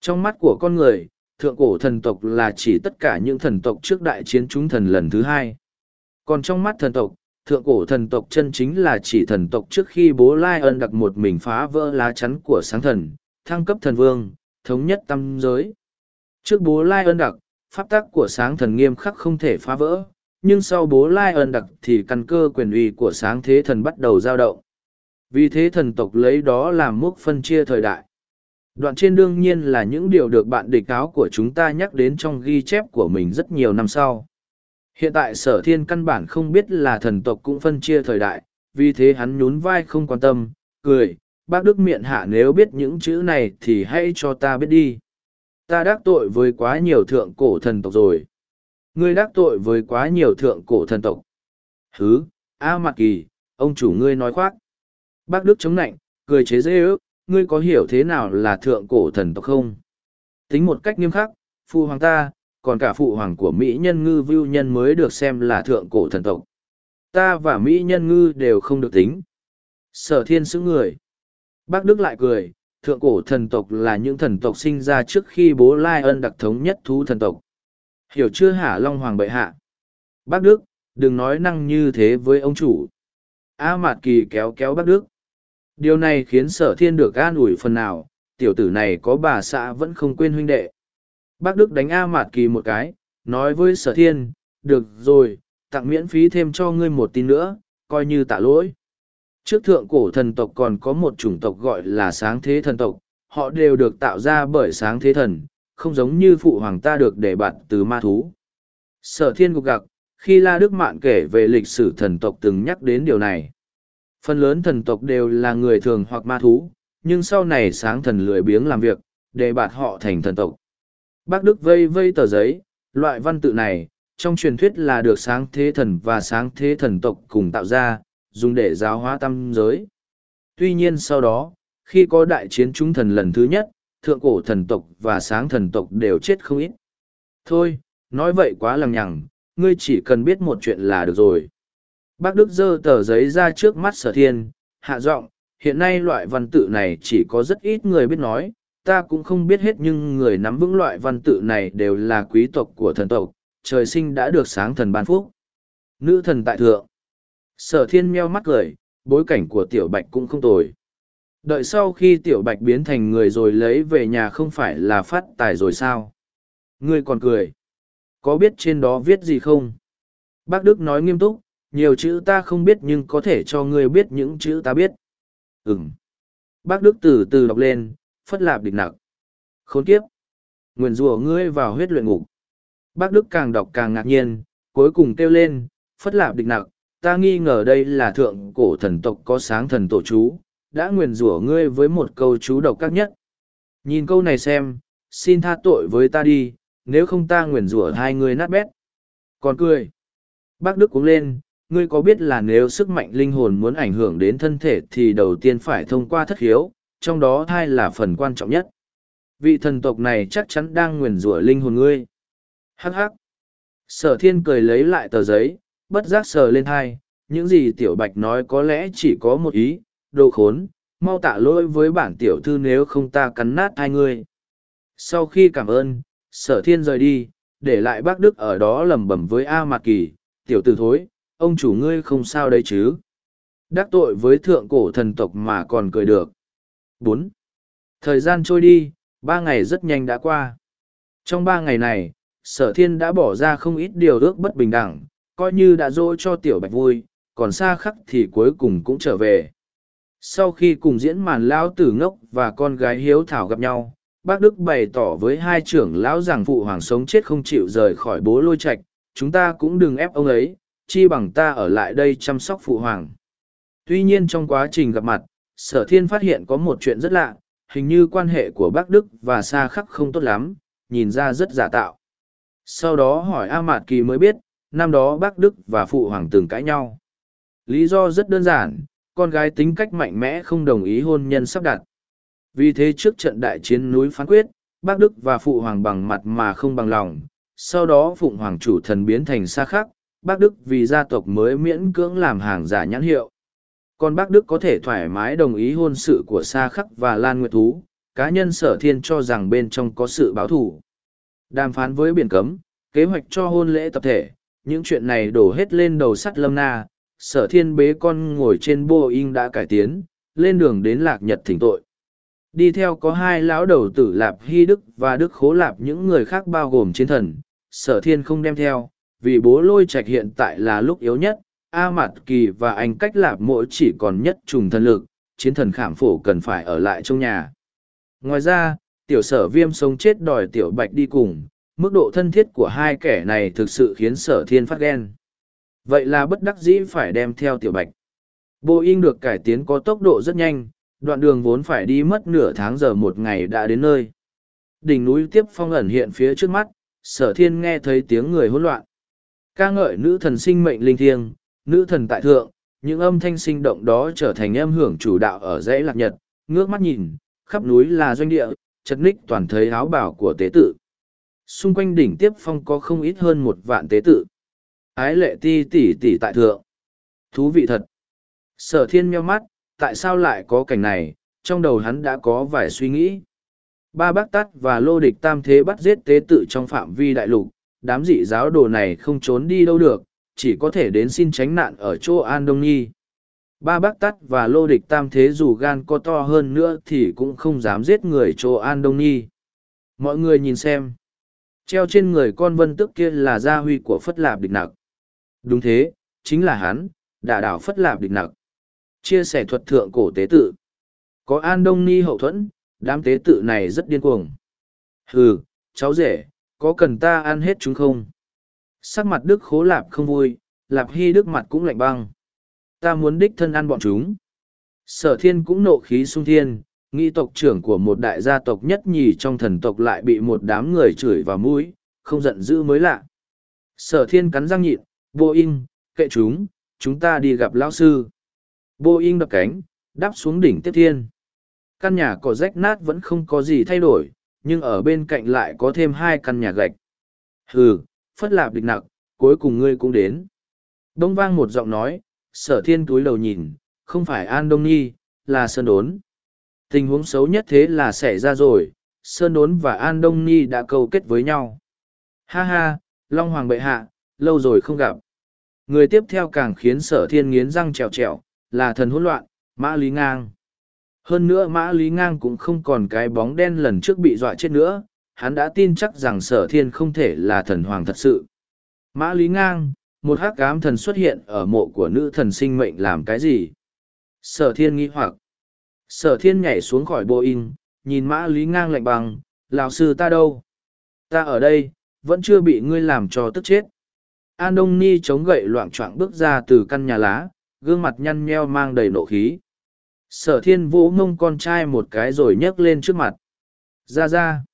Trong mắt của con người, thượng cổ thần tộc là chỉ tất cả những thần tộc trước đại chiến chúng thần lần thứ hai. Còn trong mắt thần tộc, thượng cổ thần tộc chân chính là chỉ thần tộc trước khi bố Lai ân đặc một mình phá vỡ lá chắn của sáng thần, thăng cấp thần vương, thống nhất tâm giới. Trước bố Lai ân đặc, pháp tắc của sáng thần nghiêm khắc không thể phá vỡ, nhưng sau bố Lai ân đặc thì căn cơ quyền uy của sáng thế thần bắt đầu dao động. Vì thế thần tộc lấy đó làm mốc phân chia thời đại. Đoạn trên đương nhiên là những điều được bạn địch cáo của chúng ta nhắc đến trong ghi chép của mình rất nhiều năm sau. Hiện tại sở thiên căn bản không biết là thần tộc cũng phân chia thời đại, vì thế hắn nhún vai không quan tâm, cười, bác Đức miệng hạ nếu biết những chữ này thì hãy cho ta biết đi. Ta đắc tội với quá nhiều thượng cổ thần tộc rồi. Ngươi đắc tội với quá nhiều thượng cổ thần tộc. Hứ, A Mạc Kỳ, ông chủ ngươi nói khoác. Bác Đức chống nạnh, cười chế dê ước, ngươi có hiểu thế nào là thượng cổ thần tộc không? Tính một cách nghiêm khắc, phù hoàng ta, còn cả phụ hoàng của Mỹ nhân ngư vưu nhân mới được xem là thượng cổ thần tộc. Ta và Mỹ nhân ngư đều không được tính. Sở thiên xứng người. Bác Đức lại cười, thượng cổ thần tộc là những thần tộc sinh ra trước khi bố Lai ân đặc thống nhất thú thần tộc. Hiểu chưa hả Long Hoàng bệ hạ? Bác Đức, đừng nói năng như thế với ông chủ. A Mạt Kỳ kéo kéo bác Đức. Điều này khiến sở thiên được an ủi phần nào, tiểu tử này có bà xã vẫn không quên huynh đệ. Bác Đức đánh A Mạt Kỳ một cái, nói với sở thiên, được rồi, tặng miễn phí thêm cho ngươi một tin nữa, coi như tạ lỗi. Trước thượng cổ thần tộc còn có một chủng tộc gọi là sáng thế thần tộc, họ đều được tạo ra bởi sáng thế thần, không giống như phụ hoàng ta được để bạt từ ma thú. Sở thiên gục gặc, khi La Đức Mạn kể về lịch sử thần tộc từng nhắc đến điều này. Phần lớn thần tộc đều là người thường hoặc ma thú, nhưng sau này sáng thần lười biếng làm việc, để bạt họ thành thần tộc. Bác Đức vây vây tờ giấy, loại văn tự này, trong truyền thuyết là được sáng thế thần và sáng thế thần tộc cùng tạo ra, dùng để giáo hóa tâm giới. Tuy nhiên sau đó, khi có đại chiến chúng thần lần thứ nhất, thượng cổ thần tộc và sáng thần tộc đều chết không ít. Thôi, nói vậy quá lằng nhằng, ngươi chỉ cần biết một chuyện là được rồi. Bác Đức giơ tờ giấy ra trước mắt sở thiên, hạ giọng, hiện nay loại văn tự này chỉ có rất ít người biết nói, ta cũng không biết hết nhưng người nắm vững loại văn tự này đều là quý tộc của thần tộc, trời sinh đã được sáng thần ban phúc. Nữ thần tại thượng. Sở thiên meo mắt cười, bối cảnh của tiểu bạch cũng không tồi. Đợi sau khi tiểu bạch biến thành người rồi lấy về nhà không phải là phát tài rồi sao? Ngươi còn cười. Có biết trên đó viết gì không? Bác Đức nói nghiêm túc, nhiều chữ ta không biết nhưng có thể cho ngươi biết những chữ ta biết. Ừm. Bác Đức từ từ đọc lên, phất lạp địch nặc. Khốn kiếp. Nguyền rủa ngươi vào huyết luyện ngục. Bác Đức càng đọc càng ngạc nhiên, cuối cùng kêu lên, phất lạp địch nặc, ta nghi ngờ đây là thượng cổ thần tộc có sáng thần tổ chú, đã nguyền rủa ngươi với một câu chú độc các nhất. Nhìn câu này xem, xin tha tội với ta đi, nếu không ta nguyền rủa hai người nát bét. Còn cười. Bác Đức cũng lên, ngươi có biết là nếu sức mạnh linh hồn muốn ảnh hưởng đến thân thể thì đầu tiên phải thông qua thất hiếu, trong đó thai là phần quan trọng nhất. Vị thần tộc này chắc chắn đang nguyền rủa linh hồn ngươi. Hắc hắc. Sở thiên cười lấy lại tờ giấy, bất giác sờ lên thai, những gì tiểu bạch nói có lẽ chỉ có một ý, đồ khốn, mau tạ lỗi với bản tiểu thư nếu không ta cắn nát hai ngươi. Sau khi cảm ơn, sở thiên rời đi, để lại bác Đức ở đó lẩm bẩm với A Mạc Kỳ, tiểu tử thối, ông chủ ngươi không sao đấy chứ. Đắc tội với thượng cổ thần tộc mà còn cười được bốn Thời gian trôi đi, ba ngày rất nhanh đã qua. Trong ba ngày này, sở thiên đã bỏ ra không ít điều ước bất bình đẳng, coi như đã dỗ cho tiểu bạch vui, còn xa khắc thì cuối cùng cũng trở về. sau khi cùng diễn màn lão tử ngốc và con gái hiếu thảo gặp nhau bác đức bày tỏ với hai trưởng lão rằng phụ hoàng sống chết không chịu rời khỏi bố lôi trạch chúng ta cũng đừng ép ông ấy chi bằng ta ở lại đây chăm sóc phụ hoàng tuy nhiên trong quá trình gặp mặt sở thiên phát hiện có một chuyện rất lạ, hình như quan hệ của bác đức và sa khắc không tốt lắm, nhìn ra rất giả tạo. Sau đó hỏi a mạt kỳ mới biết, năm đó bác đức và phụ hoàng từng cãi nhau. Lý do rất đơn giản, con gái tính cách mạnh mẽ không đồng ý hôn nhân sắp đặt. Vì thế trước trận đại chiến núi phán quyết, bác đức và phụ hoàng bằng mặt mà không bằng lòng. Sau đó phụng hoàng chủ thần biến thành xa khắc, bác đức vì gia tộc mới miễn cưỡng làm hàng giả nhãn hiệu còn bác đức có thể thoải mái đồng ý hôn sự của sa khắc và lan nguyệt thú, cá nhân sở thiên cho rằng bên trong có sự báo thủ. đàm phán với biển cấm, kế hoạch cho hôn lễ tập thể, những chuyện này đổ hết lên đầu sắt lâm na. Sở thiên bế con ngồi trên boeing đã cải tiến, lên đường đến lạc nhật thỉnh tội. Đi theo có hai lão đầu tử lạp hy đức và đức khố lạp, những người khác bao gồm chiến thần. Sở thiên không đem theo, vì bố lôi trạch hiện tại là lúc yếu nhất a mạt kỳ và anh cách lạp mỗi chỉ còn nhất trùng thân lực, chiến thần khảm phổ cần phải ở lại trong nhà. Ngoài ra, tiểu sở viêm sống chết đòi tiểu bạch đi cùng, mức độ thân thiết của hai kẻ này thực sự khiến sở thiên phát ghen. Vậy là bất đắc dĩ phải đem theo tiểu bạch. Boeing được cải tiến có tốc độ rất nhanh, đoạn đường vốn phải đi mất nửa tháng giờ một ngày đã đến nơi. Đỉnh núi tiếp phong ẩn hiện phía trước mắt, sở thiên nghe thấy tiếng người hỗn loạn. Ca ngợi nữ thần sinh mệnh linh thiêng nữ thần tại thượng, những âm thanh sinh động đó trở thành âm hưởng chủ đạo ở dãy lạc nhật, ngước mắt nhìn, khắp núi là doanh địa, chật ních toàn thấy áo bảo của tế tự xung quanh đỉnh tiếp phong có không ít hơn một vạn tế tự ái lệ ti tỉ tỉ tại thượng. Thú vị thật. Sở thiên meo mắt, tại sao lại có cảnh này? Trong đầu hắn đã có vài suy nghĩ. Ba bác tắt và lô địch tam thế bắt giết tế tự trong phạm vi đại lục. Đám dị giáo đồ này không trốn đi đâu được chỉ có thể đến xin tránh nạn ở chỗ an đông nhi ba bác tắt và lô địch tam thế dù gan có to hơn nữa thì cũng không dám giết người chỗ an đông nhi mọi người nhìn xem. Treo trên người con vân tức kia là gia huy của phất lạp địch nặc. Đúng thế chính là hắn đả đảo phất lạp địch nặc. Chia sẻ thuật thượng cổ tế tự. Có an đông ni hậu thuẫn đám tế tự này rất điên cuồng. Hừ, cháu rể có cần ta ăn hết chúng không? Sắc mặt đức khố lạp không vui lạp hy đức mặt cũng lạnh băng ta muốn đích thân ăn bọn chúng sở thiên cũng nộ khí sung thiên nghĩ tộc trưởng của một đại gia tộc nhất nhì trong thần tộc lại bị một đám người chửi vào mũi không giận dữ mới lạ sở thiên cắn răng nhịn vô in kệ chúng chúng ta đi gặp lão sư Boeing đập cánh, đáp xuống đỉnh tiếp thiên. Căn nhà có rách nát vẫn không có gì thay đổi, nhưng ở bên cạnh lại có thêm hai căn nhà gạch. Hừ, phất lạp địch nặc, cuối cùng ngươi cũng đến. Đông vang một giọng nói, sở thiên túi đầu nhìn, không phải An Đông Nhi, là Sơn Đốn. Tình huống xấu nhất thế là xảy ra rồi, Sơn Đốn và An Đông Nhi đã câu kết với nhau. Ha ha, Long Hoàng bệ hạ, lâu rồi không gặp. Người tiếp theo càng khiến sở thiên nghiến răng trèo trèo, là thần hỗn loạn, Mã Lý Ngang. Hơn nữa Mã Lý Ngang cũng không còn cái bóng đen lần trước bị dọa chết nữa, hắn đã tin chắc rằng sở thiên không thể là thần hoàng thật sự. Mã Lý Ngang, một hắc ám thần xuất hiện ở mộ của nữ thần sinh mệnh làm cái gì? Sở thiên nghi hoặc. Sở thiên nhảy xuống khỏi bộ in, nhìn Mã Lý Ngang lạnh bằng, lão sư ta đâu? Ta ở đây, vẫn chưa bị ngươi làm cho tức chết. An Đông Ni chống gậy loạn trọng bước ra từ căn nhà lá, gương mặt nhăn nheo mang đầy nộ khí. Sở thiên vỗ mông con trai một cái rồi nhấc lên trước mặt. Ra ra.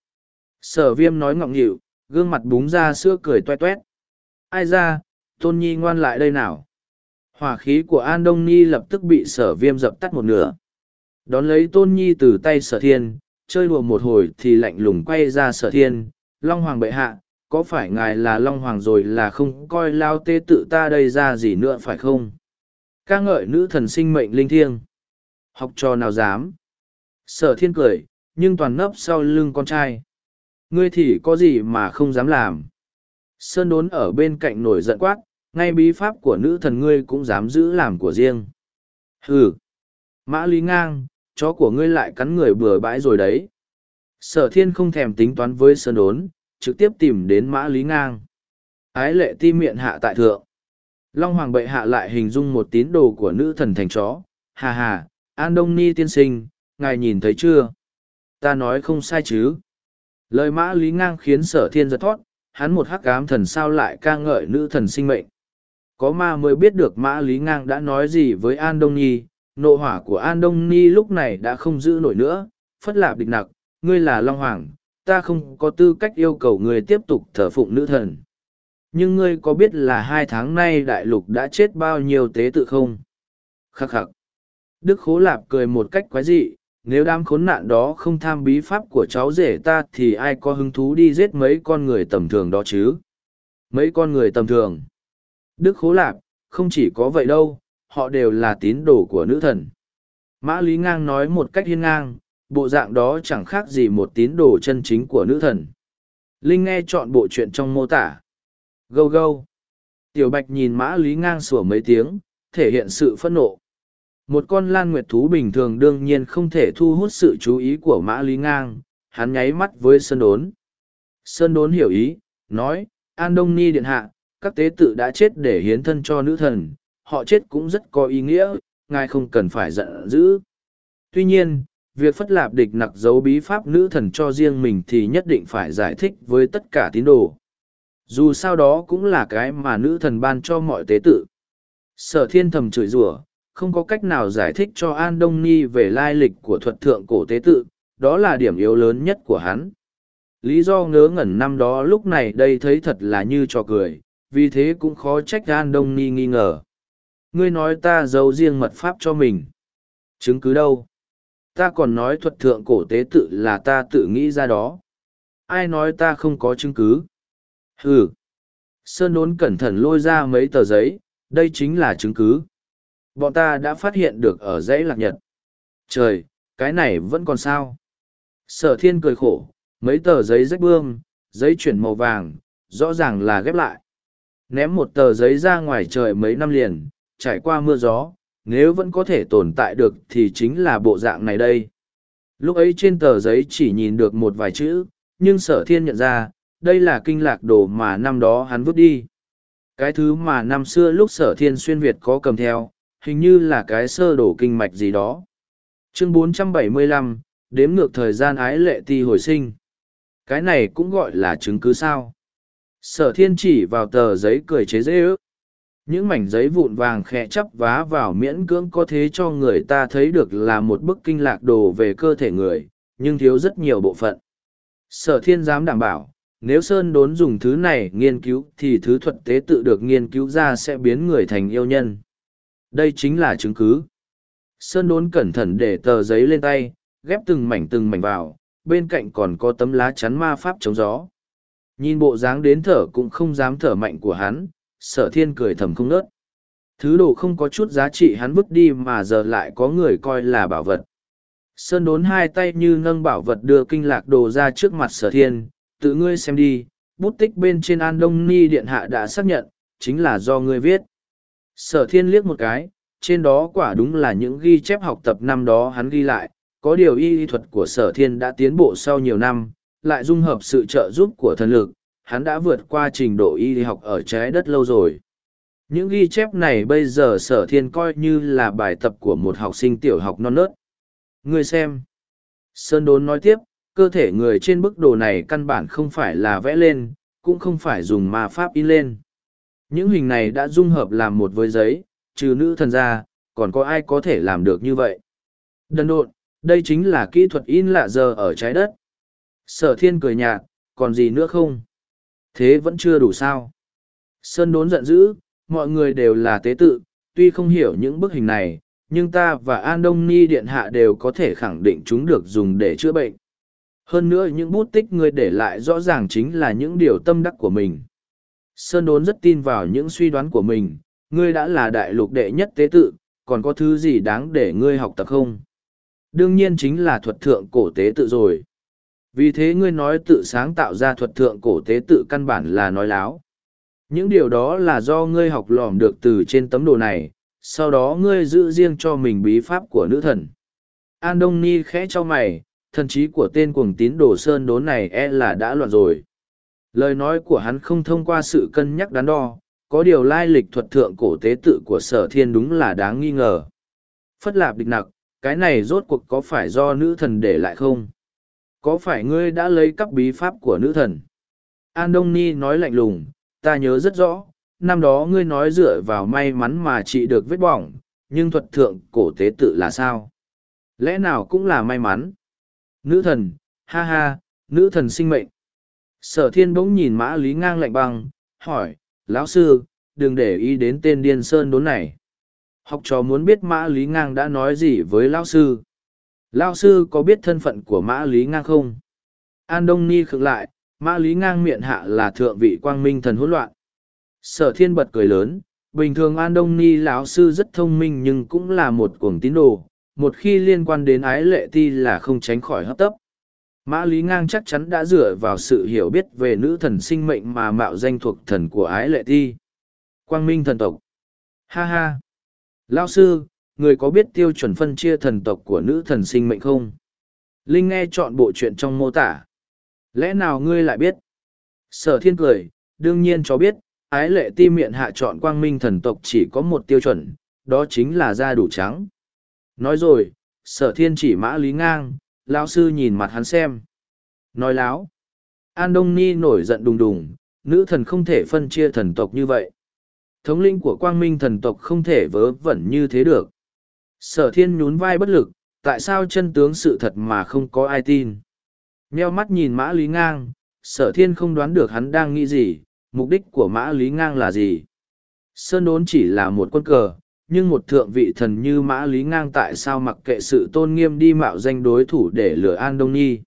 Sở viêm nói ngọng nghịu, gương mặt búng ra sữa cười toe toét. Ai ra, tôn nhi ngoan lại đây nào. Hỏa khí của An Đông Nhi lập tức bị sở viêm dập tắt một nửa. Đón lấy tôn nhi từ tay sở thiên, chơi đùa một hồi thì lạnh lùng quay ra sở thiên. Long Hoàng bệ hạ, có phải ngài là Long Hoàng rồi là không coi lao tê tự ta đây ra gì nữa phải không? ca ngợi nữ thần sinh mệnh linh thiêng học trò nào dám sở thiên cười nhưng toàn nấp sau lưng con trai ngươi thì có gì mà không dám làm? Sơn đốn ở bên cạnh nổi giận quát ngay bí pháp của nữ thần ngươi cũng dám giữ làm của riêng. Hừ mã lý ngang chó của ngươi lại cắn người bừa bãi rồi đấy. Sở thiên không thèm tính toán với sơn đốn trực tiếp tìm đến mã lý ngang. Ái lệ ti miệng hạ tại thượng. Long Hoàng bệ hạ lại hình dung một tín đồ của nữ thần thành chó, hà hà, An Đông Ni tiên sinh, ngài nhìn thấy chưa? Ta nói không sai chứ. Lời mã lý ngang khiến sở thiên giật thoát, hắn một hắc ám thần sao lại ca ngợi nữ thần sinh mệnh. Có ma mới biết được mã lý ngang đã nói gì với An Đông Nhi, nộ hỏa của An Đông Nhi lúc này đã không giữ nổi nữa, phất lạp địch nặc, ngươi là Long Hoàng, ta không có tư cách yêu cầu ngươi tiếp tục thờ phụng nữ thần. Nhưng ngươi có biết là hai tháng nay đại lục đã chết bao nhiêu tế tự không? Khắc khắc. Đức Khố Lạp cười một cách quái dị, nếu đám khốn nạn đó không tham bí pháp của cháu rể ta thì ai có hứng thú đi giết mấy con người tầm thường đó chứ? Mấy con người tầm thường. Đức Khố Lạp, không chỉ có vậy đâu, họ đều là tín đồ của nữ thần. Mã Lý Ngang nói một cách hiên ngang, bộ dạng đó chẳng khác gì một tín đồ chân chính của nữ thần. Linh nghe chọn bộ chuyện trong mô tả. Gâu gâu. Tiểu Bạch nhìn Mã Lý Ngang sủa mấy tiếng, thể hiện sự phẫn nộ. Một con lan nguyệt thú bình thường đương nhiên không thể thu hút sự chú ý của Mã Lý Ngang, hắn nháy mắt với Sơn Đốn. Sơn Đốn hiểu ý, nói, An Đông Ni Điện Hạ, các tế tự đã chết để hiến thân cho nữ thần, họ chết cũng rất có ý nghĩa, ngài không cần phải giận dữ. Tuy nhiên, việc phất lạp địch nặc dấu bí pháp nữ thần cho riêng mình thì nhất định phải giải thích với tất cả tín đồ. Dù sao đó cũng là cái mà nữ thần ban cho mọi tế tự. Sở thiên thầm chửi rủa không có cách nào giải thích cho An Đông Ni về lai lịch của thuật thượng cổ tế tự, đó là điểm yếu lớn nhất của hắn. Lý do ngớ ngẩn năm đó lúc này đây thấy thật là như trò cười, vì thế cũng khó trách An Đông Ni nghi ngờ. Ngươi nói ta giấu riêng mật pháp cho mình. Chứng cứ đâu? Ta còn nói thuật thượng cổ tế tự là ta tự nghĩ ra đó. Ai nói ta không có chứng cứ? Ừ. Sơn đốn cẩn thận lôi ra mấy tờ giấy, đây chính là chứng cứ. Bọn ta đã phát hiện được ở dãy lạc nhật. Trời, cái này vẫn còn sao? Sở thiên cười khổ, mấy tờ giấy rách bươm, giấy chuyển màu vàng, rõ ràng là ghép lại. Ném một tờ giấy ra ngoài trời mấy năm liền, trải qua mưa gió, nếu vẫn có thể tồn tại được thì chính là bộ dạng này đây. Lúc ấy trên tờ giấy chỉ nhìn được một vài chữ, nhưng sở thiên nhận ra, đây là kinh lạc đồ mà năm đó hắn vứt đi. Cái thứ mà năm xưa lúc sở thiên xuyên Việt có cầm theo, hình như là cái sơ đổ kinh mạch gì đó. Chương 475, đếm ngược thời gian ái lệ ti hồi sinh. Cái này cũng gọi là chứng cứ sao. Sở thiên chỉ vào tờ giấy cười chế dễ ước. Những mảnh giấy vụn vàng khẽ chắp vá vào miễn cưỡng có thế cho người ta thấy được là một bức kinh lạc đồ về cơ thể người, nhưng thiếu rất nhiều bộ phận. Sở thiên dám đảm bảo, nếu Sơn đốn dùng thứ này nghiên cứu thì thứ thuật tế tự được nghiên cứu ra sẽ biến người thành yêu nhân. Đây chính là chứng cứ. Sơn đốn cẩn thận để tờ giấy lên tay, ghép từng mảnh từng mảnh vào, bên cạnh còn có tấm lá chắn ma pháp chống gió. Nhìn bộ dáng đến thở cũng không dám thở mạnh của hắn, sở thiên cười thầm không nớt. Thứ đồ không có chút giá trị hắn vứt đi mà giờ lại có người coi là bảo vật. Sơn đốn hai tay như nâng bảo vật đưa kinh lạc đồ ra trước mặt sở thiên, tự ngươi xem đi, bút tích bên trên An Đông Ni Điện Hạ đã xác nhận, chính là do ngươi viết. Sở thiên liếc một cái, trên đó quả đúng là những ghi chép học tập năm đó hắn ghi lại, có điều y thuật của sở thiên đã tiến bộ sau nhiều năm, lại dung hợp sự trợ giúp của thần lực, hắn đã vượt qua trình độ y học ở trái đất lâu rồi. Những ghi chép này bây giờ sở thiên coi như là bài tập của một học sinh tiểu học non nớt. Người xem. Sơn đốn nói tiếp, cơ thể người trên bức đồ này căn bản không phải là vẽ lên, cũng không phải dùng ma pháp in lên. Những hình này đã dung hợp làm một với giấy, trừ nữ thần ra, còn có ai có thể làm được như vậy. Đần độn, đây chính là kỹ thuật in lạ giờ ở trái đất. Sở thiên cười nhạt, còn gì nữa không? Thế vẫn chưa đủ sao? Sơn đốn giận dữ, mọi người đều là tế tự, tuy không hiểu những bức hình này, nhưng ta và An Đông Ni Điện Hạ đều có thể khẳng định chúng được dùng để chữa bệnh. Hơn nữa những bút tích ngươi để lại rõ ràng chính là những điều tâm đắc của mình. Sơn đốn rất tin vào những suy đoán của mình, ngươi đã là đại lục đệ nhất tế tự, còn có thứ gì đáng để ngươi học tập không? Đương nhiên chính là thuật thượng cổ tế tự rồi. Vì thế ngươi nói tự sáng tạo ra thuật thượng cổ tế tự căn bản là nói láo. Những điều đó là do ngươi học lỏm được từ trên tấm đồ này, sau đó ngươi giữ riêng cho mình bí pháp của nữ thần. An Đông Ni khẽ cho mày, thần trí của tên cuồng tín đồ sơn đốn này e là đã loạn rồi. Lời nói của hắn không thông qua sự cân nhắc đắn đo, có điều lai lịch thuật thượng cổ tế tự của sở thiên đúng là đáng nghi ngờ. Phất lạp địch nặc, cái này rốt cuộc có phải do nữ thần để lại không? Có phải ngươi đã lấy các bí pháp của nữ thần? An Đông Ni nói lạnh lùng, ta nhớ rất rõ, năm đó ngươi nói dựa vào may mắn mà trị được vết bỏng, nhưng thuật thượng cổ tế tự là sao? Lẽ nào cũng là may mắn? Nữ thần, ha ha, nữ thần sinh mệnh. Sở thiên bỗng nhìn mã lý ngang lạnh băng, hỏi, lão sư, đừng để ý đến tên điên sơn đốn này. Học trò muốn biết mã lý ngang đã nói gì với lão sư. Lão sư có biết thân phận của mã lý ngang không? An Đông Ni khựng lại, mã lý ngang miệng hạ là thượng vị quang minh thần hỗn loạn. Sở thiên bật cười lớn, bình thường An Đông Ni lão sư rất thông minh nhưng cũng là một cuồng tín đồ, một khi liên quan đến ái lệ ti là không tránh khỏi hấp tấp. Mã Lý Ngang chắc chắn đã dựa vào sự hiểu biết về nữ thần sinh mệnh mà mạo danh thuộc thần của ái lệ ti. Quang Minh thần tộc. Ha ha. Lao sư, người có biết tiêu chuẩn phân chia thần tộc của nữ thần sinh mệnh không? Linh nghe chọn bộ chuyện trong mô tả. Lẽ nào ngươi lại biết? Sở thiên cười, đương nhiên cho biết, ái lệ ti miệng hạ chọn quang minh thần tộc chỉ có một tiêu chuẩn, đó chính là da đủ trắng. Nói rồi, sở thiên chỉ mã lý ngang, lão sư nhìn mặt hắn xem. Nói láo. An Đông Ni nổi giận đùng đùng, nữ thần không thể phân chia thần tộc như vậy. Thống linh của quang minh thần tộc không thể vớ vẩn như thế được. Sở thiên nhún vai bất lực, tại sao chân tướng sự thật mà không có ai tin. Nheo mắt nhìn mã lý ngang, sở thiên không đoán được hắn đang nghĩ gì, mục đích của mã lý ngang là gì. Sơn đốn chỉ là một quân cờ, nhưng một thượng vị thần như mã lý ngang tại sao mặc kệ sự tôn nghiêm đi mạo danh đối thủ để lừa an đông nhi?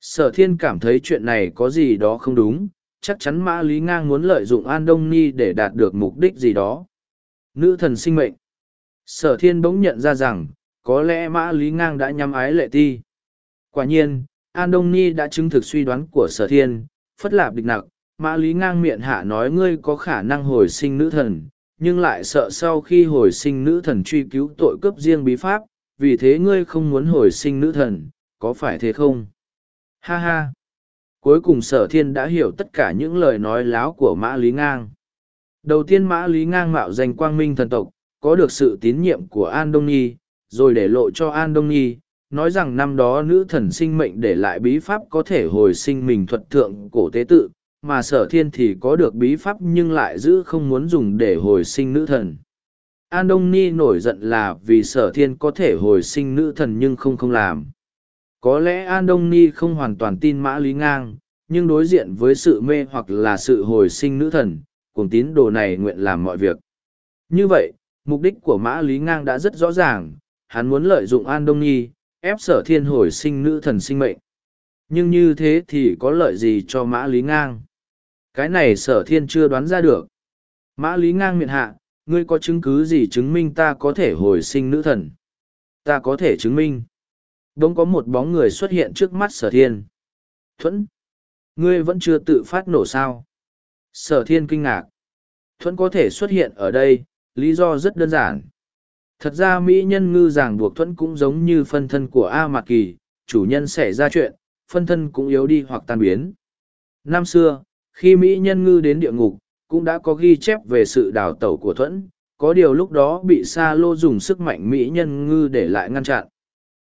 Sở thiên cảm thấy chuyện này có gì đó không đúng, chắc chắn mã lý ngang muốn lợi dụng an đông nhi để đạt được mục đích gì đó. Nữ thần sinh mệnh. Sở thiên bỗng nhận ra rằng, có lẽ mã lý ngang đã nhắm ái lệ ti. Quả nhiên, an đông nhi đã chứng thực suy đoán của sở thiên, phất lạp địch nặc, mã lý ngang miệng hạ nói ngươi có khả năng hồi sinh nữ thần nhưng lại sợ sau khi hồi sinh nữ thần truy cứu tội cướp riêng bí pháp, vì thế ngươi không muốn hồi sinh nữ thần, có phải thế không? Ha ha! Cuối cùng sở thiên đã hiểu tất cả những lời nói láo của Mã Lý Ngang. Đầu tiên Mã Lý Ngang mạo danh quang minh thần tộc, có được sự tín nhiệm của An Đông Nhi, rồi để lộ cho An Đông Nhi, nói rằng năm đó nữ thần sinh mệnh để lại bí pháp có thể hồi sinh mình thuật thượng cổ tế tự, mà sở thiên thì có được bí pháp nhưng lại giữ không muốn dùng để hồi sinh nữ thần. An Đông Ni nổi giận là vì sở thiên có thể hồi sinh nữ thần nhưng không không làm. Có lẽ An Đông Ni không hoàn toàn tin Mã Lý Ngang, nhưng đối diện với sự mê hoặc là sự hồi sinh nữ thần, cùng tín đồ này nguyện làm mọi việc. Như vậy, mục đích của Mã Lý Ngang đã rất rõ ràng, hắn muốn lợi dụng An Đông Nhi, ép sở thiên hồi sinh nữ thần sinh mệnh. Nhưng như thế thì có lợi gì cho Mã Lý Ngang? Cái này sở thiên chưa đoán ra được. Mã Lý ngang miệng hạ, ngươi có chứng cứ gì chứng minh ta có thể hồi sinh nữ thần? Ta có thể chứng minh. Đống có một bóng người xuất hiện trước mắt sở thiên. Thuẫn! Ngươi vẫn chưa tự phát nổ sao? Sở thiên kinh ngạc. Thuẫn có thể xuất hiện ở đây, lý do rất đơn giản. Thật ra Mỹ nhân ngư giảng buộc thuẫn cũng giống như phân thân của A Mạc Kỳ, chủ nhân xảy ra chuyện, phân thân cũng yếu đi hoặc tan biến. Năm xưa, khi Mỹ nhân ngư đến địa ngục, cũng đã có ghi chép về sự đào tẩu của Thuẫn, có điều lúc đó bị Sa Lô dùng sức mạnh Mỹ nhân ngư để lại ngăn chặn.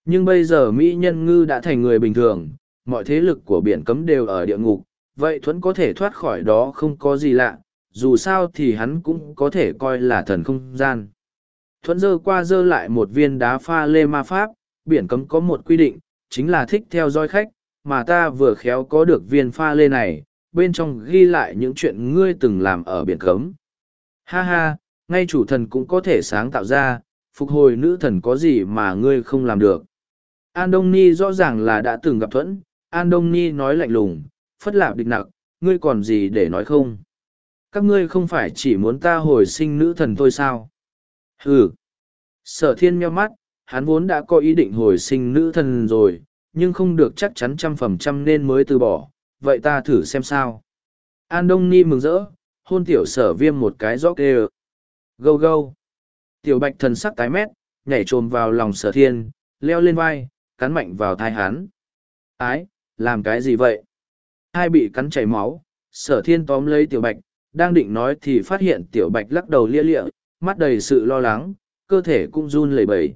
Nhưng bây giờ Mỹ nhân ngư đã thành người bình thường, mọi thế lực của biển cấm đều ở địa ngục, vậy Thuẫn có thể thoát khỏi đó không có gì lạ, dù sao thì hắn cũng có thể coi là thần không gian. Thuẫn dơ qua dơ lại một viên đá pha lê ma pháp, biển cấm có một quy định, chính là thích theo dõi khách, mà ta vừa khéo có được viên pha lê này, bên trong ghi lại những chuyện ngươi từng làm ở biển cấm. Ha ha, ngay chủ thần cũng có thể sáng tạo ra, phục hồi nữ thần có gì mà ngươi không làm được. An Đông Ni rõ ràng là đã từng gặp thuẫn, An Đông Ni nói lạnh lùng, phất lạp địch nặc, ngươi còn gì để nói không? Các ngươi không phải chỉ muốn ta hồi sinh nữ thần thôi sao? Ừ. Sở thiên meo mắt, hắn vốn đã có ý định hồi sinh nữ thần rồi, nhưng không được chắc chắn trăm phần trăm nên mới từ bỏ, vậy ta thử xem sao. An Đông Ni mừng rỡ, hôn tiểu sở viêm một cái gió kê Gâu gâu. Tiểu bạch thần sắc tái mét, nhảy trồm vào lòng sở thiên, leo lên vai, cắn mạnh vào thai hắn. Ái, làm cái gì vậy? Hai bị cắn chảy máu, sở thiên tóm lấy tiểu bạch, đang định nói thì phát hiện tiểu bạch lắc đầu lia lịa, mắt đầy sự lo lắng, cơ thể cũng run lẩy bẩy.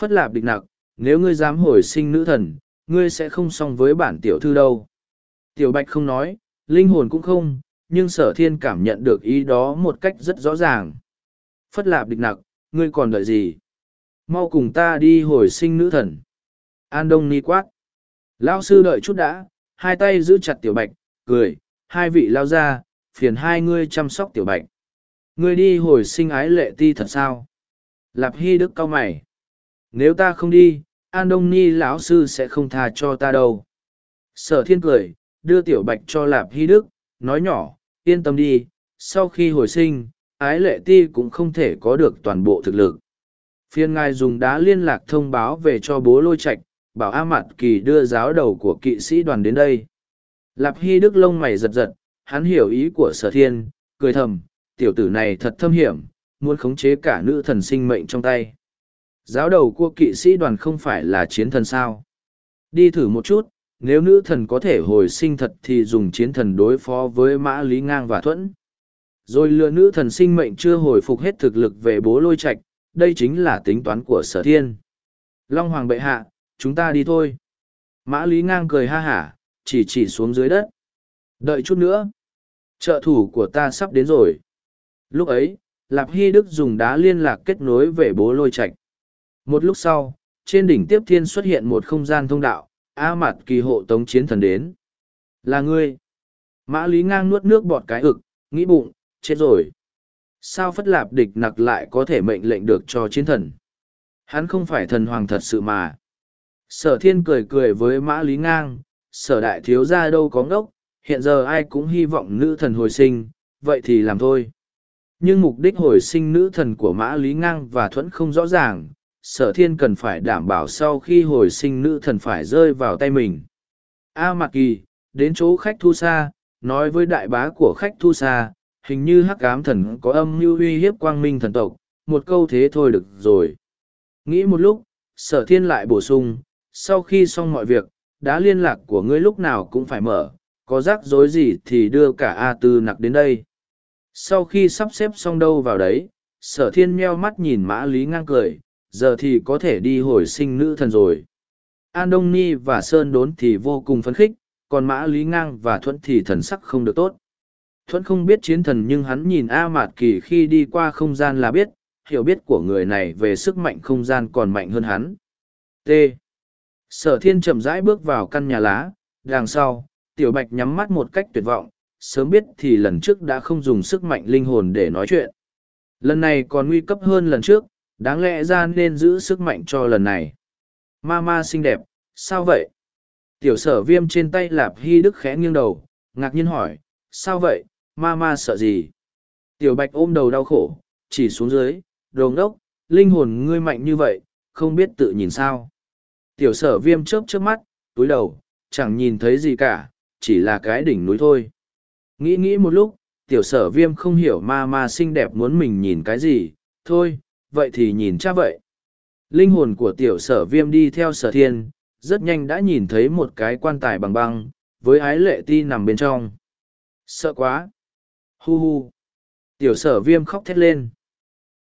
Phất lạp địch nặc, nếu ngươi dám hồi sinh nữ thần, ngươi sẽ không xong với bản tiểu thư đâu. Tiểu bạch không nói, linh hồn cũng không, nhưng sở thiên cảm nhận được ý đó một cách rất rõ ràng. Phất lạp địch nặc, ngươi còn đợi gì? Mau cùng ta đi hồi sinh nữ thần. An Đông Ni quát. Lao sư đợi chút đã, hai tay giữ chặt tiểu bạch, cười, hai vị lao ra, phiền hai ngươi chăm sóc tiểu bạch. Ngươi đi hồi sinh ái lệ ti thật sao? Lạp Hy Đức cao mày. Nếu ta không đi, An Đông Ni lão sư sẽ không tha cho ta đâu. Sở thiên cười, đưa tiểu bạch cho Lạp Hy Đức, nói nhỏ, yên tâm đi, sau khi hồi sinh, ái lệ ti cũng không thể có được toàn bộ thực lực. Phiên ngài dùng đá liên lạc thông báo về cho bố lôi Trạch, bảo A Mạt Kỳ đưa giáo đầu của kỵ sĩ đoàn đến đây. Lạp Hy Đức lông mày giật giật, hắn hiểu ý của sở thiên, cười thầm, tiểu tử này thật thâm hiểm, muốn khống chế cả nữ thần sinh mệnh trong tay. Giáo đầu của kỵ sĩ đoàn không phải là chiến thần sao. Đi thử một chút, nếu nữ thần có thể hồi sinh thật thì dùng chiến thần đối phó với mã lý ngang và thuẫn. Rồi lừa nữ thần sinh mệnh chưa hồi phục hết thực lực về bố lôi Trạch, đây chính là tính toán của sở thiên. Long Hoàng bệ hạ, chúng ta đi thôi. Mã Lý ngang cười ha hả, chỉ chỉ xuống dưới đất. Đợi chút nữa. Trợ thủ của ta sắp đến rồi. Lúc ấy, Lạp Hy Đức dùng đá liên lạc kết nối về bố lôi Trạch. Một lúc sau, trên đỉnh tiếp thiên xuất hiện một không gian thông đạo, A mặt kỳ hộ tống chiến thần đến. Là ngươi. Mã Lý ngang nuốt nước bọt cái ực, nghĩ bụng, chết rồi. Sao phất lạp địch nặc lại có thể mệnh lệnh được cho chiến thần? Hắn không phải thần hoàng thật sự mà. Sở thiên cười cười với mã lý ngang, sở đại thiếu ra đâu có ngốc, hiện giờ ai cũng hy vọng nữ thần hồi sinh, vậy thì làm thôi. Nhưng mục đích hồi sinh nữ thần của mã lý ngang và thuẫn không rõ ràng, sở thiên cần phải đảm bảo sau khi hồi sinh nữ thần phải rơi vào tay mình. A Mạc Kỳ, đến chỗ khách thu xa, nói với đại bá của khách thu xa, hình như hắc ám thần có âm mưu uy hiếp quang minh thần tộc, một câu thế thôi được rồi. Nghĩ một lúc, sở thiên lại bổ sung, sau khi xong mọi việc, đã liên lạc của ngươi lúc nào cũng phải mở, có rắc rối gì thì đưa cả A Tư nặc đến đây. Sau khi sắp xếp xong đâu vào đấy, sở thiên meo mắt nhìn mã lý ngang cười, giờ thì có thể đi hồi sinh nữ thần rồi. An Đông Ni và Sơn đốn thì vô cùng phấn khích, còn mã lý ngang và thuẫn thì thần sắc không được tốt. Thuẫn không biết chiến thần nhưng hắn nhìn A Mạt Kỳ khi đi qua không gian là biết, hiểu biết của người này về sức mạnh không gian còn mạnh hơn hắn. T. Sở thiên chậm rãi bước vào căn nhà lá, đằng sau, tiểu bạch nhắm mắt một cách tuyệt vọng, sớm biết thì lần trước đã không dùng sức mạnh linh hồn để nói chuyện. Lần này còn nguy cấp hơn lần trước, đáng lẽ ra nên giữ sức mạnh cho lần này. Ma ma xinh đẹp, sao vậy? Tiểu sở viêm trên tay lạp hy đức khẽ nghiêng đầu, ngạc nhiên hỏi, sao vậy, ma ma sợ gì? Tiểu bạch ôm đầu đau khổ, chỉ xuống dưới, đồ ngốc, linh hồn ngươi mạnh như vậy, không biết tự nhìn sao. Tiểu sở viêm chớp chớp mắt, túi đầu, chẳng nhìn thấy gì cả, chỉ là cái đỉnh núi thôi. Nghĩ nghĩ một lúc, tiểu sở viêm không hiểu ma ma xinh đẹp muốn mình nhìn cái gì, thôi, vậy thì nhìn cha vậy. Linh hồn của tiểu sở viêm đi theo sở thiên, rất nhanh đã nhìn thấy một cái quan tài bằng băng, với ái lệ ti nằm bên trong. Sợ quá! Hu hu! Tiểu sở viêm khóc thét lên.